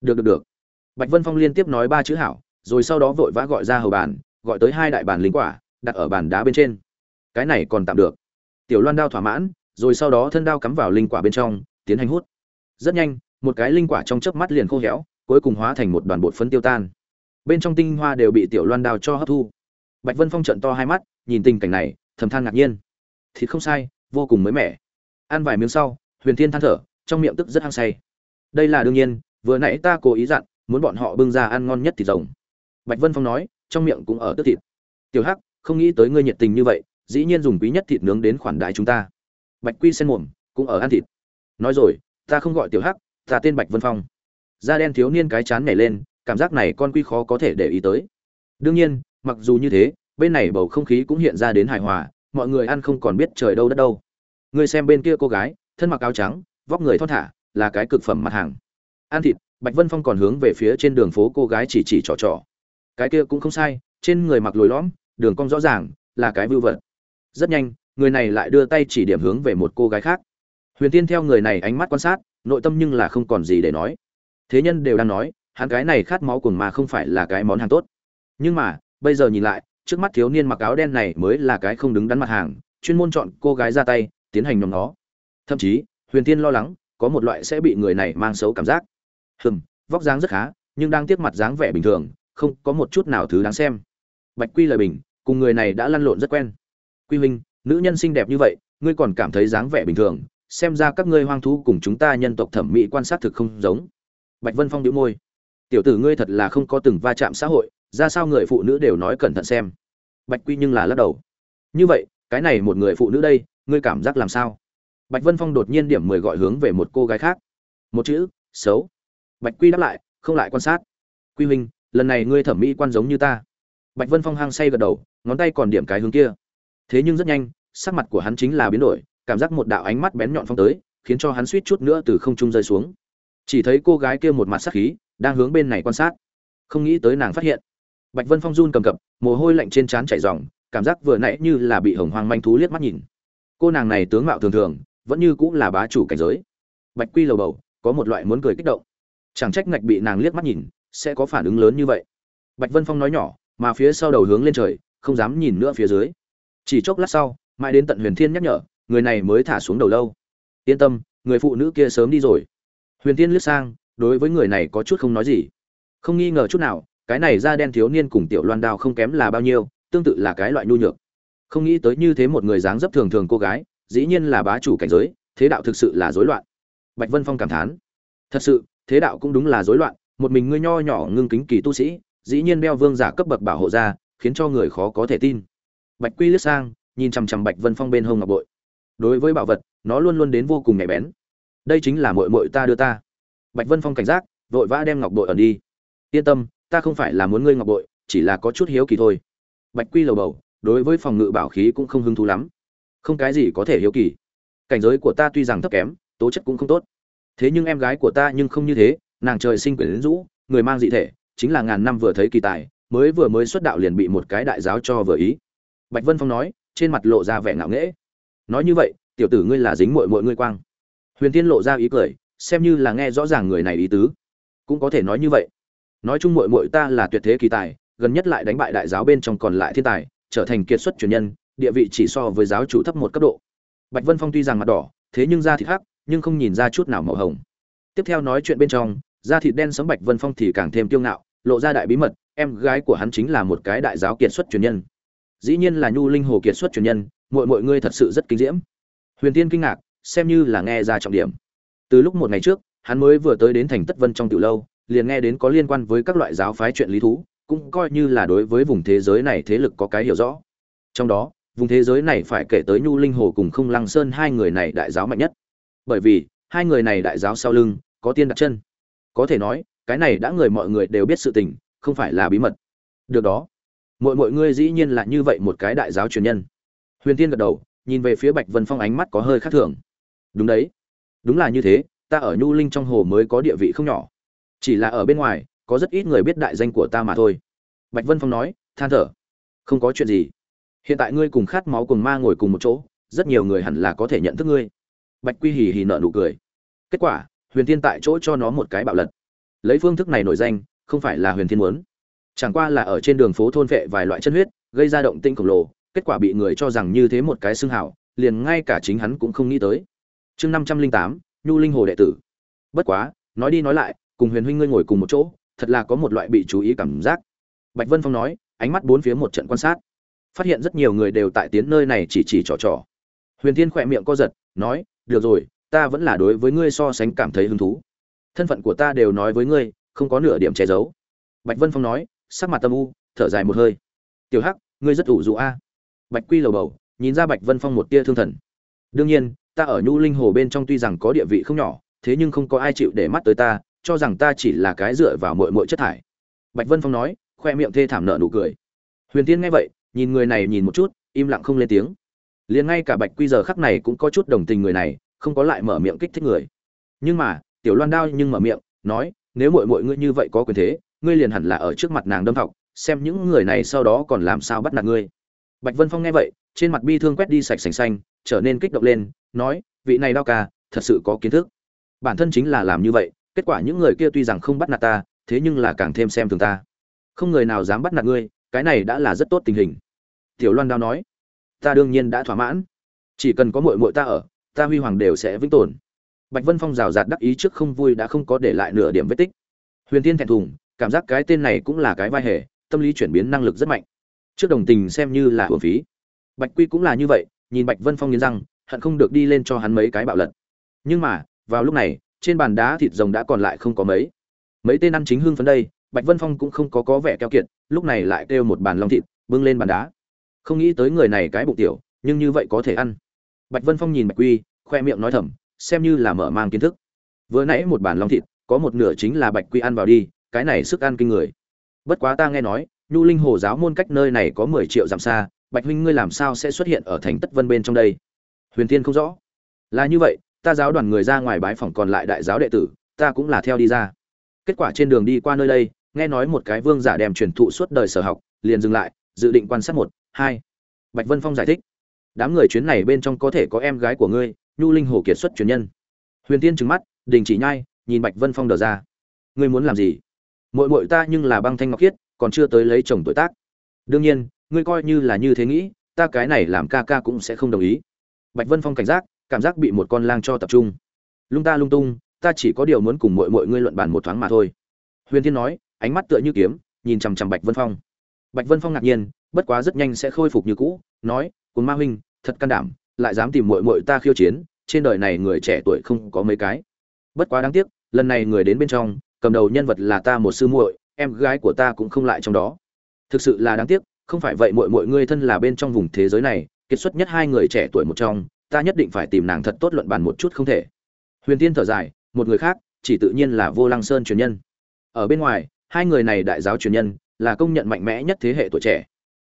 Được được được. Bạch vân phong liên tiếp nói ba chữ hảo rồi sau đó vội vã gọi ra hầu bàn, gọi tới hai đại bàn linh quả, đặt ở bàn đá bên trên. Cái này còn tạm được. Tiểu loan đao thỏa mãn, rồi sau đó thân đao cắm vào linh quả bên trong, tiến hành hút. Rất nhanh, một cái linh quả trong chớp mắt liền khô héo, cuối cùng hóa thành một đoàn bột phấn tiêu tan. Bên trong tinh hoa đều bị tiểu loan đao cho hấp thu. Bạch vân phong trận to hai mắt, nhìn tình cảnh này, thầm than ngạc nhiên. Thịt không sai, vô cùng mới mẻ. Ăn vài miếng sau, huyền thiên than thở, trong miệng tức rất hăng say. Đây là đương nhiên, vừa nãy ta cố ý dặn, muốn bọn họ bưng ra ăn ngon nhất thịt rồng bạch vân phong nói, trong miệng cũng ở tức thịt. Tiểu hắc, không nghĩ tới ngươi nhiệt tình như vậy, dĩ nhiên dùng quý nhất thịt nướng đến khoản đại chúng ta. Bạch quy sen mồm, cũng ở ăn thịt. Nói rồi, ta không gọi tiểu hắc, ta tên bạch vân phong. Da đen thiếu niên cái chán nhảy lên, cảm giác này con quy khó có thể để ý tới. Đương nhiên, mặc dù như thế, bên này bầu không khí cũng hiện ra đến hài hòa, mọi người ăn không còn biết trời đâu đất đâu. Người xem bên kia cô gái, thân mặc áo trắng, vóc người thon thả, là cái cực phẩm mặt hàng. Ăn thịt, bạch vân phong còn hướng về phía trên đường phố cô gái chỉ chỉ trò trò cái kia cũng không sai, trên người mặc lồi lõm, đường cong rõ ràng, là cái vưu vật. Rất nhanh, người này lại đưa tay chỉ điểm hướng về một cô gái khác. Huyền tiên theo người này ánh mắt quan sát, nội tâm nhưng là không còn gì để nói. Thế nhân đều đang nói, hắn cái này khát máu cùng mà không phải là cái món hàng tốt. Nhưng mà, bây giờ nhìn lại, trước mắt thiếu niên mặc áo đen này mới là cái không đứng đắn mặt hàng, chuyên môn chọn cô gái ra tay, tiến hành nhóm nó thậm chí, huyền tiên lo lắng, có một loại sẽ bị người này mang xấu cảm giác. Hừm, vóc dáng rất khá, nhưng đang tiếp mặt dáng vẻ bình thường không có một chút nào thứ đáng xem. Bạch quy lời bình, cùng người này đã lăn lộn rất quen. Quy huynh, nữ nhân xinh đẹp như vậy, ngươi còn cảm thấy dáng vẻ bình thường, xem ra các ngươi hoang thú cùng chúng ta nhân tộc thẩm mỹ quan sát thực không giống. Bạch vân phong đĩu môi. Tiểu tử ngươi thật là không có từng va chạm xã hội, ra sao người phụ nữ đều nói cẩn thận xem. Bạch quy nhưng là lắc đầu. Như vậy, cái này một người phụ nữ đây, ngươi cảm giác làm sao? Bạch vân phong đột nhiên điểm mười gọi hướng về một cô gái khác. Một chữ, xấu. Bạch quy đáp lại, không lại quan sát. Quy huynh lần này ngươi thẩm mỹ quan giống như ta. Bạch vân phong hăng say gật đầu, ngón tay còn điểm cái hướng kia. Thế nhưng rất nhanh, sắc mặt của hắn chính là biến đổi, cảm giác một đạo ánh mắt bén nhọn phong tới, khiến cho hắn suýt chút nữa từ không trung rơi xuống. Chỉ thấy cô gái kia một mặt sắc khí, đang hướng bên này quan sát. Không nghĩ tới nàng phát hiện. Bạch vân phong run cầm cập, mồ hôi lạnh trên trán chảy ròng, cảm giác vừa nãy như là bị hồng hoang manh thú liếc mắt nhìn. Cô nàng này tướng mạo thường thường, vẫn như cũng là bá chủ cảnh giới. Bạch quy lầu bầu, có một loại muốn cười kích động. Chẳng trách ngạch bị nàng liếc mắt nhìn sẽ có phản ứng lớn như vậy. Bạch vân phong nói nhỏ, mà phía sau đầu hướng lên trời, không dám nhìn nữa phía dưới. Chỉ chốc lát sau, mãi đến tận huyền thiên nhắc nhở, người này mới thả xuống đầu lâu. Yên tâm, người phụ nữ kia sớm đi rồi. Huyền thiên liếc sang, đối với người này có chút không nói gì. Không nghi ngờ chút nào, cái này da đen thiếu niên cùng tiểu loan đao không kém là bao nhiêu, tương tự là cái loại nhu nhược. Không nghĩ tới như thế một người dáng dấp thường thường cô gái, dĩ nhiên là bá chủ cảnh giới, thế đạo thực sự là rối loạn. Bạch vân phong cảm thán. Thật sự, thế đạo cũng đúng là rối loạn một mình ngươi nho nhỏ ngưng kính kỳ tu sĩ, dĩ nhiên đeo vương giả cấp bậc bảo hộ ra, khiến cho người khó có thể tin. Bạch quy lướt sang, nhìn chằm chằm bạch vân phong bên hông ngọc bội. Đối với bảo vật, nó luôn luôn đến vô cùng nhạy bén. Đây chính là mội mội ta đưa ta. Bạch vân phong cảnh giác, vội vã đem ngọc bội ẩn đi. Yên tâm, ta không phải là muốn ngươi ngọc bội, chỉ là có chút hiếu kỳ thôi. Bạch quy lầu bầu, đối với phòng ngự bảo khí cũng không hứng thú lắm. Không cái gì có thể hiếu kỳ. Cảnh giới của ta tuy rằng thấp kém, tố chất cũng không tốt. Thế nhưng em gái của ta nhưng không như thế nàng trời sinh quyển lính rũ, người mang dị thể, chính là ngàn năm vừa thấy kỳ tài, mới vừa mới xuất đạo liền bị một cái đại giáo cho vừa ý. Bạch vân phong nói, trên mặt lộ ra vẻ ngạo nghễ. Nói như vậy, tiểu tử ngươi là dính muội muội ngươi quang. Huyền tiên lộ ra ý cười, xem như là nghe rõ ràng người này ý tứ, cũng có thể nói như vậy. Nói chung muội muội ta là tuyệt thế kỳ tài, gần nhất lại đánh bại đại giáo bên trong còn lại thiên tài, trở thành kiệt xuất truyền nhân, địa vị chỉ so với giáo chủ thấp một cấp độ. Bạch vân phong tuy rằng mặt đỏ, thế nhưng da thịt hắc, nhưng không nhìn ra chút nào màu hồng. Tiếp theo nói chuyện bên trong da thịt đen sấm bạch vân phong thì càng thêm kiêu ngạo, lộ ra đại bí mật, em gái của hắn chính là một cái đại giáo kiệt xuất truyền nhân. Dĩ nhiên là nhu linh hồ kiệt xuất truyền nhân mọi mọi ngươi thật sự rất kinh diễm. Huyền tiên kinh ngạc, xem như là nghe ra trọng điểm. Từ lúc một ngày trước, hắn mới vừa tới đến thành tất vân trong tiểu lâu, liền nghe đến có liên quan với các loại giáo phái chuyện lý thú, cũng coi như là đối với vùng thế giới này thế lực có cái hiểu rõ. Trong đó, vùng thế giới này phải kể tới nhu linh hồ cùng không lăng sơn hai người này đại giáo mạnh nhất. Bởi vì, hai người này đại giáo sau lưng, có tiên đặt chân có thể nói, cái này đã người mọi người đều biết sự tình, không phải là bí mật. Được đó. Mọi mọi ngươi dĩ nhiên là như vậy một cái đại giáo truyền nhân. Huyền tiên gật đầu, nhìn về phía bạch vân phong ánh mắt có hơi khác thường. Đúng đấy. Đúng là như thế, ta ở nhu linh trong hồ mới có địa vị không nhỏ. Chỉ là ở bên ngoài, có rất ít người biết đại danh của ta mà thôi. Bạch vân phong nói, than thở. Không có chuyện gì. Hiện tại ngươi cùng khát máu cùng ma ngồi cùng một chỗ, rất nhiều người hẳn là có thể nhận thức ngươi. Bạch quy hì hì nợ nụ cười. Kết quả huyền thiên tại chỗ cho nó một cái bạo lật. Lấy phương thức này nổi danh, không phải là huyền thiên muốn. Chẳng qua là ở trên đường phố thôn vệ vài loại chân huyết, gây ra động tinh khổng lồ, kết quả bị người cho rằng như thế một cái xưng hảo, liền ngay cả chính hắn cũng không nghĩ tới. Chương năm trăm linh tám, nhu linh hồ đệ tử. Bất quá, nói đi nói lại, cùng huyền huynh ngươi ngồi cùng một chỗ, thật là có một loại bị chú ý cảm giác. Bạch vân phong nói, ánh mắt bốn phía một trận quan sát. Phát hiện rất nhiều người đều tại tiến nơi này chỉ chỉ trò trò. Huyền thiên khỏe miệng co giật, nói, được rồi ta vẫn là đối với ngươi so sánh cảm thấy hứng thú. Thân phận của ta đều nói với ngươi, không có nửa điểm che giấu. Bạch vân phong nói, sắc mặt tâm u, thở dài một hơi. Tiểu hắc, ngươi rất ủ rũ a. Bạch quy lầu bầu, nhìn ra bạch vân phong một tia thương thần. Đương nhiên, ta ở nhu linh hồ bên trong tuy rằng có địa vị không nhỏ, thế nhưng không có ai chịu để mắt tới ta, cho rằng ta chỉ là cái dựa vào muội muội chất thải. Bạch vân phong nói, khoe miệng thê thảm nợ nụ cười. Huyền tiên nghe vậy, nhìn người này nhìn một chút, im lặng không lên tiếng. Liền ngay cả bạch quy giờ khắc này cũng có chút đồng tình người này không có lại mở miệng kích thích người. Nhưng mà, tiểu loan đao nhưng mở miệng, nói, nếu muội muội ngươi như vậy có quyền thế, ngươi liền hẳn là ở trước mặt nàng đâm thọc, xem những người này sau đó còn làm sao bắt nạt ngươi. Bạch vân phong nghe vậy, trên mặt bi thương quét đi sạch sành xanh, trở nên kích động lên, nói, vị này đao ca, thật sự có kiến thức. Bản thân chính là làm như vậy, kết quả những người kia tuy rằng không bắt nạt ta, thế nhưng là càng thêm xem thường ta. Không người nào dám bắt nạt ngươi, cái này đã là rất tốt tình hình. Tiểu loan đao nói, ta đương nhiên đã thỏa mãn. Chỉ cần có muội muội ta ở ta huy hoàng đều sẽ vĩnh tồn. Bạch vân phong rào rạt đắc ý trước không vui đã không có để lại nửa điểm vết tích. Huyền Thiên thẹn thùng, cảm giác cái tên này cũng là cái vai hề, tâm lý chuyển biến năng lực rất mạnh. Trước đồng tình xem như là hưởng phí. Bạch quy cũng là như vậy, nhìn bạch vân phong nghiến răng, hận không được đi lên cho hắn mấy cái bạo lật. Nhưng mà, vào lúc này, trên bàn đá thịt rồng đã còn lại không có mấy. Mấy tên ăn chính hương phấn đây, bạch vân phong cũng không có có vẻ keo kiệt, lúc này lại kêu một bàn long thịt, bưng lên bàn đá. Không nghĩ tới người này cái bụng tiểu, nhưng như vậy có thể ăn bạch vân phong nhìn bạch quy, khoe miệng nói thầm, xem như là mở mang kiến thức. Vừa nãy một bàn long thịt, có một nửa chính là bạch quy ăn vào đi, cái này sức ăn kinh người. Bất quá ta nghe nói, nhu linh hồ giáo môn cách nơi này có mười triệu dặm xa, bạch huynh ngươi làm sao sẽ xuất hiện ở thành tất vân bên trong đây? Huyền tiên không rõ. Là như vậy, ta giáo đoàn người ra ngoài bái phòng còn lại đại giáo đệ tử, ta cũng là theo đi ra. Kết quả trên đường đi qua nơi đây, nghe nói một cái vương giả đem truyền thụ suốt đời sở học, liền dừng lại, dự định quan sát một, hai. Bạch vân phong giải thích đám người chuyến này bên trong có thể có em gái của ngươi, nhu linh hồ kiệt xuất truyền nhân. Huyền tiên trừng mắt, đình chỉ nhai, nhìn bạch vân phong đờ ra. Ngươi muốn làm gì? Mội Mội ta nhưng là băng thanh ngọc khiết, còn chưa tới lấy chồng tuổi tác. Đương nhiên, ngươi coi như là như thế nghĩ, ta cái này làm ca ca cũng sẽ không đồng ý. Bạch vân phong cảnh giác, cảm giác bị một con lang cho tập trung. Lung ta lung tung, ta chỉ có điều muốn cùng Mội Mội ngươi luận bàn một thoáng mà thôi. Huyền thiên nói, ánh mắt tựa như kiếm, nhìn chằm chằm bạch vân phong. Bạch vân phong ngạc nhiên, bất quá rất nhanh sẽ khôi phục như cũ, nói cùng ma huynh, thật can đảm, lại dám tìm muội muội ta khiêu chiến, trên đời này người trẻ tuổi không có mấy cái. Bất quá đáng tiếc, lần này người đến bên trong, cầm đầu nhân vật là ta một sư muội, em gái của ta cũng không lại trong đó. Thực sự là đáng tiếc, không phải vậy muội muội ngươi thân là bên trong vùng thế giới này, kiệt xuất nhất hai người trẻ tuổi một trong, ta nhất định phải tìm nàng thật tốt luận bàn một chút không thể. Huyền tiên thở dài, một người khác, chỉ tự nhiên là vô lăng sơn truyền nhân. Ở bên ngoài, hai người này đại giáo truyền nhân, là công nhận mạnh mẽ nhất thế hệ tuổi trẻ.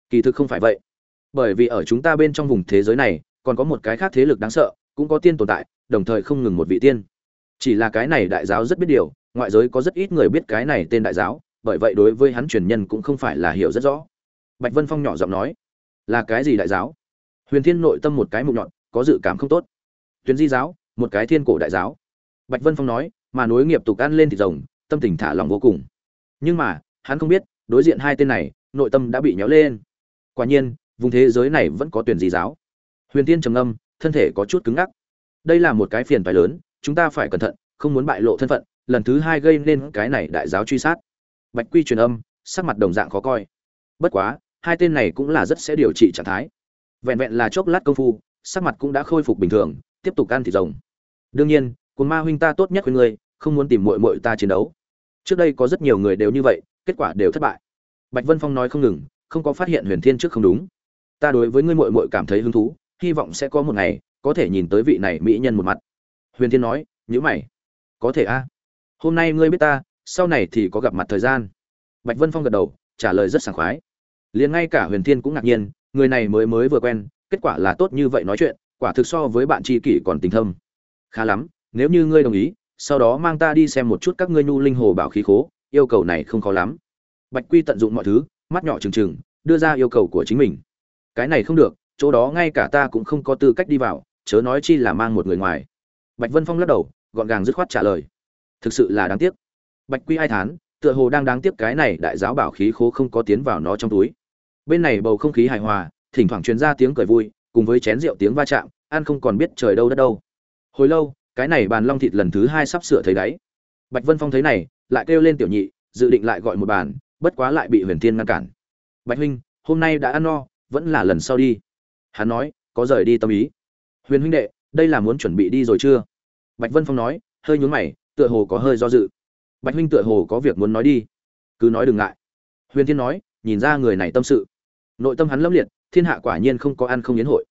Kỳ thực không phải vậy bởi vì ở chúng ta bên trong vùng thế giới này, còn có một cái khác thế lực đáng sợ, cũng có tiên tồn tại, đồng thời không ngừng một vị tiên. Chỉ là cái này đại giáo rất biết điều, ngoại giới có rất ít người biết cái này tên đại giáo, bởi vậy đối với hắn truyền nhân cũng không phải là hiểu rất rõ. Bạch vân phong nhỏ giọng nói, là cái gì đại giáo? Huyền thiên nội tâm một cái mục nhọn, có dự cảm không tốt. Tuyến di giáo, một cái thiên cổ đại giáo. Bạch vân phong nói, mà nối nghiệp tục ăn lên thịt rồng, tâm tình thả lòng vô cùng. Nhưng mà, hắn không biết, đối diện hai tên này, nội tâm đã bị nhéo lên. Quả nhiên vùng thế giới này vẫn có tuyển gì giáo. Huyền tiên trầm âm thân thể có chút cứng ngắc. Đây là một cái phiền phải lớn, chúng ta phải cẩn thận, không muốn bại lộ thân phận, lần thứ hai gây nên cái này đại giáo truy sát. Bạch quy truyền âm, sắc mặt đồng dạng khó coi. Bất quá, hai tên này cũng là rất sẽ điều trị trạng thái. Vẹn vẹn là chốc lát công phu, sắc mặt cũng đã khôi phục bình thường, tiếp tục ăn thịt rồng. Đương nhiên cùng ma huynh ta tốt nhất khuyên ngươi, không muốn tìm muội muội ta chiến đấu. Trước đây có rất nhiều người đều như vậy, kết quả đều thất bại. Bạch vân phong nói không ngừng, không có phát hiện huyền thiên trước không đúng ta đối với ngươi muội muội cảm thấy hứng thú, hy vọng sẽ có một ngày, có thể nhìn tới vị này mỹ nhân một mặt. Huyền thiên nói nhữ mày. Có thể a. Hôm nay ngươi biết ta, sau này thì có gặp mặt thời gian. Bạch vân phong gật đầu, trả lời rất sảng khoái. Liền ngay cả huyền thiên cũng ngạc nhiên, người này mới mới vừa quen, kết quả là tốt như vậy nói chuyện, quả thực so với bạn tri kỷ còn tình thâm. Khá lắm, nếu như ngươi đồng ý, sau đó mang ta đi xem một chút các ngươi nhu linh hồ bảo khí khố, yêu cầu này không khó lắm. Bạch quy tận dụng mọi thứ, mắt nhỏ trừng trừng, đưa ra yêu cầu của chính mình cái này không được, chỗ đó ngay cả ta cũng không có tư cách đi vào, chớ nói chi là mang một người ngoài. Bạch vân phong lắc đầu, gọn gàng dứt khoát trả lời. Thực sự là đáng tiếc. Bạch quy ai thán, tựa hồ đang đáng tiếc cái này đại giáo bảo khí khố không có tiến vào nó trong túi. Bên này bầu không khí hài hòa, thỉnh thoảng truyền ra tiếng cười vui, cùng với chén rượu tiếng va chạm, ăn không còn biết trời đâu đất đâu. Hồi lâu, cái này bàn long thịt lần thứ hai sắp sửa thấy đáy. Bạch vân phong thấy này, lại kêu lên tiểu nhị, dự định lại gọi một bàn, bất quá lại bị huyền thiên ngăn cản. Bạch huynh, hôm nay đã ăn no vẫn là lần sau đi. Hắn nói, có rời đi tâm ý. Huyền huynh đệ, đây là muốn chuẩn bị đi rồi chưa? Bạch vân phong nói, hơi nhún mày, tựa hồ có hơi do dự. Bạch huynh tựa hồ có việc muốn nói đi. Cứ nói đừng ngại. Huyền thiên nói, nhìn ra người này tâm sự. Nội tâm hắn lâm liệt, thiên hạ quả nhiên không có ăn không yến hội.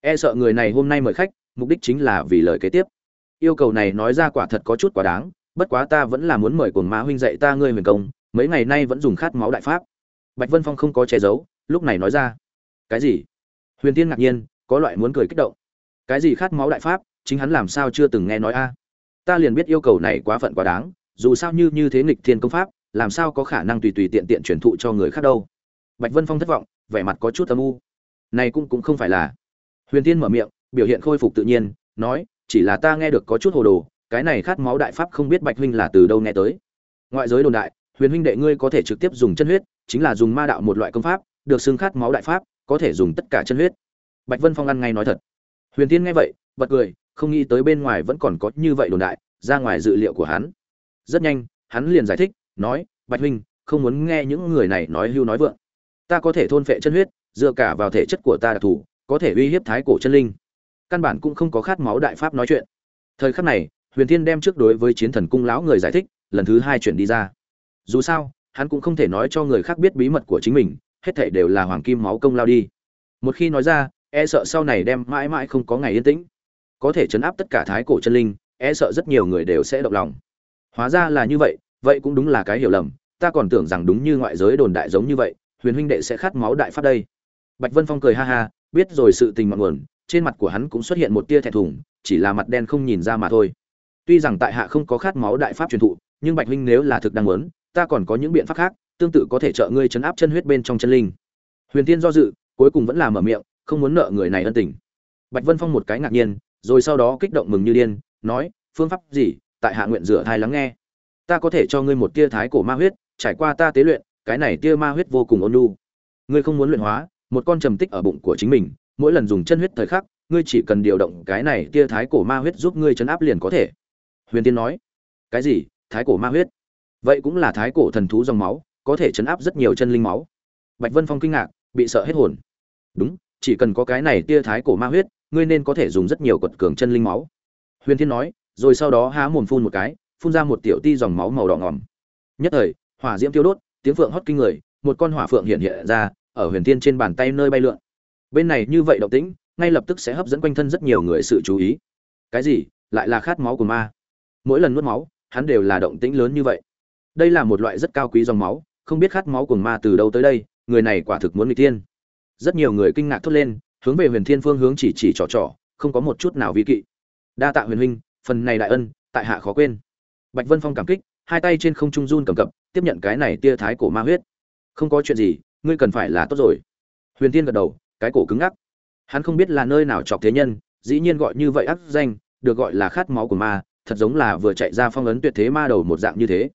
E sợ người này hôm nay mời khách, mục đích chính là vì lời kế tiếp. Yêu cầu này nói ra quả thật có chút quá đáng, bất quá ta vẫn là muốn mời cuồng ma huynh dạy ta ngươi huyền công, mấy ngày nay vẫn dùng khát máu đại pháp. Bạch vân phong không có che giấu, lúc này nói ra cái gì? Huyền tiên ngạc nhiên, có loại muốn cười kích động. Cái gì khát máu đại pháp, chính hắn làm sao chưa từng nghe nói a? Ta liền biết yêu cầu này quá phận quá đáng, dù sao như như thế nghịch thiên công pháp, làm sao có khả năng tùy tùy tiện tiện truyền thụ cho người khác đâu. Bạch vân phong thất vọng, vẻ mặt có chút âm u. Này cũng cũng không phải là. Huyền tiên mở miệng, biểu hiện khôi phục tự nhiên, nói, chỉ là ta nghe được có chút hồ đồ, cái này khát máu đại pháp không biết bạch huynh là từ đâu nghe tới. Ngoại giới đồn đại, huyền huynh đệ ngươi có thể trực tiếp dùng chân huyết, chính là dùng ma đạo một loại công pháp, được xưng khát máu đại pháp có thể dùng tất cả chân huyết. Bạch vân phong ăn ngay nói thật. Huyền tiên nghe vậy, bật cười, không nghĩ tới bên ngoài vẫn còn có như vậy đồn đại, ra ngoài dự liệu của hắn. Rất nhanh, hắn liền giải thích, nói, bạch huynh, không muốn nghe những người này nói hưu nói vượng. Ta có thể thôn phệ chân huyết, dựa cả vào thể chất của ta đặc thù, có thể uy hiếp thái cổ chân linh. Căn bản cũng không có khát máu đại pháp nói chuyện. Thời khắc này, huyền thiên đem trước đối với chiến thần cung lão người giải thích, lần thứ hai chuyển đi ra. Dù sao, hắn cũng không thể nói cho người khác biết bí mật của chính mình hết thảy đều là hoàng kim máu công lao đi. Một khi nói ra e sợ sau này đem mãi mãi không có ngày yên tĩnh. Có thể chấn áp tất cả thái cổ chân linh e sợ rất nhiều người đều sẽ động lòng. Hóa ra là như vậy vậy cũng đúng là cái hiểu lầm. Ta còn tưởng rằng đúng như ngoại giới đồn đại giống như vậy, huyền huynh đệ sẽ khát máu đại pháp đây. Bạch vân phong cười ha ha, biết rồi sự tình mặn nguồn, trên mặt của hắn cũng xuất hiện một tia thẹn thùng, chỉ là mặt đen không nhìn ra mà thôi. Tuy rằng tại hạ không có khát máu đại pháp truyền thụ, nhưng bạch huynh nếu là thực đang muốn, ta còn có những biện pháp khác tương tự có thể trợ ngươi chấn áp chân huyết bên trong chân linh. Huyền tiên do dự, cuối cùng vẫn là mở miệng, không muốn nợ người này ân tình. Bạch vân phong một cái ngạc nhiên, rồi sau đó kích động mừng như điên, nói, phương pháp gì? Tại hạ nguyện rửa thai lắng nghe. Ta có thể cho ngươi một tia thái cổ ma huyết, trải qua ta tế luyện, cái này tia ma huyết vô cùng ôn nhu. Ngươi không muốn luyện hóa, một con trầm tích ở bụng của chính mình, mỗi lần dùng chân huyết thời khắc, ngươi chỉ cần điều động cái này tia thái cổ ma huyết giúp ngươi chấn áp liền có thể. Huyền tiên nói, cái gì? Thái cổ ma huyết? Vậy cũng là thái cổ thần thú dòng máu có thể chấn áp rất nhiều chân linh máu. Bạch vân phong kinh ngạc, bị sợ hết hồn. Đúng, chỉ cần có cái này tia thái cổ ma huyết, ngươi nên có thể dùng rất nhiều quật cường chân linh máu. Huyền thiên nói, rồi sau đó há mồm phun một cái, phun ra một tiểu ti dòng máu màu đỏ ngòm. Nhất thời, hỏa diễm tiêu đốt, tiếng phượng hót kinh người, một con hỏa phượng hiện hiện ra, ở huyền thiên trên bàn tay nơi bay lượn. Bên này như vậy động tĩnh, ngay lập tức sẽ hấp dẫn quanh thân rất nhiều người sự chú ý. Cái gì? Lại là khát máu của ma. Mỗi lần nuốt máu, hắn đều là động tĩnh lớn như vậy. Đây là một loại rất cao quý dòng máu không biết khát máu của ma từ đâu tới đây, người này quả thực muốn người tiên rất nhiều người kinh ngạc thốt lên, hướng về huyền thiên phương hướng chỉ chỉ trò trò, không có một chút nào vi kỵ. Đa tạ huyền huynh, phần này đại ân, tại hạ khó quên. Bạch vân phong cảm kích, hai tay trên không trung run cầm cập, tiếp nhận cái này tia thái cổ ma huyết. Không có chuyện gì, ngươi cần phải là tốt rồi. Huyền tiên gật đầu, cái cổ cứng ngắc. Hắn không biết là nơi nào chọc thế nhân, dĩ nhiên gọi như vậy ác danh, được gọi là khát máu của ma, thật giống là vừa chạy ra phong ấn tuyệt thế ma đầu một dạng như thế.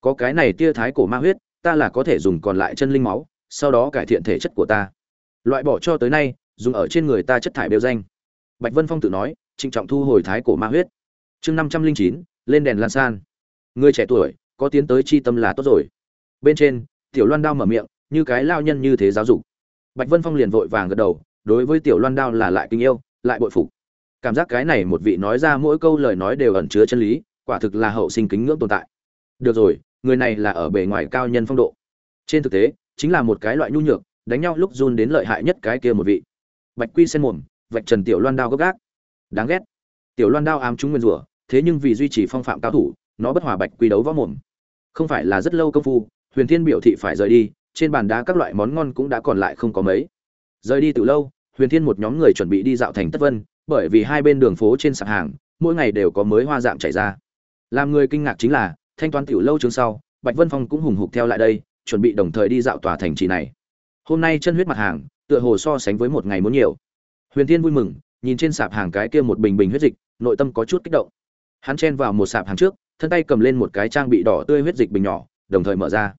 Có cái này tia thái cổ ma huyết ta là có thể dùng còn lại chân linh máu, sau đó cải thiện thể chất của ta. Loại bỏ cho tới nay, dùng ở trên người ta chất thải đều danh. Bạch vân phong tự nói, trịnh trọng thu hồi thái cổ ma huyết. Chương năm trăm linh chín, lên đèn lan san. Người trẻ tuổi, có tiến tới chi tâm là tốt rồi. Bên trên, tiểu loan đao mở miệng, như cái lao nhân như thế giáo dục. Bạch vân phong liền vội vàng gật đầu, đối với tiểu loan đao là lại kinh yêu, lại bội phục. Cảm giác cái này một vị nói ra mỗi câu lời nói đều ẩn chứa chân lý, quả thực là hậu sinh kính ngưỡng tồn tại. Được rồi người này là ở bề ngoài cao nhân phong độ. Trên thực tế, chính là một cái loại nhu nhược, đánh nhau lúc run đến lợi hại nhất cái kia một vị. Bạch quy sen mồm, vạch trần tiểu loan đao gấp gác đáng ghét. Tiểu loan đao ám chúng nguyên rủa, thế nhưng vì duy trì phong phạm cao thủ, nó bất hòa bạch quy đấu võ mồm. Không phải là rất lâu công phu, huyền thiên biểu thị phải rời đi, trên bàn đá các loại món ngon cũng đã còn lại không có mấy. Rời đi từ lâu, huyền thiên một nhóm người chuẩn bị đi dạo thành tất vân, bởi vì hai bên đường phố trên sạp hàng, mỗi ngày đều có mới hoa dạng chảy ra. Làm người kinh ngạc chính là thanh toán tiểu lâu trường sau, bạch vân phong cũng hùng hục theo lại đây, chuẩn bị đồng thời đi dạo tòa thành trì này. Hôm nay chân huyết mặt hàng, tựa hồ so sánh với một ngày muốn nhiều. Huyền thiên vui mừng, nhìn trên sạp hàng cái kia một bình bình huyết dịch, nội tâm có chút kích động. Hắn chen vào một sạp hàng trước, thân tay cầm lên một cái trang bị đỏ tươi huyết dịch bình nhỏ, đồng thời mở ra.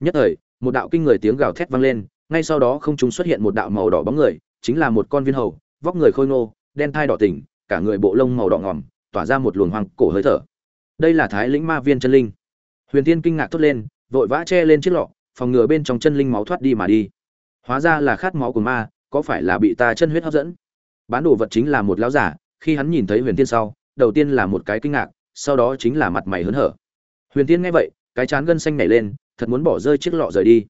Nhất thời, một đạo kinh người tiếng gào thét vang lên, ngay sau đó không trung xuất hiện một đạo màu đỏ bóng người, chính là một con viên hầu, vóc người khôi ngô, đen thai đỏ tỉnh, cả người bộ lông màu đỏ ngòm, tỏa ra một luồng hoang cổ hơi thở đây là thái lĩnh ma viên chân linh. Huyền tiên kinh ngạc thốt lên, vội vã che lên chiếc lọ, phòng ngừa bên trong chân linh máu thoát đi mà đi. Hóa ra là khát máu của ma, có phải là bị ta chân huyết hấp dẫn? Bán đồ vật chính là một lão giả, khi hắn nhìn thấy huyền tiên sau, đầu tiên là một cái kinh ngạc, sau đó chính là mặt mày hớn hở. Huyền tiên nghe vậy, cái chán gân xanh nảy lên, thật muốn bỏ rơi chiếc lọ rời đi.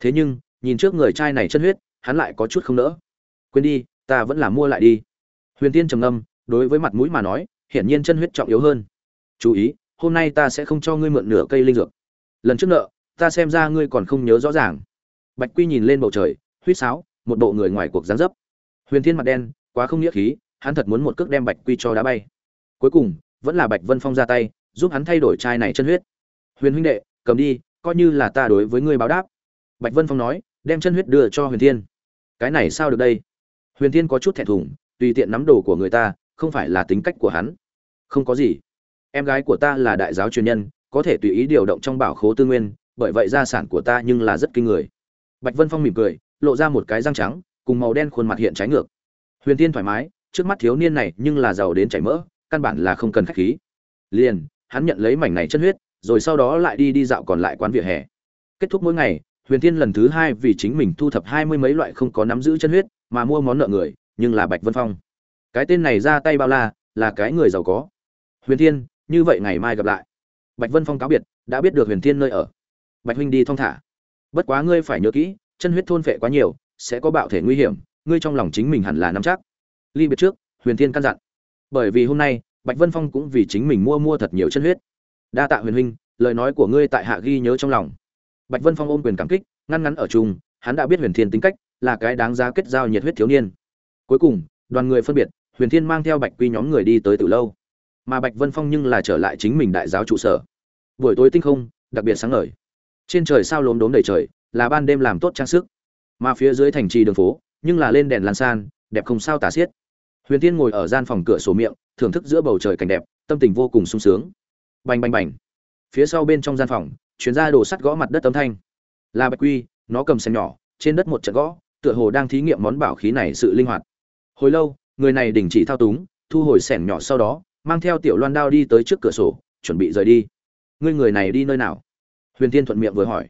Thế nhưng, nhìn trước người trai này chân huyết, hắn lại có chút không nỡ. Quên đi, ta vẫn là mua lại đi. Huyền tiên trầm ngâm, đối với mặt mũi mà nói, hiển nhiên chân huyết trọng yếu hơn chú ý, hôm nay ta sẽ không cho ngươi mượn nửa cây linh dược. Lần trước nợ, ta xem ra ngươi còn không nhớ rõ ràng. Bạch quy nhìn lên bầu trời huýt sáo, một bộ người ngoài cuộc gián dấp. Huyền thiên mặt đen, quá không nghĩa khí, hắn thật muốn một cước đem bạch quy cho đá bay. Cuối cùng, vẫn là bạch vân phong ra tay, giúp hắn thay đổi chai này chân huyết. Huyền huynh đệ, cầm đi, coi như là ta đối với ngươi báo đáp. Bạch vân phong nói, đem chân huyết đưa cho huyền thiên. Cái này sao được đây? Huyền thiên có chút thẹn thùng, tùy tiện nắm đồ của người ta, không phải là tính cách của hắn. Không có gì em gái của ta là đại giáo truyền nhân, có thể tùy ý điều động trong bảo khố tư nguyên, bởi vậy gia sản của ta nhưng là rất kinh người. Bạch vân phong mỉm cười, lộ ra một cái răng trắng, cùng màu đen khuôn mặt hiện trái ngược. Huyền tiên thoải mái, trước mắt thiếu niên này nhưng là giàu đến chảy mỡ, căn bản là không cần khách khí. Liền, hắn nhận lấy mảnh này chân huyết, rồi sau đó lại đi đi dạo còn lại quán vỉa hè. Kết thúc mỗi ngày, huyền tiên lần thứ hai vì chính mình thu thập hai mươi mấy loại không có nắm giữ chân huyết, mà mua món nợ người, nhưng là bạch vân phong. Cái tên này ra tay bao la, là cái người giàu có. Huyền thiên như vậy ngày mai gặp lại. Bạch vân phong cáo biệt, đã biết được huyền thiên nơi ở. Bạch huynh đi thong thả. Bất quá ngươi phải nhớ kỹ, chân huyết thôn phệ quá nhiều, sẽ có bạo thể nguy hiểm, ngươi trong lòng chính mình hẳn là nắm chắc. Ly biệt trước, huyền thiên căn dặn. Bởi vì hôm nay, bạch vân phong cũng vì chính mình mua mua thật nhiều chân huyết. Đa tạ huyền huynh, lời nói của ngươi tại hạ ghi nhớ trong lòng. Bạch vân phong ôm quyền cảm kích, ngăn ngắn ở chung, hắn đã biết huyền thiên tính cách, là cái đáng giá kết giao nhiệt huyết thiếu niên. Cuối cùng, đoàn người phân biệt, huyền thiên mang theo bạch quy nhóm người đi tới từ lâu mà bạch vân phong nhưng là trở lại chính mình đại giáo trụ sở. Buổi tối tinh không, đặc biệt sáng ngời. Trên trời sao lốm đốm đầy trời, là ban đêm làm tốt trang sức. Mà phía dưới thành trì đường phố, nhưng là lên đèn lan san, đẹp không sao tả xiết. Huyền tiên ngồi ở gian phòng cửa sổ miệng, thưởng thức giữa bầu trời cảnh đẹp, tâm tình vô cùng sung sướng. Bành bành bành. Phía sau bên trong gian phòng chuyến ra đồ sắt gõ mặt đất âm thanh. Là bạch quy, nó cầm xem nhỏ, trên đất một trận gõ, tựa hồ đang thí nghiệm món bảo khí này sự linh hoạt. Hồi lâu, người này đình chỉ thao túng, thu hồi sẻn nhỏ sau đó mang theo tiểu loan đao đi tới trước cửa sổ, chuẩn bị rời đi. Ngươi người này đi nơi nào? Huyền tiên thuận miệng vừa hỏi.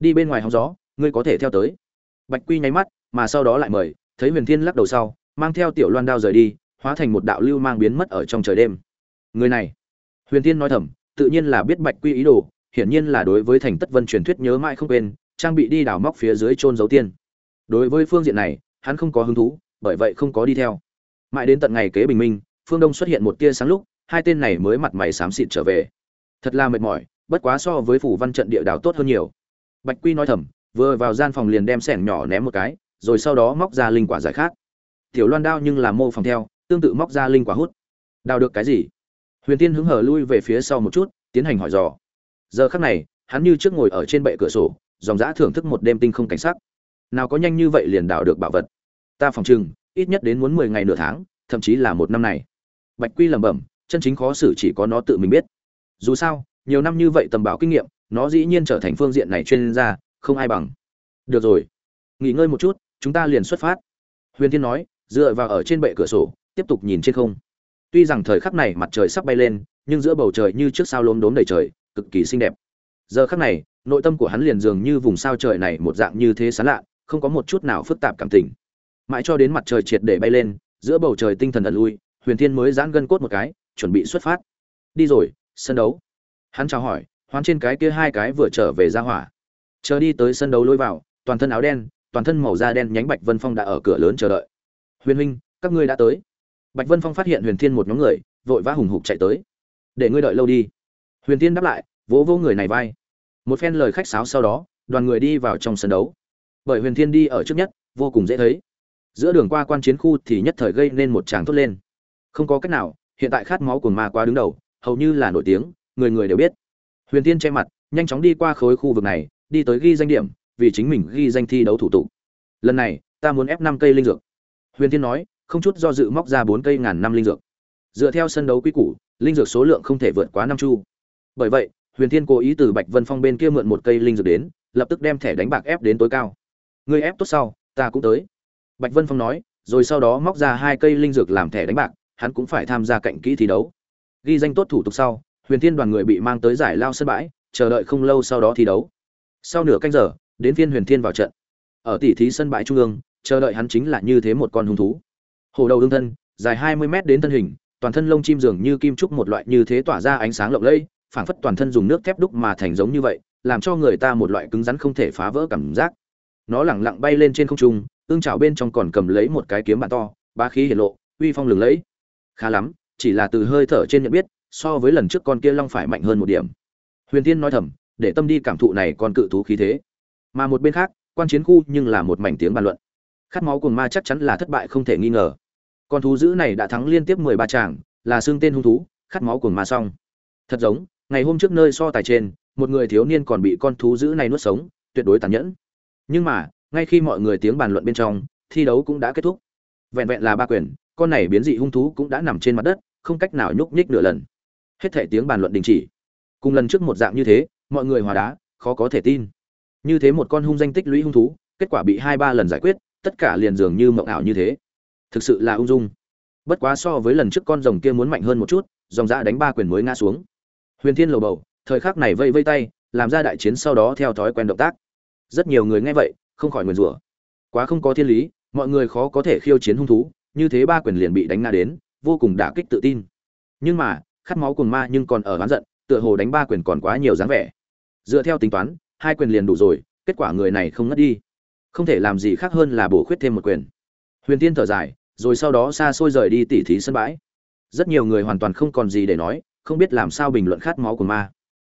Đi bên ngoài hóng gió, ngươi có thể theo tới. Bạch quy nháy mắt, mà sau đó lại mời, thấy huyền thiên lắc đầu sau, mang theo tiểu loan đao rời đi, hóa thành một đạo lưu mang biến mất ở trong trời đêm. Người này? Huyền thiên nói thầm, tự nhiên là biết bạch quy ý đồ, hiển nhiên là đối với thành tất vân truyền thuyết nhớ mãi không quên, trang bị đi đào móc phía dưới trôn dấu tiên. Đối với phương diện này, hắn không có hứng thú, bởi vậy không có đi theo. Mãi đến tận ngày kế bình minh phương đông xuất hiện một tia sáng lúc, hai tên này mới mặt mày xám xịt trở về. Thật là mệt mỏi, bất quá so với phủ văn trận địa đào tốt hơn nhiều. Bạch quy nói thầm, vừa vào gian phòng liền đem sẻng nhỏ ném một cái, rồi sau đó móc ra linh quả giải khác tiểu loan đao nhưng là mô phòng theo, tương tự móc ra linh quả hút. Đào được cái gì? Huyền tiên hứng hở lui về phía sau một chút, tiến hành hỏi dò. Giờ khắc này, hắn như trước ngồi ở trên bệ cửa sổ, dòng dã thưởng thức một đêm tinh không cảnh sắc. Nào có nhanh như vậy liền đào được bảo vật. Ta phòng chừng, ít nhất đến muốn mười ngày nửa tháng, thậm chí là một năm này bạch quy lẩm bẩm, chân chính khó xử chỉ có nó tự mình biết. Dù sao, nhiều năm như vậy tầm bảo kinh nghiệm, nó dĩ nhiên trở thành phương diện này chuyên gia, không ai bằng. Được rồi. Nghỉ ngơi một chút, chúng ta liền xuất phát. Huyền thiên nói, dựa vào ở trên bệ cửa sổ, tiếp tục nhìn trên không. Tuy rằng thời khắc này mặt trời sắp bay lên, nhưng giữa bầu trời như trước sao lốm đốm đầy trời, cực kỳ xinh đẹp. Giờ khắc này, nội tâm của hắn liền dường như vùng sao trời này một dạng như thế xán lạ, không có một chút nào phức tạp cảm tình. Mãi cho đến mặt trời triệt để bay lên, giữa bầu trời tinh thần ẩn lui huyền thiên mới giãn gân cốt một cái, chuẩn bị xuất phát. Đi rồi, sân đấu. Hắn chào hỏi, hoán trên cái kia hai cái vừa trở về ra hỏa. Chờ đi tới sân đấu lôi vào, toàn thân áo đen, toàn thân màu da đen nhánh bạch vân phong đã ở cửa lớn chờ đợi. Huyền huynh, các ngươi đã tới. Bạch vân phong phát hiện huyền thiên một nhóm người, vội vã hùng hục chạy tới. Để ngươi đợi lâu đi. Huyền thiên đáp lại, vỗ vỗ người này vai. Một phen lời khách sáo sau đó, đoàn người đi vào trong sân đấu. Bởi huyền thiên đi ở trước nhất, vô cùng dễ thấy. Giữa đường qua quan chiến khu thì nhất thời gây nên một tràng thốt lên không có cách nào, hiện tại khát máu của ma quá đứng đầu, hầu như là nổi tiếng, người người đều biết. Huyền tiên che mặt, nhanh chóng đi qua khối khu vực này, đi tới ghi danh điểm, vì chính mình ghi danh thi đấu thủ tục. Lần này, ta muốn ép năm cây linh dược. Huyền tiên nói, không chút do dự móc ra bốn cây ngàn năm linh dược. Dựa theo sân đấu quy củ, linh dược số lượng không thể vượt quá năm chu. Bởi vậy, huyền tiên cố ý từ bạch vân phong bên kia mượn một cây linh dược đến, lập tức đem thẻ đánh bạc ép đến tối cao. Người ép tốt sau, ta cũng tới. Bạch vân phong nói, rồi sau đó móc ra hai cây linh dược làm thẻ đánh bạc hắn cũng phải tham gia cạnh kỹ thi đấu. Ghi danh tốt thủ tục sau, huyền thiên đoàn người bị mang tới giải lao sân bãi, chờ đợi không lâu sau đó thi đấu. Sau nửa canh giờ, đến phiên huyền thiên vào trận. Ở tỷ thí sân bãi trung ương, chờ đợi hắn chính là như thế một con hung thú. Hồ đầu đương thân, dài hai mươi mét đến thân hình, toàn thân lông chim dường như kim trúc một loại như thế tỏa ra ánh sáng lộng lẫy, phảng phất toàn thân dùng nước thép đúc mà thành giống như vậy, làm cho người ta một loại cứng rắn không thể phá vỡ cảm giác. Nó lẳng lặng bay lên trên không trung, ương trào bên trong còn cầm lấy một cái kiếm bản to ba khí hiển lộ, uy phong lừng lẫy khá lắm, chỉ là từ hơi thở trên nhận biết, so với lần trước con kia long phải mạnh hơn một điểm. Huyền tiên nói thầm, để tâm đi cảm thụ này còn cự thú khí thế. Mà một bên khác, quan chiến khu nhưng là một mảnh tiếng bàn luận. Khát máu cùng ma chắc chắn là thất bại không thể nghi ngờ. Con thú dữ này đã thắng liên tiếp mười ba tràng, là xương tên hung thú, khát máu cùng ma xong. Thật giống, ngày hôm trước nơi so tài trên, một người thiếu niên còn bị con thú dữ này nuốt sống, tuyệt đối tàn nhẫn. Nhưng mà, ngay khi mọi người tiếng bàn luận bên trong, thi đấu cũng đã kết thúc. Vẹn vẹn là ba quyền con này biến dị hung thú cũng đã nằm trên mặt đất, không cách nào nhúc nhích nửa lần. Hết thể tiếng bàn luận đình chỉ. Cùng lần trước một dạng như thế, mọi người hòa đá, khó có thể tin. Như thế một con hung danh tích lũy hung thú, kết quả bị hai ba lần giải quyết, tất cả liền dường như mộng ảo như thế. Thực sự là ung dung. Bất quá so với lần trước con rồng kia muốn mạnh hơn một chút, dòng dã đánh ba quyền mới ngã xuống. Huyền thiên lầu bầu, thời khắc này vây vây tay, làm ra đại chiến sau đó theo thói quen động tác. Rất nhiều người nghe vậy, không khỏi nguyền rủa. Quá không có thiên lý, mọi người khó có thể khiêu chiến hung thú như thế ba quyền liền bị đánh ngã đến, vô cùng đả kích tự tin. Nhưng mà, khát máu cuồng ma nhưng còn ở oán giận, tựa hồ đánh ba quyền còn quá nhiều dáng vẻ. Dựa theo tính toán, hai quyền liền đủ rồi, kết quả người này không ngất đi. Không thể làm gì khác hơn là bổ khuyết thêm một quyền. Huyền tiên thở dài, rồi sau đó xa xôi rời đi tỉ thí sân bãi. Rất nhiều người hoàn toàn không còn gì để nói, không biết làm sao bình luận khát máu của ma.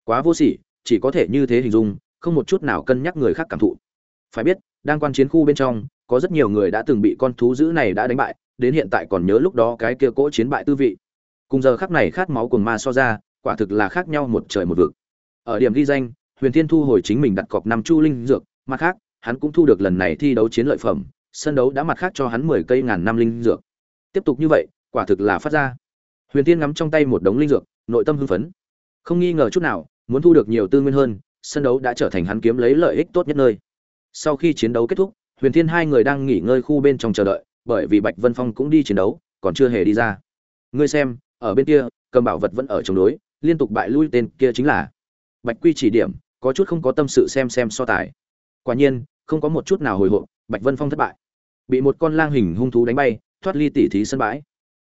Quá vô sỉ, chỉ có thể như thế hình dung, không một chút nào cân nhắc người khác cảm thụ. Phải biết, đang quan chiến khu bên trong, có rất nhiều người đã từng bị con thú dữ này đã đánh bại đến hiện tại còn nhớ lúc đó cái kia cỗ chiến bại tư vị. Cùng giờ khắc này khát máu cùng ma so ra, quả thực là khác nhau một trời một vực. Ở điểm ghi danh, huyền thiên thu hồi chính mình đặt cọc năm chu linh dược, mặt khác, hắn cũng thu được lần này thi đấu chiến lợi phẩm, sân đấu đã mặt khác cho hắn mười cây ngàn năm linh dược. Tiếp tục như vậy, quả thực là phát ra. Huyền thiên ngắm trong tay một đống linh dược, nội tâm hưng phấn. Không nghi ngờ chút nào, muốn thu được nhiều tư nguyên hơn, sân đấu đã trở thành hắn kiếm lấy lợi ích tốt nhất nơi. Sau khi chiến đấu kết thúc, huyền thiên hai người đang nghỉ ngơi khu bên trong chờ đợi bởi vì bạch vân phong cũng đi chiến đấu, còn chưa hề đi ra. Ngươi xem, ở bên kia, cầm bảo vật vẫn ở chống đối, liên tục bại lui tên kia chính là bạch quy chỉ điểm, có chút không có tâm sự xem xem so tài. Quả nhiên, không có một chút nào hồi hộp, bạch vân phong thất bại. Bị một con lang hình hung thú đánh bay, thoát ly tỉ thí sân bãi.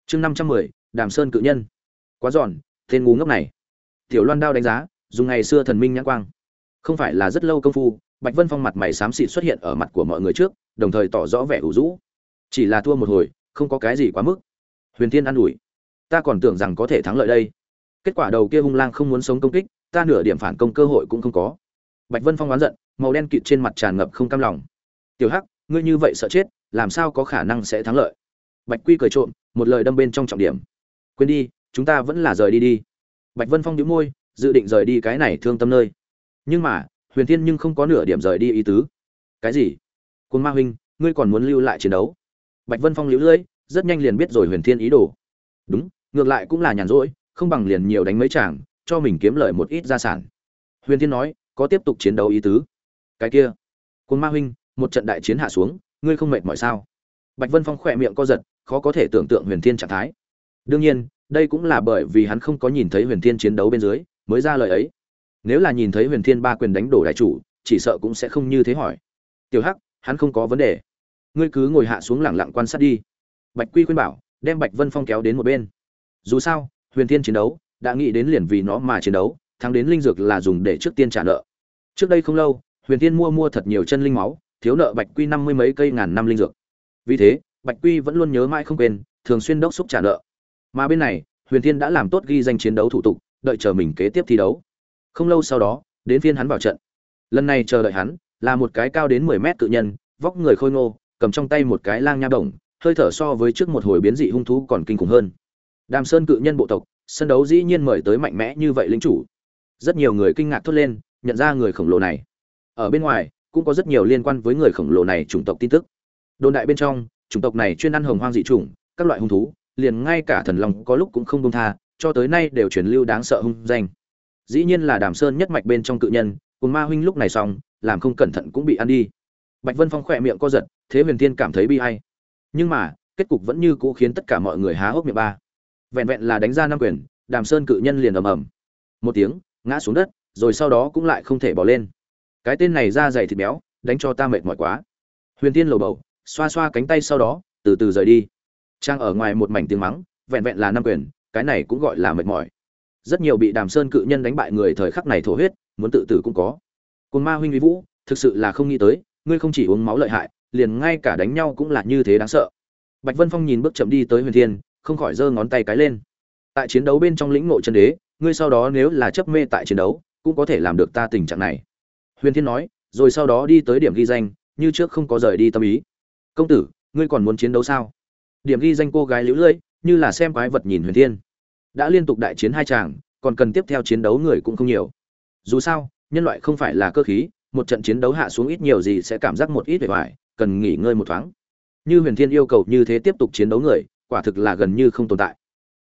Chương năm trăm mười, đàm sơn cự nhân. Quá giòn, tên ngu ngốc này. Tiểu loan đao đánh giá, dùng ngày xưa thần minh nhãn quang. Không phải là rất lâu công phu, bạch vân phong mặt mày xám xịt xuất hiện ở mặt của mọi người trước, đồng thời tỏ rõ vẻ ủ rũ chỉ là thua một hồi, không có cái gì quá mức. Huyền thiên an ủi, ta còn tưởng rằng có thể thắng lợi đây. Kết quả đầu kia hung lang không muốn sống công kích, ta nửa điểm phản công cơ hội cũng không có. Bạch vân phong oán giận, màu đen kịt trên mặt tràn ngập không cam lòng. Tiểu hắc, ngươi như vậy sợ chết, làm sao có khả năng sẽ thắng lợi? Bạch quy cười trộm, một lời đâm bên trong trọng điểm. Quên đi, chúng ta vẫn là rời đi đi. Bạch vân phong đĩu môi, dự định rời đi cái này thương tâm nơi. Nhưng mà, huyền thiên nhưng không có nửa điểm rời đi ý tứ. Cái gì? Quân ma huynh, ngươi còn muốn lưu lại chiến đấu? Bạch vân phong liễu lưỡi rất nhanh liền biết rồi huyền thiên ý đồ. Đúng, ngược lại cũng là nhàn rỗi, không bằng liền nhiều đánh mấy chàng, cho mình kiếm lợi một ít gia sản. Huyền thiên nói, có tiếp tục chiến đấu ý tứ. Cái kia Côn ma huynh, một trận đại chiến hạ xuống, ngươi không mệt mỏi sao? Bạch vân phong khỏe miệng co giật, khó có thể tưởng tượng huyền thiên trạng thái. Đương nhiên, đây cũng là bởi vì hắn không có nhìn thấy huyền thiên chiến đấu bên dưới, mới ra lời ấy. Nếu là nhìn thấy huyền thiên ba quyền đánh đổ đại chủ, chỉ sợ cũng sẽ không như thế hỏi. Tiểu hắc, hắn không có vấn đề ngươi cứ ngồi hạ xuống lẳng lặng quan sát đi. Bạch quy khuyên bảo, đem bạch vân phong kéo đến một bên. Dù sao, huyền thiên chiến đấu, đã nghĩ đến liền vì nó mà chiến đấu, thắng đến linh dược là dùng để trước tiên trả nợ. Trước đây không lâu, huyền thiên mua mua thật nhiều chân linh máu, thiếu nợ bạch quy năm mươi mấy cây ngàn năm linh dược. Vì thế, bạch quy vẫn luôn nhớ mãi không quên, thường xuyên đốc xúc trả nợ. Mà bên này, huyền thiên đã làm tốt ghi danh chiến đấu thủ tục, đợi chờ mình kế tiếp thi đấu. Không lâu sau đó, đến phiên hắn vào trận. Lần này chờ đợi hắn là một cái cao đến mười mét tự nhân, vóc người khôi ngô cầm trong tay một cái lang nha đồng hơi thở so với trước một hồi biến dị hung thú còn kinh khủng hơn. Đàm sơn cự nhân bộ tộc, sân đấu dĩ nhiên mời tới mạnh mẽ như vậy lính chủ. Rất nhiều người kinh ngạc thốt lên, nhận ra người khổng lồ này. Ở bên ngoài, cũng có rất nhiều liên quan với người khổng lồ này chủng tộc tin tức. Đồn đại bên trong, chủng tộc này chuyên ăn hồng hoang dị chủng, các loại hung thú, liền ngay cả thần long có lúc cũng không công tha, cho tới nay đều truyền lưu đáng sợ hung danh. Dĩ nhiên là đàm sơn nhất mạch bên trong cự nhân, cùng ma huynh lúc này xong, làm không cẩn thận cũng bị ăn đi bạch vân phong khỏe miệng co giật, thế huyền thiên cảm thấy bi hay nhưng mà, kết cục vẫn như cũ khiến tất cả mọi người há hốc miệng ba. Vẹn vẹn là đánh ra năm quyền, đàm sơn cự nhân liền ầm ầm. Một tiếng, ngã xuống đất, rồi sau đó cũng lại không thể bỏ lên. Cái tên này ra dày thịt béo, đánh cho ta mệt mỏi quá. Huyền tiên lầu bầu, xoa xoa cánh tay sau đó, từ từ rời đi. Trang ở ngoài một mảnh tiếng mắng, vẹn vẹn là năm quyền, cái này cũng gọi là mệt mỏi. Rất nhiều bị đàm sơn cự nhân đánh bại người thời khắc này thổ huyết, muốn tự tử cũng có. Cồn ma huynh vi vũ, thực sự là không nghĩ tới ngươi không chỉ uống máu lợi hại, liền ngay cả đánh nhau cũng là như thế đáng sợ. Bạch vân phong nhìn bước chậm đi tới huyền thiên, không khỏi giơ ngón tay cái lên. Tại chiến đấu bên trong lĩnh ngộ chân đế, ngươi sau đó nếu là chấp mê tại chiến đấu, cũng có thể làm được ta tình trạng này. Huyền thiên nói, rồi sau đó đi tới điểm ghi danh, như trước không có rời đi tâm ý. Công tử, ngươi còn muốn chiến đấu sao? Điểm ghi danh cô gái lũ lưỡi, như là xem quái vật nhìn huyền thiên. Đã liên tục đại chiến hai chàng, còn cần tiếp theo chiến đấu người cũng không nhiều. Dù sao, nhân loại không phải là cơ khí một trận chiến đấu hạ xuống ít nhiều gì sẽ cảm giác một ít vẻ vải, cần nghỉ ngơi một thoáng. Như huyền thiên yêu cầu như thế tiếp tục chiến đấu người, quả thực là gần như không tồn tại.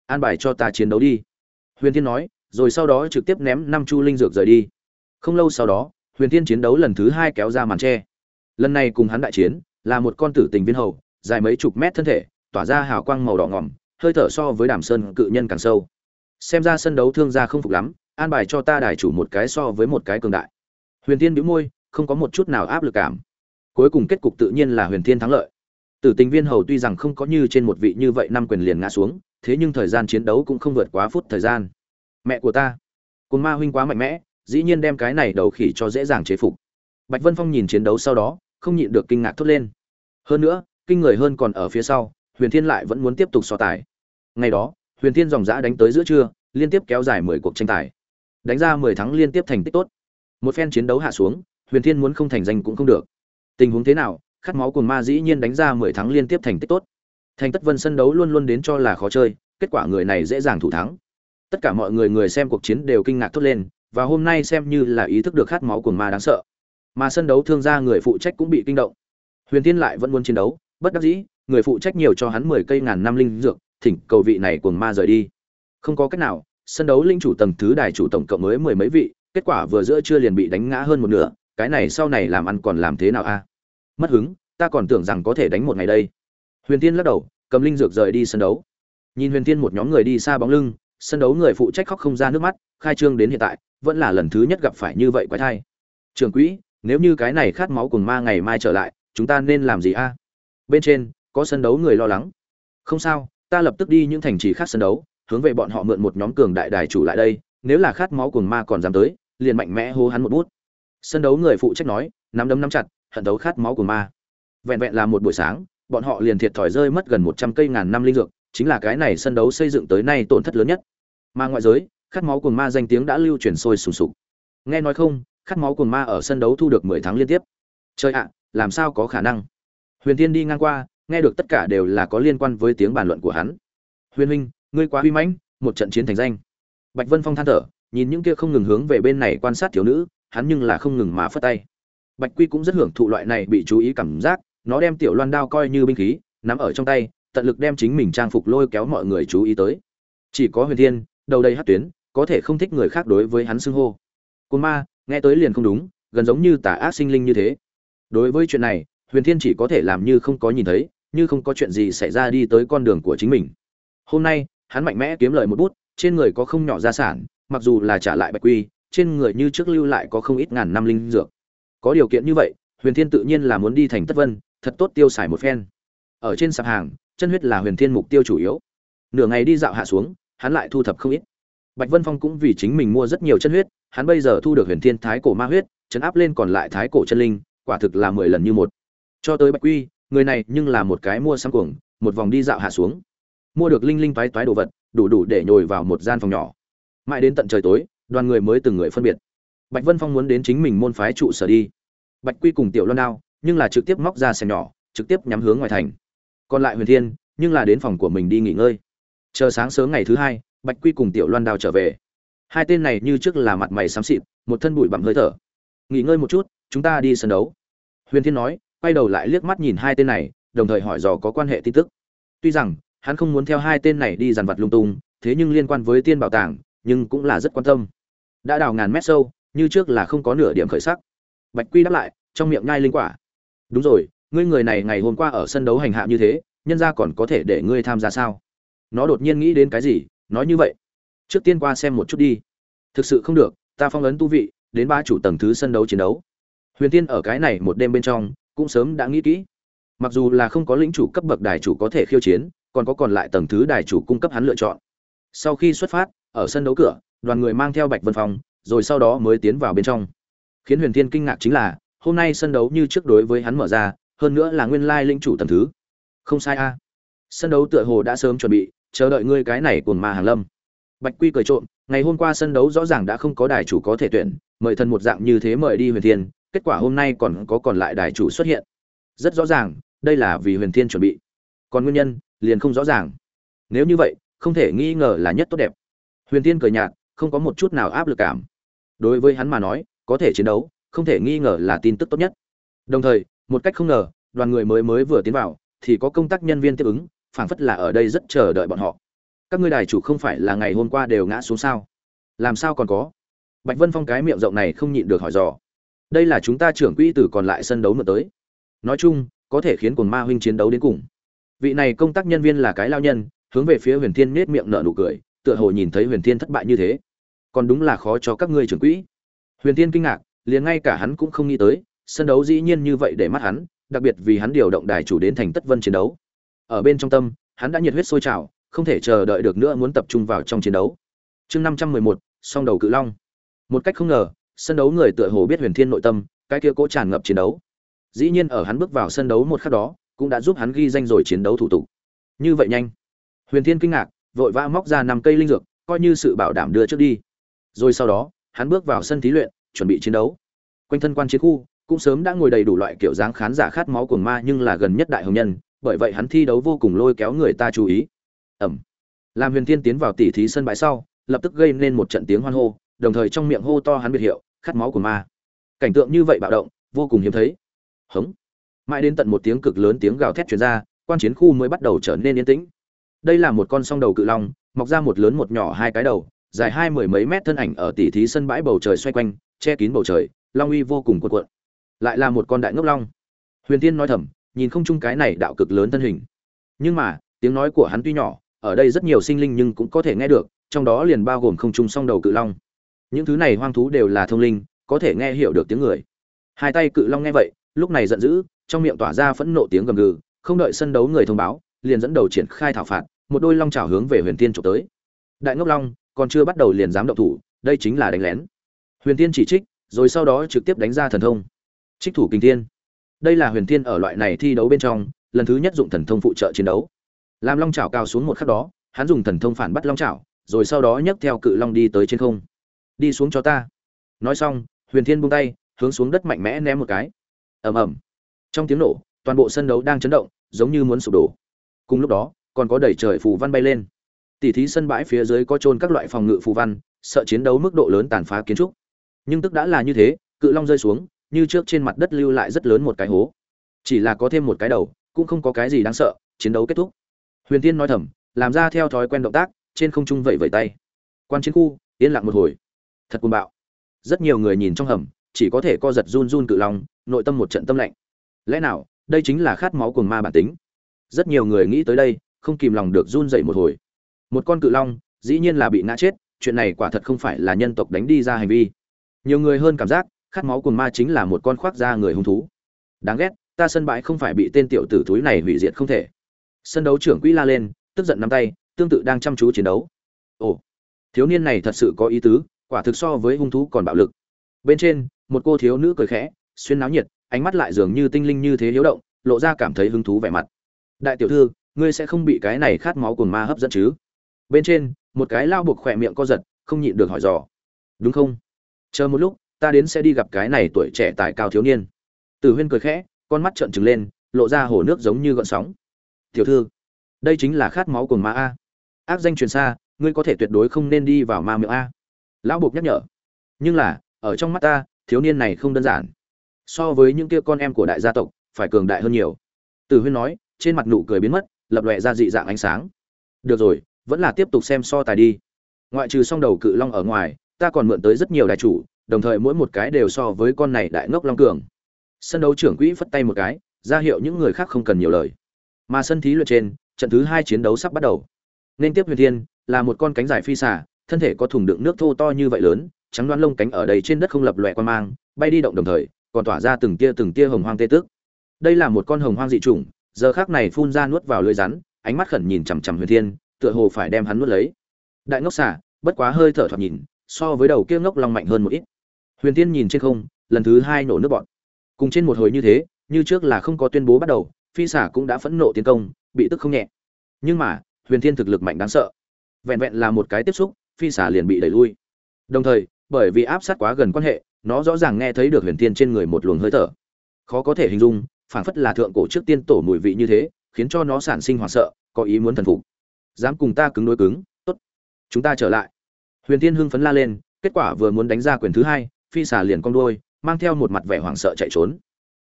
An bài cho ta chiến đấu đi. Huyền thiên nói, rồi sau đó trực tiếp ném năm chu linh dược rời đi. Không lâu sau đó, huyền thiên chiến đấu lần thứ hai kéo ra màn tre. Lần này cùng hắn đại chiến, là một con tử tình viên hầu, dài mấy chục mét thân thể, tỏa ra hào quang màu đỏ ngỏm, hơi thở so với đàm sơn cự nhân càng sâu. Xem ra sân đấu thương gia không phục lắm, an bài cho ta đài chủ một cái so với một cái cường đại huyền thiên bĩu môi, không có một chút nào áp lực cảm. Cuối cùng kết cục tự nhiên là huyền thiên thắng lợi. Tử tình viên hầu tuy rằng không có như trên một vị như vậy năm quyền liền ngã xuống, thế nhưng thời gian chiến đấu cũng không vượt quá phút thời gian. Mẹ của ta cồn ma huynh quá mạnh mẽ, dĩ nhiên đem cái này đầu khỉ cho dễ dàng chế phục. Bạch vân phong nhìn chiến đấu sau đó, không nhịn được kinh ngạc thốt lên. Hơn nữa, kinh người hơn còn ở phía sau, huyền thiên lại vẫn muốn tiếp tục so tài. Ngày đó, huyền thiên dòng giã đánh tới giữa trưa, liên tiếp kéo dài mười cuộc tranh tài. Đánh ra mười thắng liên tiếp thành tích tốt một phen chiến đấu hạ xuống, huyền thiên muốn không thành danh cũng không được. Tình huống thế nào, khát máu cồn ma dĩ nhiên đánh ra mười tháng liên tiếp thành tích tốt. Thành tất vân sân đấu luôn luôn đến cho là khó chơi, kết quả người này dễ dàng thủ thắng. Tất cả mọi người người xem cuộc chiến đều kinh ngạc thốt lên, và hôm nay xem như là ý thức được khát máu cồn ma đáng sợ. Mà sân đấu thương gia người phụ trách cũng bị kinh động. Huyền Thiên lại vẫn muốn chiến đấu, bất đắc dĩ, người phụ trách nhiều cho hắn mười cây ngàn năm linh dược, thỉnh cầu vị này cuồng ma rời đi. Không có cách nào, sân đấu linh chủ tầng thứ đài chủ tổng cộng mới mười mấy vị kết quả vừa giữa chưa liền bị đánh ngã hơn một nửa, cái này sau này làm ăn còn làm thế nào a? Mất hứng, ta còn tưởng rằng có thể đánh một ngày đây. Huyền tiên lắc đầu, cầm linh dược rời đi sân đấu. Nhìn huyền tiên một nhóm người đi xa bóng lưng, sân đấu người phụ trách khóc không ra nước mắt, khai trương đến hiện tại, vẫn là lần thứ nhất gặp phải như vậy quái thai. Trường quỹ, nếu như cái này khát máu cùng ma ngày mai trở lại, chúng ta nên làm gì a? Bên trên, có sân đấu người lo lắng. Không sao, ta lập tức đi những thành trì khác sân đấu, hướng về bọn họ mượn một nhóm cường đại đài chủ lại đây nếu là khát máu cuồng ma còn dám tới, liền mạnh mẽ hô hắn một bút. Sân đấu người phụ trách nói, nắm đấm nắm chặt, hận đấu khát máu cuồng ma. Vẹn vẹn là một buổi sáng, bọn họ liền thiệt thòi rơi mất gần một trăm cây ngàn năm linh dược, chính là cái này sân đấu xây dựng tới nay tổn thất lớn nhất. Mà ngoại giới, khát máu cuồng ma danh tiếng đã lưu truyền sôi sùng sục. Nghe nói không, khát máu cuồng ma ở sân đấu thu được mười tháng liên tiếp. Chơi ạ, làm sao có khả năng? Huyền tiên đi ngang qua, nghe được tất cả đều là có liên quan với tiếng bàn luận của hắn. Huyền huynh, ngươi quá uy mãnh, một trận chiến thành danh bạch vân phong than thở, nhìn những kia không ngừng hướng về bên này quan sát thiếu nữ, hắn nhưng là không ngừng mà phất tay. Bạch quy cũng rất hưởng thụ loại này bị chú ý cảm giác, nó đem tiểu loan đao coi như binh khí, nắm ở trong tay, tận lực đem chính mình trang phục lôi kéo mọi người chú ý tới. Chỉ có huyền thiên, đầu đây hát tuyến, có thể không thích người khác đối với hắn xưng hô. Côn ma, nghe tới liền không đúng, gần giống như tà ác sinh linh như thế. Đối với chuyện này, huyền thiên chỉ có thể làm như không có nhìn thấy, như không có chuyện gì xảy ra đi tới con đường của chính mình. Hôm nay, hắn mạnh mẽ kiếm lời một bút trên người có không nhỏ gia sản, mặc dù là trả lại bạch quy, trên người như trước lưu lại có không ít ngàn năm linh dược. Có điều kiện như vậy, huyền thiên tự nhiên là muốn đi thành tất vân, thật tốt tiêu xài một phen. Ở trên sạp hàng, chân huyết là huyền thiên mục tiêu chủ yếu. Nửa ngày đi dạo hạ xuống, hắn lại thu thập không ít. Bạch vân phong cũng vì chính mình mua rất nhiều chân huyết, hắn bây giờ thu được huyền thiên thái cổ ma huyết, chấn áp lên còn lại thái cổ chân linh, quả thực là mười lần như một. Cho tới bạch quy, người này nhưng là một cái mua sắm cuồng, một vòng đi dạo hạ xuống. Mua được linh linh toái toái đồ vật đủ đủ để nhồi vào một gian phòng nhỏ. Mãi đến tận trời tối, đoàn người mới từng người phân biệt. Bạch vân phong muốn đến chính mình môn phái trụ sở đi. Bạch quy cùng tiểu loan đao, nhưng là trực tiếp móc ra xe nhỏ, trực tiếp nhắm hướng ngoài thành. Còn lại huyền thiên, nhưng là đến phòng của mình đi nghỉ ngơi. Chờ sáng sớm ngày thứ hai, bạch quy cùng tiểu loan đao trở về. Hai tên này như trước là mặt mày xám xịt, một thân bụi bặm hơi thở. Nghỉ ngơi một chút, chúng ta đi sân đấu. Huyền thiên nói, quay đầu lại liếc mắt nhìn hai tên này, đồng thời hỏi dò có quan hệ tin tức. Tuy rằng hắn không muốn theo hai tên này đi dàn vặt lung tung, thế nhưng liên quan với tiên bảo tàng, nhưng cũng là rất quan tâm. Đã đào ngàn mét sâu, như trước là không có nửa điểm khởi sắc. Bạch quy đáp lại, trong miệng nhai linh quả. Đúng rồi, ngươi người này ngày hôm qua ở sân đấu hành hạ như thế, nhân gia còn có thể để ngươi tham gia sao? Nó đột nhiên nghĩ đến cái gì, nói như vậy. Trước tiên qua xem một chút đi. Thực sự không được, ta phong ấn tu vị, đến ba chủ tầng thứ sân đấu chiến đấu. Huyền tiên ở cái này một đêm bên trong, cũng sớm đã nghĩ kỹ. Mặc dù là không có lĩnh chủ cấp bậc đài chủ có thể khiêu chiến còn có còn lại tầng thứ đài chủ cung cấp hắn lựa chọn. Sau khi xuất phát, ở sân đấu cửa, đoàn người mang theo bạch vân phong, rồi sau đó mới tiến vào bên trong. Khiến huyền thiên kinh ngạc chính là, hôm nay sân đấu như trước đối với hắn mở ra, hơn nữa là nguyên lai lĩnh chủ tầng thứ. Không sai a. Sân đấu tựa hồ đã sớm chuẩn bị, chờ đợi ngươi cái này cuồng ma hàng lâm. Bạch quy cười trộm, ngày hôm qua sân đấu rõ ràng đã không có đài chủ có thể tuyển, mời thần một dạng như thế mời đi huyền thiên, kết quả hôm nay còn có còn lại đài chủ xuất hiện. Rất rõ ràng, đây là vì huyền thiên chuẩn bị. Còn nguyên nhân liền không rõ ràng. Nếu như vậy, không thể nghi ngờ là nhất tốt đẹp. Huyền thiên cười nhạt, không có một chút nào áp lực cảm. Đối với hắn mà nói, có thể chiến đấu, không thể nghi ngờ là tin tức tốt nhất. Đồng thời, một cách không ngờ, đoàn người mới mới vừa tiến vào, thì có công tác nhân viên tiếp ứng, phảng phất là ở đây rất chờ đợi bọn họ. Các ngươi đài chủ không phải là ngày hôm qua đều ngã xuống sao? Làm sao còn có? Bạch vân phong cái miệng rộng này không nhịn được hỏi dò. Đây là chúng ta trưởng quỹ từ còn lại sân đấu mượn tới. Nói chung, có thể khiến cồn ma huynh chiến đấu đến cùng vị này công tác nhân viên là cái lao nhân, hướng về phía huyền thiên nết miệng nở nụ cười, tựa hồ nhìn thấy huyền thiên thất bại như thế. Còn đúng là khó cho các ngươi trưởng quỹ. Huyền thiên kinh ngạc, liền ngay cả hắn cũng không nghĩ tới, sân đấu dĩ nhiên như vậy để mắt hắn, đặc biệt vì hắn điều động đài chủ đến thành tất vân chiến đấu. Ở bên trong tâm, hắn đã nhiệt huyết sôi trào, không thể chờ đợi được nữa muốn tập trung vào trong chiến đấu. Chương năm trăm mười một, song đầu cự long. Một cách không ngờ, sân đấu người tựa hồ biết huyền thiên nội tâm, cái kia cố tràn ngập chiến đấu. Dĩ nhiên ở hắn bước vào sân đấu một khắc đó cũng đã giúp hắn ghi danh rồi chiến đấu thủ tục. Như vậy nhanh. Huyền thiên kinh ngạc, vội vã móc ra năm cây linh dược, coi như sự bảo đảm đưa trước đi. Rồi sau đó, hắn bước vào sân thí luyện, chuẩn bị chiến đấu. Quanh thân quan chiến khu, cũng sớm đã ngồi đầy đủ loại kiểu dáng khán giả khát máu cuồng ma nhưng là gần nhất đại hồng nhân, bởi vậy hắn thi đấu vô cùng lôi kéo người ta chú ý. Ẩm. Làm huyền thiên tiến vào tỉ thí sân bãi sau, lập tức gây nên một trận tiếng hoan hô, đồng thời trong miệng hô to hắn biệt hiệu, khát máu của ma. Cảnh tượng như vậy bạo động, vô cùng hiếm thấy. Hống mãi đến tận một tiếng cực lớn tiếng gào thét truyền ra, quan chiến khu mới bắt đầu trở nên yên tĩnh. Đây là một con song đầu cự long, mọc ra một lớn một nhỏ hai cái đầu, dài hai mười mấy mét thân ảnh ở tỉ thí sân bãi bầu trời xoay quanh, che kín bầu trời, long uy vô cùng cuộn cuộn. Lại là một con đại ngốc long. Huyền tiên nói thầm, nhìn không chung cái này đạo cực lớn thân hình. Nhưng mà, tiếng nói của hắn tuy nhỏ, ở đây rất nhiều sinh linh nhưng cũng có thể nghe được, trong đó liền bao gồm không chung song đầu cự long. Những thứ này hoang thú đều là thông linh, có thể nghe hiểu được tiếng người. Hai tay cự long nghe vậy, lúc này giận dữ trong miệng tỏa ra phẫn nộ tiếng gầm gừ không đợi sân đấu người thông báo liền dẫn đầu triển khai thảo phạt một đôi long chảo hướng về huyền tiên chụp tới. Đại ngốc long còn chưa bắt đầu liền dám động thủ đây chính là đánh lén. Huyền tiên chỉ trích rồi sau đó trực tiếp đánh ra thần thông. Trích thủ kinh thiên, đây là huyền tiên ở loại này thi đấu bên trong lần thứ nhất dụng thần thông phụ trợ chiến đấu. Làm long chảo cao xuống một khắc đó hắn dùng thần thông phản bắt long chảo rồi sau đó nhấc theo cự long đi tới trên không. Đi xuống cho ta. Nói xong huyền thiên buông tay hướng xuống đất mạnh mẽ ném một cái. Ầm ầm trong tiếng nổ, toàn bộ sân đấu đang chấn động, giống như muốn sụp đổ. Cùng lúc đó, còn có đẩy trời phù văn bay lên. Tỉ thí sân bãi phía dưới có trôn các loại phòng ngự phù văn, sợ chiến đấu mức độ lớn tàn phá kiến trúc. Nhưng tức đã là như thế, cự long rơi xuống, như trước trên mặt đất lưu lại rất lớn một cái hố. Chỉ là có thêm một cái đầu, cũng không có cái gì đáng sợ, chiến đấu kết thúc. Huyền tiên nói thầm, làm ra theo thói quen động tác, trên không trung vẫy vẫy tay. Quan chiến khu, yên lặng một hồi. Thật cuồng bạo. Rất nhiều người nhìn trong hầm, chỉ có thể co giật run run cự long, nội tâm một trận tâm lạnh lẽ nào, đây chính là khát máu cuồng ma bản tính? Rất nhiều người nghĩ tới đây, không kìm lòng được run dậy một hồi. Một con cự long, dĩ nhiên là bị ngã chết, chuyện này quả thật không phải là nhân tộc đánh đi ra hành vi. Nhiều người hơn cảm giác, khát máu cuồng ma chính là một con khoác da người hung thú. Đáng ghét, ta sân bãi không phải bị tên tiểu tử túi này hủy diệt không thể. Sân đấu trưởng quỹ la lên, tức giận nắm tay, tương tự đang chăm chú chiến đấu. Ồ, thiếu niên này thật sự có ý tứ, quả thực so với hung thú còn bạo lực. Bên trên, một cô thiếu nữ cười khẽ, xuyên náo nhiệt ánh mắt lại dường như tinh linh như thế hiếu động, lộ ra cảm thấy hứng thú vẻ mặt. Đại tiểu thư, ngươi sẽ không bị cái này khát máu cồn ma hấp dẫn chứ? Bên trên, một cái lao buộc khỏe miệng co giật, không nhịn được hỏi dò. Đúng không? Chờ một lúc, ta đến sẽ đi gặp cái này tuổi trẻ tài cao thiếu niên. Tử huyên cười khẽ, con mắt trợn trừng lên, lộ ra hồ nước giống như gợn sóng. Tiểu thư, đây chính là khát máu cồn ma a. Ác danh truyền xa, ngươi có thể tuyệt đối không nên đi vào ma miệng a. Lão buộc nhắc nhở. Nhưng là, ở trong mắt ta, thiếu niên này không đơn giản so với những kia con em của đại gia tộc, phải cường đại hơn nhiều. Từ huyên nói, trên mặt nụ cười biến mất, lập lòe ra dị dạng ánh sáng. Được rồi, vẫn là tiếp tục xem so tài đi. Ngoại trừ song đầu cự long ở ngoài, ta còn mượn tới rất nhiều đại chủ, đồng thời mỗi một cái đều so với con này đại ngốc long cường. Sân đấu trưởng quỹ phất tay một cái, ra hiệu những người khác không cần nhiều lời. Mà sân thí luyện trên, trận thứ hai chiến đấu sắp bắt đầu. Nên tiếp huyền thiên, là một con cánh dài phi xả thân thể có thùng đựng nước thô to như vậy lớn, trắng đoán lông cánh ở đây trên đất không lập loè quan mang, bay đi động đồng thời còn tỏa ra từng tia từng tia hồng hoang tê tức đây là một con hồng hoang dị chủng, giờ khắc này phun ra nuốt vào lưỡi rắn, ánh mắt khẩn nhìn chằm chằm huyền thiên, tựa hồ phải đem hắn nuốt lấy. Đại ngốc xả bất quá hơi thở thoạt nhìn, so với đầu kia ngốc long mạnh hơn một ít. Huyền thiên nhìn trên không, lần thứ hai nổ nước bọn. Cùng trên một hồi như thế, như trước là không có tuyên bố bắt đầu, phi xả cũng đã phẫn nộ tiến công, bị tức không nhẹ. Nhưng mà, huyền thiên thực lực mạnh đáng sợ. Vẹn vẹn là một cái tiếp xúc, phi xà liền bị đẩy lui. Đồng thời, bởi vì áp sát quá gần quan hệ nó rõ ràng nghe thấy được huyền tiên trên người một luồng hơi thở. Khó có thể hình dung, phảng phất là thượng cổ trước tiên tổ mùi vị như thế, khiến cho nó sản sinh hoảng sợ, có ý muốn thần phục. Dám cùng ta cứng đối cứng, tốt. Chúng ta trở lại. Huyền tiên hưng phấn la lên, kết quả vừa muốn đánh ra quyền thứ hai, phi xà liền cong đôi mang theo một mặt vẻ hoảng sợ chạy trốn.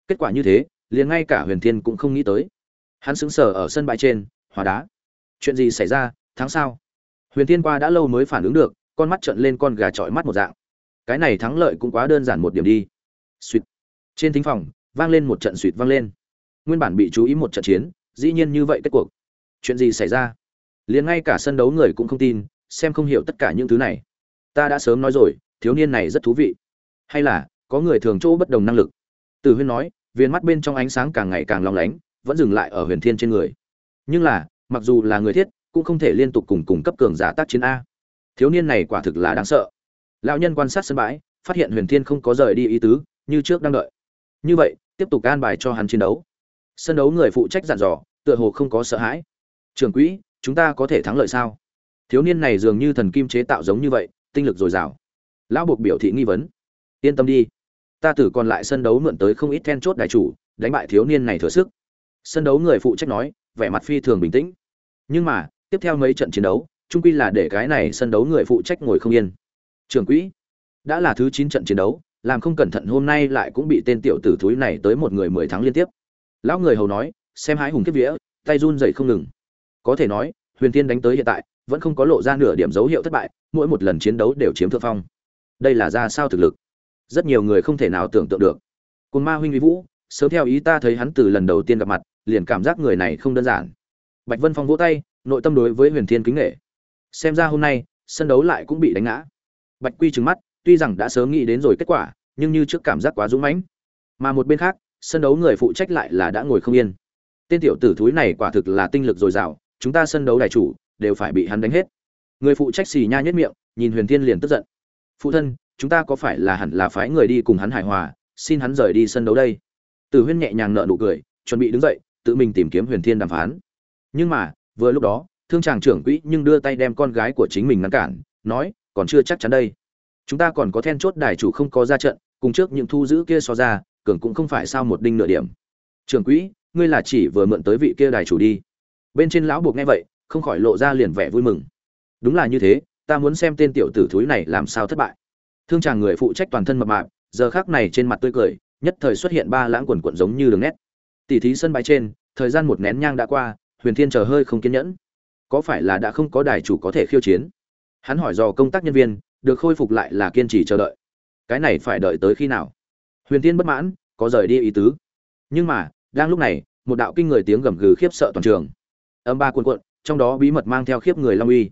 Kết quả như thế, liền ngay cả huyền thiên cũng không nghĩ tới. Hắn sững sờ ở sân bãi trên, hóa đá. Chuyện gì xảy ra, tháng sau huyền thiên qua đã lâu mới phản ứng được, con mắt trợn lên con gà trọi mắt một dạng cái này thắng lợi cũng quá đơn giản một điểm đi. Suýt trên thính phòng, vang lên một trận suýt vang lên. Nguyên bản bị chú ý một trận chiến, dĩ nhiên như vậy kết cuộc. Chuyện gì xảy ra? Liền ngay cả sân đấu người cũng không tin, xem không hiểu tất cả những thứ này. Ta đã sớm nói rồi, thiếu niên này rất thú vị. Hay là, có người thường chỗ bất đồng năng lực. Từ huyên nói viên mắt bên trong ánh sáng càng ngày càng long lánh, vẫn dừng lại ở huyền thiên trên người. Nhưng là, mặc dù là người thiết, cũng không thể liên tục cùng cùng cấp cường giả tác chiến a. Thiếu niên này quả thực là đáng sợ lão nhân quan sát sân bãi, phát hiện huyền thiên không có rời đi ý tứ, như trước đang đợi. Như vậy, tiếp tục an bài cho hắn chiến đấu. Sân đấu người phụ trách dặn dò, tựa hồ không có sợ hãi. Trường quỹ, chúng ta có thể thắng lợi sao? Thiếu niên này dường như thần kim chế tạo giống như vậy, tinh lực dồi dào. Lão buộc biểu thị nghi vấn. Yên tâm đi. Ta tử còn lại sân đấu mượn tới không ít then chốt đại chủ, đánh bại thiếu niên này thừa sức. Sân đấu người phụ trách nói, vẻ mặt phi thường bình tĩnh. Nhưng mà, tiếp theo mấy trận chiến đấu trung quy là để cái này sân đấu người phụ trách ngồi không yên trường quỹ, đã là thứ chín trận chiến đấu, làm không cẩn thận hôm nay lại cũng bị tên tiểu tử thúi này tới một người mười tháng liên tiếp. Lão người hầu nói, xem hái hùng kiếp vía, tay run dậy không ngừng. Có thể nói, huyền tiên đánh tới hiện tại, vẫn không có lộ ra nửa điểm dấu hiệu thất bại, mỗi một lần chiến đấu đều chiếm thượng phong. Đây là ra sao thực lực? Rất nhiều người không thể nào tưởng tượng được. Cồn ma huynh Vĩ vũ, sớm theo ý ta thấy hắn từ lần đầu tiên gặp mặt, liền cảm giác người này không đơn giản. Bạch vân phong vỗ tay, nội tâm đối với huyền thiên kính nghệ xem ra hôm nay, sân đấu lại cũng bị đánh ngã bạch quy trừng mắt, tuy rằng đã sớm nghĩ đến rồi kết quả, nhưng như trước cảm giác quá dũng mãnh. Mà một bên khác, sân đấu người phụ trách lại là đã ngồi không yên. Tên tiểu tử thúi này quả thực là tinh lực dồi dào, chúng ta sân đấu đại chủ, đều phải bị hắn đánh hết. Người phụ trách xì nha nhất miệng, nhìn huyền thiên liền tức giận. Phụ thân, chúng ta có phải là hẳn là phái người đi cùng hắn hài hòa, xin hắn rời đi sân đấu đây? Tử huyên nhẹ nhàng nợ nụ cười, chuẩn bị đứng dậy, tự mình tìm kiếm huyền thiên đàm phán. Nhưng mà, vừa lúc đó, thương chàng trưởng quỹ nhưng đưa tay đem con gái của chính mình ngăn cản, nói còn chưa chắc chắn đây. Chúng ta còn có then chốt đài chủ không có ra trận, cùng trước những thu giữ kia so ra, cường cũng không phải sao một đinh nửa điểm. Trưởng quỹ, ngươi là chỉ vừa mượn tới vị kia đài chủ đi. Bên trên lão buộc nghe vậy, không khỏi lộ ra liền vẻ vui mừng. Đúng là như thế, ta muốn xem tên tiểu tử thúi này làm sao thất bại. Thương chàng người phụ trách toàn thân mập mạp, giờ khác này trên mặt tươi cười, nhất thời xuất hiện ba lãng quần quận giống như đường nét. Tỉ thí sân bãi trên, thời gian một nén nhang đã qua, huyền thiên chờ hơi không kiên nhẫn. Có phải là đã không có đài chủ có thể khiêu chiến? Hắn hỏi dò công tác nhân viên, được khôi phục lại là kiên trì chờ đợi. Cái này phải đợi tới khi nào? Huyền tiên bất mãn, có rời đi ý tứ. Nhưng mà, đang lúc này, một đạo kinh người tiếng gầm gừ khiếp sợ toàn trường. Âm ba cuộn cuộn, trong đó bí mật mang theo khiếp người long uy.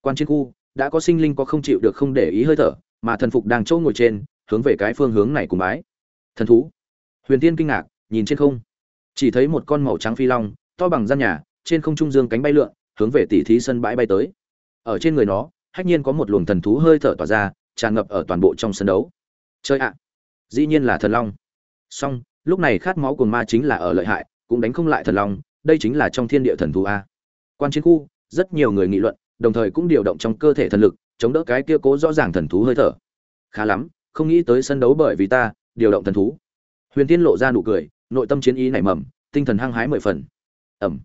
Quan chiến khu, đã có sinh linh có không chịu được không để ý hơi thở, mà thần phục đang chỗ ngồi trên, hướng về cái phương hướng này cùng bái. Thần thú. Huyền tiên kinh ngạc, nhìn trên không. Chỉ thấy một con màu trắng phi long, to bằng gian nhà, trên không trung dương cánh bay lượn, hướng về tỉ thí sân bãi bay tới. Ở trên người nó hách nhiên có một luồng thần thú hơi thở tỏa ra, tràn ngập ở toàn bộ trong sân đấu. Chơi ạ. Dĩ nhiên là thần long. Song lúc này khát máu của ma chính là ở lợi hại, cũng đánh không lại thần long, đây chính là trong thiên địa thần thú a. Quan chiến khu, rất nhiều người nghị luận, đồng thời cũng điều động trong cơ thể thần lực, chống đỡ cái kia cố rõ ràng thần thú hơi thở. Khá lắm, không nghĩ tới sân đấu bởi vì ta, điều động thần thú. Huyền tiên lộ ra nụ cười, nội tâm chiến ý nảy mầm, tinh thần hăng hái mười phần. Ẩm.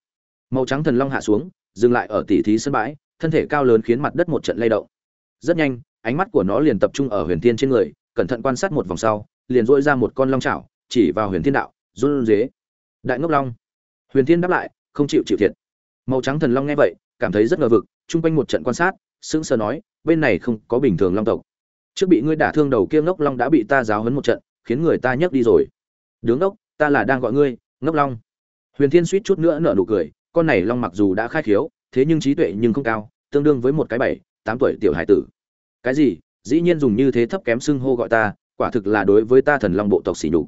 Màu trắng thần long hạ xuống, dừng lại ở tỉ thí sân bãi thân thể cao lớn khiến mặt đất một trận lay động. Rất nhanh, ánh mắt của nó liền tập trung ở huyền tiên trên người, cẩn thận quan sát một vòng sau, liền dỗi ra một con long chảo, chỉ vào huyền thiên đạo, run dế. Đại ngốc long. Huyền thiên đáp lại, không chịu chịu thiệt. Màu trắng thần long nghe vậy, cảm thấy rất ngờ vực, chung quanh một trận quan sát, sững sờ nói, bên này không có bình thường long tộc. Trước bị ngươi đả thương đầu kia ngốc long đã bị ta giáo hấn một trận, khiến người ta nhấc đi rồi. Đứng ngốc, ta là đang gọi ngươi, ngốc long. Huyền thiên suýt chút nữa nở nụ cười, con này long mặc dù đã khai khiếu thế nhưng trí tuệ nhưng không cao, tương đương với một cái bảy, tám tuổi tiểu hải tử. Cái gì? Dĩ nhiên dùng như thế thấp kém xưng hô gọi ta, quả thực là đối với ta thần long bộ tộc xỉ nhục.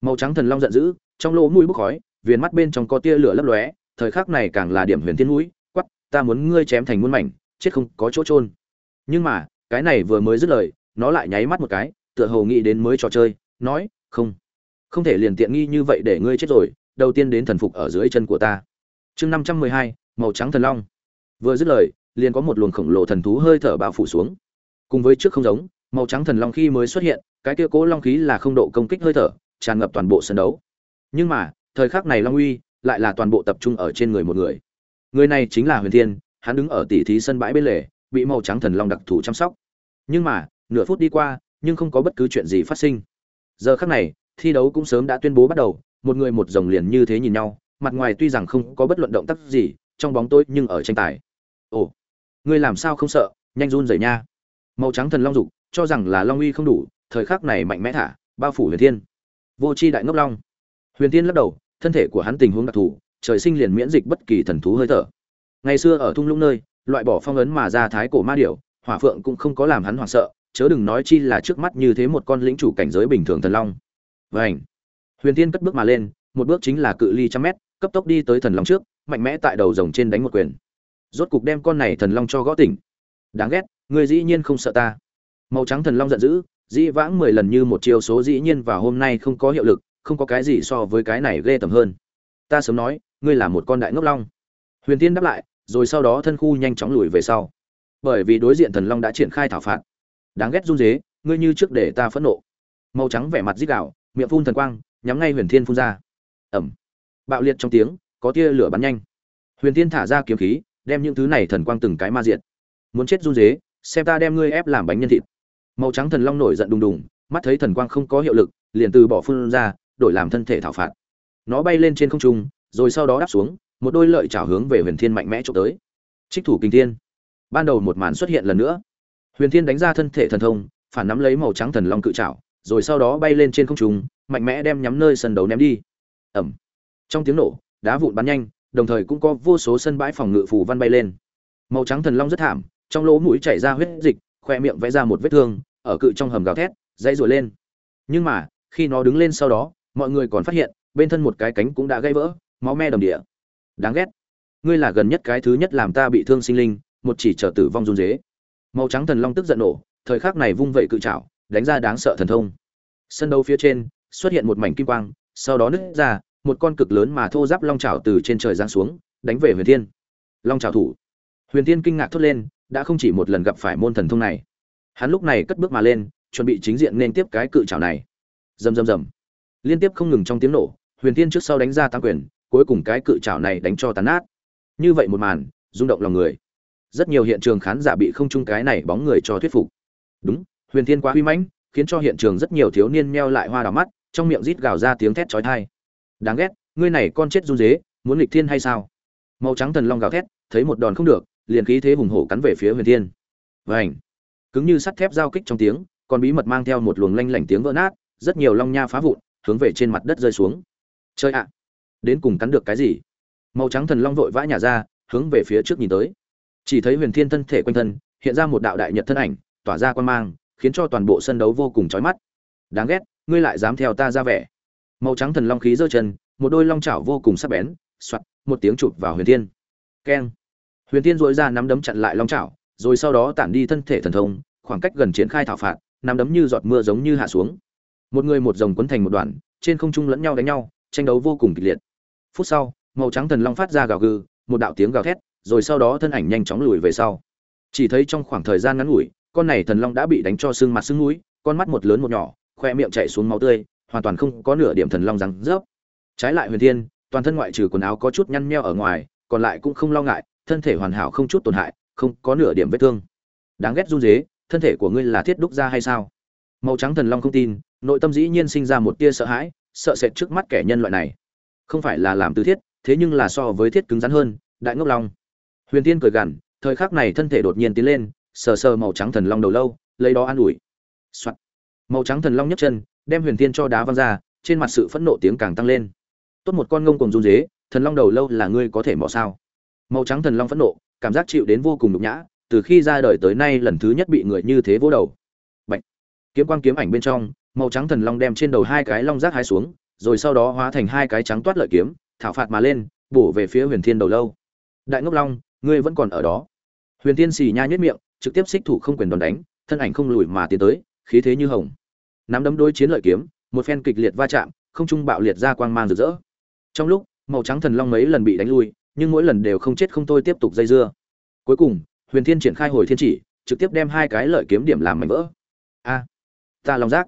Màu trắng thần long giận dữ, trong lỗ mũi bốc khói, viền mắt bên trong có tia lửa lấp lóe, thời khắc này càng là điểm huyền thiên mũi quắp ta muốn ngươi chém thành muôn mảnh, chết không có chỗ trôn nhưng mà, cái này vừa mới dứt lời, nó lại nháy mắt một cái, tựa hồ nghĩ đến mới trò chơi, nói, không không thể liền tiện nghi như vậy để ngươi chết rồi, đầu tiên đến thần phục ở dưới chân của ta. Chương năm trăm mười hai màu trắng thần long. Vừa dứt lời, liền có một luồng khổng lồ thần thú hơi thở bao phủ xuống. Cùng với trước không giống, màu trắng thần long khi mới xuất hiện, cái kia cố long khí là không độ công kích hơi thở, tràn ngập toàn bộ sân đấu. Nhưng mà, thời khắc này long uy lại là toàn bộ tập trung ở trên người một người. Người này chính là huyền thiên, hắn đứng ở tỉ thí sân bãi bên lề, bị màu trắng thần long đặc thù chăm sóc. Nhưng mà, nửa phút đi qua, nhưng không có bất cứ chuyện gì phát sinh. Giờ khắc này, thi đấu cũng sớm đã tuyên bố bắt đầu, một người một dòng liền như thế nhìn nhau, mặt ngoài tuy rằng không có bất luận động tác gì trong bóng tối nhưng ở tranh tài. Ồ, ngươi làm sao không sợ? Nhanh run rẩy nha. Màu trắng thần long dục, cho rằng là long uy không đủ, thời khắc này mạnh mẽ thả, bao phủ huyền thiên. Vô c h i đại ngốc long. Huyền thiên lắc đầu, thân thể của hắn tình huống đặc thù, trời sinh liền miễn dịch bất kỳ thần thú hơi thở. Ngày xưa ở thung lũng nơi, loại bỏ phong ấn mà ra thái cổ ma điểu, hỏa phượng cũng không có làm hắn hoảng sợ, chớ đừng nói chi là trước mắt như thế một con lĩnh chủ cảnh giới bình thường thần long. Vảnh huyền thiên cất bước mà lên, một bước chính là cự ly trăm mét, cấp tốc đi tới thần long trước mạnh mẽ tại đầu rồng trên đánh một quyền. Rốt cục đem con này thần long cho gõ tỉnh. Đáng ghét người dĩ nhiên không sợ ta. Màu trắng thần long giận dữ, dĩ vãng mười lần như một chiêu số dĩ nhiên và hôm nay không có hiệu lực, không có cái gì so với cái này ghê tởm hơn. Ta sớm nói, ngươi là một con đại ngốc long. Huyền tiên đáp lại, rồi sau đó thân khu nhanh chóng lùi về sau. Bởi vì đối diện thần long đã triển khai thảo phạt. Đáng ghét run dế ngươi như trước để ta phẫn nộ. Màu trắng vẻ mặt dích đạo miệng phun thần quang, nhắm ngay huyền thiên phun ra. Ẩm bạo liệt trong tiếng có tia lửa bắn nhanh. Huyền thiên thả ra kiếm khí, đem những thứ này thần quang từng cái ma diện muốn chết run dế xem ta đem ngươi ép làm bánh nhân thịt. Màu trắng thần long nổi giận đùng đùng, mắt thấy thần quang không có hiệu lực, liền từ bỏ phun ra, đổi làm thân thể thảo phạt. Nó bay lên trên không trung, rồi sau đó đáp xuống, một đôi lợi chảo hướng về huyền thiên mạnh mẽ trộm tới. Trích thủ kinh thiên. Ban đầu một màn xuất hiện lần nữa. Huyền thiên đánh ra thân thể thần thông, phản nắm lấy màu trắng thần long cự chảo, rồi sau đó bay lên trên không trung, mạnh mẽ đem nhắm nơi sân đấu ném đi. Ẩm trong tiếng nổ đá vụn bắn nhanh, đồng thời cũng có vô số sân bãi phòng ngự phù văn bay lên. Màu trắng thần long rất thảm, trong lỗ mũi chảy ra huyết dịch, khoe miệng vẽ ra một vết thương, ở cự trong hầm gào thét, dãy rủa lên. Nhưng mà, khi nó đứng lên sau đó, mọi người còn phát hiện, bên thân một cái cánh cũng đã gãy vỡ, máu me đầm địa. Đáng ghét. Ngươi là gần nhất cái thứ nhất làm ta bị thương sinh linh, một chỉ chờ tử vong run dế màu trắng thần long tức giận nổ, thời khắc này vung vẩy cự trảo, đánh ra đáng sợ thần thông. Sân đấu phía trên, xuất hiện một mảnh kim quang, sau đó nứt ra một con cực lớn mà thô giáp long trảo từ trên trời giáng xuống, đánh về huyền thiên. Long trảo thủ. Huyền thiên kinh ngạc thốt lên, đã không chỉ một lần gặp phải môn thần thông này. Hắn lúc này cất bước mà lên, chuẩn bị chính diện nên tiếp cái cự trảo này. Rầm rầm rầm. Liên tiếp không ngừng trong tiếng nổ, huyền thiên trước sau đánh ra tăng quyền, cuối cùng cái cự trảo này đánh cho tàn nát. Như vậy một màn, rung động lòng người. Rất nhiều hiện trường khán giả bị không chung cái này bóng người cho thuyết phục. Đúng, huyền thiên quá huy mãnh, khiến cho hiện trường rất nhiều thiếu niên meo lại hoa đỏ mắt, trong miệng rít gào ra tiếng thét chói tai đáng ghét, ngươi này con chết run dế muốn nghịch thiên hay sao? Màu trắng thần long gào thét, thấy một đòn không được, liền khí thế hùng hổ cắn về phía huyền thiên. Vảnh cứng như sắt thép giao kích trong tiếng còn bí mật mang theo một luồng lanh lảnh tiếng vỡ nát, rất nhiều long nha phá vụn, hướng về trên mặt đất rơi xuống. Chơi ạ! Đến cùng cắn được cái gì? Màu trắng thần long vội vã nhả ra, hướng về phía trước nhìn tới. Chỉ thấy huyền thiên thân thể quanh thân, hiện ra một đạo đại nhật thân ảnh, tỏa ra quan mang, khiến cho toàn bộ sân đấu vô cùng chói mắt. Đáng ghét, ngươi lại dám theo ta ra vẻ màu trắng thần long khí giơ chân, một đôi long chảo vô cùng sắc bén soạt một tiếng chụp vào huyền thiên. Keng. Huyền thiên dội ra nắm đấm chặn lại long chảo, rồi sau đó tản đi thân thể thần thông, khoảng cách gần triển khai thảo phạt, nắm đấm như giọt mưa giống như hạ xuống. Một người một dòng quấn thành một đoàn, trên không trung lẫn nhau đánh nhau, tranh đấu vô cùng kịch liệt. Phút sau, màu trắng thần long phát ra gào gừ, một đạo tiếng gào thét, rồi sau đó thân ảnh nhanh chóng lùi về sau. Chỉ thấy trong khoảng thời gian ngắn ngủi, con này thần long đã bị đánh cho xương mặt xương mũi, con mắt một lớn một nhỏ, khoe miệng chạy xuống máu tươi hoàn toàn không có nửa điểm thần long răng rớp. Trái lại huyền thiên, toàn thân ngoại trừ quần áo có chút nhăn nheo ở ngoài, còn lại cũng không lo ngại, thân thể hoàn hảo không chút tổn hại, không có nửa điểm vết thương. Đáng ghét run dế thân thể của ngươi là thiết đúc ra hay sao? Màu trắng thần long không tin, nội tâm dĩ nhiên sinh ra một tia sợ hãi, sợ sệt trước mắt kẻ nhân loại này. Không phải là làm từ thiết, thế nhưng là so với thiết cứng rắn hơn, đại ngốc long. Huyền tiên cười gằn, thời khắc này thân thể đột nhiên tiến lên, sờ sờ màu trắng thần long đầu lâu, lấy đó an ủi. Soạn. màu trắng thần long nhấc chân đem huyền Thiên cho đá văng ra, trên mặt sự phẫn nộ tiếng càng tăng lên. Tốt một con ngông cùng run dế thần long đầu lâu là ngươi có thể mỏ sao? Màu trắng thần long phẫn nộ, cảm giác chịu đến vô cùng nhục nhã, từ khi ra đời tới nay lần thứ nhất bị người như thế vỗ đầu. Bạch. kiếm quang kiếm ảnh bên trong, màu trắng thần long đem trên đầu hai cái long rác hai xuống, rồi sau đó hóa thành hai cái trắng toát lợi kiếm, thảo phạt mà lên, bổ về phía huyền thiên đầu lâu. Đại ngốc long, ngươi vẫn còn ở đó. Huyền thiên xì nha nhất miệng, trực tiếp xích thủ không quyền đòn đánh, thân ảnh không lùi mà tiến tới, khí thế như hồng nắm đấm đối chiến lợi kiếm, một phen kịch liệt va chạm, không trung bạo liệt ra quang mang rực rỡ. Trong lúc, màu trắng thần long mấy lần bị đánh lui, nhưng mỗi lần đều không chết không thôi tiếp tục dây dưa. Cuối cùng, huyền thiên triển khai hồi thiên chỉ, trực tiếp đem hai cái lợi kiếm điểm làm mảnh vỡ. A, ta long giác.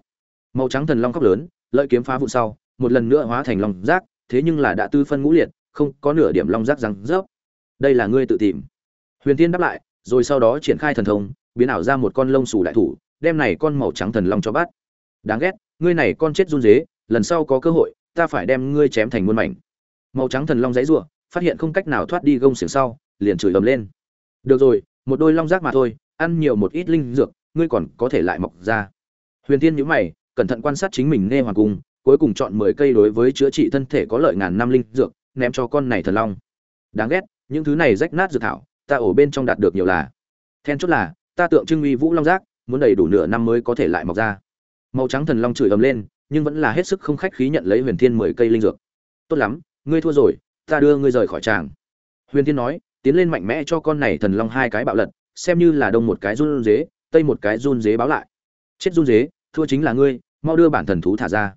Màu trắng thần long khóc lớn, lợi kiếm phá vụ sau, một lần nữa hóa thành long giác, thế nhưng là đã tư phân ngũ liệt, không có nửa điểm long giác răng rớp. Đây là ngươi tự tìm. Huyền thiên đáp lại, rồi sau đó triển khai thần thông, biến ảo ra một con lông xù đại thủ, đem này con màu trắng thần long cho bắt đáng ghét, ngươi này con chết run dế lần sau có cơ hội, ta phải đem ngươi chém thành muôn mảnh. Màu trắng thần long dãy rủa, phát hiện không cách nào thoát đi gông xiềng sau, liền chửi ầm lên. Được rồi, một đôi long rác mà thôi, ăn nhiều một ít linh dược, ngươi còn có thể lại mọc ra. Huyền tiên nhíu mày, cẩn thận quan sát chính mình nghe hoàng cung, cuối cùng chọn mười cây đối với chữa trị thân thể có lợi ngàn năm linh dược, ném cho con này thần long. Đáng ghét, những thứ này rách nát dược thảo, ta ổ bên trong đạt được nhiều là. Then chốt là, ta tượng trưng uy vũ long giác muốn đầy đủ nửa năm mới có thể lại mọc ra màu trắng thần long chửi ầm lên, nhưng vẫn là hết sức không khách khí nhận lấy huyền thiên mười cây linh dược. Tốt lắm, ngươi thua rồi, ta đưa ngươi rời khỏi tràng. Huyền thiên nói, tiến lên mạnh mẽ cho con này thần long hai cái bạo lật, xem như là đông một cái run dế tây một cái run dế báo lại. Chết run dế thua chính là ngươi, mau đưa bản thần thú thả ra.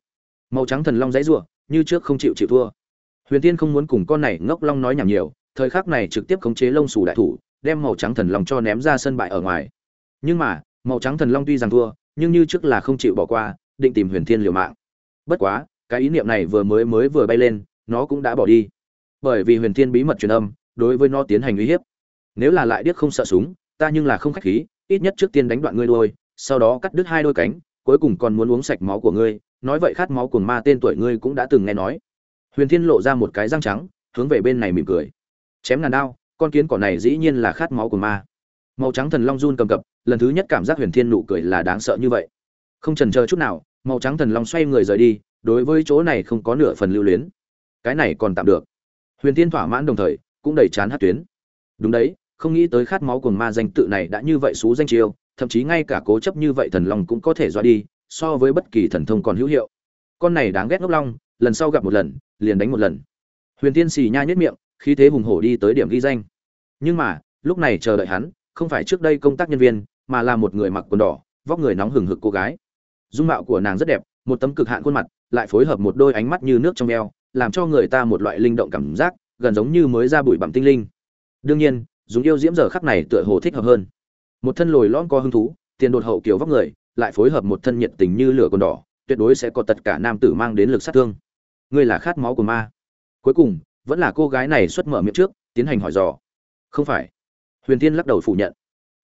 Màu trắng thần long dãy rủa, như trước không chịu chịu thua. Huyền tiên không muốn cùng con này ngốc long nói nhảm nhiều, thời khắc này trực tiếp khống chế lông sù đại thủ, đem màu trắng thần long cho ném ra sân bại ở ngoài. Nhưng mà, màu trắng thần long tuy rằng thua nhưng như trước là không chịu bỏ qua, định tìm huyền thiên liều mạng. Bất quá, cái ý niệm này vừa mới mới vừa bay lên, nó cũng đã bỏ đi. Bởi vì huyền thiên bí mật truyền âm, đối với nó tiến hành uy hiếp. Nếu là lại điếc không sợ súng, ta nhưng là không khách khí, ít nhất trước tiên đánh đoạn ngươi đôi sau đó cắt đứt hai đôi cánh, cuối cùng còn muốn uống sạch máu của ngươi, nói vậy khát máu cuồng ma tên tuổi ngươi cũng đã từng nghe nói. Huyền thiên lộ ra một cái răng trắng, hướng về bên này mỉm cười. Chém ngàn đao, con kiến cỏ này dĩ nhiên là khát máu của ma. Màu trắng thần long run cầm cập lần thứ nhất cảm giác huyền thiên nụ cười là đáng sợ như vậy. Không trần chờ chút nào, màu trắng thần long xoay người rời đi, đối với chỗ này không có nửa phần lưu luyến. Cái này còn tạm được. Huyền thiên thỏa mãn đồng thời, cũng đầy chán hát tuyến. Đúng đấy, không nghĩ tới khát máu cuồng ma danh tự này đã như vậy xú danh chiêu, thậm chí ngay cả cố chấp như vậy thần long cũng có thể dọa đi, so với bất kỳ thần thông còn hữu hiệu. Con này đáng ghét ngốc long, lần sau gặp một lần, liền đánh một lần. Huyền tiên xì nha nhất miệng, khí thế hùng hổ đi tới điểm ghi danh. Nhưng mà, lúc này chờ đợi hắn, không phải trước đây công tác nhân viên mà là một người mặc quần đỏ, vóc người nóng hừng hực cô gái. Dung mạo của nàng rất đẹp, một tấm cực hạn khuôn mặt, lại phối hợp một đôi ánh mắt như nước trong eo, làm cho người ta một loại linh động cảm giác, gần giống như mới ra bụi bặm tinh linh. Đương nhiên dùng yêu diễm giờ khắc này tựa hồ thích hợp hơn. Một thân lồi lõn co hứng thú, tiền đột hậu kiểu vóc người, lại phối hợp một thân nhiệt tình như lửa con đỏ, tuyệt đối sẽ có tất cả nam tử mang đến lực sát thương. Ngươi là khát máu của ma. Cuối cùng, vẫn là cô gái này xuất mở miệng trước, tiến hành hỏi dò. Không phải. Huyền tiên lắc đầu phủ nhận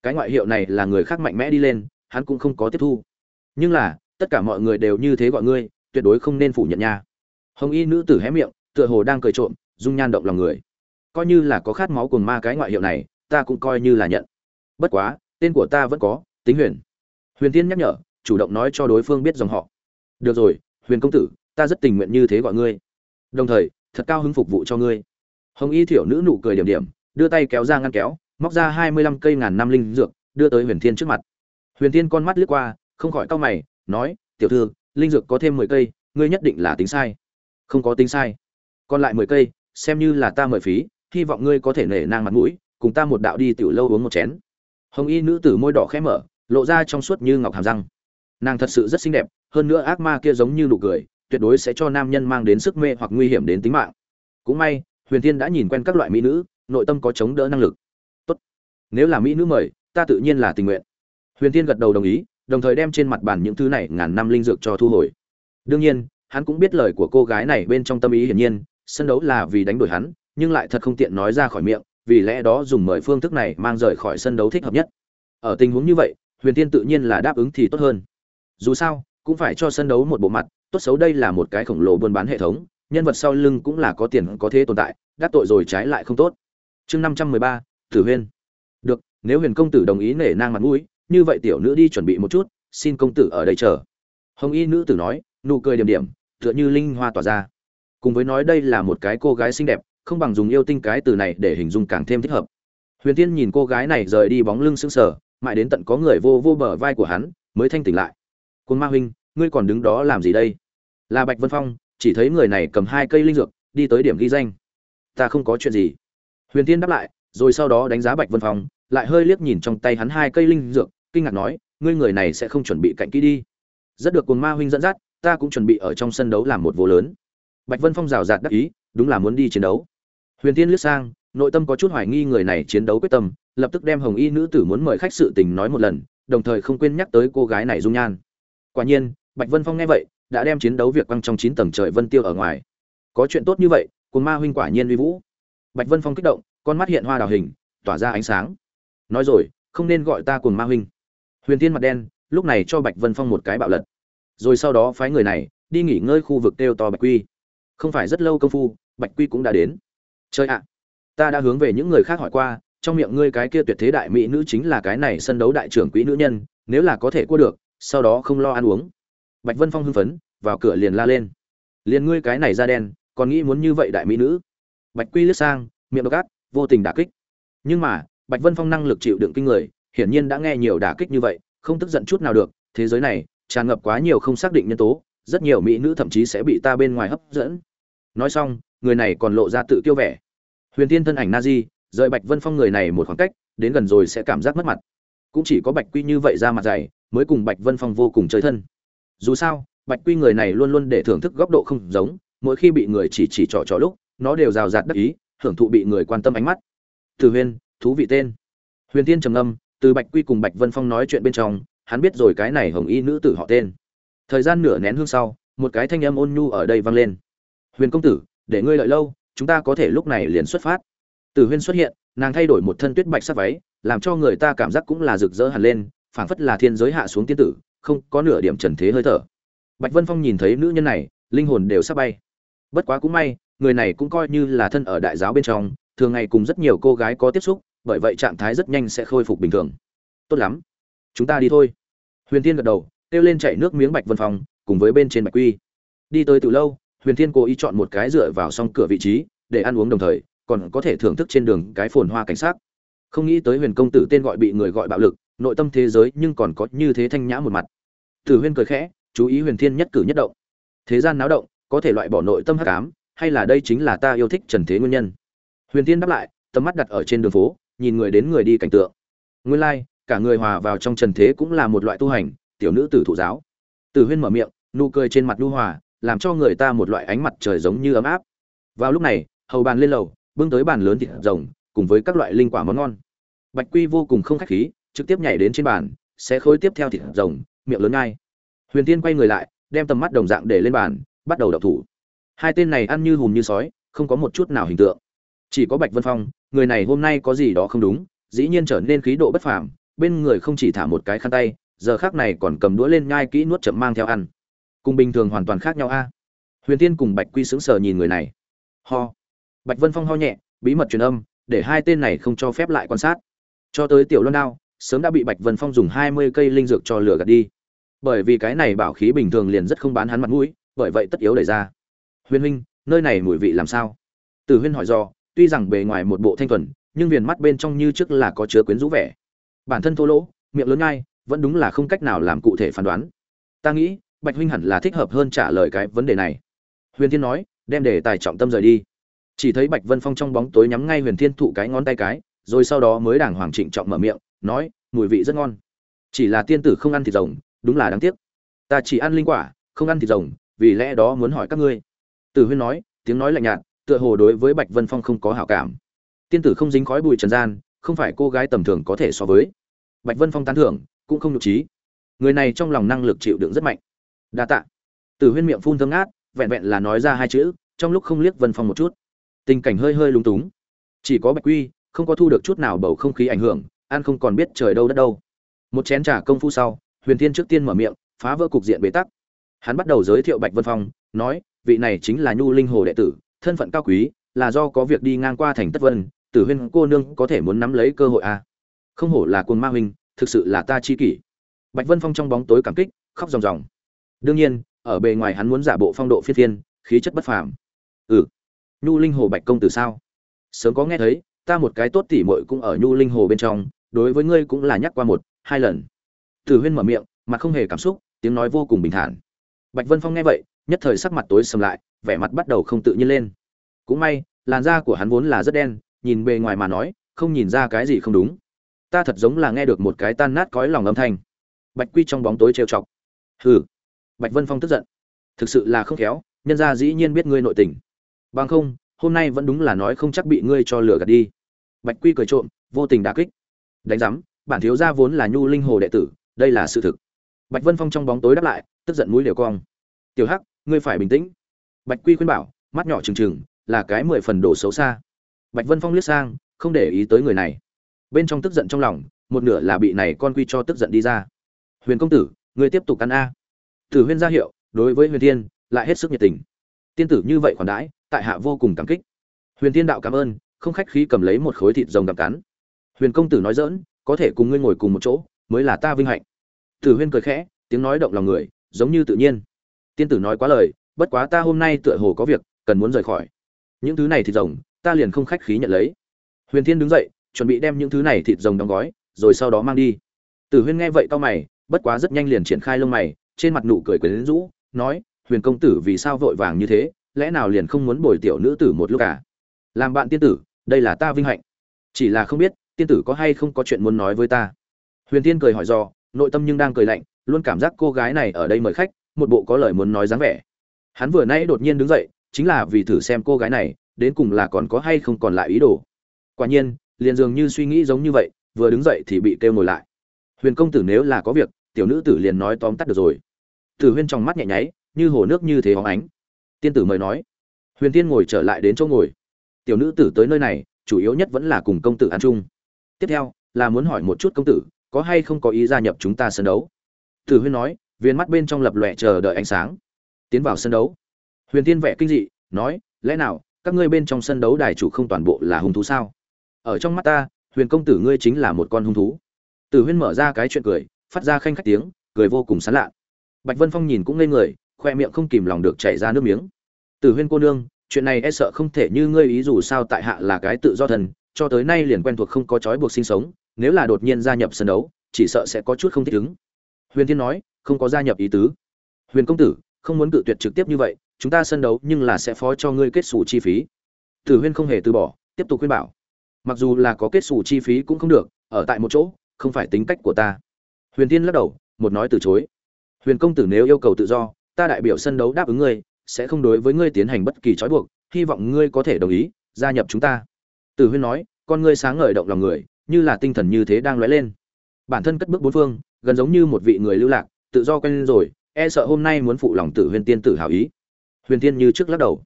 cái ngoại hiệu này là người khác mạnh mẽ đi lên, hắn cũng không có tiếp thu. Nhưng là, tất cả mọi người đều như thế gọi ngươi, tuyệt đối không nên phủ nhận nha. Hồng y nữ tử hé miệng, tựa hồ đang cười trộm, dung nhan động lòng người. Coi như là có khát máu cùng ma cái ngoại hiệu này, ta cũng coi như là nhận. Bất quá, tên của ta vẫn có, tính huyền. Huyền tiên nhắc nhở, chủ động nói cho đối phương biết dòng họ. Được rồi, huyền công tử, ta rất tình nguyện như thế gọi ngươi. Đồng thời, thật cao hứng phục vụ cho ngươi. Hồng y thiểu nữ nụ cười điểm điểm, đưa tay kéo ra ngăn kéo móc ra hai mươi lăm cây ngàn năm linh dược, đưa tới huyền thiên trước mặt. Huyền thiên con mắt lướt qua, không khỏi cau mày, nói, tiểu thư, linh dược có thêm mười cây, ngươi nhất định là tính sai. Không có tính sai. Còn lại mười cây, xem như là ta mời phí, hy vọng ngươi có thể nể nang mặt mũi, cùng ta một đạo đi tiểu lâu uống một chén. Hồng y nữ tử môi đỏ khẽ mở, lộ ra trong suốt như ngọc hàm răng. Nàng thật sự rất xinh đẹp, hơn nữa ác ma kia giống như nụ cười, tuyệt đối sẽ cho nam nhân mang đến sức mê hoặc nguy hiểm đến tính mạng. Cũng may, huyền thiên đã nhìn quen các loại mỹ nữ, nội tâm có chống đỡ năng lực nếu là mỹ nữ mời, ta tự nhiên là tình nguyện. Huyền thiên gật đầu đồng ý, đồng thời đem trên mặt bàn những thứ này ngàn năm linh dược cho thu hồi. Đương nhiên, hắn cũng biết lời của cô gái này bên trong tâm ý hiển nhiên, sân đấu là vì đánh đổi hắn, nhưng lại thật không tiện nói ra khỏi miệng, vì lẽ đó dùng mời phương thức này mang rời khỏi sân đấu thích hợp nhất. Ở tình huống như vậy, huyền thiên tự nhiên là đáp ứng thì tốt hơn. Dù sao, cũng phải cho sân đấu một bộ mặt, tốt xấu đây là một cái khổng lồ buôn bán hệ thống, nhân vật sau lưng cũng là có tiền có thế tồn tại, đắc tội rồi trái lại không tốt. Chương năm trăm mười ba, tử huyên nếu huyền công tử đồng ý nể nang mặt mũi, như vậy tiểu nữ đi chuẩn bị một chút, xin công tử ở đây chờ. Hồng y nữ tử nói, nụ cười điểm điểm, tựa như linh hoa tỏa ra. Cùng với nói đây là một cái cô gái xinh đẹp, không bằng dùng yêu tinh cái từ này để hình dung càng thêm thích hợp. Huyền tiên nhìn cô gái này rời đi bóng lưng sững sờ, mãi đến tận có người vô vô bờ vai của hắn, mới thanh tỉnh lại. Côn ma huynh, ngươi còn đứng đó làm gì đây? Là bạch vân phong, chỉ thấy người này cầm hai cây linh dược, đi tới điểm ghi danh. Ta không có chuyện gì. Huyền tiên đáp lại, rồi sau đó đánh giá bạch vân phong lại hơi liếc nhìn trong tay hắn hai cây linh dược, kinh ngạc nói, ngươi người này sẽ không chuẩn bị cạnh kỹ đi. Rất được cuồng ma huynh dẫn dắt, ta cũng chuẩn bị ở trong sân đấu làm một vô lớn. Bạch vân phong rào rạt đắc ý, đúng là muốn đi chiến đấu. Huyền tiên liếc sang, nội tâm có chút hoài nghi người này chiến đấu quyết tâm, lập tức đem hồng y nữ tử muốn mời khách sự tình nói một lần, đồng thời không quên nhắc tới cô gái này dung nhan. Quả nhiên, bạch vân phong nghe vậy, đã đem chiến đấu việc quăng trong chín tầng trời vân tiêu ở ngoài. Có chuyện tốt như vậy, cuồng ma huynh quả nhiên uy vũ. Bạch vân phong kích động, con mắt hiện hoa đào hình, tỏa ra ánh sáng nói rồi, không nên gọi ta cùng ma huynh. Huyền tiên mặt đen, lúc này cho bạch vân phong một cái bạo lật. Rồi sau đó phái người này, đi nghỉ ngơi khu vực kêu to bạch quy. Không phải rất lâu công phu, bạch quy cũng đã đến. Chơi ạ, ta đã hướng về những người khác hỏi qua, trong miệng ngươi cái kia tuyệt thế đại mỹ nữ chính là cái này sân đấu đại trưởng quỹ nữ nhân, nếu là có thể cua được, sau đó không lo ăn uống. Bạch vân phong hưng phấn, vào cửa liền la lên. Liền ngươi cái này da đen, còn nghĩ muốn như vậy đại mỹ nữ? Bạch quy lướt sang, miệng độc ác, vô tình đả kích. Nhưng mà bạch vân phong năng lực chịu đựng kinh người hiển nhiên đã nghe nhiều đả kích như vậy không tức giận chút nào được thế giới này tràn ngập quá nhiều không xác định nhân tố rất nhiều mỹ nữ thậm chí sẽ bị ta bên ngoài hấp dẫn. Nói xong người này còn lộ ra tự kiêu vẻ. Huyền tiên thân ảnh Nazi, rời bạch vân phong người này một khoảng cách đến gần rồi sẽ cảm giác mất mặt. Cũng chỉ có bạch quy như vậy ra mặt dày mới cùng bạch vân phong vô cùng chơi thân. Dù sao bạch quy người này luôn luôn để thưởng thức góc độ không giống mỗi khi bị người chỉ chỉ trỏ trỏ lúc nó đều rào rạt đắc ý hưởng thụ bị người quan tâm ánh mắt. Từ huyền thú vị tên. Huyền tiên trầm âm từ bạch quy cùng bạch vân phong nói chuyện bên trong, hắn biết rồi cái này hồng y nữ tử họ tên. Thời gian nửa nén hương sau, một cái thanh âm ôn nhu ở đây vang lên. Huyền công tử, để ngươi lợi lâu, chúng ta có thể lúc này liền xuất phát. Tử huyên xuất hiện, nàng thay đổi một thân tuyết bạch sắc váy, làm cho người ta cảm giác cũng là rực rỡ hẳn lên, phảng phất là thiên giới hạ xuống tiên tử, không có nửa điểm trần thế hơi thở. Bạch vân phong nhìn thấy nữ nhân này, linh hồn đều sắp bay. Bất quá cũng may, người này cũng coi như là thân ở đại giáo bên trong, thường ngày cùng rất nhiều cô gái có tiếp xúc bởi vậy trạng thái rất nhanh sẽ khôi phục bình thường. Tốt lắm. Chúng ta đi thôi. Huyền thiên gật đầu, kêu lên chạy nước miếng bạch vân phong, cùng với bên trên bạch quy. Đi tới từ lâu, huyền thiên cố ý chọn một cái dựa vào song cửa vị trí, để ăn uống đồng thời, còn có thể thưởng thức trên đường cái phồn hoa cảnh sát không nghĩ tới huyền công tử tên gọi bị người gọi bạo lực, nội tâm thế giới nhưng còn có như thế thanh nhã một mặt. Tử huyên cười khẽ, chú ý huyền thiên nhất cử nhất động. Thế gian náo động, có thể loại bỏ nội tâm hắc ám, hay là đây chính là ta yêu thích trần thế nguyên nhân? Huyền thiên đáp lại, tầm mắt đặt ở trên đường phố nhìn người đến người đi cảnh tượng. Nguyên lai, cả người hòa vào trong trần thế cũng là một loại tu hành, tiểu nữ tử thụ giáo. Tử huyên mở miệng, nụ cười trên mặt nhu hòa, làm cho người ta một loại ánh mặt trời giống như ấm áp. Vào lúc này, hầu bàn lên lầu, bưng tới bàn lớn thịt rồng, cùng với các loại linh quả món ngon. Bạch quy vô cùng không khách khí, trực tiếp nhảy đến trên bàn sẽ khối tiếp theo thịt rồng, miệng lớn ngay. Huyền tiên quay người lại, đem tầm mắt đồng dạng để lên bàn, bắt đầu đập thủ. Hai tên này ăn như hùm như sói, không có một chút nào hình tượng. Chỉ có bạch vân phong người này hôm nay có gì đó không đúng, dĩ nhiên trở nên khí độ bất phàm, bên người không chỉ thả một cái khăn tay, giờ khác này còn cầm đũa lên nhai kỹ nuốt chậm mang theo ăn. Cùng bình thường hoàn toàn khác nhau a. Huyền tiên cùng bạch quy sững sờ nhìn người này. Ho. Bạch vân phong ho nhẹ, bí mật truyền âm, để hai tên này không cho phép lại quan sát. Cho tới tiểu loan đao, sớm đã bị bạch vân phong dùng hai mươi cây linh dược cho lửa gạt đi. Bởi vì cái này bảo khí bình thường liền rất không bán hắn mặt mũi, bởi vậy tất yếu đẩy ra. Huyền huynh, nơi này mùi vị làm sao? Từ huyên hỏi do tuy rằng bề ngoài một bộ thanh thuần, nhưng viền mắt bên trong như trước là có chứa quyến rũ vẻ. Bản thân thô lỗ, miệng lớn ngay vẫn đúng là không cách nào làm cụ thể phán đoán. Ta nghĩ, bạch huynh hẳn là thích hợp hơn trả lời cái vấn đề này. Huyền thiên nói, đem đề tài trọng tâm rời đi. Chỉ thấy bạch vân phong trong bóng tối nhắm ngay huyền thiên thụ cái ngón tay cái, rồi sau đó mới đàng hoàng trịnh trọng mở miệng, nói, mùi vị rất ngon. Chỉ là tiên tử không ăn thịt rồng, đúng là đáng tiếc. Ta chỉ ăn linh quả, không ăn thịt rồng, vì lẽ đó muốn hỏi các ngươi. Tử huyên nói, tiếng nói lạnh nhạt tựa hồ đối với bạch vân phong không có hảo cảm. Tiên tử không dính khói bụi trần gian, không phải cô gái tầm thường có thể so với. Bạch vân phong tán thưởng, cũng không nhục trí. Người này trong lòng năng lực chịu đựng rất mạnh. Đa tạ. Tử huyên miệng phun thơm ngát, vẹn vẹn là nói ra hai chữ, trong lúc không liếc vân phong một chút, tình cảnh hơi hơi lung túng. Chỉ có bạch quy, không có thu được chút nào bầu không khí ảnh hưởng, an không còn biết trời đâu đất đâu. Một chén trà công phu sau, huyền thiên trước tiên mở miệng, phá vỡ cục diện bế tắc. Hắn bắt đầu giới thiệu bạch vân phong, nói, vị này chính là nhu linh hồ đệ tử thân phận cao quý, là do có việc đi ngang qua thành tất vân, tử huyên cô nương có thể muốn nắm lấy cơ hội à. không hổ là cồn ma huynh, thực sự là ta chi kỷ. Bạch vân phong trong bóng tối cảm kích, khóc ròng ròng. Đương nhiên, ở bề ngoài hắn muốn giả bộ phong độ phi thiên khí chất bất phàm. Ừ. Nhu linh hồ bạch công tử sao? Sớm có nghe thấy, ta một cái tốt tỉ mội cũng ở nhu linh hồ bên trong, đối với ngươi cũng là nhắc qua một, hai lần. Tử huyên mở miệng, mặt không hề cảm xúc, tiếng nói vô cùng bình thản. Bạch vân phong nghe vậy, nhất thời sắc mặt tối sầm lại vẻ mặt bắt đầu không tự nhiên lên. Cũng may, làn da của hắn vốn là rất đen, nhìn bề ngoài mà nói, không nhìn ra cái gì không đúng. Ta thật giống là nghe được một cái tan nát cõi lòng âm thanh. Bạch quy trong bóng tối trêu chọc. Hừ. Bạch vân phong tức giận. Thực sự là không khéo, nhân gia dĩ nhiên biết ngươi nội tình. Bằng không, hôm nay vẫn đúng là nói không chắc bị ngươi cho lửa gạt đi. Bạch quy cười trộm, vô tình đà kích. Đánh giám, bản thiếu gia vốn là nhu linh hồ đệ tử, đây là sự thực. Bạch vân phong trong bóng tối đáp lại, tức giận mũi đều cong. Tiểu hắc, ngươi phải bình tĩnh bạch quy khuyên bảo, mắt nhỏ trừng trừng, là cái mười phần đồ xấu xa. Bạch vân phong liếc sang, không để ý tới người này. Bên trong tức giận trong lòng, một nửa là bị này con quy cho tức giận đi ra. Huyền công tử, ngươi tiếp tục ăn a. Tử huyên ra hiệu, đối với huyền thiên, lại hết sức nhiệt tình. Tiên tử như vậy khoản đãi, tại hạ vô cùng cảm kích. Huyền thiên đạo cảm ơn, không khách khí cầm lấy một khối thịt rồng gặm cắn. Huyền công tử nói dỡn có thể cùng ngươi ngồi cùng một chỗ, mới là ta vinh hạnh. Tử huyên cười khẽ, tiếng nói động lòng người, giống như tự nhiên. Tiên tử nói quá lời bất quá ta hôm nay tựa hồ có việc, cần muốn rời khỏi. Những thứ này thịt rồng, ta liền không khách khí nhận lấy. Huyền thiên đứng dậy, chuẩn bị đem những thứ này thịt rồng đóng gói, rồi sau đó mang đi. Tử huyên nghe vậy cau mày, bất quá rất nhanh liền triển khai lông mày, trên mặt nụ cười quyến rũ, nói, huyền công tử vì sao vội vàng như thế, lẽ nào liền không muốn bồi tiểu nữ tử một lúc cả làm bạn tiên tử, đây là ta vinh hạnh. Chỉ là không biết, tiên tử có hay không có chuyện muốn nói với ta. Huyền tiên cười hỏi do nội tâm nhưng đang cười lạnh, luôn cảm giác cô gái này ở đây mời khách, một bộ có lời muốn nói dáng vẻ hắn vừa nãy đột nhiên đứng dậy, chính là vì thử xem cô gái này, đến cùng là còn có hay không còn lại ý đồ. Quả nhiên, liền dường như suy nghĩ giống như vậy, vừa đứng dậy thì bị kêu ngồi lại. Huyền công tử nếu là có việc, tiểu nữ tử liền nói tóm tắt được rồi. Tử huyên trong mắt nhẹ nháy, như hồ nước như thế hóng ánh. Tiên tử mời nói. Huyền tiên ngồi trở lại đến chỗ ngồi. Tiểu nữ tử tới nơi này, chủ yếu nhất vẫn là cùng công tử ăn chung. Tiếp theo, là muốn hỏi một chút công tử, có hay không có ý gia nhập chúng ta sân đấu? Tử huyên nói, viên mắt bên trong lập lòe chờ đợi ánh sáng tiến vào sân đấu. Huyền tiên vẻ kinh dị, nói, lẽ nào, các ngươi bên trong sân đấu đài chủ không toàn bộ là hung thú sao? Ở trong mắt ta, huyền công tử ngươi chính là một con hung thú. Tử huyên mở ra cái chuyện cười, phát ra khanh khách tiếng, cười vô cùng sán lạ. Bạch vân phong nhìn cũng ngây người, khoe miệng không kìm lòng được chảy ra nước miếng. Tử huyên cô nương, chuyện này e sợ không thể như ngươi ý dù sao tại hạ là cái tự do thần, cho tới nay liền quen thuộc không có trói buộc sinh sống, nếu là đột nhiên gia nhập sân đấu, chỉ sợ sẽ có chút không thích ứng. Huyền thiên nói, không có gia nhập ý tứ. Huyền công tử không muốn cự tuyệt trực tiếp như vậy, chúng ta sân đấu nhưng là sẽ phó cho ngươi kết xù chi phí. Tử huyên không hề từ bỏ, tiếp tục khuyên bảo. Mặc dù là có kết xù chi phí cũng không được, ở tại một chỗ, không phải tính cách của ta. Huyền tiên lắc đầu, một nói từ chối. Huyền công tử nếu yêu cầu tự do, ta đại biểu sân đấu đáp ứng ngươi, sẽ không đối với ngươi tiến hành bất kỳ trói buộc, hy vọng ngươi có thể đồng ý, gia nhập chúng ta. Tử huyên nói, con ngươi sáng ngời động lòng người, như là tinh thần như thế đang lóe lên. Bản thân cất bước bốn phương, gần giống như một vị người lưu lạc, tự do quen rồi e sợ hôm nay muốn phụ lòng tử huyền tiên tử hảo ý. Huyền tiên như trước lắc đầu.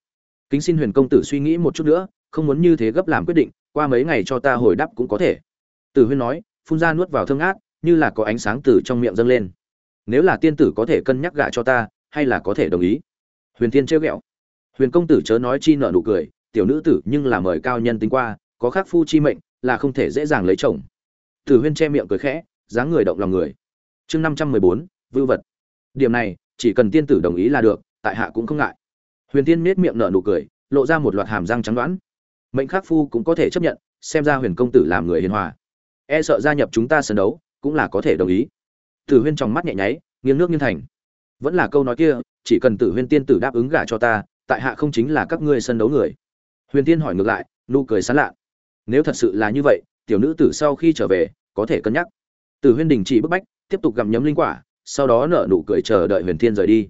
Kính xin huyền công tử suy nghĩ một chút nữa, không muốn như thế gấp làm quyết định, qua mấy ngày cho ta hồi đáp cũng có thể. Tử huyên nói, phun ra nuốt vào thương ác, như là có ánh sáng từ trong miệng dâng lên. Nếu là tiên tử có thể cân nhắc gả cho ta, hay là có thể đồng ý? Huyền tiên trêu ghẹo. Huyền công tử chớ nói chi nợ nụ cười, tiểu nữ tử nhưng là mời cao nhân tính qua, có khắc phu chi mệnh, là không thể dễ dàng lấy chồng. Tử huyên che miệng cười khẽ, dáng người động lòng người. Chương năm trăm mười bốn, vưu vật điểm này, chỉ cần tiên tử đồng ý là được, tại hạ cũng không ngại. Huyền tiên nết miệng nở nụ cười, lộ ra một loạt hàm răng trắng đoán. Mệnh khắc phu cũng có thể chấp nhận, xem ra huyền công tử làm người hiền hòa. E sợ gia nhập chúng ta sân đấu, cũng là có thể đồng ý. Tử huyên trong mắt nhẹ nháy, nghiêng nước nghiêng thành. Vẫn là câu nói kia, chỉ cần tử huyên tiên tử đáp ứng gả cho ta, tại hạ không chính là các ngươi sân đấu người. Huyền tiên hỏi ngược lại, nụ cười sán lạ. Nếu thật sự là như vậy, tiểu nữ tử sau khi trở về, có thể cân nhắc. Tử huyên đình chỉ bức bách, tiếp tục gặm nhấm linh quả sau đó nở nụ cười chờ đợi huyền thiên rời đi.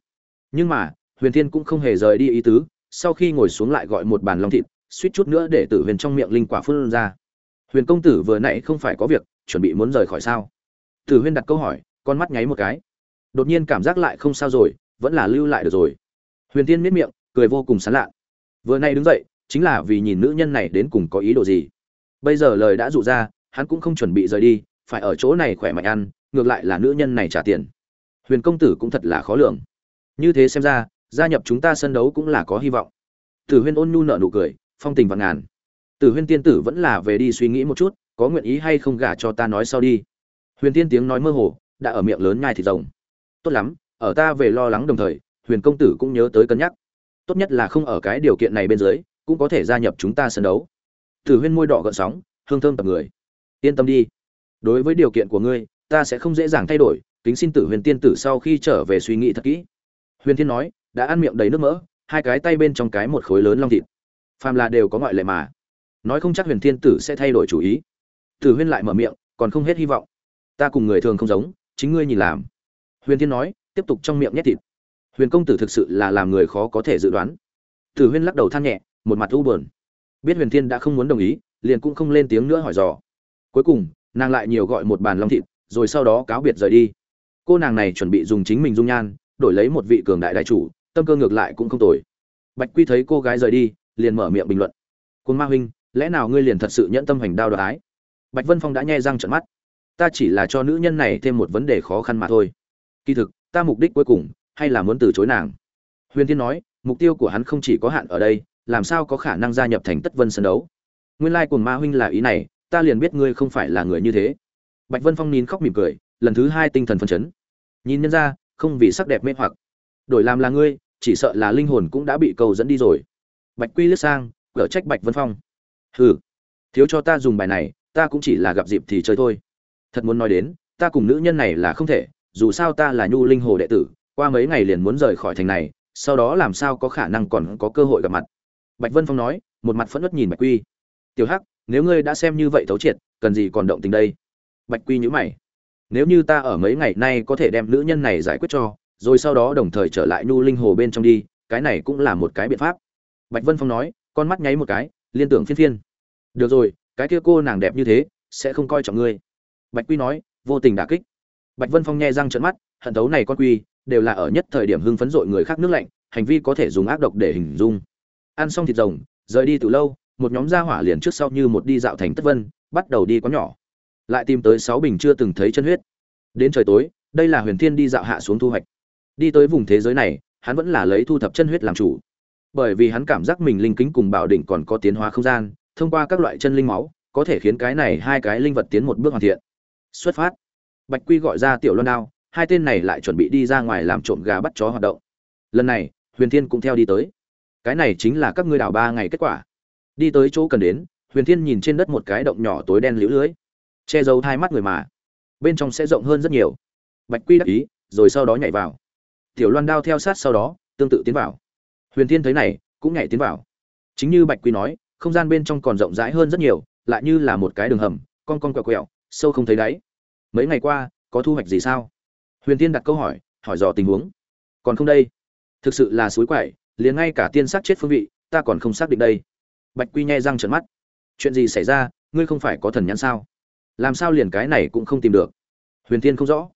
Nhưng mà, huyền thiên cũng không hề rời đi ý tứ, sau khi ngồi xuống lại gọi một bàn long thịt, suýt chút nữa để tử huyền trong miệng linh quả phun ra. Huyền công tử vừa nãy không phải có việc, chuẩn bị muốn rời khỏi sao? Tử Huyền đặt câu hỏi, con mắt nháy một cái. Đột nhiên cảm giác lại không sao rồi, vẫn là lưu lại được rồi. Huyền tiên miết miệng, cười vô cùng sán lạ. Vừa nay đứng dậy, chính là vì nhìn nữ nhân này đến cùng có ý đồ gì. Bây giờ lời đã dụ ra, hắn cũng không chuẩn bị rời đi, phải ở chỗ này khỏe mạnh ăn, ngược lại là nữ nhân này trả tiền huyền công tử cũng thật là khó lường. Như thế xem ra, gia nhập chúng ta sân đấu cũng là có hy vọng. Tử huyên ôn nhu nợ nụ cười, phong tình và ngàn. Tử huyên tiên tử vẫn là về đi suy nghĩ một chút, có nguyện ý hay không gả cho ta nói sau đi. Huyền tiên tiếng nói mơ hồ, đã ở miệng lớn nhai thịt rồng. Tốt lắm, ở ta về lo lắng đồng thời, huyền công tử cũng nhớ tới cân nhắc. Tốt nhất là không ở cái điều kiện này bên dưới, cũng có thể gia nhập chúng ta sân đấu. Tử huyên môi đỏ gợn sóng, hương thơm tập người. Yên tâm đi. Đối với điều kiện của ngươi, ta sẽ không dễ dàng thay đổi kính xin tử huyền tiên tử sau khi trở về suy nghĩ thật kỹ. Huyền thiên nói, đã ăn miệng đầy nước mỡ, hai cái tay bên trong cái một khối lớn long thịt. Phàm là đều có ngoại lệ mà. Nói không chắc huyền thiên tử sẽ thay đổi chủ ý. Tử huyên lại mở miệng, còn không hết hy vọng. Ta cùng người thường không giống, chính ngươi nhìn làm. Huyền thiên nói, tiếp tục trong miệng nhét thịt. Huyền công tử thực sự là làm người khó có thể dự đoán. Tử huyên lắc đầu than nhẹ, một mặt u buồn. Biết huyền thiên đã không muốn đồng ý, liền cũng không lên tiếng nữa hỏi dò. Cuối cùng, nàng lại nhiều gọi một bàn long thịt, rồi sau đó cáo biệt rời đi cô nàng này chuẩn bị dùng chính mình dung nhan, đổi lấy một vị cường đại đại chủ, tâm cơ ngược lại cũng không tồi. Bạch quy thấy cô gái rời đi, liền mở miệng bình luận. Côn ma huynh, lẽ nào ngươi liền thật sự nhẫn tâm hành đao đoạt ái? Bạch vân phong đã nhai răng trận mắt. Ta chỉ là cho nữ nhân này thêm một vấn đề khó khăn mà thôi. Kỳ thực, ta mục đích cuối cùng hay là muốn từ chối nàng. Huyền thiên nói, mục tiêu của hắn không chỉ có hạn ở đây, làm sao có khả năng gia nhập thành tất vân sân đấu? Nguyên lai like ma huynh là ý này, ta liền biết ngươi không phải là người như thế. Bạch vân phong nín khóc mỉm cười lần thứ hai tinh thần phân chấn. Nhìn nhân ra, không vì sắc đẹp mê hoặc. Đổi làm là ngươi, chỉ sợ là linh hồn cũng đã bị cầu dẫn đi rồi. Bạch quy lướt sang, gỡ trách bạch vân phong. Hừ, thiếu cho ta dùng bài này, ta cũng chỉ là gặp dịp thì chơi thôi. Thật muốn nói đến, ta cùng nữ nhân này là không thể, dù sao ta là nhu linh hồ đệ tử, qua mấy ngày liền muốn rời khỏi thành này, sau đó làm sao có khả năng còn có cơ hội gặp mặt. Bạch vân phong nói, một mặt phẫn nứt nhìn bạch quy. Tiểu hắc, nếu ngươi đã xem như vậy thấu triệt, cần gì còn động tình đây? Bạch quy nhữ mày nếu như ta ở mấy ngày nay có thể đem nữ nhân này giải quyết cho, rồi sau đó đồng thời trở lại nhu linh hồ bên trong đi, cái này cũng là một cái biện pháp. Bạch vân phong nói, con mắt nháy một cái, liên tưởng phiên phiên. Được rồi, cái kia cô nàng đẹp như thế, sẽ không coi trọng ngươi. Bạch quy nói, vô tình đả kích. Bạch vân phong nghe răng trận mắt, hận thấu này con quy, đều là ở nhất thời điểm hưng phấn dội người khác nước lạnh, hành vi có thể dùng ác độc để hình dung. Ăn xong thịt rồng, rời đi từ lâu, một nhóm gia hỏa liền trước sau như một đi dạo thành tất vân, bắt đầu đi có nhỏ lại tìm tới sáu bình chưa từng thấy chân huyết. Đến trời tối, đây là huyền thiên đi dạo hạ xuống thu hoạch. Đi tới vùng thế giới này, hắn vẫn là lấy thu thập chân huyết làm chủ. Bởi vì hắn cảm giác mình linh kính cùng bảo đỉnh còn có tiến hóa không gian, thông qua các loại chân linh máu, có thể khiến cái này hai cái linh vật tiến một bước hoàn thiện. Xuất phát. Bạch quy gọi ra tiểu loan đao, hai tên này lại chuẩn bị đi ra ngoài làm trộm gà bắt chó hoạt động. Lần này, huyền thiên cũng theo đi tới. Cái này chính là các ngươi đào ba ngày kết quả. Đi tới chỗ cần đến, huyền thiên nhìn trên đất một cái động nhỏ tối đen lũ lưới che giấu hai mắt người mà bên trong sẽ rộng hơn rất nhiều bạch quy đắc ý rồi sau đó nhảy vào tiểu loan đao theo sát sau đó tương tự tiến vào huyền thiên thấy này cũng nhảy tiến vào chính như bạch quy nói không gian bên trong còn rộng rãi hơn rất nhiều lại như là một cái đường hầm con con quẹo quẹo sâu không thấy đáy mấy ngày qua có thu hoạch gì sao huyền tiên đặt câu hỏi hỏi dò tình huống còn không đây thực sự là suối quậy liền ngay cả tiên sát chết phương vị ta còn không xác định đây bạch quy nhai răng trợn mắt chuyện gì xảy ra ngươi không phải có thần nhãn sao làm sao liền cái này cũng không tìm được? Huyền Thiên không rõ.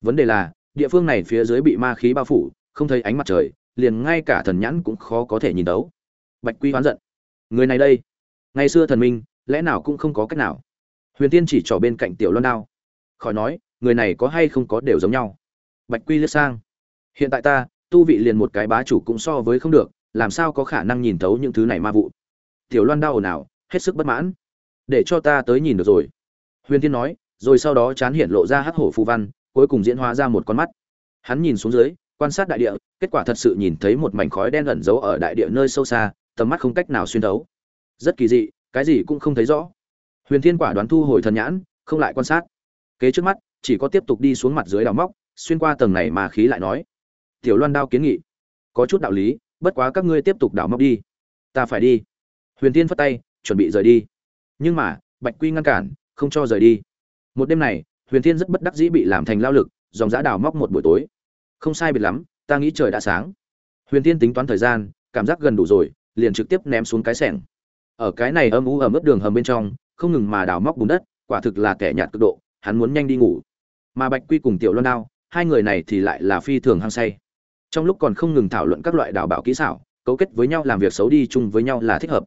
Vấn đề là, địa phương này phía dưới bị ma khí bao phủ, không thấy ánh mặt trời, liền ngay cả thần nhãn cũng khó có thể nhìn đấu bạch quy hoán giận. Người này đây? Ngày xưa thần minh, lẽ nào cũng không có cách nào? Huyền tiên chỉ trỏ bên cạnh tiểu loan đao. Khỏi nói, người này có hay không có đều giống nhau. Bạch quy liếc sang. Hiện tại ta, tu vị liền một cái bá chủ cũng so với không được, làm sao có khả năng nhìn thấu những thứ này ma vụ? Tiểu loan đao ồn ào, hết sức bất mãn. Để cho ta tới nhìn được rồi huyền tiên nói, rồi sau đó chán hiện lộ ra hắc hổ phù văn, cuối cùng diễn hóa ra một con mắt. Hắn nhìn xuống dưới, quan sát đại địa, kết quả thật sự nhìn thấy một mảnh khói đen ẩn giấu ở đại địa nơi sâu xa, tầm mắt không cách nào xuyên thấu. Rất kỳ dị, cái gì cũng không thấy rõ. Huyền thiên quả đoán thu hồi thần nhãn, không lại quan sát. Kế trước mắt, chỉ có tiếp tục đi xuống mặt dưới đào móc, xuyên qua tầng này mà khí lại nói, tiểu loan đao kiến nghị, có chút đạo lý, bất quá các ngươi tiếp tục đào móc đi. Ta phải đi. Huyền tiên phất tay, chuẩn bị rời đi. Nhưng mà, bạch quy ngăn cản không cho rời đi. Một đêm này, huyền Thiên rất bất đắc dĩ bị làm thành lao lực, dòng giã đào móc một buổi tối. Không sai biệt lắm, ta nghĩ trời đã sáng. Huyền Thiên tính toán thời gian, cảm giác gần đủ rồi, liền trực tiếp ném xuống cái sẻng. Ở cái này âm u ẩm ướt đường hầm bên trong, không ngừng mà đào móc bùn đất, quả thực là kẻ nhạt cực độ, hắn muốn nhanh đi ngủ. Mà bạch quy cùng tiểu loan đao, hai người này thì lại là phi thường hăng say. Trong lúc còn không ngừng thảo luận các loại đào bảo kỹ xảo, cấu kết với nhau làm việc xấu đi chung với nhau là thích hợp.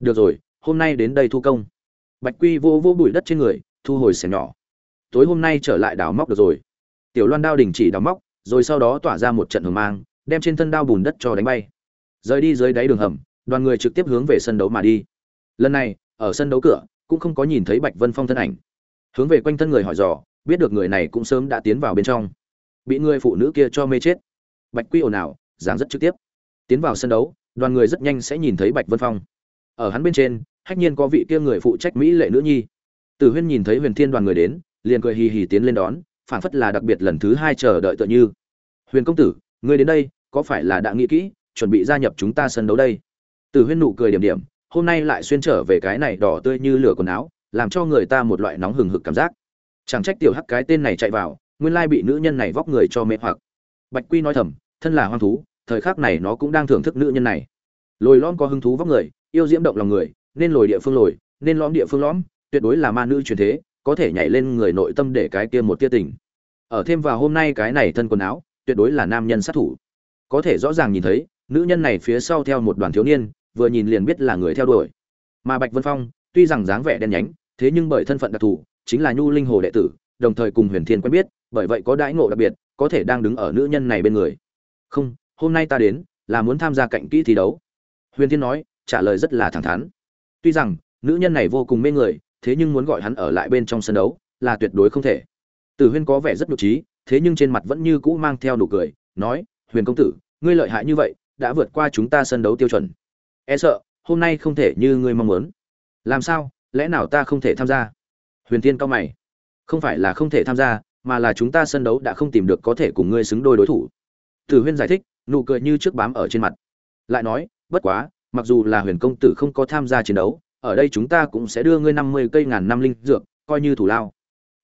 Được rồi, hôm nay đến đây thu công bạch quy vô vô bụi đất trên người, thu hồi xẻ nhỏ. Tối hôm nay trở lại đào móc được rồi. Tiểu loan đao đình chỉ đào móc, rồi sau đó tỏa ra một trận hưởng mang, đem trên thân đao bùn đất cho đánh bay. Rời đi dưới đáy đường hầm, đoàn người trực tiếp hướng về sân đấu mà đi. Lần này, ở sân đấu cửa, cũng không có nhìn thấy bạch vân phong thân ảnh. Hướng về quanh thân người hỏi dò, biết được người này cũng sớm đã tiến vào bên trong. Bị người phụ nữ kia cho mê chết. Bạch quy ồn ào dáng rất trực tiếp. Tiến vào sân đấu, đoàn người rất nhanh sẽ nhìn thấy bạch vân phong. Ở hắn bên trên hách nhiên có vị kia người phụ trách mỹ lệ nữ nhi. Tử huyên nhìn thấy huyền thiên đoàn người đến, liền cười hì hì tiến lên đón, phảng phất là đặc biệt lần thứ hai chờ đợi tựa như. Huyền công tử, ngươi đến đây, có phải là đã nghĩ kỹ, chuẩn bị gia nhập chúng ta sân đấu đây? Tử huyên nụ cười điểm điểm, hôm nay lại xuyên trở về cái này đỏ tươi như lửa quần áo, làm cho người ta một loại nóng hừng hực cảm giác. Chẳng trách tiểu hắc cái tên này chạy vào, nguyên lai bị nữ nhân này vóc người cho mê hoặc. Bạch quy nói thầm, thân là hoang thú, thời khắc này nó cũng đang thưởng thức nữ nhân này. Lồi lõm có hứng thú vóc người, yêu diễm động lòng người nên lồi địa phương lồi, nên lõm địa phương lõm, tuyệt đối là ma nữ truyền thế, có thể nhảy lên người nội tâm để cái kia một tia tình. Ở thêm vào hôm nay cái này thân quần áo, tuyệt đối là nam nhân sát thủ. Có thể rõ ràng nhìn thấy, nữ nhân này phía sau theo một đoàn thiếu niên, vừa nhìn liền biết là người theo đuổi. Mà bạch vân phong, tuy rằng dáng vẻ đen nhánh, thế nhưng bởi thân phận đặc thù, chính là nhu linh hồ đệ tử, đồng thời cùng huyền thiên quen biết, bởi vậy có đãi ngộ đặc biệt, có thể đang đứng ở nữ nhân này bên người. Không, hôm nay ta đến, là muốn tham gia cạnh kỹ thi đấu. Huyền thiên nói, trả lời rất là thẳng thắn tuy rằng, nữ nhân này vô cùng mê người, thế nhưng muốn gọi hắn ở lại bên trong sân đấu là tuyệt đối không thể. Tử huyên có vẻ rất nhục trí, thế nhưng trên mặt vẫn như cũ mang theo nụ cười, nói, huyền công tử, ngươi lợi hại như vậy, đã vượt qua chúng ta sân đấu tiêu chuẩn. E sợ, hôm nay không thể như ngươi mong muốn. Làm sao, lẽ nào ta không thể tham gia? Huyền tiên cao mày. Không phải là không thể tham gia, mà là chúng ta sân đấu đã không tìm được có thể cùng ngươi xứng đôi đối thủ. Tử huyên giải thích, nụ cười như trước bám ở trên mặt. Lại nói, bất quá mặc dù là huyền công tử không có tham gia chiến đấu, ở đây chúng ta cũng sẽ đưa ngươi năm mươi cây ngàn năm linh dược, coi như thủ lao.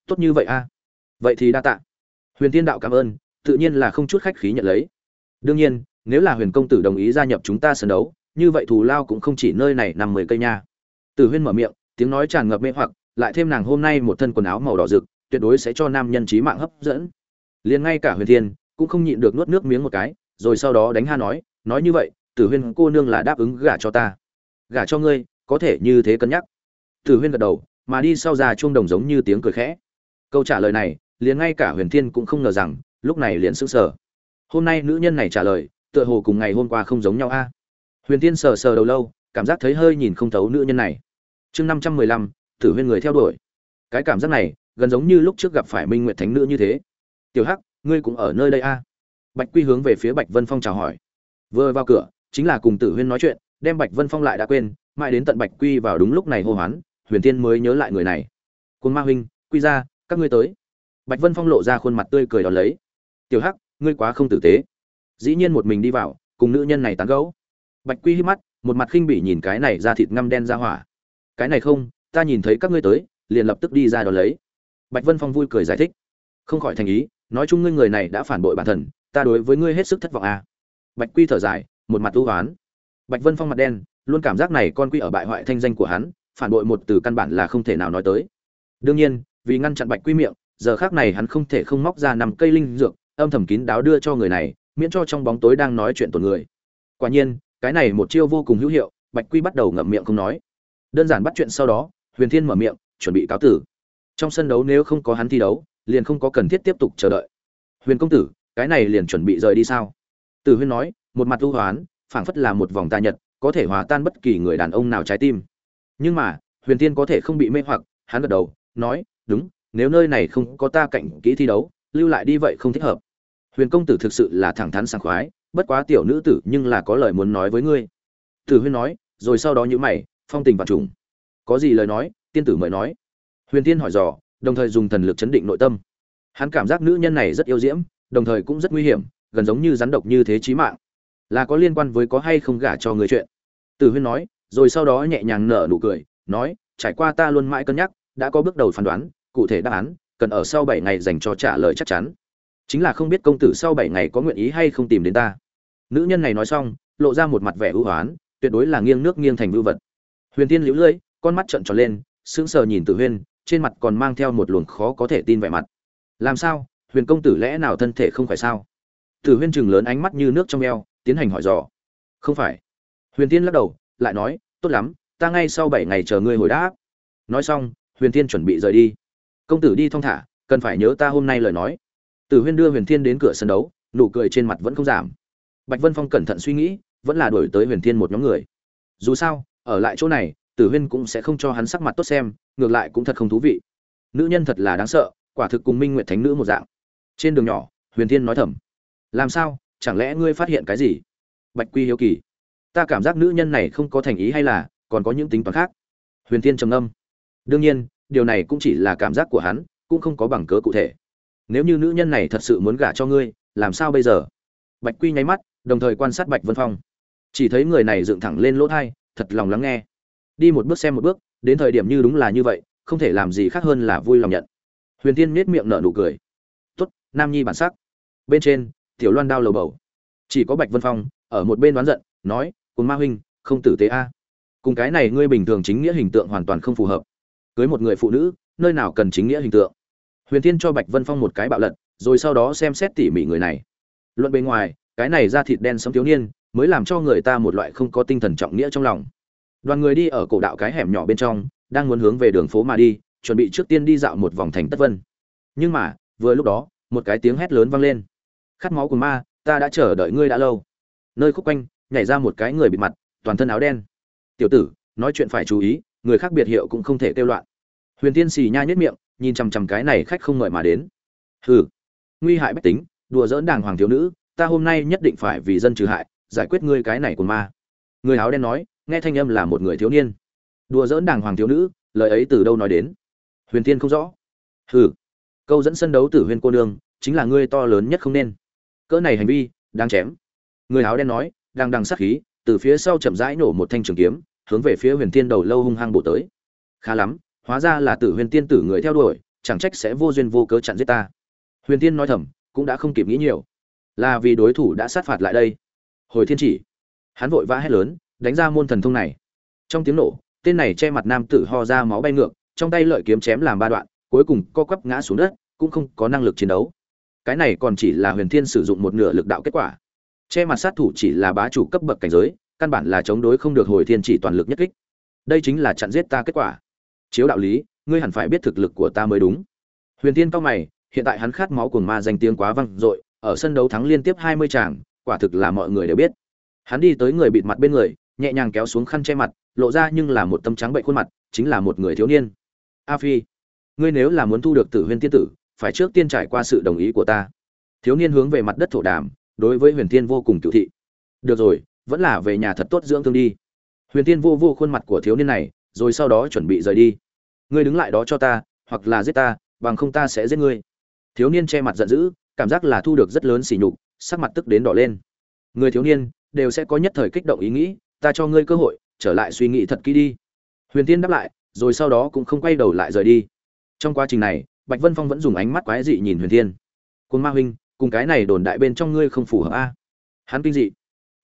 Tốt như vậy a. Vậy thì đa tạ. Huyền tiên đạo cảm ơn, tự nhiên là không chút khách khí nhận lấy. Đương nhiên, nếu là huyền công tử đồng ý gia nhập chúng ta sân đấu, như vậy thù lao cũng không chỉ nơi này nằm mười cây nha. Tử huyên mở miệng, tiếng nói tràn ngập mê hoặc, lại thêm nàng hôm nay một thân quần áo màu đỏ rực, tuyệt đối sẽ cho nam nhân trí mạng hấp dẫn. Liền ngay cả huyền thiên, cũng không nhịn được nuốt nước miếng một cái, rồi sau đó đánh ha nói nói như vậy tử huyên cô nương là đáp ứng gả cho ta. Gả cho ngươi, có thể như thế cân nhắc. Tử huyên gật đầu, mà đi sau ra chuông đồng giống như tiếng cười khẽ. Câu trả lời này, liền ngay cả huyền thiên cũng không ngờ rằng, lúc này liền sững sờ. Hôm nay nữ nhân này trả lời, tựa hồ cùng ngày hôm qua không giống nhau a. Huyền thiên sờ sờ đầu lâu, cảm giác thấy hơi nhìn không thấu nữ nhân này. Chương năm trăm mười lăm, tử huyên người theo đuổi. Cái cảm giác này, gần giống như lúc trước gặp phải minh nguyệt thánh nữ như thế. Tiểu hắc, ngươi cũng ở nơi đây a? Bạch quy hướng về phía bạch vân phong chào hỏi. Vừa vào cửa chính là cùng tử huyên nói chuyện, đem bạch vân phong lại đã quên, mãi đến tận bạch quy vào đúng lúc này hô hoán, huyền tiên mới nhớ lại người này. Quân ma huynh, quy ra các ngươi tới. Bạch vân phong lộ ra khuôn mặt tươi cười đón lấy. Tiểu hắc, ngươi quá không tử tế. Dĩ nhiên một mình đi vào, cùng nữ nhân này tán gẫu. Bạch quy hí mắt, một mặt khinh bỉ nhìn cái này ra thịt ngăm đen ra hỏa. Cái này không, ta nhìn thấy các ngươi tới, liền lập tức đi ra đón lấy. Bạch vân phong vui cười giải thích. Không khỏi thành ý, nói chung ngươi người này đã phản bội bản thân, ta đối với ngươi hết sức thất vọng à. bạch quy thở dài một mặt ưu hoán. Bạch vân phong mặt đen, luôn cảm giác này con quy ở bại hoại thanh danh của hắn, phản bội một từ căn bản là không thể nào nói tới. Đương nhiên, vì ngăn chặn bạch quy miệng, giờ khác này hắn không thể không móc ra nằm cây linh dược, âm thầm kín đáo đưa cho người này, miễn cho trong bóng tối đang nói chuyện tổn người. Quả nhiên, cái này một chiêu vô cùng hữu hiệu, bạch quy bắt đầu ngậm miệng không nói. Đơn giản bắt chuyện sau đó, huyền thiên mở miệng, chuẩn bị cáo tử. Trong sân đấu nếu không có hắn thi đấu, liền không có cần thiết tiếp tục chờ đợi. Huyền công tử, cái này liền chuẩn bị rời đi sao? Tử huyên nói một mặt ưu hoán, phảng phất là một vòng tà nhật, có thể hòa tan bất kỳ người đàn ông nào trái tim. Nhưng mà, huyền thiên có thể không bị mê hoặc, hắn gật đầu, nói, đúng, nếu nơi này không có ta cạnh kỹ thi đấu, lưu lại đi vậy không thích hợp. Huyền công tử thực sự là thẳng thắn sảng khoái, bất quá tiểu nữ tử nhưng là có lời muốn nói với ngươi. Tử huyên nói, rồi sau đó nhữ mày, phong tình và trùng. Có gì lời nói, tiên tử mời nói. Huyền tiên hỏi dò, đồng thời dùng thần lực chấn định nội tâm. Hắn cảm giác nữ nhân này rất yêu diễm, đồng thời cũng rất nguy hiểm, gần giống như rắn độc như thế chí mạng là có liên quan với có hay không gả cho người chuyện. Tử huyên nói, rồi sau đó nhẹ nhàng nở nụ cười, nói, trải qua ta luôn mãi cân nhắc, đã có bước đầu phán đoán, cụ thể đáp án, cần ở sau bảy ngày dành cho trả lời chắc chắn. Chính là không biết công tử sau bảy ngày có nguyện ý hay không tìm đến ta. Nữ nhân này nói xong, lộ ra một mặt vẻ ưu hoán, tuyệt đối là nghiêng nước nghiêng thành vưu vật. Huyền tiên liễu lưỡi con mắt trợn tròn lên, sững sờ nhìn tử huyên, trên mặt còn mang theo một luồng khó có thể tin vẻ mặt. Làm sao? Huyền công tử lẽ nào thân thể không phải sao? Tử huyên chừng lớn ánh mắt như nước trong eo tiến hành hỏi dò. Không phải. Huyền tiên lắc đầu, lại nói, tốt lắm, ta ngay sau bảy ngày chờ ngươi hồi đáp. Nói xong, huyền tiên chuẩn bị rời đi. Công tử đi thong thả, cần phải nhớ ta hôm nay lời nói. Tử huyên đưa huyền thiên đến cửa sân đấu, nụ cười trên mặt vẫn không giảm. Bạch vân phong cẩn thận suy nghĩ, vẫn là đổi tới huyền thiên một nhóm người. Dù sao, ở lại chỗ này, tử huyên cũng sẽ không cho hắn sắc mặt tốt xem, ngược lại cũng thật không thú vị. Nữ nhân thật là đáng sợ, quả thực cùng minh nguyện thánh nữ một dạng. Trên đường nhỏ, huyền thiên nói thầm, làm sao? Chẳng lẽ ngươi phát hiện cái gì? Bạch quy hiếu kỳ. Ta cảm giác nữ nhân này không có thành ý hay là, còn có những tính toán khác? Huyền thiên trầm âm đương nhiên, điều này cũng chỉ là cảm giác của hắn, cũng không có bằng cớ cụ thể. Nếu như nữ nhân này thật sự muốn gả cho ngươi, làm sao bây giờ? Bạch quy nháy mắt, đồng thời quan sát bạch vân phong. Chỉ thấy người này dựng thẳng lên lỗ thai, thật lòng lắng nghe. Đi một bước xem một bước, đến thời điểm như đúng là như vậy, không thể làm gì khác hơn là vui lòng nhận. Huyền tiên nết miệng nở nụ cười. Tốt, nam nhi bản sắc. Bên trên tiểu loan đao lầu bầu. Chỉ có bạch vân phong, ở một bên đoán giận, nói cùng ma huynh, không tử tế a. Cùng cái này ngươi bình thường chính nghĩa hình tượng hoàn toàn không phù hợp. Cưới một người phụ nữ, nơi nào cần chính nghĩa hình tượng? Huyền thiên cho bạch vân phong một cái bạo lật, rồi sau đó xem xét tỉ mỉ người này. Luận bên ngoài, cái này da thịt đen sống thiếu niên, mới làm cho người ta một loại không có tinh thần trọng nghĩa trong lòng. Đoàn người đi ở cổ đạo cái hẻm nhỏ bên trong, đang muốn hướng về đường phố mà đi, chuẩn bị trước tiên đi dạo một vòng thành tất vân. Nhưng mà, vừa lúc đó, một cái tiếng hét lớn vang lên khát máu của ma, ta đã chờ đợi ngươi đã lâu. Nơi khúc quanh, nhảy ra một cái người bịt mặt, toàn thân áo đen. Tiểu tử, nói chuyện phải chú ý, người khác biệt hiệu cũng không thể kêu loạn. Huyền tiên xì nha nhất miệng, nhìn chằm chằm cái này khách không mời mà đến. Hừ, nguy hại bách tính, đùa dỡn đàng hoàng thiếu nữ, ta hôm nay nhất định phải vì dân trừ hại, giải quyết ngươi cái này của ma. Người áo đen nói, nghe thanh âm là một người thiếu niên. Đùa dỡn đàng hoàng thiếu nữ, lời ấy từ đâu nói đến? Huyền tiên không rõ. Hừ, câu dẫn sân đấu tử huyền cô nương, chính là ngươi to lớn nhất không nên cỡ này hành vi, đang chém. Người áo đen nói, đang đằng sát khí, từ phía sau chậm rãi nổ một thanh trường kiếm, hướng về phía huyền tiên đầu lâu hung hăng bổ tới. Khá lắm, hóa ra là tử huyền tiên tử người theo đuổi, chẳng trách sẽ vô duyên vô cớ chặn giết ta. Huyền tiên nói thầm, cũng đã không kịp nghĩ nhiều. Là vì đối thủ đã sát phạt lại đây. Hồi thiên chỉ, hắn vội vã hét lớn, đánh ra môn thần thông này. Trong tiếng nổ, tên này che mặt nam tử ho ra máu bay ngược, trong tay lợi kiếm chém làm ba đoạn, cuối cùng co quắp ngã xuống đất, cũng không có năng lực chiến đấu cái này còn chỉ là huyền thiên sử dụng một nửa lực đạo kết quả. Che mặt sát thủ chỉ là bá chủ cấp bậc cảnh giới, căn bản là chống đối không được hồi thiên chỉ toàn lực nhất kích. Đây chính là chặn giết ta kết quả. Chiếu đạo lý, ngươi hẳn phải biết thực lực của ta mới đúng. Huyền thiên cao mày, hiện tại hắn khát máu cuồng ma danh tiếng quá văng dội, ở sân đấu thắng liên tiếp hai mươi tràng, quả thực là mọi người đều biết. Hắn đi tới người bịt mặt bên người, nhẹ nhàng kéo xuống khăn che mặt, lộ ra nhưng là một tâm trắng bệnh khuôn mặt, chính là một người thiếu niên. A phi, ngươi nếu là muốn thu được tử huyên tiên tử phải trước tiên trải qua sự đồng ý của ta. Thiếu niên hướng về mặt đất thổ đàm, đối với huyền Thiên vô cùng cựu thị. Được rồi, vẫn là về nhà thật tốt dưỡng thương đi. Huyền Thiên vô vô khuôn mặt của thiếu niên này, rồi sau đó chuẩn bị rời đi. Ngươi đứng lại đó cho ta, hoặc là giết ta, bằng không ta sẽ giết ngươi. Thiếu niên che mặt giận dữ, cảm giác là thu được rất lớn sỉ nhục, sắc mặt tức đến đỏ lên. Người thiếu niên, đều sẽ có nhất thời kích động ý nghĩ, ta cho ngươi cơ hội, trở lại suy nghĩ thật kỹ đi. Huyền tiên đáp lại, rồi sau đó cũng không quay đầu lại rời đi. Trong quá trình này bạch vân phong vẫn dùng ánh mắt quái dị nhìn huyền thiên. Côn ma huynh, cùng cái này đồn đại bên trong ngươi không phù hợp a? Hắn kinh dị.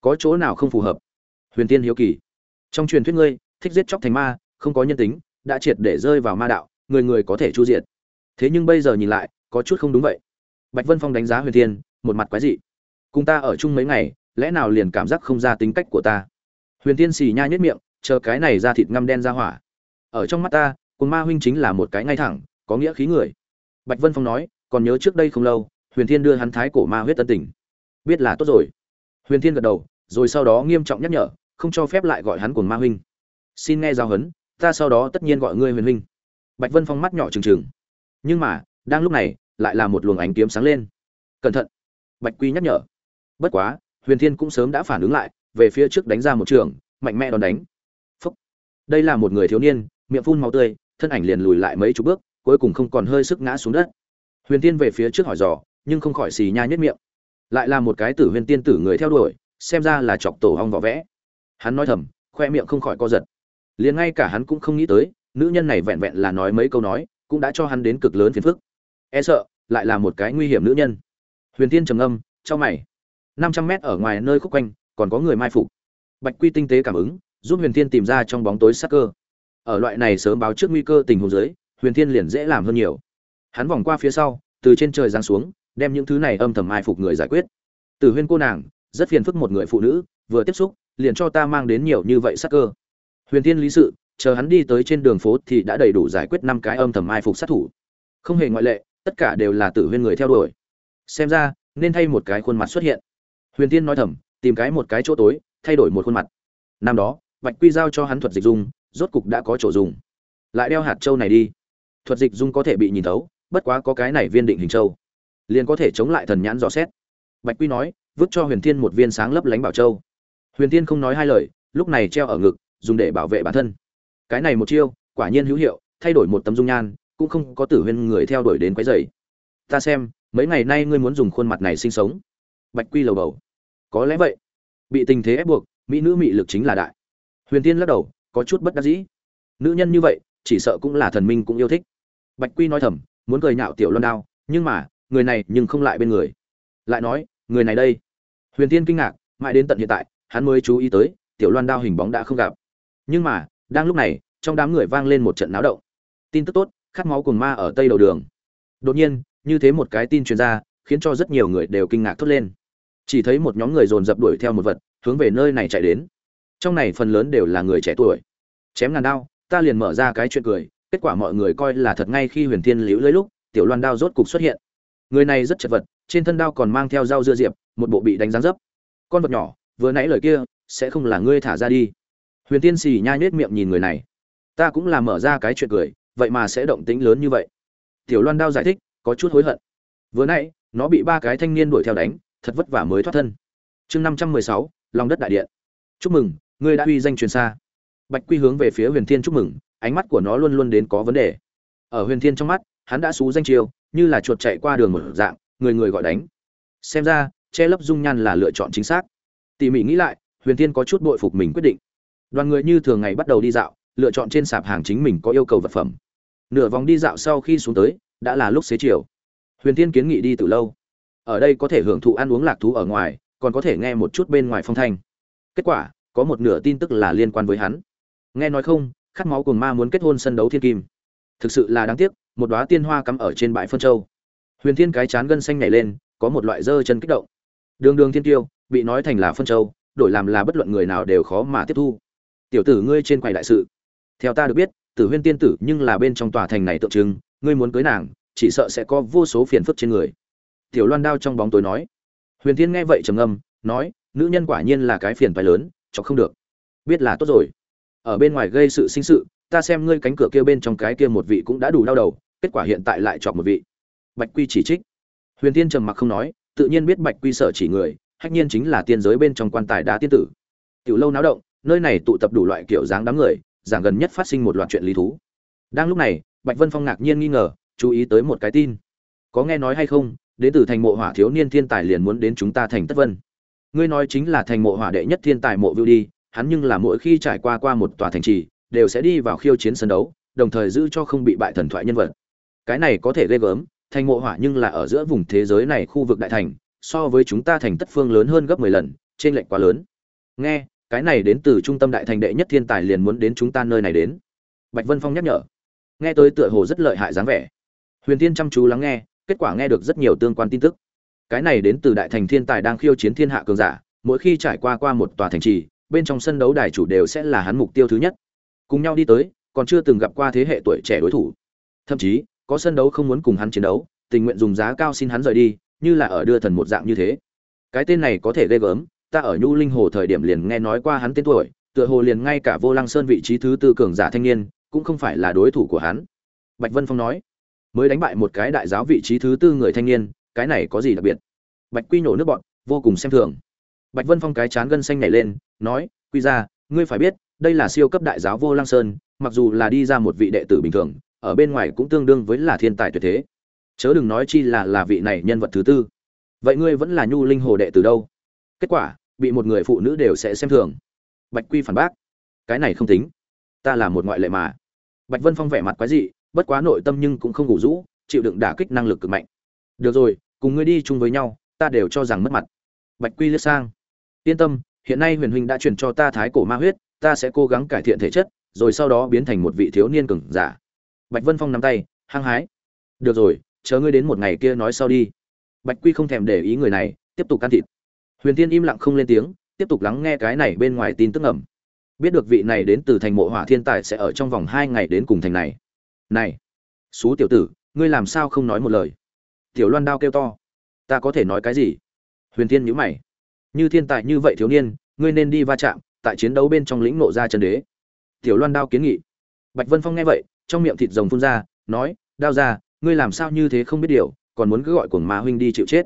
Có chỗ nào không phù hợp? Huyền tiên hiếu kỳ. Trong truyền thuyết ngươi, thích giết chóc thành ma, không có nhân tính, đã triệt để rơi vào ma đạo, người người có thể chu diệt. Thế nhưng bây giờ nhìn lại, có chút không đúng vậy. Bạch vân phong đánh giá huyền thiên, một mặt quái dị. Cùng ta ở chung mấy ngày, lẽ nào liền cảm giác không ra tính cách của ta? Huyền tiên xì nha nhất miệng, chờ cái này ra thịt ngăm đen ra hỏa. Ở trong mắt ta cồn ma huynh chính là một cái ngay thẳng, có nghĩa khí người bạch vân phong nói, còn nhớ trước đây không lâu, huyền thiên đưa hắn thái cổ ma huyết tân tỉnh. biết là tốt rồi. Huyền thiên gật đầu, rồi sau đó nghiêm trọng nhắc nhở, không cho phép lại gọi hắn cuồng ma huynh. Xin nghe giao hấn ta sau đó tất nhiên gọi ngươi huyền huynh. Bạch vân phong mắt nhỏ trừng trừng. Nhưng mà, đang lúc này, lại là một luồng ánh kiếm sáng lên. Cẩn thận. Bạch quy nhắc nhở. Bất quá, huyền thiên cũng sớm đã phản ứng lại, về phía trước đánh ra một trường, mạnh mẽ đòn đánh. Phúc. đây là một người thiếu niên, miệng phun máu tươi, thân ảnh liền lùi lại mấy chục bước cuối cùng không còn hơi sức ngã xuống đất. Huyền tiên về phía trước hỏi dò, nhưng không khỏi xì nha nhất miệng. Lại là một cái tử huyền tiên tử người theo đuổi, xem ra là chọc tổ hong vỏ vẽ. Hắn nói thầm, khoe miệng không khỏi co giật. Liền ngay cả hắn cũng không nghĩ tới, nữ nhân này vẹn vẹn là nói mấy câu nói, cũng đã cho hắn đến cực lớn phiền phức. E sợ, lại là một cái nguy hiểm nữ nhân. Huyền tiên trầm âm cho mày. Năm trăm mét ở ngoài nơi khúc quanh, còn có người mai phục. Bạch quy tinh tế cảm ứng, giúp huyền thiên tìm ra trong bóng tối sắc cơ. Ở loại này sớm báo trước nguy cơ tình huống dưới huyền thiên liền dễ làm hơn nhiều. Hắn vòng qua phía sau, từ trên trời giáng xuống, đem những thứ này âm thầm ai phục người giải quyết. Từ huyên cô nàng, rất phiền phức một người phụ nữ, vừa tiếp xúc, liền cho ta mang đến nhiều như vậy sắc cơ. Huyền thiên lý sự, chờ hắn đi tới trên đường phố thì đã đầy đủ giải quyết năm cái âm thầm ai phục sát thủ. Không hề ngoại lệ, tất cả đều là tử huyên người theo đuổi. Xem ra, nên thay một cái khuôn mặt xuất hiện. Huyền tiên nói thầm, tìm cái một cái chỗ tối, thay đổi một khuôn mặt. Năm đó, bạch quy giao cho hắn thuật dịch dung, rốt cục đã có chỗ dùng. Lại đeo hạt châu này đi thuật dịch dung có thể bị nhìn thấu, bất quá có cái này viên định hình châu, liền có thể chống lại thần nhãn dò xét. Bạch quy nói, vứt cho huyền thiên một viên sáng lấp lánh bảo châu. Huyền thiên không nói hai lời, lúc này treo ở ngực, dùng để bảo vệ bản thân. Cái này một chiêu, quả nhiên hữu hiệu, thay đổi một tấm dung nhan, cũng không có tử huyên người theo đuổi đến quấy rầy. Ta xem, mấy ngày nay ngươi muốn dùng khuôn mặt này sinh sống. Bạch quy lầu bầu. Có lẽ vậy. Bị tình thế ép buộc, mỹ nữ mị lực chính là đại. Huyền tiên lắc đầu, có chút bất đắc dĩ. Nữ nhân như vậy, chỉ sợ cũng là thần minh cũng yêu thích bạch quy nói thầm, muốn cười nhạo tiểu loan đao, nhưng mà, người này nhưng không lại bên người. Lại nói, người này đây. Huyền tiên kinh ngạc, mãi đến tận hiện tại, hắn mới chú ý tới, tiểu loan đao hình bóng đã không gặp. Nhưng mà, đang lúc này, trong đám người vang lên một trận náo động. Tin tức tốt, khát máu cùng ma ở tây đầu đường. Đột nhiên, như thế một cái tin truyền ra, khiến cho rất nhiều người đều kinh ngạc thốt lên. Chỉ thấy một nhóm người dồn dập đuổi theo một vật, hướng về nơi này chạy đến. Trong này phần lớn đều là người trẻ tuổi. Chém ngàn đao, ta liền mở ra cái chuyện cười kết quả mọi người coi là thật ngay khi huyền thiên liễu lấy lúc, tiểu loan đao rốt cục xuất hiện. Người này rất chật vật, trên thân đao còn mang theo dao dưa diệp, một bộ bị đánh rán dấp. Con vật nhỏ, vừa nãy lời kia, sẽ không là ngươi thả ra đi. Huyền tiên xì nhai nết miệng nhìn người này. Ta cũng là mở ra cái chuyện cười, vậy mà sẽ động tĩnh lớn như vậy. Tiểu loan đao giải thích, có chút hối hận. Vừa nãy, nó bị ba cái thanh niên đuổi theo đánh, thật vất vả mới thoát thân. Chương năm trăm mười sáu, lòng đất đại điện. Chúc mừng, ngươi đã uy danh truyền xa. Bạch quy hướng về phía huyền thiên chúc mừng ánh mắt của nó luôn luôn đến có vấn đề. Ở huyền thiên trong mắt, hắn đã xú danh chiêu, như là chuột chạy qua đường một dạng, người người gọi đánh. Xem ra, che lấp dung nhan là lựa chọn chính xác. Tỉ mỉ nghĩ lại, huyền thiên có chút bội phục mình quyết định. Đoàn người như thường ngày bắt đầu đi dạo, lựa chọn trên sạp hàng chính mình có yêu cầu vật phẩm. Nửa vòng đi dạo sau khi xuống tới, đã là lúc xế chiều. Huyền thiên kiến nghị đi từ lâu. Ở đây có thể hưởng thụ ăn uống lạc thú ở ngoài, còn có thể nghe một chút bên ngoài phong thanh. Kết quả, có một nửa tin tức là liên quan với hắn. Nghe nói không khát máu cùng ma muốn kết hôn sân đấu thiên kim. Thực sự là đáng tiếc, một đóa tiên hoa cắm ở trên bãi phân châu. Huyền thiên cái chán gân xanh nhảy lên, có một loại dơ chân kích động. Đường đường thiên tiêu, bị nói thành là phân châu, đổi làm là bất luận người nào đều khó mà tiếp thu. Tiểu tử ngươi trên quầy đại sự. Theo ta được biết, tử huyên tiên tử nhưng là bên trong tòa thành này tượng trưng, ngươi muốn cưới nàng, chỉ sợ sẽ có vô số phiền phức trên người. Tiểu loan đao trong bóng tối nói. Huyền thiên nghe vậy trầm ngâm, nói, nữ nhân quả nhiên là cái phiền phái lớn cho không được. Biết là tốt rồi ở bên ngoài gây sự sinh sự, ta xem ngươi cánh cửa kia bên trong cái kia một vị cũng đã đủ đau đầu, kết quả hiện tại lại chọc một vị. Bạch quy chỉ trích. Huyền tiên trầm mặc không nói, tự nhiên biết bạch quy sợ chỉ người, hách nhiên chính là tiên giới bên trong quan tài đá tiên tử. Tiểu lâu náo động, nơi này tụ tập đủ loại kiểu dáng đám người, giảng gần nhất phát sinh một loạt chuyện lý thú. Đang lúc này, bạch vân phong ngạc nhiên nghi ngờ, chú ý tới một cái tin. Có nghe nói hay không, đến từ thành mộ hỏa thiếu niên thiên tài liền muốn đến chúng ta thành tất vân. Ngươi nói chính là thành mộ hỏa đệ nhất thiên tài mộ vưu đi hắn nhưng là mỗi khi trải qua qua một tòa thành trì, đều sẽ đi vào khiêu chiến sân đấu, đồng thời giữ cho không bị bại thần thoại nhân vật. Cái này có thể ghê gớm, thành ngộ hỏa nhưng là ở giữa vùng thế giới này khu vực đại thành, so với chúng ta thành tất phương lớn hơn gấp mười lần, trên lệnh quá lớn. Nghe, cái này đến từ trung tâm đại thành đệ nhất thiên tài liền muốn đến chúng ta nơi này đến. Bạch vân phong nhắc nhở. Nghe tới tựa hồ rất lợi hại dáng vẻ. Huyền tiên chăm chú lắng nghe, kết quả nghe được rất nhiều tương quan tin tức. Cái này đến từ đại thành thiên tài đang khiêu chiến thiên hạ cường giả, mỗi khi trải qua qua một tòa thành trì bên trong sân đấu đài chủ đều sẽ là hắn mục tiêu thứ nhất. Cùng nhau đi tới, còn chưa từng gặp qua thế hệ tuổi trẻ đối thủ. Thậm chí, có sân đấu không muốn cùng hắn chiến đấu, tình nguyện dùng giá cao xin hắn rời đi, như là ở đưa thần một dạng như thế. Cái tên này có thể ghê gớm, ta ở nhu linh hồ thời điểm liền nghe nói qua hắn tên tuổi, tựa hồ liền ngay cả vô lăng sơn vị trí thứ tư cường giả thanh niên, cũng không phải là đối thủ của hắn. Bạch vân phong nói, mới đánh bại một cái đại giáo vị trí thứ tư người thanh niên, cái này có gì đặc biệt? Bạch quy nhổ nước bọn, vô cùng xem thường bạch vân phong cái chán gân xanh nhảy lên, nói, quy ra ngươi phải biết, đây là siêu cấp đại giáo vô lăng sơn, mặc dù là đi ra một vị đệ tử bình thường, ở bên ngoài cũng tương đương với là thiên tài tuyệt thế. Chớ đừng nói chi là là vị này nhân vật thứ tư. Vậy ngươi vẫn là nhu linh hồ đệ tử đâu? Kết quả, bị một người phụ nữ đều sẽ xem thường. Bạch quy phản bác, cái này không tính. Ta là một ngoại lệ mà. Bạch vân phong vẻ mặt quái dị, bất quá nội tâm nhưng cũng không ngủ rũ, chịu đựng đả kích năng lực cực mạnh. Được rồi, cùng ngươi đi chung với nhau, ta đều cho rằng mất mặt. Bạch quy liếc sang yên tâm, hiện nay huyền huynh đã truyền cho ta thái cổ ma huyết, ta sẽ cố gắng cải thiện thể chất, rồi sau đó biến thành một vị thiếu niên cường giả. Bạch vân phong nắm tay, hăng hái. Được rồi, chờ ngươi đến một ngày kia nói sau đi. Bạch quy không thèm để ý người này, tiếp tục can thịt. Huyền tiên im lặng không lên tiếng, tiếp tục lắng nghe cái này bên ngoài tin tức ẩm biết được vị này đến từ thành mộ hỏa thiên tài sẽ ở trong vòng hai ngày đến cùng thành này. Này, xú tiểu tử, ngươi làm sao không nói một lời? Tiểu loan đao kêu to. Ta có thể nói cái gì? Huyền tiên nhữ mày như thiên tài như vậy thiếu niên, ngươi nên đi va chạm, tại chiến đấu bên trong lĩnh nộ ra chân đế. Tiểu loan đao kiến nghị. Bạch vân phong nghe vậy, trong miệng thịt rồng phun ra, nói, đao ra, ngươi làm sao như thế không biết điều, còn muốn cứ gọi cuồng ma huynh đi chịu chết.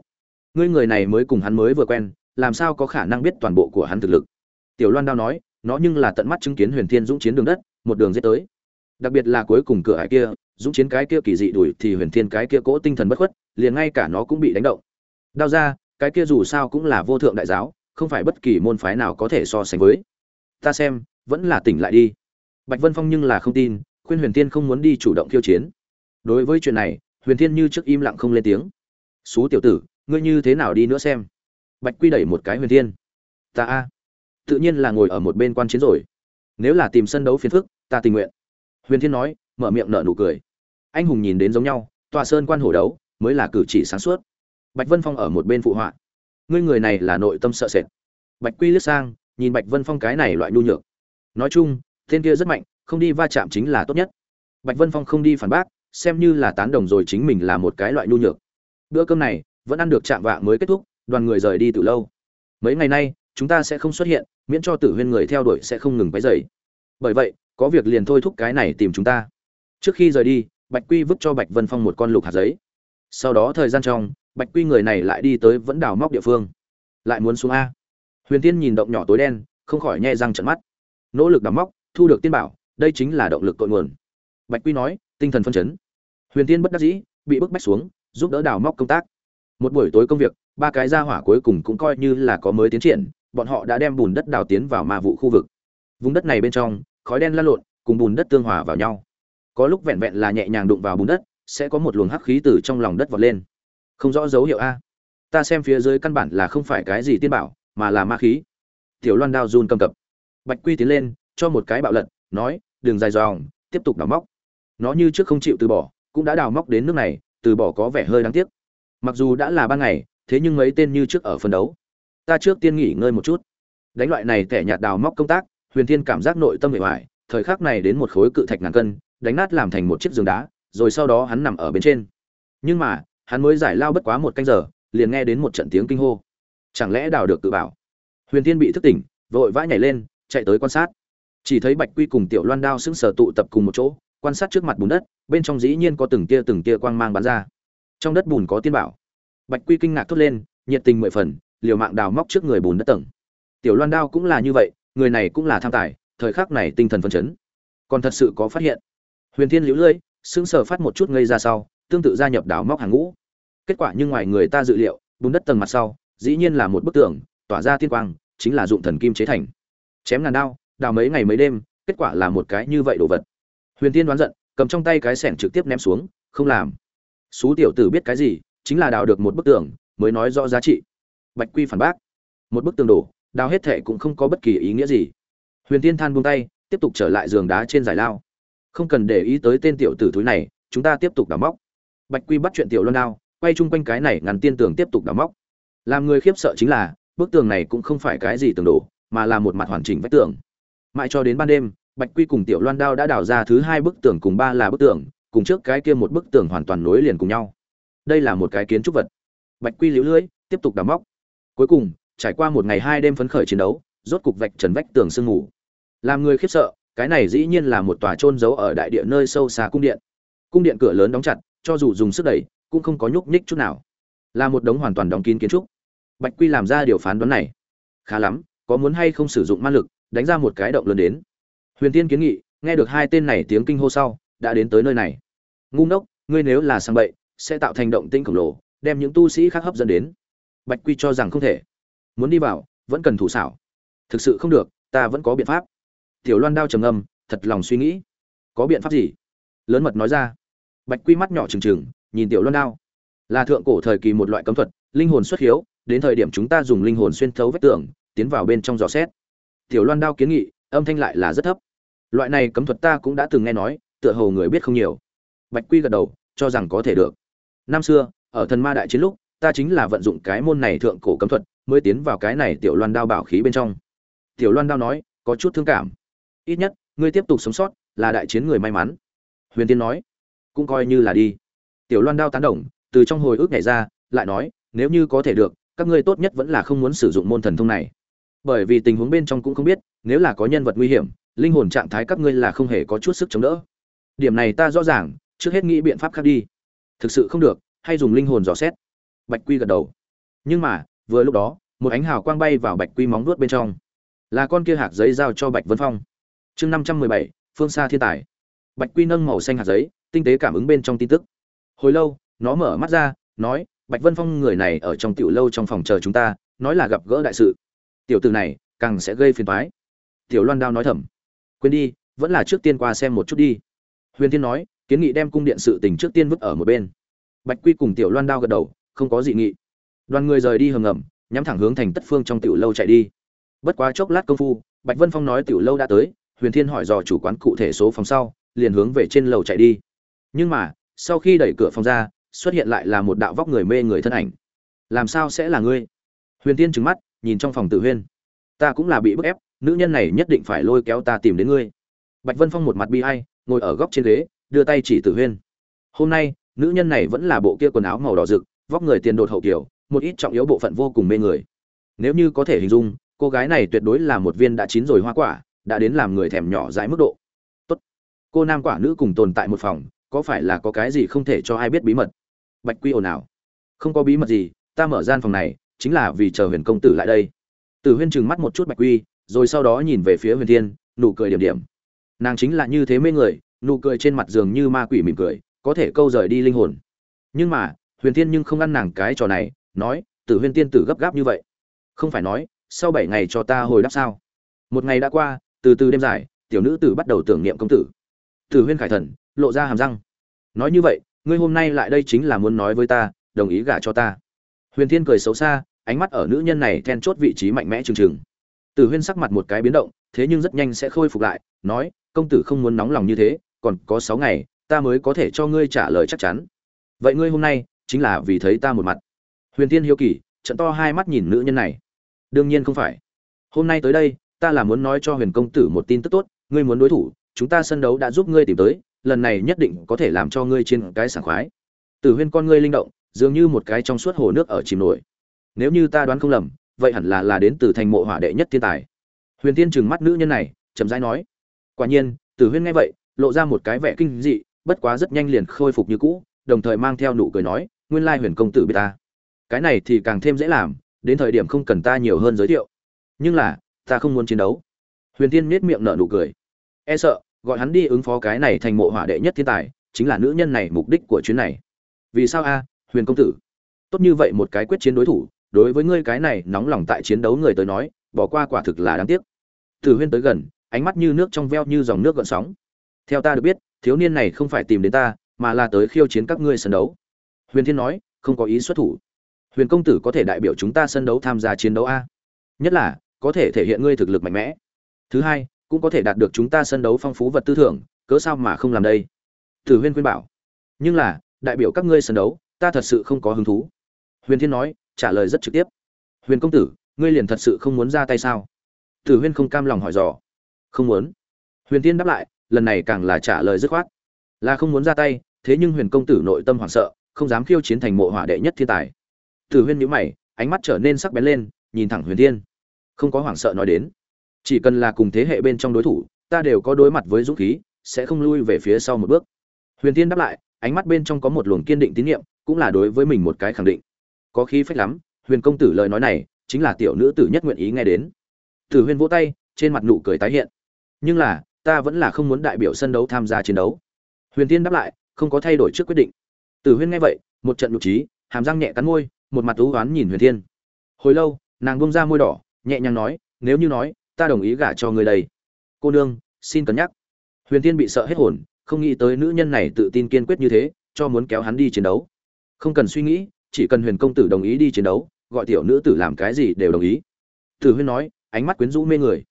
Ngươi người này mới cùng hắn mới vừa quen, làm sao có khả năng biết toàn bộ của hắn thực lực? Tiểu loan đao nói, nó nhưng là tận mắt chứng kiến huyền thiên dũng chiến đường đất, một đường dết tới. Đặc biệt là cuối cùng cửa hải kia, dũng chiến cái kia kỳ dị đuổi thì huyền thiên cái kia cỗ tinh thần bất khuất, liền ngay cả nó cũng bị đánh động. Đao ra cái kia dù sao cũng là vô thượng đại giáo, không phải bất kỳ môn phái nào có thể so sánh với. Ta xem, vẫn là tỉnh lại đi. Bạch vân phong nhưng là không tin, khuyên huyền tiên không muốn đi chủ động khiêu chiến. Đối với chuyện này, huyền thiên như trước im lặng không lên tiếng. Xú tiểu tử, ngươi như thế nào đi nữa xem? Bạch quy đẩy một cái huyền thiên. Ta a, tự nhiên là ngồi ở một bên quan chiến rồi. Nếu là tìm sân đấu phiền phức, ta tình nguyện. Huyền thiên nói, mở miệng nở nụ cười. Anh hùng nhìn đến giống nhau tòa sơn quan hổ đấu, mới là cử chỉ sáng suốt bạch vân phong ở một bên phụ họa. Ngươi người này là nội tâm sợ sệt. Bạch quy liếc sang, nhìn bạch vân phong cái này loại nhu nhược. Nói chung, tên kia rất mạnh, không đi va chạm chính là tốt nhất. Bạch vân phong không đi phản bác, xem như là tán đồng rồi chính mình là một cái loại nhu nhược. Bữa cơm này, vẫn ăn được chạm vạ mới kết thúc, đoàn người rời đi từ lâu. Mấy ngày nay, chúng ta sẽ không xuất hiện, miễn cho tử huyên người theo đuổi sẽ không ngừng váy dày bởi vậy, có việc liền thôi thúc cái này tìm chúng ta. Trước khi rời đi, bạch quy vứt cho bạch vân phong một con lục hạt giấy. Sau đó thời gian trong bạch quy người này lại đi tới vẫn đào móc địa phương. Lại muốn xuống a. Huyền tiên nhìn động nhỏ tối đen, không khỏi nhẹ răng trận mắt. Nỗ lực đào móc, thu được tiên bảo, đây chính là động lực cội nguồn. Bạch quy nói, tinh thần phân chấn. Huyền tiên bất đắc dĩ, bị bức bách xuống, giúp đỡ đào móc công tác. Một buổi tối công việc, ba cái ra hỏa cuối cùng cũng coi như là có mới tiến triển, bọn họ đã đem bùn đất đào tiến vào ma vụ khu vực. Vùng đất này bên trong, khói đen lăn lộn, cùng bùn đất tương hòa vào nhau. Có lúc vẹn vẹn là nhẹ nhàng đụng vào bùn đất, sẽ có một luồng hắc khí từ trong lòng đất vọt lên không rõ dấu hiệu a. Ta xem phía dưới căn bản là không phải cái gì tiên bảo, mà là ma khí. Tiểu loan đao run cầm cập. Bạch quy tiến lên, cho một cái bạo lật, nói đường dài dòng, tiếp tục đào móc. Nó như trước không chịu từ bỏ, cũng đã đào móc đến nước này, từ bỏ có vẻ hơi đáng tiếc. Mặc dù đã là ban ngày, thế nhưng mấy tên như trước ở phân đấu. Ta trước tiên nghỉ ngơi một chút. Đánh loại này tẻ nhạt đào móc công tác, huyền thiên cảm giác nội tâm bề hoại thời khắc này đến một khối cự thạch ngàn cân, đánh nát làm thành một chiếc giường đá, rồi sau đó hắn nằm ở bên trên. Nhưng mà hắn mới giải lao bất quá một canh giờ, liền nghe đến một trận tiếng kinh hô. Chẳng lẽ đào được tự bảo? Huyền thiên bị thức tỉnh, vội vã nhảy lên, chạy tới quan sát. Chỉ thấy bạch quy cùng tiểu loan đao sững sờ tụ tập cùng một chỗ, quan sát trước mặt bùn đất, bên trong dĩ nhiên có từng tia từng tia quang mang bắn ra. Trong đất bùn có tiên bảo. Bạch quy kinh ngạc thốt lên, nhiệt tình mười phần, liều mạng đào móc trước người bùn đất tầng. Tiểu loan đao cũng là như vậy, người này cũng là tham tài, thời khắc này tinh thần phấn chấn. Còn thật sự có phát hiện. Huyền thiên liễu lưỡi sững sờ phát một chút ngây ra sau, tương tự gia nhập đào móc hàng ngũ kết quả nhưng ngoài người ta dự liệu, bùn đất tầng mặt sau, dĩ nhiên là một bức tường, tỏa ra tiên quang, chính là dụng thần kim chế thành. Chém ngàn đao, đào mấy ngày mấy đêm, kết quả là một cái như vậy đồ vật. Huyền tiên đoán giận, cầm trong tay cái sẻng trực tiếp ném xuống, không làm. Xú tiểu tử biết cái gì, chính là đào được một bức tường, mới nói rõ giá trị. Bạch quy phản bác. Một bức tường đổ, đào hết thệ cũng không có bất kỳ ý nghĩa gì. Huyền tiên than buông tay, tiếp tục trở lại giường đá trên giải lao. Không cần để ý tới tên tiểu tử thúi này, chúng ta tiếp tục đào móc. Bạch quy bắt chuyện tiểu loan đao quay chung quanh cái này ngàn tiên tường tiếp tục đào móc. Làm người khiếp sợ chính là, bức tường này cũng không phải cái gì tường đổ, mà là một mặt hoàn chỉnh vách tường. Mãi cho đến ban đêm, bạch quy cùng tiểu loan đao đã đào ra thứ hai bức tường cùng ba là bức tường, cùng trước cái kia một bức tường hoàn toàn nối liền cùng nhau. Đây là một cái kiến trúc vật. Bạch quy liễu lưỡi tiếp tục đào móc. Cuối cùng, trải qua một ngày hai đêm phấn khởi chiến đấu, rốt cục vạch trần vách tường sương ngủ làm người khiếp sợ, cái này dĩ nhiên là một tòa trôn giấu ở đại địa nơi sâu xa cung điện. Cung điện cửa lớn đóng chặt, cho dù dùng sức đẩy cũng không có nhúc nhích chút nào. Là một đống hoàn toàn đóng kín kiến trúc. Bạch quy làm ra điều phán đoán này. Khá lắm, có muốn hay không sử dụng ma lực, đánh ra một cái động lớn đến. Huyền tiên kiến nghị, nghe được hai tên này tiếng kinh hô sau, đã đến tới nơi này. Ngu ngốc, ngươi nếu là sang bậy, sẽ tạo thành động tinh khổng lồ, đem những tu sĩ khác hấp dẫn đến. Bạch quy cho rằng không thể. Muốn đi vào, vẫn cần thủ xảo. Thực sự không được, ta vẫn có biện pháp. Tiểu loan đao trầm âm thật lòng suy nghĩ. Có biện pháp gì? Lớn mật nói ra. Bạch quy mắt nhỏ trừng trừng nhìn tiểu loan đao. Là thượng cổ thời kỳ một loại cấm thuật, linh hồn xuất hiếu, đến thời điểm chúng ta dùng linh hồn xuyên thấu vết tường, tiến vào bên trong dò xét. Tiểu loan đao kiến nghị, âm thanh lại là rất thấp. Loại này cấm thuật ta cũng đã từng nghe nói, tựa hồ người biết không nhiều. Bạch quy gật đầu, cho rằng có thể được. Năm xưa, ở thần ma đại chiến lúc, ta chính là vận dụng cái môn này thượng cổ cấm thuật, mới tiến vào cái này tiểu loan đao bảo khí bên trong. Tiểu loan đao nói, có chút thương cảm. Ít nhất, ngươi tiếp tục sống sót, là đại chiến người may mắn. Huyền tiên nói, cũng coi như là đi tiểu loan đao tán đồng, từ trong hồi ức nhảy ra, lại nói, nếu như có thể được, các ngươi tốt nhất vẫn là không muốn sử dụng môn thần thông này. Bởi vì tình huống bên trong cũng không biết, nếu là có nhân vật nguy hiểm, linh hồn trạng thái các ngươi là không hề có chút sức chống đỡ. Điểm này ta rõ ràng, trước hết nghĩ biện pháp khác đi. Thực sự không được, hay dùng linh hồn dò xét. Bạch quy gật đầu. Nhưng mà, vừa lúc đó, một ánh hào quang bay vào bạch quy móng nuốt bên trong. Là con kia hạt giấy giao cho bạch vân phong. Chương năm trăm mười bảy, phương xa thiên tài. Bạch quy nâng màu xanh hạt giấy, tinh tế cảm ứng bên trong tin tức hồi lâu, nó mở mắt ra, nói, bạch vân phong người này ở trong tiểu lâu trong phòng chờ chúng ta, nói là gặp gỡ đại sự. Tiểu tử này, càng sẽ gây phiền toái. Tiểu loan đao nói thầm. Quên đi, vẫn là trước tiên qua xem một chút đi. Huyền thiên nói, kiến nghị đem cung điện sự tình trước tiên vứt ở một bên. Bạch quy cùng tiểu loan đao gật đầu, không có dị nghị. Đoàn người rời đi hầm ngầm, nhắm thẳng hướng thành tất phương trong tiểu lâu chạy đi. Bất quá chốc lát công phu, bạch vân phong nói tiểu lâu đã tới, huyền thiên hỏi dò chủ quán cụ thể số phòng sau, liền hướng về trên lầu chạy đi. Nhưng mà sau khi đẩy cửa phòng ra, xuất hiện lại là một đạo vóc người mê người thân ảnh. Làm sao sẽ là ngươi? Huyền tiên trừng mắt, nhìn trong phòng tử huyên. Ta cũng là bị bức ép, nữ nhân này nhất định phải lôi kéo ta tìm đến ngươi. Bạch vân phong một mặt bi hay ngồi ở góc trên ghế, đưa tay chỉ tử huyên. Hôm nay, nữ nhân này vẫn là bộ kia quần áo màu đỏ rực, vóc người tiền đột hậu kiểu, một ít trọng yếu bộ phận vô cùng mê người. Nếu như có thể hình dung, cô gái này tuyệt đối là một viên đã chín rồi hoa quả, đã đến làm người thèm nhỏ dãi mức độ. Tốt. Cô nam quả nữ cùng tồn tại một phòng có phải là có cái gì không thể cho ai biết bí mật? Bạch quy ồn ào. Không có bí mật gì, ta mở gian phòng này, chính là vì chờ huyền công tử lại đây. Tử huyên trừng mắt một chút bạch quy, rồi sau đó nhìn về phía huyền thiên, nụ cười điểm điểm. Nàng chính là như thế mê người, nụ cười trên mặt giường như ma quỷ mỉm cười, có thể câu rời đi linh hồn. Nhưng mà, huyền thiên nhưng không ăn nàng cái trò này, nói, tử huyên tiên tử gấp gáp như vậy, không phải nói, sau bảy ngày cho ta hồi đáp sao? Một ngày đã qua, từ từ đêm dài, tiểu nữ tử bắt đầu tưởng niệm công tử tử huyên khải thần, lộ ra hàm răng. Nói như vậy, ngươi hôm nay lại đây chính là muốn nói với ta, đồng ý gả cho ta. Huyền thiên cười xấu xa, ánh mắt ở nữ nhân này then chốt vị trí mạnh mẽ trừng trừng. Tử huyên sắc mặt một cái biến động, thế nhưng rất nhanh sẽ khôi phục lại, nói, công tử không muốn nóng lòng như thế, còn có sáu ngày, ta mới có thể cho ngươi trả lời chắc chắn. Vậy ngươi hôm nay, chính là vì thấy ta một mặt. Huyền Thiên hiếu kỳ, trận to hai mắt nhìn nữ nhân này. Đương nhiên không phải. Hôm nay tới đây, ta là muốn nói cho huyền công tử một tin tức tốt, ngươi muốn đối thủ chúng ta sân đấu đã giúp ngươi tìm tới, lần này nhất định có thể làm cho ngươi trên cái sảng khoái. Tử huyên con ngươi linh động, dường như một cái trong suốt hồ nước ở chìm nổi. Nếu như ta đoán không lầm, vậy hẳn là là đến từ thành mộ hỏa đệ nhất thiên tài. Huyền tiên trừng mắt nữ nhân này, chậm rãi nói. Quả nhiên, tử huyên nghe vậy, lộ ra một cái vẻ kinh dị, bất quá rất nhanh liền khôi phục như cũ, đồng thời mang theo nụ cười nói, nguyên lai huyền công tử biết ta. Cái này thì càng thêm dễ làm, đến thời điểm không cần ta nhiều hơn giới thiệu. Nhưng là, ta không muốn chiến đấu. Huyền tiên nết miệng nở nụ cười e sợ, gọi hắn đi ứng phó cái này thành mộ hỏa đệ nhất thiên tài, chính là nữ nhân này mục đích của chuyến này. Vì sao a, huyền công tử? Tốt như vậy một cái quyết chiến đối thủ, đối với ngươi cái này nóng lòng tại chiến đấu người tới nói, bỏ qua quả thực là đáng tiếc. Từ huyên tới gần, ánh mắt như nước trong veo như dòng nước gợn sóng. Theo ta được biết, thiếu niên này không phải tìm đến ta, mà là tới khiêu chiến các ngươi sân đấu. Huyền thiên nói, không có ý xuất thủ. Huyền công tử có thể đại biểu chúng ta sân đấu tham gia chiến đấu a? Nhất là, có thể thể hiện ngươi thực lực mạnh mẽ. Thứ hai cũng có thể đạt được chúng ta sân đấu phong phú vật tư thưởng, cớ sao mà không làm đây? Tử huyên khuyên bảo. Nhưng là, đại biểu các ngươi sân đấu, ta thật sự không có hứng thú. Huyền thiên nói, trả lời rất trực tiếp. Huyền công tử, ngươi liền thật sự không muốn ra tay sao? Tử huyên không cam lòng hỏi dò. Không muốn. Huyền thiên đáp lại, lần này càng là trả lời dứt khoát. Là không muốn ra tay, thế nhưng huyền công tử nội tâm hoảng sợ, không dám khiêu chiến thành mộ hỏa đệ nhất thiên tài. Tử huyên nhíu mày, ánh mắt trở nên sắc bén lên, nhìn thẳng huyền thiên. Không có hoảng sợ nói đến chỉ cần là cùng thế hệ bên trong đối thủ, ta đều có đối mặt với dũng khí, sẽ không lui về phía sau một bước. Huyền thiên đáp lại, ánh mắt bên trong có một luồng kiên định tín nhiệm, cũng là đối với mình một cái khẳng định. Có khí phách lắm, huyền công tử lời nói này, chính là tiểu nữ tử nhất nguyện ý nghe đến. Tử huyên vỗ tay, trên mặt nụ cười tái hiện. Nhưng là, ta vẫn là không muốn đại biểu sân đấu tham gia chiến đấu. Huyền tiên đáp lại, không có thay đổi trước quyết định. Tử huyên nghe vậy, một trận nhục trí hàm răng nhẹ cắn môi, một mặt thú oán nhìn huyền thiên. Hồi lâu, nàng bông ra môi đỏ, nhẹ nhàng nói, nếu như nói ta đồng ý gả cho người đây. Cô nương, xin cân nhắc. Huyền thiên bị sợ hết hồn, không nghĩ tới nữ nhân này tự tin kiên quyết như thế, cho muốn kéo hắn đi chiến đấu. Không cần suy nghĩ, chỉ cần huyền công tử đồng ý đi chiến đấu, gọi tiểu nữ tử làm cái gì đều đồng ý. Tử huyên nói, ánh mắt quyến rũ mê người.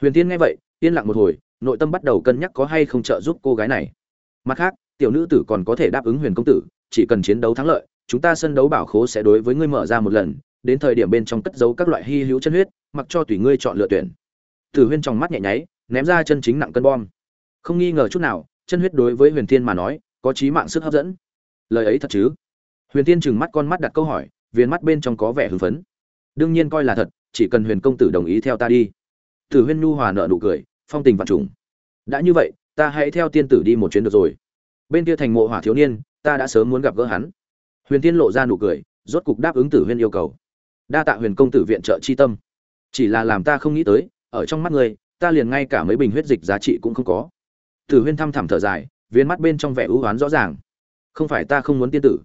Huyền tiên nghe vậy, yên lặng một hồi, nội tâm bắt đầu cân nhắc có hay không trợ giúp cô gái này. Mặt khác, tiểu nữ tử còn có thể đáp ứng huyền công tử, chỉ cần chiến đấu thắng lợi, chúng ta sân đấu bảo khố sẽ đối với ngươi mở ra một lần, đến thời điểm bên trong cất giấu các loại hy hữu chân huyết, mặc cho tùy ngươi chọn lựa tuyển tử huyên trong mắt nhẹ nháy, ném ra chân chính nặng cân bom. Không nghi ngờ chút nào, chân huyết đối với huyền thiên mà nói, có chí mạng sức hấp dẫn. Lời ấy thật chứ? Huyền thiên trừng mắt con mắt đặt câu hỏi viên mắt bên trong có vẻ hưng phấn. Đương nhiên coi là thật, chỉ cần huyền công tử đồng ý theo ta đi. Tử huyên nhu hòa nở nụ cười, phong tình vạn trùng. Đã như vậy, ta hãy theo tiên tử đi một chuyến được rồi. Bên kia thành mộ hỏa thiếu niên, ta đã sớm muốn gặp gỡ hắn. Huyền tiên lộ ra nụ cười, rốt cục đáp ứng tử huyên yêu cầu. Đa tạ huyền công tử viện trợ chi tâm. Chỉ là làm ta không nghĩ tới ở trong mắt người ta liền ngay cả mấy bình huyết dịch giá trị cũng không có. Tử huyên thăm thẳm thở dài, viên mắt bên trong vẻ ưu hoán rõ ràng. Không phải ta không muốn tiên tử,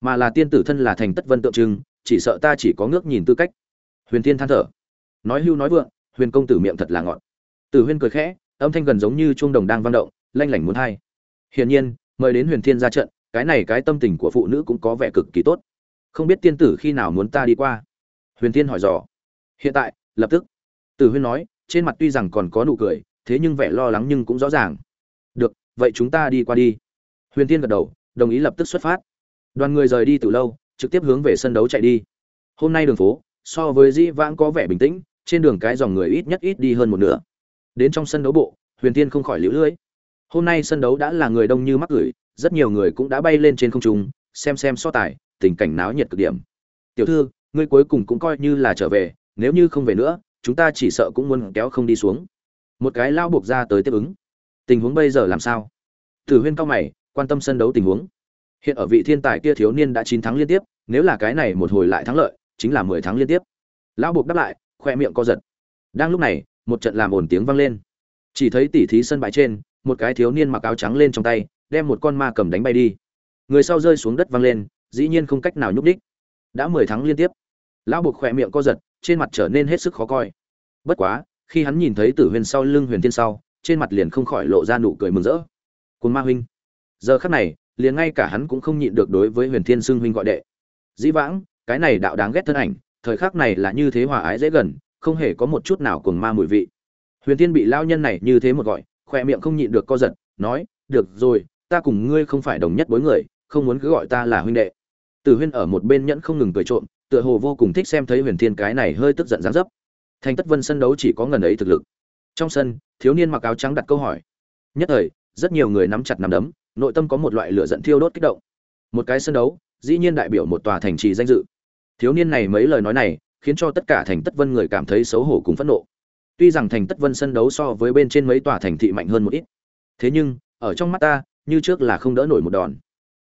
mà là tiên tử thân là thành tất vân tượng trưng, chỉ sợ ta chỉ có ngước nhìn tư cách. Huyền tiên than thở. Nói hưu nói vượng, huyền công tử miệng thật là ngọt. Tử huyên cười khẽ, âm thanh gần giống như chuông đồng đang vang động, lanh lảnh muốn hay hiển nhiên, mời đến huyền thiên ra trận, cái này cái tâm tình của phụ nữ cũng có vẻ cực kỳ tốt. Không biết tiên tử khi nào muốn ta đi qua? Huyền thiên hỏi dò. Hiện tại, lập tức tử huyên nói, trên mặt tuy rằng còn có nụ cười, thế nhưng vẻ lo lắng nhưng cũng rõ ràng. Được, vậy chúng ta đi qua đi. Huyền thiên gật đầu, đồng ý lập tức xuất phát. Đoàn người rời đi từ lâu, trực tiếp hướng về sân đấu chạy đi. Hôm nay đường phố, so với dĩ vãng có vẻ bình tĩnh, trên đường cái dòng người ít nhất ít đi hơn một nửa. Đến trong sân đấu bộ, huyền tiên không khỏi liễu lưỡi hôm nay sân đấu đã là người đông như mắc gửi, rất nhiều người cũng đã bay lên trên không trung, xem xem so tài, tình cảnh náo nhiệt cực điểm. Tiểu thư, ngươi cuối cùng cũng coi như là trở về, nếu như không về nữa chúng ta chỉ sợ cũng muốn kéo không đi xuống. Một cái lao buộc ra tới tiếp ứng. Tình huống bây giờ làm sao? Tử huyên cao mày, quan tâm sân đấu tình huống. Hiện ở vị thiên tài kia thiếu niên đã chín tháng liên tiếp, nếu là cái này một hồi lại thắng lợi, chính là mười tháng liên tiếp. Lão buộc đáp lại, khoe miệng co giật. Đang lúc này, một trận làm ồn tiếng vang lên. Chỉ thấy tỉ thí sân bãi trên, một cái thiếu niên mặc áo trắng lên trong tay, đem một con ma cầm đánh bay đi. Người sau rơi xuống đất vang lên, dĩ nhiên không cách nào nhúc đích đã mười tháng liên tiếp lão buộc khỏe miệng co giật, trên mặt trở nên hết sức khó coi. Bất quá, khi hắn nhìn thấy tử huyền sau lưng huyền thiên sau, trên mặt liền không khỏi lộ ra nụ cười mừng rỡ. Cồn ma huynh. Giờ khắc này, liền ngay cả hắn cũng không nhịn được đối với huyền thiên xưng huynh gọi đệ. Dĩ vãng, cái này đạo đáng ghét thân ảnh, thời khắc này là như thế hòa ái dễ gần, không hề có một chút nào cồn ma mùi vị. Huyền thiên bị lao nhân này như thế một gọi, khỏe miệng không nhịn được co giật, nói, được rồi, ta cùng ngươi không phải đồng nhất bối người, không muốn cứ gọi ta là huynh đệ. Tử huyên ở một bên nhẫn không ngừng cười trộm tựa hồ vô cùng thích xem thấy huyền thiên cái này hơi tức giận dáng dấp. Thành tất vân sân đấu chỉ có ngần ấy thực lực. Trong sân, thiếu niên mặc áo trắng đặt câu hỏi. Nhất thời, rất nhiều người nắm chặt nắm đấm, nội tâm có một loại lửa giận thiêu đốt kích động. Một cái sân đấu, dĩ nhiên đại biểu một tòa thành trì danh dự. Thiếu niên này mấy lời nói này, khiến cho tất cả thành tất vân người cảm thấy xấu hổ cùng phẫn nộ. Tuy rằng thành tất vân sân đấu so với bên trên mấy tòa thành thị mạnh hơn một ít, thế nhưng, ở trong mắt ta, như trước là không đỡ nổi một đòn.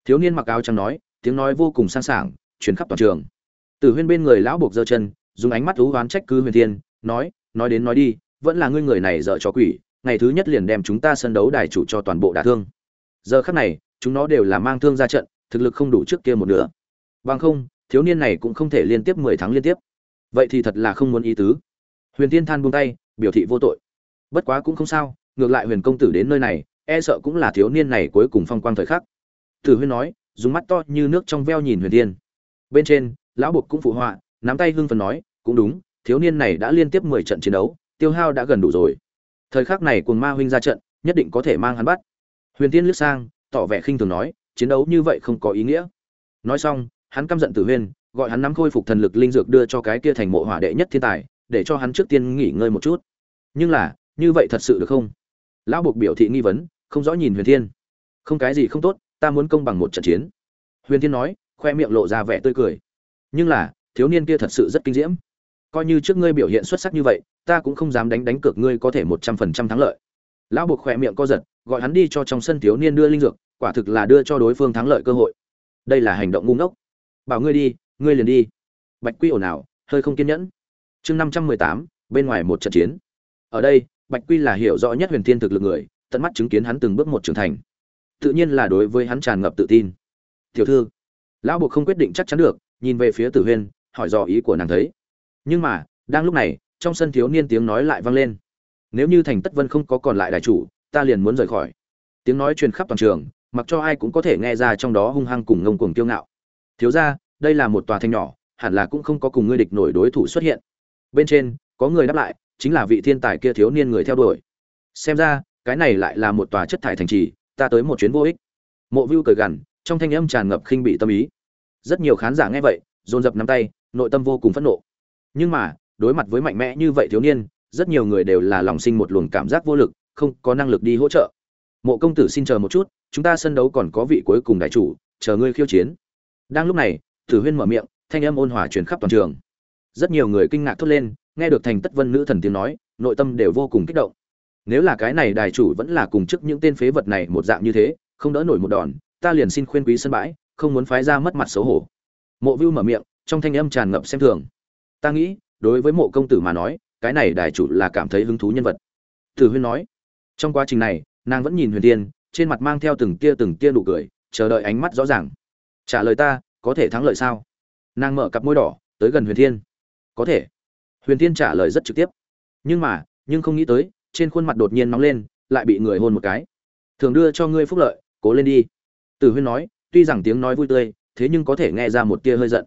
Thiếu niên mặc áo trắng nói, tiếng nói vô cùng sang sảng, truyền khắp toàn trường. Tử huyên bên người lão buộc giơ chân dùng ánh mắt u đoán trách cứ huyền thiên nói nói đến nói đi vẫn là ngươi người này dở cho quỷ ngày thứ nhất liền đem chúng ta sân đấu đài chủ cho toàn bộ đả thương. Giờ khắc này chúng nó đều là mang thương ra trận thực lực không đủ trước kia một nửa. Bằng không thiếu niên này cũng không thể liên tiếp mười tháng liên tiếp. Vậy thì thật là không muốn ý tứ. Huyền Thiên than buông tay biểu thị vô tội. Bất quá cũng không sao ngược lại huyền công tử đến nơi này e sợ cũng là thiếu niên này cuối cùng phong quang thời khắc. Tử huyên nói dùng mắt to như nước trong veo nhìn huyền Thiên, bên trên lão buộc cũng phụ họa, nắm tay hưng phần nói, cũng đúng, thiếu niên này đã liên tiếp mười trận chiến đấu, tiêu hao đã gần đủ rồi. Thời khắc này cùng ma huynh ra trận, nhất định có thể mang hắn bắt. Huyền tiên liếc sang, tỏ vẻ khinh thường nói, chiến đấu như vậy không có ý nghĩa. Nói xong, hắn căm giận tử huyên, gọi hắn nắm khôi phục thần lực linh dược đưa cho cái kia thành mộ hỏa đệ nhất thiên tài, để cho hắn trước tiên nghỉ ngơi một chút. Nhưng là, như vậy thật sự được không? Lão buộc biểu thị nghi vấn, không rõ nhìn huyền thiên. Không cái gì không tốt, ta muốn công bằng một trận chiến. Huyền thiên nói, khoe miệng lộ ra vẻ tươi cười nhưng là, thiếu niên kia thật sự rất kinh diễm. Coi như trước ngươi biểu hiện xuất sắc như vậy, ta cũng không dám đánh đánh cược ngươi có thể một trăm phần trăm thắng lợi. Lão buộc khoe miệng co giật, gọi hắn đi cho trong sân thiếu niên đưa linh dược, quả thực là đưa cho đối phương thắng lợi cơ hội. Đây là hành động ngu ngốc. Bảo ngươi đi, ngươi liền đi. Bạch quy ồn ào, hơi không kiên nhẫn. Chương năm trăm mười tám, bên ngoài một trận chiến. Ở đây, bạch quy là hiểu rõ nhất huyền thiên thực lực người, tận mắt chứng kiến hắn từng bước một trưởng thành. Tự nhiên là đối với hắn tràn ngập tự tin. Tiểu thư. Lão buộc không quyết định chắc chắn được nhìn về phía tử huyên, hỏi dò ý của nàng thấy. Nhưng mà, đang lúc này, trong sân thiếu niên tiếng nói lại vang lên. Nếu như thành tất vân không có còn lại đại chủ, ta liền muốn rời khỏi. Tiếng nói truyền khắp toàn trường, mặc cho ai cũng có thể nghe ra trong đó hung hăng cùng ngông cuồng kiêu ngạo. Thiếu ra đây là một tòa thanh nhỏ, hẳn là cũng không có cùng ngươi địch nổi đối thủ xuất hiện. Bên trên, có người đáp lại, chính là vị thiên tài kia thiếu niên người theo đuổi. Xem ra, cái này lại là một tòa chất thải thành trì, ta tới một chuyến vô ích. Mộ Vưu cười gằn, trong thanh âm tràn ngập khinh bị tâm ý rất nhiều khán giả nghe vậy, dồn dập nắm tay, nội tâm vô cùng phẫn nộ. Nhưng mà, đối mặt với mạnh mẽ như vậy thiếu niên, rất nhiều người đều là lòng sinh một luồng cảm giác vô lực, không có năng lực đi hỗ trợ. Mộ công tử xin chờ một chút, chúng ta sân đấu còn có vị cuối cùng đại chủ, chờ ngươi khiêu chiến. Đang lúc này tử huyên mở miệng, thanh âm ôn hòa truyền khắp toàn trường. Rất nhiều người kinh ngạc thốt lên, nghe được thành tất vân nữ thần tiếng nói, nội tâm đều vô cùng kích động. Nếu là cái này đài chủ vẫn là cùng chức những tên phế vật này một dạng như thế, không đỡ nổi một đòn, ta liền xin khuyên quý sân bãi không muốn phái ra mất mặt xấu hổ. Mộ vưu mở miệng, trong thanh âm tràn ngập xem thường. Ta nghĩ, đối với mộ công tử mà nói, cái này đài chủ là cảm thấy hứng thú nhân vật. Tử huyên nói. Trong quá trình này, nàng vẫn nhìn huyền tiên trên mặt mang theo từng tia từng tia nụ cười, chờ đợi ánh mắt rõ ràng. Trả lời ta, có thể thắng lợi sao? Nàng mở cặp môi đỏ, tới gần huyền thiên. Có thể. Huyền thiên trả lời rất trực tiếp. Nhưng mà, nhưng không nghĩ tới, trên khuôn mặt đột nhiên nóng lên, lại bị người hôn một cái. Thường đưa cho ngươi phúc lợi, cố lên đi. Tử huyên nói tuy rằng tiếng nói vui tươi, thế nhưng có thể nghe ra một tia hơi giận.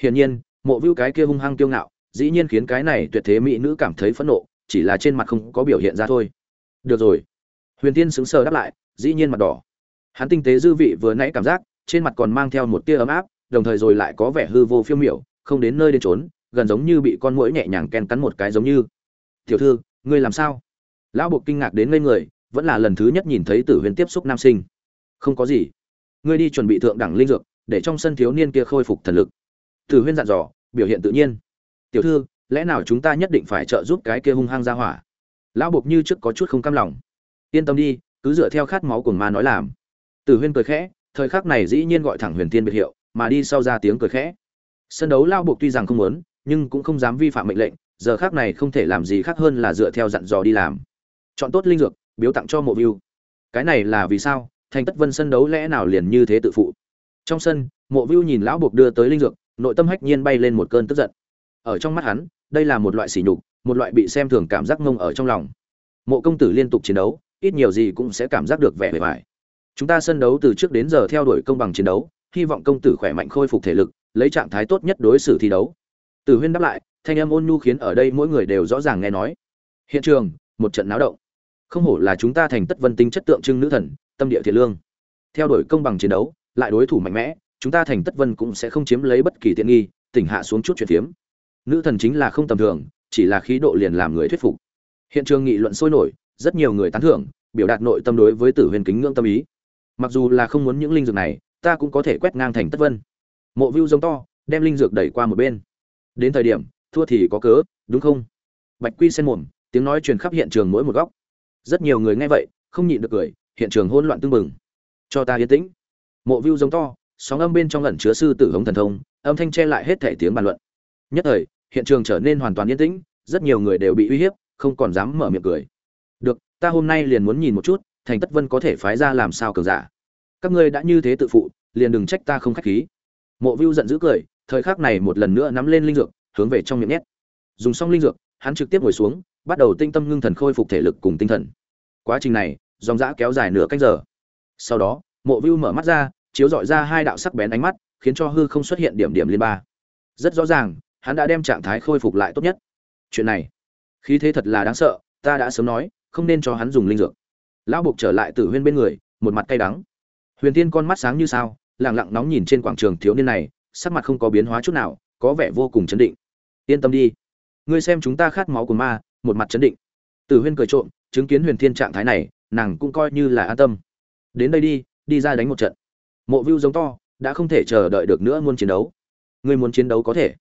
Hiển nhiên, mộ vưu cái kia hung hăng kiêu ngạo, dĩ nhiên khiến cái này tuyệt thế mỹ nữ cảm thấy phẫn nộ, chỉ là trên mặt không có biểu hiện ra thôi. Được rồi. Huyền tiên sững sờ đáp lại, dĩ nhiên mặt đỏ. Hắn tinh tế dư vị vừa nãy cảm giác, trên mặt còn mang theo một tia ấm áp, đồng thời rồi lại có vẻ hư vô phiêu miểu, không đến nơi đến trốn gần giống như bị con muỗi nhẹ nhàng ken cắn một cái giống như. Tiểu thư, ngươi làm sao? Lão buộc kinh ngạc đến ngây người, vẫn là lần thứ nhất nhìn thấy tử huyền tiếp xúc nam sinh. Không có gì ngươi đi chuẩn bị thượng đẳng linh dược, để trong sân thiếu niên kia khôi phục thần lực. Tử huyên dặn dò, biểu hiện tự nhiên. Tiểu thư, lẽ nào chúng ta nhất định phải trợ giúp cái kia hung hăng ra hỏa? Lão bộc như trước có chút không cam lòng. Yên tâm đi, cứ dựa theo khát máu của ma nói làm. Tử huyên cười khẽ, thời khắc này dĩ nhiên gọi thẳng huyền tiên biệt hiệu, mà đi sau ra tiếng cười khẽ. Sân đấu lao buộc tuy rằng không muốn, nhưng cũng không dám vi phạm mệnh lệnh, giờ khác này không thể làm gì khác hơn là dựa theo dặn dò đi làm. Chọn tốt linh dược, biếu tặng cho mộ view cái này là vì sao? Thành tất vân sân đấu lẽ nào liền như thế tự phụ? Trong sân, mộ vưu nhìn lão buộc đưa tới linh dược, nội tâm hách nhiên bay lên một cơn tức giận. Ở trong mắt hắn, đây là một loại sỉ nhục, một loại bị xem thường cảm giác ngông ở trong lòng. Mộ công tử liên tục chiến đấu, ít nhiều gì cũng sẽ cảm giác được vẻ bề bài chúng ta sân đấu từ trước đến giờ theo đuổi công bằng chiến đấu, hy vọng công tử khỏe mạnh khôi phục thể lực, lấy trạng thái tốt nhất đối xử thi đấu. Tử huyên đáp lại, thanh âm ôn nhu khiến ở đây mỗi người đều rõ ràng nghe nói. Hiện trường, một trận náo động. Không hổ là chúng ta thành tất vân tinh chất tượng trưng nữ thần tâm địa thiện lương. Theo đuổi công bằng chiến đấu, lại đối thủ mạnh mẽ, chúng ta thành tất vân cũng sẽ không chiếm lấy bất kỳ tiện nghi, tỉnh hạ xuống chút chuyện phiếm. Nữ thần chính là không tầm thường, chỉ là khí độ liền làm người thuyết phục. Hiện trường nghị luận sôi nổi, rất nhiều người tán thưởng, biểu đạt nội tâm đối với tử huyền kính ngưỡng tâm ý. Mặc dù là không muốn những linh dược này, ta cũng có thể quét ngang thành tất vân. Mộ view giống to, đem linh dược đẩy qua một bên. Đến thời điểm, thua thì có cớ, đúng không? Bạch quy sen mồm, tiếng nói truyền khắp hiện trường mỗi một góc. Rất nhiều người nghe vậy, không nhịn được cười hiện trường hỗn loạn tương bừng. Cho ta yên tĩnh. Mộ view giống to, sóng âm bên trong lẩn chứa sư tử hống thần thông, âm thanh che lại hết thể tiếng bàn luận. Nhất thời, hiện trường trở nên hoàn toàn yên tĩnh, rất nhiều người đều bị uy hiếp, không còn dám mở miệng cười. Được, ta hôm nay liền muốn nhìn một chút, thành tất vân có thể phái ra làm sao cường giả. Các ngươi đã như thế tự phụ, liền đừng trách ta không khách khí. Mộ view giận dữ cười, thời khắc này một lần nữa nắm lên linh dược, hướng về trong miệng nhét. Dùng xong linh dược, hắn trực tiếp ngồi xuống, bắt đầu tinh tâm ngưng thần khôi phục thể lực cùng tinh thần. Quá trình này dòng dã kéo dài nửa canh giờ. Sau đó, mộ vưu mở mắt ra, chiếu dọi ra hai đạo sắc bén ánh mắt, khiến cho hư không xuất hiện điểm điểm liên ba. Rất rõ ràng, hắn đã đem trạng thái khôi phục lại tốt nhất. Chuyện này, khí thế thật là đáng sợ, ta đã sớm nói, không nên cho hắn dùng linh dược. Lão buộc trở lại tử huyên bên người, một mặt cay đắng. Huyền tiên con mắt sáng như sao lẳng lặng nóng nhìn trên quảng trường thiếu niên này, sắc mặt không có biến hóa chút nào, có vẻ vô cùng chấn định. Yên tâm đi, ngươi xem chúng ta khát máu của ma, một mặt chấn định. Tử huyên cười trộm, chứng kiến huyền thiên trạng thái này nàng cũng coi như là an tâm. Đến đây đi đi ra đánh một trận. Mộ view giống to, đã không thể chờ đợi được nữa muốn chiến đấu. Ngươi muốn chiến đấu có thể.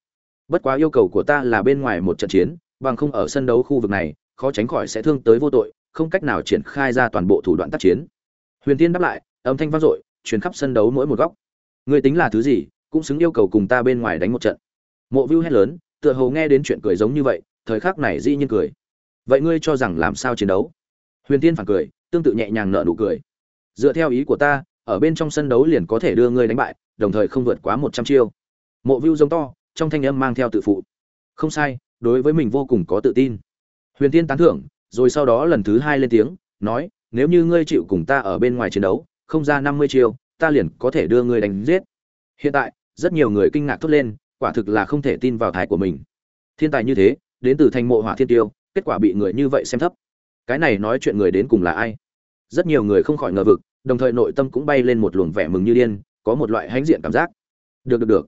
Bất quá yêu cầu của ta là bên ngoài một trận chiến, bằng không ở sân đấu khu vực này, khó tránh khỏi sẽ thương tới vô tội, không cách nào triển khai ra toàn bộ thủ đoạn tác chiến. Huyền tiên đáp lại, âm thanh vang dội chuyến khắp sân đấu mỗi một góc. Ngươi tính là thứ gì, cũng xứng yêu cầu cùng ta bên ngoài đánh một trận. Mộ view hét lớn, tựa hồ nghe đến chuyện cười giống như vậy, thời khắc này dĩ nhiên cười. Vậy ngươi cho rằng làm sao chiến đấu? Huyền tiên phản cười tương tự nhẹ nhàng nở nụ cười. Dựa theo ý của ta, ở bên trong sân đấu liền có thể đưa ngươi đánh bại, đồng thời không vượt quá một trăm chiêu. Mộ view giống to, trong thanh âm mang theo tự phụ. Không sai, đối với mình vô cùng có tự tin. Huyền tiên tán thưởng, rồi sau đó lần thứ hai lên tiếng, nói, nếu như ngươi chịu cùng ta ở bên ngoài chiến đấu, không ra năm mươi chiêu, ta liền có thể đưa ngươi đánh giết. Hiện tại, rất nhiều người kinh ngạc thốt lên, quả thực là không thể tin vào thái của mình. Thiên tài như thế, đến từ thành mộ hỏa thiên tiêu, kết quả bị người như vậy xem thấp. Cái này nói chuyện người đến cùng là ai? Rất nhiều người không khỏi ngờ vực, đồng thời nội tâm cũng bay lên một luồng vẻ mừng như điên, có một loại hãnh diện cảm giác. Được được được.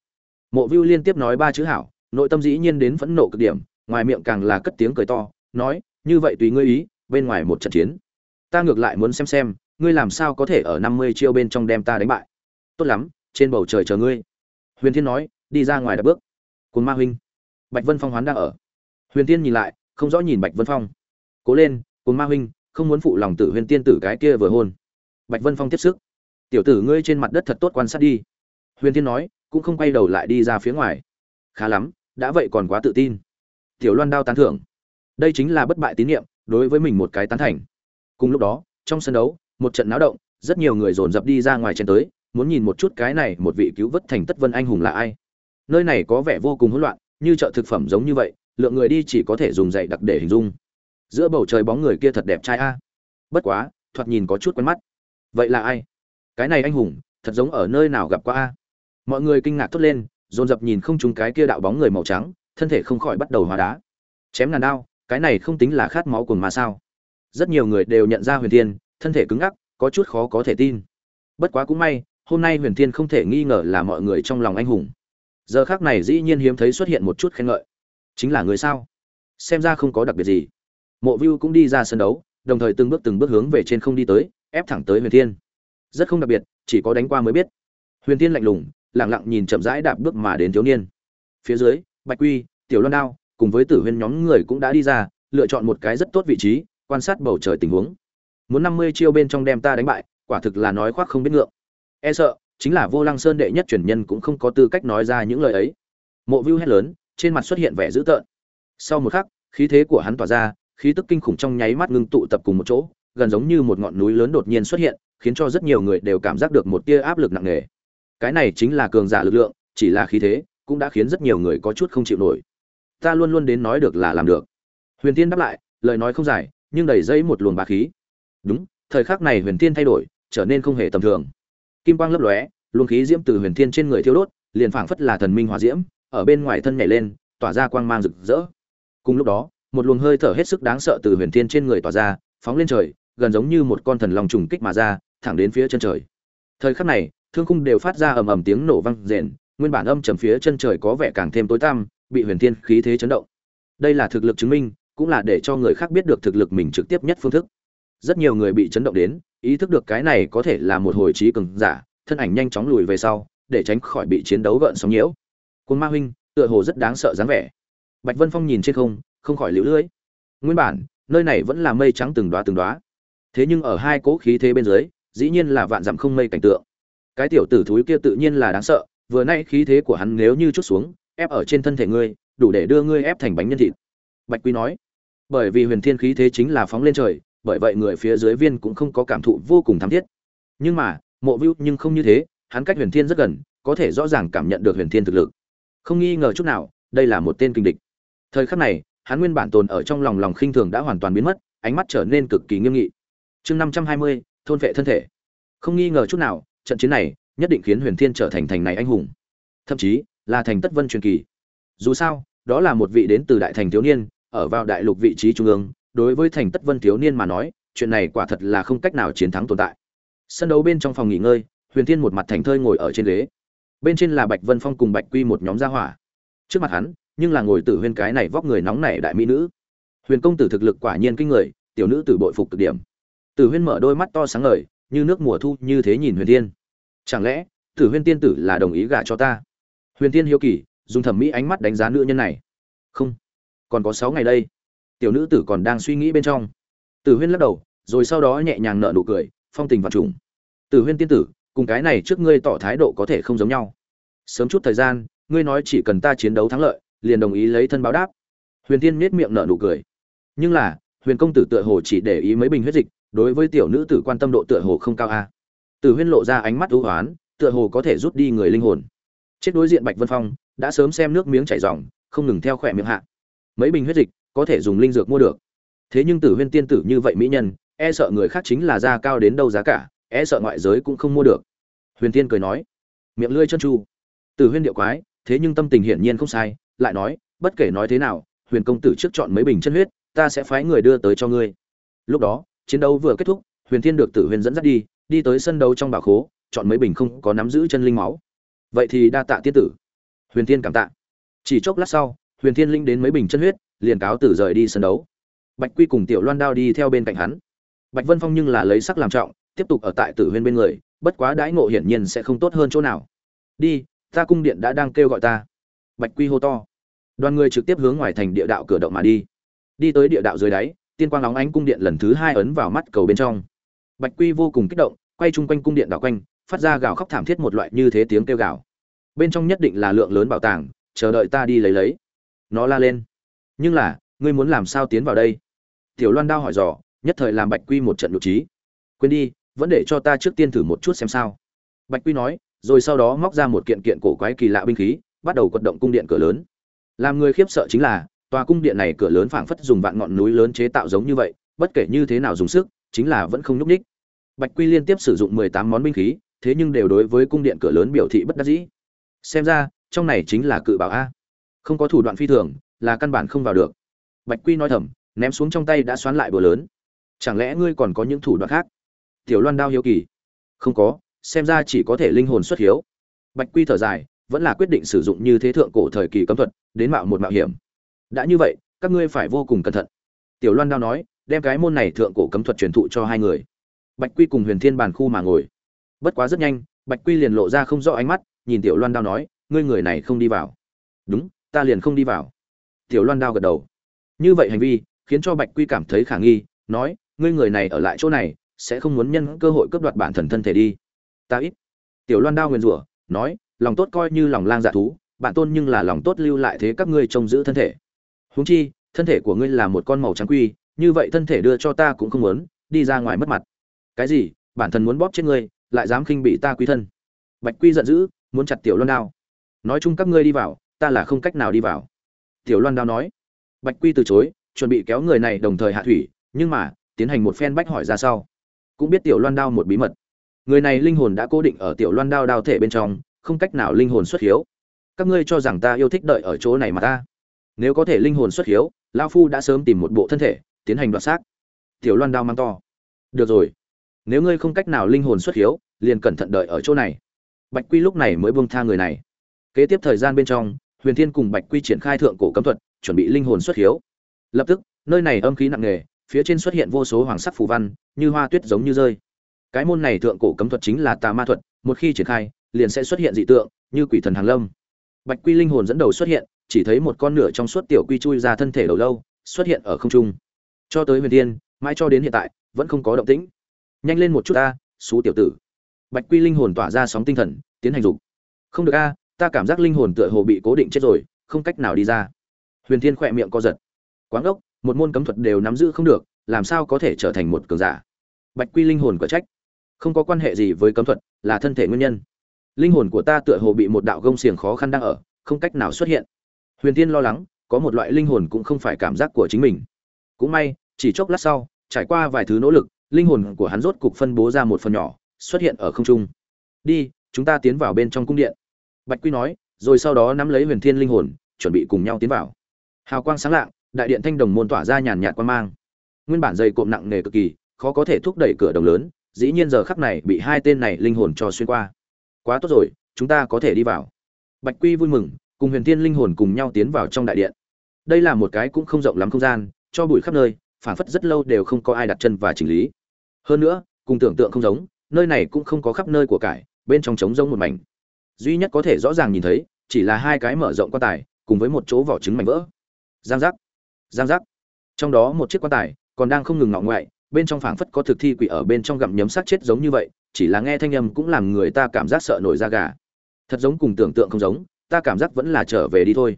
Mộ view liên tiếp nói ba chữ hảo, nội tâm dĩ nhiên đến phẫn nộ cực điểm, ngoài miệng càng là cất tiếng cười to, nói, như vậy tùy ngươi ý, bên ngoài một trận chiến. Ta ngược lại muốn xem xem, ngươi làm sao có thể ở năm mươi chiêu bên trong đem ta đánh bại. Tốt lắm, trên bầu trời chờ ngươi. Huyền thiên nói, đi ra ngoài đạp bước. Cồn ma huynh. Bạch vân phong hoán đang ở. Huyền Thiên nhìn lại, không rõ nhìn bạch vân phong. Cố lên cồn ma huynh không muốn phụ lòng tử huyền tiên tử cái kia vừa hôn. Bạch vân phong tiếp sức. Tiểu tử ngươi trên mặt đất thật tốt quan sát đi. Huyền tiên nói, cũng không quay đầu lại đi ra phía ngoài. Khá lắm, đã vậy còn quá tự tin. Tiểu loan đao tán thưởng. Đây chính là bất bại tín nhiệm đối với mình một cái tán thành. Cùng lúc đó, trong sân đấu, một trận náo động, rất nhiều người dồn dập đi ra ngoài chen tới, muốn nhìn một chút cái này một vị cứu vớt thành tất vân anh hùng là ai. Nơi này có vẻ vô cùng hỗn loạn, như chợ thực phẩm giống như vậy, lượng người đi chỉ có thể dùng dạy đặc để hình dung giữa bầu trời bóng người kia thật đẹp trai a. Bất quá, thoạt nhìn có chút quen mắt. Vậy là ai? Cái này anh hùng, thật giống ở nơi nào gặp qua a? Mọi người kinh ngạc thốt lên, dồn dập nhìn không trúng cái kia đạo bóng người màu trắng, thân thể không khỏi bắt đầu hóa đá. Chém ngàn đao, cái này không tính là khát máu cùng mà sao? Rất nhiều người đều nhận ra huyền thiên, thân thể cứng ngắc, có chút khó có thể tin. Bất quá cũng may, hôm nay huyền thiên không thể nghi ngờ là mọi người trong lòng anh hùng. Giờ khác này dĩ nhiên hiếm thấy xuất hiện một chút khen ngợi. Chính là người sao? Xem ra không có đặc biệt gì mộ view cũng đi ra sân đấu, đồng thời từng bước từng bước hướng về trên không đi tới, ép thẳng tới huyền thiên. Rất không đặc biệt, chỉ có đánh qua mới biết. Huyền thiên lạnh lùng lẳng lặng nhìn chậm rãi đạp bước mà đến thiếu niên. Phía dưới, bạch quy, tiểu loan đao, cùng với tử huyên nhóm người cũng đã đi ra, lựa chọn một cái rất tốt vị trí, quan sát bầu trời tình huống. Muốn năm mươi chiêu bên trong đem ta đánh bại, quả thực là nói khoác không biết ngượng. E sợ, chính là vô lăng sơn đệ nhất truyền nhân cũng không có tư cách nói ra những lời ấy. Mộ Vu hét lớn, trên mặt xuất hiện vẻ dữ tợn. Sau một khắc, khí thế của hắn tỏa ra khí tức kinh khủng trong nháy mắt ngưng tụ tập cùng một chỗ, gần giống như một ngọn núi lớn đột nhiên xuất hiện, khiến cho rất nhiều người đều cảm giác được một tia áp lực nặng nề. Cái này chính là cường giả lực lượng, chỉ là khí thế, cũng đã khiến rất nhiều người có chút không chịu nổi. Ta luôn luôn đến nói được là làm được. Huyền tiên đáp lại, lời nói không dài, nhưng đầy dây một luồng bá khí. Đúng, thời khắc này huyền tiên thay đổi, trở nên không hề tầm thường. Kim quang lấp lóe, luồng khí diễm từ huyền thiên trên người thiêu đốt, liền phảng phất là thần minh hỏa diễm, ở bên ngoài thân nhảy lên, tỏa ra quang mang rực rỡ. Cùng lúc đó một luồng hơi thở hết sức đáng sợ từ huyền thiên trên người tỏa ra, phóng lên trời, gần giống như một con thần long trùng kích mà ra, thẳng đến phía chân trời. Thời khắc này, thương khung đều phát ra ầm ầm tiếng nổ vang rền, nguyên bản âm trầm phía chân trời có vẻ càng thêm tối tăm, bị huyền thiên khí thế chấn động. Đây là thực lực chứng minh, cũng là để cho người khác biết được thực lực mình trực tiếp nhất phương thức. Rất nhiều người bị chấn động đến, ý thức được cái này có thể là một hồi trí cường giả, thân ảnh nhanh chóng lùi về sau, để tránh khỏi bị chiến đấu gợn sóng nhiễu. Quân ma huynh, tựa hồ rất đáng sợ dáng vẻ. Bạch vân phong nhìn trên không không khỏi liễu lưỡi nguyên bản, nơi này vẫn là mây trắng từng đoá từng đoá thế nhưng ở hai cỗ khí thế bên dưới, dĩ nhiên là vạn dặm không mây cảnh tượng. Cái tiểu tử thúi kia tự nhiên là đáng sợ, vừa nay khí thế của hắn nếu như chút xuống, ép ở trên thân thể ngươi, đủ để đưa ngươi ép thành bánh nhân thịt. Bạch quy nói, bởi vì huyền thiên khí thế chính là phóng lên trời, bởi vậy người phía dưới viên cũng không có cảm thụ vô cùng thắm thiết. Nhưng mà, mộ vũ nhưng không như thế, hắn cách huyền thiên rất gần, có thể rõ ràng cảm nhận được huyền thiên thực lực. Không nghi ngờ chút nào, đây là một tên kinh địch. Thời khắc này hắn nguyên bản tồn ở trong lòng lòng khinh thường đã hoàn toàn biến mất, ánh mắt trở nên cực kỳ nghiêm nghị. Chương năm trăm hai mươi, thôn vệ thân thể. Không nghi ngờ chút nào, trận chiến này nhất định khiến huyền thiên trở thành thành này anh hùng. Thậm chí là thành tất vân truyền kỳ. Dù sao, đó là một vị đến từ đại thành thiếu niên, ở vào đại lục vị trí trung ương, đối với thành tất vân thiếu niên mà nói, chuyện này quả thật là không cách nào chiến thắng tồn tại. Sân đấu bên trong phòng nghỉ ngơi, huyền thiên một mặt thành thơi ngồi ở trên ghế. Bên trên là bạch vân phong cùng bạch quy một nhóm gia hỏa. Trước mặt hắn nhưng là ngồi tử huyên cái này vóc người nóng nảy đại mỹ nữ. Huyền công tử thực lực quả nhiên kinh người, tiểu nữ tử bội phục cực điểm. Tử huyên mở đôi mắt to sáng ngời, như nước mùa thu, như thế nhìn huyền thiên. Chẳng lẽ, tử huyên tiên tử là đồng ý gả cho ta? Huyền thiên hiếu kỳ, dùng thẩm mỹ ánh mắt đánh giá nữ nhân này. Không, còn có sáu ngày đây. Tiểu nữ tử còn đang suy nghĩ bên trong. Tử huyên lắc đầu, rồi sau đó nhẹ nhàng nở nụ cười, phong tình và trùng. Tử huyên tiên tử, cùng cái này trước ngươi tỏ thái độ có thể không giống nhau. Sớm chút thời gian, ngươi nói chỉ cần ta chiến đấu thắng lợi liền đồng ý lấy thân báo đáp. Huyền tiên nết miệng nở nụ cười. Nhưng là, huyền công tử tựa hồ chỉ để ý mấy bình huyết dịch, đối với tiểu nữ tử quan tâm độ tựa hồ không cao a. Tử huyên lộ ra ánh mắt ưu hoán, tựa hồ có thể rút đi người linh hồn. Chết đối diện bạch vân phong, đã sớm xem nước miếng chảy ròng, không ngừng theo khỏe miệng hạ. Mấy bình huyết dịch, có thể dùng linh dược mua được. Thế nhưng tử huyên tiên tử như vậy mỹ nhân e sợ người khác chính là giá cao đến đâu giá cả e sợ ngoại giới cũng không mua được. Huyền tiên cười nói, miệng lưỡi chân chu tử huyên điệu quái, thế nhưng tâm tình hiển nhiên không sai lại nói, bất kể nói thế nào, huyền công tử trước chọn mấy bình chân huyết, ta sẽ phái người đưa tới cho ngươi. Lúc đó, chiến đấu vừa kết thúc, huyền thiên được tử huyền dẫn dắt đi đi tới sân đấu trong bảo khố, chọn mấy bình không có nắm giữ chân linh máu. Vậy thì đa tạ tiên tử. Huyền thiên cảm tạ. Chỉ chốc lát sau, huyền thiên linh đến mấy bình chân huyết, liền cáo tử rời đi sân đấu. Bạch quy cùng tiểu loan đao đi theo bên cạnh hắn. Bạch vân phong nhưng là lấy sắc làm trọng, tiếp tục ở tại tử huyên bên người, bất quá đãi ngộ hiển nhiên sẽ không tốt hơn chỗ nào. Đi, ta cung điện đã đang kêu gọi ta bạch quy hô to. Đoàn người trực tiếp hướng ngoài thành địa đạo cửa động mà đi. Đi tới địa đạo dưới đáy, tiên quang óng ánh cung điện lần thứ hai ấn vào mắt cầu bên trong. Bạch quy vô cùng kích động, quay chung quanh cung điện đảo quanh, phát ra gào khóc thảm thiết một loại như thế tiếng kêu gào. Bên trong nhất định là lượng lớn bảo tàng, chờ đợi ta đi lấy lấy. Nó la lên. Nhưng là, ngươi muốn làm sao tiến vào đây? Tiểu loan đao hỏi dò, nhất thời làm bạch quy một trận nhục trí quên đi, vẫn để cho ta trước tiên thử một chút xem sao. Bạch quy nói, rồi sau đó móc ra một kiện kiện cổ quái kỳ lạ binh khí bắt đầu quật động cung điện cửa lớn. Làm người khiếp sợ chính là, tòa cung điện này cửa lớn phảng phất dùng vạn ngọn núi lớn chế tạo giống như vậy, bất kể như thế nào dùng sức, chính là vẫn không nhúc ních bạch quy liên tiếp sử dụng mười tám món binh khí, thế nhưng đều đối với cung điện cửa lớn biểu thị bất đắc dĩ. Xem ra, trong này chính là cự bảo a. Không có thủ đoạn phi thường, là căn bản không vào được. Bạch quy nói thầm, ném xuống trong tay đã xoán lại bừa lớn. Chẳng lẽ ngươi còn có những thủ đoạn khác? Tiểu loan đao hiếu kỳ. Không có, xem ra chỉ có thể linh hồn xuất hiếu. Bạch quy thở dài vẫn là quyết định sử dụng như thế thượng cổ thời kỳ cấm thuật, đến mạo một mạo hiểm. Đã như vậy, các ngươi phải vô cùng cẩn thận. Tiểu loan đao nói, đem cái môn này thượng cổ cấm thuật truyền thụ cho hai người. Bạch quy cùng huyền thiên bàn khu mà ngồi. Bất quá rất nhanh, bạch quy liền lộ ra không rõ ánh mắt, nhìn tiểu loan đao nói, ngươi người này không đi vào. Đúng, ta liền không đi vào. Tiểu loan đao gật đầu. Như vậy hành vi, khiến cho bạch quy cảm thấy khả nghi, nói, ngươi người này ở lại chỗ này, sẽ không muốn nhân cơ hội cướp đoạt bản thân thân thể đi. Ta ít. Tiểu loan đao nguyền rủa, nói lòng tốt coi như lòng lang dạ thú bạn tôn nhưng là lòng tốt lưu lại thế các ngươi trông giữ thân thể. Huống chi, thân thể của ngươi là một con màu trắng quy, như vậy thân thể đưa cho ta cũng không muốn, đi ra ngoài mất mặt. Cái gì? Bản thân muốn bóp chết ngươi, lại dám khinh bị ta quý thân. Bạch quy giận dữ, muốn chặt tiểu loan đao. Nói chung các ngươi đi vào, ta là không cách nào đi vào. Tiểu loan đao nói. Bạch quy từ chối, chuẩn bị kéo người này đồng thời hạ thủy, nhưng mà, tiến hành một phen bách hỏi ra sau. Cũng biết tiểu loan đao một bí mật. Người này linh hồn đã cố định ở tiểu loan đao đao thể bên trong không cách nào linh hồn xuất hiếu. Các ngươi cho rằng ta yêu thích đợi ở chỗ này mà ta? Nếu có thể linh hồn xuất hiếu lao phu đã sớm tìm một bộ thân thể, tiến hành đoạt xác. Tiểu loan đao mang to. Được rồi. Nếu ngươi không cách nào linh hồn xuất hiếu, liền cẩn thận đợi ở chỗ này. Bạch quy lúc này mới buông tha người này. Kế tiếp thời gian bên trong, huyền thiên cùng bạch quy triển khai thượng cổ cấm thuật, chuẩn bị linh hồn xuất hiếu. Lập tức, nơi này âm khí nặng nề, phía trên xuất hiện vô số hoàng sắc phù văn, như hoa tuyết giống như rơi. Cái môn này thượng cổ cấm thuật chính là tà ma thuật, một khi triển khai liền sẽ xuất hiện dị tượng, như quỷ thần hàng lâm. Bạch quy linh hồn dẫn đầu xuất hiện, chỉ thấy một con nửa trong suốt tiểu quy chui ra thân thể đầu lâu, xuất hiện ở không trung. Cho tới huyền tiên mãi cho đến hiện tại, vẫn không có động tĩnh. Nhanh lên một chút ta, xú tiểu tử. Bạch quy linh hồn tỏa ra sóng tinh thần, tiến hành dục. Không được a, ta cảm giác linh hồn tựa hồ bị cố định chết rồi, không cách nào đi ra. Huyền thiên khỏe miệng co giật. Quáng ốc một môn cấm thuật đều nắm giữ không được, làm sao có thể trở thành một cường giả? Bạch quy linh hồn có trách. Không có quan hệ gì với cấm thuật, là thân thể nguyên nhân linh hồn của ta tựa hồ bị một đạo gông xiềng khó khăn đang ở, không cách nào xuất hiện. Huyền tiên lo lắng, có một loại linh hồn cũng không phải cảm giác của chính mình. Cũng may, chỉ chốc lát sau, trải qua vài thứ nỗ lực, linh hồn của hắn rốt cục phân bố ra một phần nhỏ, xuất hiện ở không trung. Đi, chúng ta tiến vào bên trong cung điện. Bạch quy nói, rồi sau đó nắm lấy huyền thiên linh hồn, chuẩn bị cùng nhau tiến vào. Hào quang sáng lạng, đại điện thanh đồng môn tỏa ra nhàn nhạt quan mang. Nguyên bản dày cộm nặng nề cực kỳ, khó có thể thúc đẩy cửa đồng lớn, dĩ nhiên giờ khắc này bị hai tên này linh hồn cho xuyên qua quá tốt rồi, chúng ta có thể đi vào. Bạch quy vui mừng, cùng huyền thiên linh hồn cùng nhau tiến vào trong đại điện. Đây là một cái cũng không rộng lắm không gian, cho bụi khắp nơi, phảng phất rất lâu đều không có ai đặt chân và chỉnh lý. Hơn nữa, cùng tưởng tượng không giống, nơi này cũng không có khắp nơi của cải, bên trong trống rỗng một mảnh. Duy nhất có thể rõ ràng nhìn thấy, chỉ là hai cái mở rộng quan tài, cùng với một chỗ vỏ trứng mảnh vỡ. Giang giác giang giác. Trong đó một chiếc quan tài còn đang không ngừng ngọ ngoại bên trong phảng phất có thực thi quỷ ở bên trong gặm nhấm xác chết giống như vậy, chỉ là nghe thanh âm cũng làm người ta cảm giác sợ nổi da gà. Thật giống cùng tưởng tượng không giống, ta cảm giác vẫn là trở về đi thôi.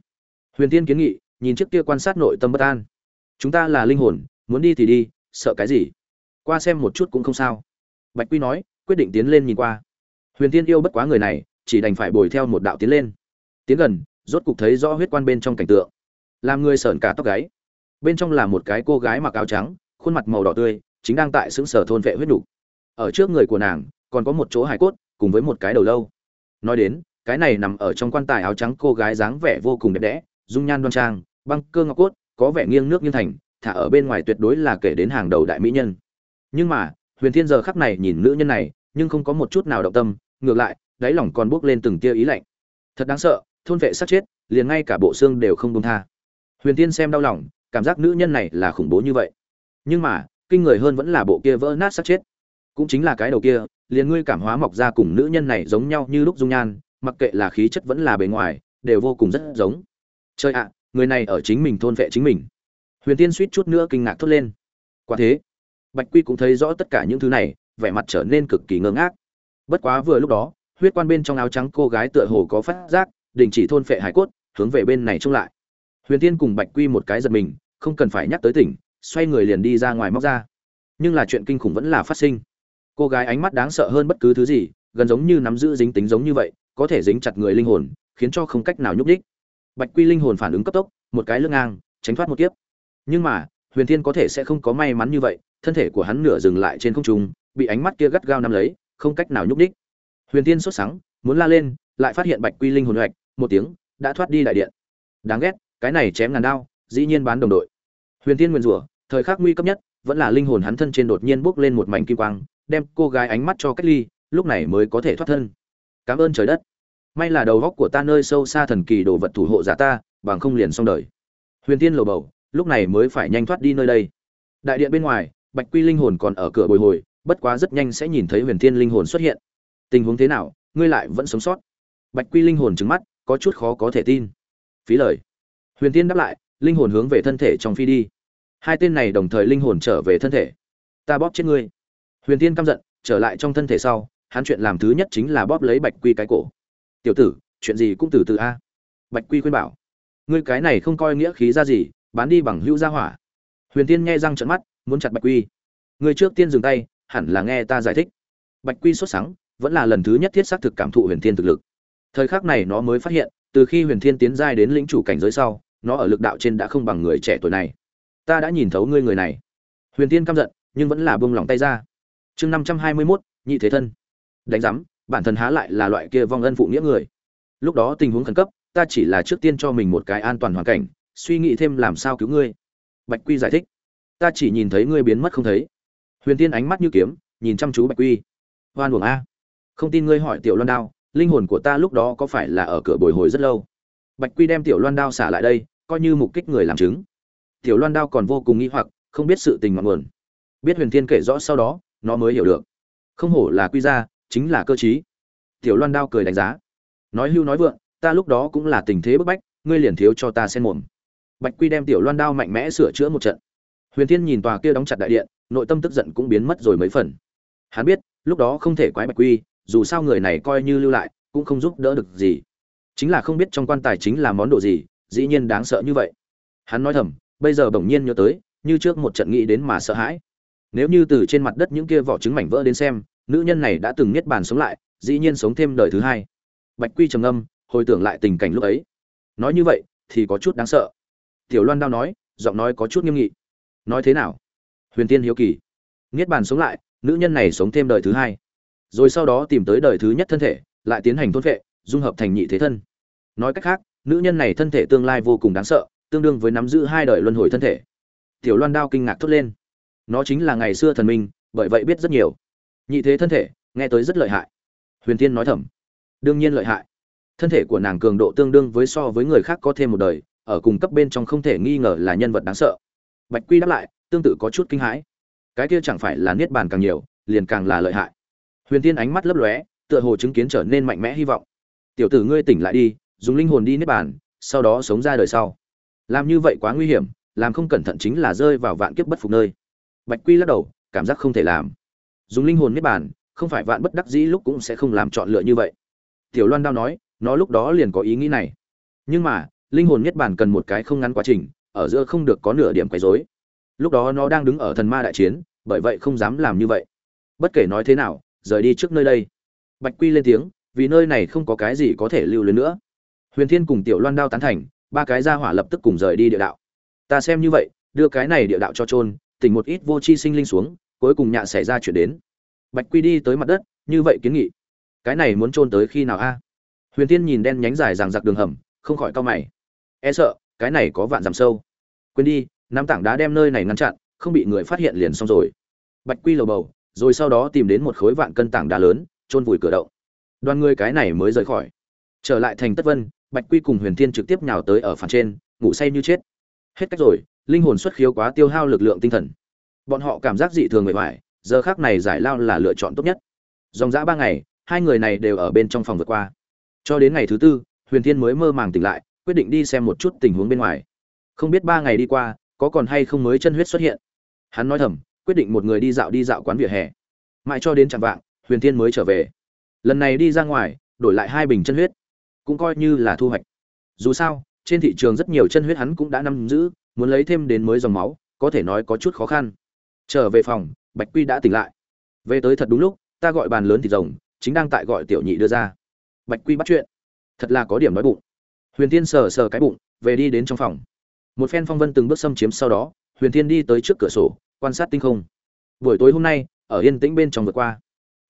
Huyền tiên kiến nghị, nhìn trước kia quan sát nội tâm bất an. Chúng ta là linh hồn, muốn đi thì đi, sợ cái gì? Qua xem một chút cũng không sao. Bạch quy nói, quyết định tiến lên nhìn qua. Huyền tiên yêu bất quá người này, chỉ đành phải bồi theo một đạo tiến lên. Tiến gần, rốt cục thấy rõ huyết quan bên trong cảnh tượng. Làm người sởn cả tóc gáy. Bên trong là một cái cô gái mặc áo trắng khuôn mặt màu đỏ tươi, chính đang tại xứng sở thôn vệ huyết đủ. ở trước người của nàng, còn có một chỗ hài cốt, cùng với một cái đầu lâu. Nói đến, cái này nằm ở trong quan tài áo trắng cô gái dáng vẻ vô cùng đẹp đẽ, dung nhan đoan trang, băng cơ ngọc cốt, có vẻ nghiêng nước nghiêng thành, thả ở bên ngoài tuyệt đối là kể đến hàng đầu đại mỹ nhân. Nhưng mà, huyền thiên giờ khắc này nhìn nữ nhân này, nhưng không có một chút nào động tâm, ngược lại, đáy lòng còn bước lên từng tia ý lạnh. Thật đáng sợ, thôn vệ sát chết, liền ngay cả bộ xương đều không buông tha. Huyền thiên xem đau lòng, cảm giác nữ nhân này là khủng bố như vậy nhưng mà, kinh người hơn vẫn là bộ kia vỡ nát sát chết. Cũng chính là cái đầu kia, liền ngươi cảm hóa mọc ra cùng nữ nhân này giống nhau như lúc dung nhan, mặc kệ là khí chất vẫn là bề ngoài, đều vô cùng rất giống. Chơi ạ, người này ở chính mình thôn vệ chính mình. Huyền tiên suýt chút nữa kinh ngạc thốt lên. Quả thế, bạch quy cũng thấy rõ tất cả những thứ này, vẻ mặt trở nên cực kỳ ngơ ngác. Bất quá vừa lúc đó, huyết quan bên trong áo trắng cô gái tựa hồ có phát giác, đình chỉ thôn phệ hải cốt, hướng về bên này trông lại. Huyền tiên cùng bạch quy một cái giật mình, không cần phải nhắc tới tỉnh xoay người liền đi ra ngoài móc ra. Nhưng là chuyện kinh khủng vẫn là phát sinh. Cô gái ánh mắt đáng sợ hơn bất cứ thứ gì, gần giống như nắm giữ dính tính giống như vậy, có thể dính chặt người linh hồn, khiến cho không cách nào nhúc đích bạch quy linh hồn phản ứng cấp tốc, một cái lưng ngang, tránh thoát một kiếp. Nhưng mà, huyền thiên có thể sẽ không có may mắn như vậy, thân thể của hắn nửa dừng lại trên không trung, bị ánh mắt kia gắt gao nắm lấy, không cách nào nhúc đích huyền thiên sốt sắng, muốn la lên, lại phát hiện bạch quy linh hồn hoạch, một tiếng, đã thoát đi đại điện. Đáng ghét, cái này chém ngàn đao, dĩ nhiên bán đồng đội huyền thiên nguyên rủa thời khắc nguy cấp nhất, vẫn là linh hồn hắn thân trên đột nhiên bốc lên một mảnh kim quang, đem cô gái ánh mắt cho cách ly, lúc này mới có thể thoát thân. Cảm ơn trời đất. May là đầu góc của ta nơi sâu xa thần kỳ đồ vật thủ hộ giả ta, bằng không liền xong đời. Huyền tiên lầu bầu, lúc này mới phải nhanh thoát đi nơi đây. Đại điện bên ngoài, bạch quy linh hồn còn ở cửa bồi hồi, bất quá rất nhanh sẽ nhìn thấy huyền Thiên linh hồn xuất hiện. Tình huống thế nào, ngươi lại vẫn sống sót? Bạch quy linh hồn trứng mắt, có chút khó có thể tin. Phí lời. Huyền tiên đáp lại, linh hồn hướng về thân thể trong phi đi hai tên này đồng thời linh hồn trở về thân thể. Ta bóp chết ngươi. Huyền tiên căm giận, trở lại trong thân thể sau, hắn chuyện làm thứ nhất chính là bóp lấy bạch quy cái cổ. Tiểu tử, chuyện gì cũng từ từ a. Bạch quy khuyên bảo. Ngươi cái này không coi nghĩa khí ra gì, bán đi bằng hữu gia hỏa. Huyền tiên nghe răng trận mắt, muốn chặt bạch quy. Ngươi trước tiên dừng tay, hẳn là nghe ta giải thích. Bạch quy sốt sáng vẫn là lần thứ nhất thiết xác thực cảm thụ huyền thiên thực lực. Thời khắc này nó mới phát hiện, từ khi huyền thiên tiến giai đến lĩnh chủ cảnh giới sau, nó ở lực đạo trên đã không bằng người trẻ tuổi này ta đã nhìn thấu ngươi người này. Huyền tiên căm giận, nhưng vẫn là buông lỏng tay ra. Chương năm trăm hai mươi mốt, nhị thế thân. Đánh giám, bản thân há lại là loại kia vong ân phụ nghĩa người. Lúc đó tình huống khẩn cấp, ta chỉ là trước tiên cho mình một cái an toàn hoàn cảnh, suy nghĩ thêm làm sao cứu ngươi. Bạch quy giải thích. Ta chỉ nhìn thấy ngươi biến mất không thấy. Huyền tiên ánh mắt như kiếm, nhìn chăm chú bạch quy. Hoan buồng a. Không tin ngươi hỏi tiểu loan đao, linh hồn của ta lúc đó có phải là ở cửa bồi hồi rất lâu? Bạch quy đem tiểu loan đao xả lại đây, coi như mục kích người làm chứng tiểu loan đao còn vô cùng nghi hoặc, không biết sự tình ngọn nguồn. Biết huyền thiên kể rõ sau đó, nó mới hiểu được. Không hổ là quy ra chính là cơ chí tiểu loan đao cười đánh giá. Nói hưu nói vượng, ta lúc đó cũng là tình thế bức bách, ngươi liền thiếu cho ta xen mồm. Bạch quy đem tiểu loan đao mạnh mẽ sửa chữa một trận. Huyền thiên nhìn tòa kia đóng chặt đại điện, nội tâm tức giận cũng biến mất rồi mấy phần. Hắn biết, lúc đó không thể quái bạch quy, dù sao người này coi như lưu lại, cũng không giúp đỡ được gì. Chính là không biết trong quan tài chính là món đồ gì, dĩ nhiên đáng sợ như vậy. Hắn nói thầm bây giờ bỗng nhiên nhớ tới, như trước một trận nghĩ đến mà sợ hãi. Nếu như từ trên mặt đất những kia vỏ trứng mảnh vỡ đến xem, nữ nhân này đã từng niết bàn sống lại, dĩ nhiên sống thêm đời thứ hai. Bạch quy trầm âm hồi tưởng lại tình cảnh lúc ấy. Nói như vậy, thì có chút đáng sợ. Tiểu loan đao nói, giọng nói có chút nghiêm nghị. Nói thế nào? Huyền tiên hiếu kỳ. Niết bàn sống lại, nữ nhân này sống thêm đời thứ hai. Rồi sau đó tìm tới đời thứ nhất thân thể, lại tiến hành thôn vệ, dung hợp thành nhị thế thân. Nói cách khác, nữ nhân này thân thể tương lai vô cùng đáng sợ tương đương với nắm giữ hai đời luân hồi thân thể. Tiểu loan đao kinh ngạc thốt lên. Nó chính là ngày xưa thần minh, bởi vậy biết rất nhiều. Nhị thế thân thể, nghe tới rất lợi hại. Huyền tiên nói thầm. Đương nhiên lợi hại. Thân thể của nàng cường độ tương đương với so với người khác có thêm một đời, ở cùng cấp bên trong không thể nghi ngờ là nhân vật đáng sợ. Bạch quy đáp lại, tương tự có chút kinh hãi. Cái kia chẳng phải là niết bàn càng nhiều, liền càng là lợi hại. Huyền tiên ánh mắt lấp lóe, tựa hồ chứng kiến trở nên mạnh mẽ hy vọng. Tiểu tử ngươi tỉnh lại đi, dùng linh hồn đi niết bàn, sau đó sống ra đời sau làm như vậy quá nguy hiểm, làm không cẩn thận chính là rơi vào vạn kiếp bất phục nơi. Bạch quy lắc đầu, cảm giác không thể làm. Dùng linh hồn niết bàn, không phải vạn bất đắc dĩ lúc cũng sẽ không làm chọn lựa như vậy. Tiểu loan đao nói, nó lúc đó liền có ý nghĩ này. Nhưng mà, linh hồn niết bàn cần một cái không ngắn quá trình, ở giữa không được có nửa điểm quấy rối. Lúc đó nó đang đứng ở thần ma đại chiến, bởi vậy không dám làm như vậy. Bất kể nói thế nào, rời đi trước nơi đây. Bạch quy lên tiếng, vì nơi này không có cái gì có thể lưu luyến nữa. Huyền thiên cùng tiểu loan đao tán thành ba cái gia hỏa lập tức cùng rời đi địa đạo. Ta xem như vậy, đưa cái này địa đạo cho trôn tỉnh một ít vô chi sinh linh xuống, cuối cùng nhạ xảy ra chuyện đến. Bạch quy đi tới mặt đất, như vậy kiến nghị. Cái này muốn trôn tới khi nào a? Huyền tiên nhìn đen nhánh dài ràng giặc đường hầm, không khỏi cau mày. E sợ, cái này có vạn dặm sâu. Quên đi nam tảng đá đem nơi này ngăn chặn, không bị người phát hiện liền xong rồi. Bạch quy lầu bầu, rồi sau đó tìm đến một khối vạn cân tảng đá lớn trôn vùi cửa động. Đoàn người cái này mới rời khỏi. Trở lại thành tất vân bạch quy cùng huyền thiên trực tiếp nhào tới ở phản trên, ngủ say như chết. Hết cách rồi, linh hồn xuất khiếu quá tiêu hao lực lượng tinh thần. Bọn họ cảm giác dị thường mệt mỏi, giờ khác này giải lao là lựa chọn tốt nhất. Dòng dã ba ngày, hai người này đều ở bên trong phòng vượt qua. Cho đến ngày thứ tư, huyền thiên mới mơ màng tỉnh lại, quyết định đi xem một chút tình huống bên ngoài. Không biết ba ngày đi qua, có còn hay không mới chân huyết xuất hiện. Hắn nói thầm, quyết định một người đi dạo đi dạo quán vỉa hè. Mãi cho đến chạm vạng, huyền thiên mới trở về. Lần này đi ra ngoài, đổi lại hai bình chân huyết cũng coi như là thu hoạch. Dù sao, trên thị trường rất nhiều chân huyết hắn cũng đã nắm giữ, muốn lấy thêm đến mới dòng máu, có thể nói có chút khó khăn. Trở về phòng, bạch quy đã tỉnh lại. Về tới thật đúng lúc, ta gọi bàn lớn thịt rồng, chính đang tại gọi tiểu nhị đưa ra. Bạch quy bắt chuyện. Thật là có điểm nói bụng. Huyền tiên sờ sờ cái bụng, về đi đến trong phòng. Một phen phong vân từng bước xâm chiếm sau đó, huyền thiên đi tới trước cửa sổ, quan sát tinh không. Buổi tối hôm nay, ở yên tĩnh bên trong vượt qua.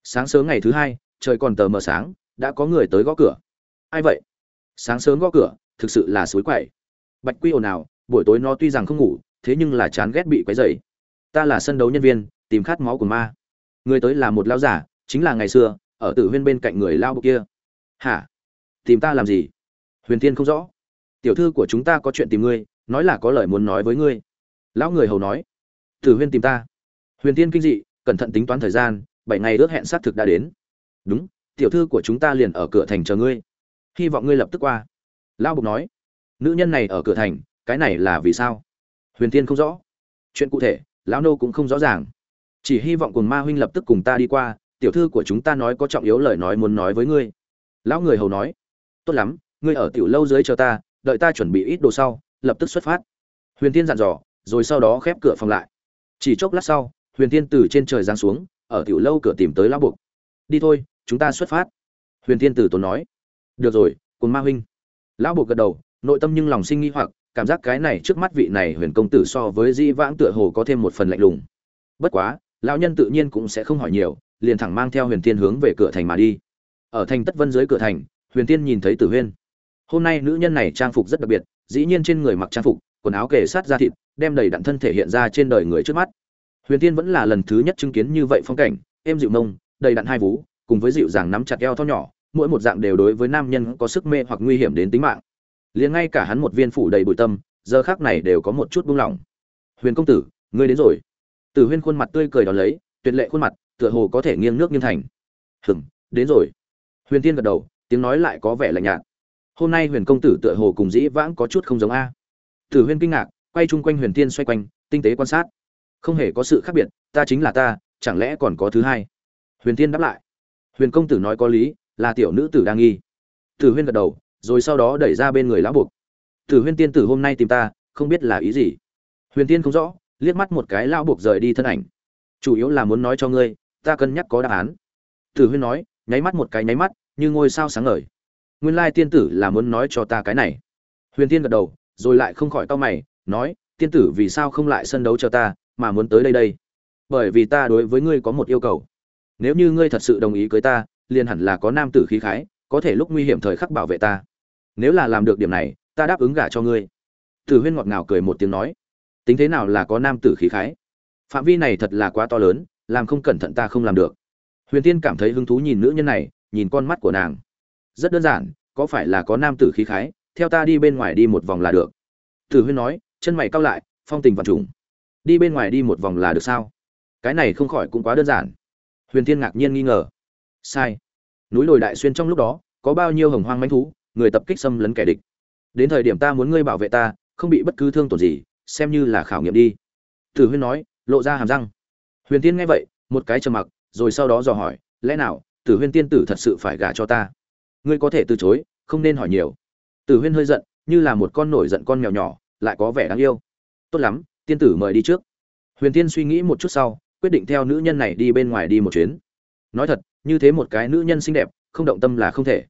Sáng sớm ngày thứ hai, trời còn tờ mờ sáng, đã có người tới gõ cửa ai vậy? Sáng sớm gõ cửa, thực sự là suối quậy. Bạch quy ồn ào, buổi tối nó tuy rằng không ngủ, thế nhưng là chán ghét bị quấy rầy. Ta là sân đấu nhân viên, tìm khát máu của ma. Người tới là một lão giả, chính là ngày xưa, ở tử huyên bên cạnh người lao bộ kia. Hả? Tìm ta làm gì? Huyền Thiên không rõ. Tiểu thư của chúng ta có chuyện tìm ngươi, nói là có lời muốn nói với ngươi. Lão người hầu nói. Tử huyên tìm ta. Huyền Thiên kinh dị, cẩn thận tính toán thời gian, bảy ngày ước hẹn xác thực đã đến. Đúng, tiểu thư của chúng ta liền ở cửa thành chờ ngươi hy vọng ngươi lập tức qua. Lão bục nói, nữ nhân này ở cửa thành, cái này là vì sao? Huyền tiên không rõ. Chuyện cụ thể, lão nô cũng không rõ ràng. Chỉ hy vọng cùng ma huynh lập tức cùng ta đi qua, tiểu thư của chúng ta nói có trọng yếu lời nói muốn nói với ngươi. Lão người hầu nói, tốt lắm, ngươi ở tiểu lâu dưới chờ ta, đợi ta chuẩn bị ít đồ sau, lập tức xuất phát. Huyền tiên dặn dò, rồi sau đó khép cửa phòng lại. Chỉ chốc lát sau, huyền tiên từ trên trời giáng xuống, ở tiểu lâu cửa tìm tới lão buộc đi thôi, chúng ta xuất phát. Huyền tiên từ tốn nói được rồi, cùng ma huynh. Lão bộ gật đầu, nội tâm nhưng lòng sinh nghi hoặc, cảm giác cái này trước mắt vị này huyền công tử so với di vãng tựa hồ có thêm một phần lạnh lùng. Bất quá, lão nhân tự nhiên cũng sẽ không hỏi nhiều, liền thẳng mang theo huyền tiên hướng về cửa thành mà đi. Ở thành tất vân dưới cửa thành, huyền tiên nhìn thấy tử huyên. Hôm nay nữ nhân này trang phục rất đặc biệt, dĩ nhiên trên người mặc trang phục, quần áo kề sát da thịt, đem đầy đặn thân thể hiện ra trên đời người trước mắt. Huyền tiên vẫn là lần thứ nhất chứng kiến như vậy phong cảnh, êm dịu mông, đầy đặn hai vú, cùng với dịu dàng nắm chặt eo thon nhỏ mỗi một dạng đều đối với nam nhân có sức mê hoặc nguy hiểm đến tính mạng. Liền ngay cả hắn một viên phủ đầy bụi tâm, giờ khác này đều có một chút buông lỏng. Huyền công tử, ngươi đến rồi. Tử huyên khuôn mặt tươi cười đón lấy, tuyệt lệ khuôn mặt, tựa hồ có thể nghiêng nước nghiêng thành. Hừng đến rồi. Huyền tiên gật đầu, tiếng nói lại có vẻ lạnh nhạt. Hôm nay huyền công tử tựa hồ cùng dĩ vãng có chút không giống a. Tử huyên kinh ngạc, quay chung quanh huyền tiên xoay quanh, tinh tế quan sát. Không hề có sự khác biệt, ta chính là ta, chẳng lẽ còn có thứ hai? Huyền tiên đáp lại. Huyền công tử nói có lý là tiểu nữ tử đang nghi. Tử huyên gật đầu, rồi sau đó đẩy ra bên người lão buộc. Tử huyên tiên tử hôm nay tìm ta, không biết là ý gì. Huyền tiên không rõ, liếc mắt một cái lão buộc rời đi thân ảnh. Chủ yếu là muốn nói cho ngươi, ta cân nhắc có đáp án. Tử huyên nói, nháy mắt một cái nháy mắt, như ngôi sao sáng ngời. Nguyên lai tiên tử là muốn nói cho ta cái này. Huyền tiên gật đầu, rồi lại không khỏi to mày, nói, tiên tử vì sao không lại sân đấu cho ta, mà muốn tới đây đây? Bởi vì ta đối với ngươi có một yêu cầu. Nếu như ngươi thật sự đồng ý cưới ta liền hẳn là có nam tử khí khái, có thể lúc nguy hiểm thời khắc bảo vệ ta. Nếu là làm được điểm này, ta đáp ứng gả cho ngươi. Tử huyên ngọt ngào cười một tiếng nói. Tính thế nào là có nam tử khí khái? Phạm vi này thật là quá to lớn, làm không cẩn thận ta không làm được. Huyền tiên cảm thấy hứng thú nhìn nữ nhân này, nhìn con mắt của nàng. Rất đơn giản, có phải là có nam tử khí khái, theo ta đi bên ngoài đi một vòng là được. Tử huyên nói, chân mày cau lại, phong tình vận trùng. Đi bên ngoài đi một vòng là được sao? Cái này không khỏi cũng quá đơn giản. Huyền tiên ngạc nhiên nghi ngờ sai. Núi đồi đại xuyên trong lúc đó, có bao nhiêu hồng hoang manh thú, người tập kích xâm lấn kẻ địch. Đến thời điểm ta muốn ngươi bảo vệ ta, không bị bất cứ thương tổn gì, xem như là khảo nghiệm đi. Tử huyên nói, lộ ra hàm răng. Huyền tiên nghe vậy, một cái trầm mặc, rồi sau đó dò hỏi, lẽ nào, tử huyên tiên tử thật sự phải gả cho ta? Ngươi có thể từ chối, không nên hỏi nhiều. Tử huyên hơi giận, như là một con nổi giận con mèo nhỏ, lại có vẻ đáng yêu. Tốt lắm, tiên tử mời đi trước. Huyền tiên suy nghĩ một chút sau, quyết định theo nữ nhân này đi bên ngoài đi một chuyến. Nói thật như thế một cái nữ nhân xinh đẹp không động tâm là không thể.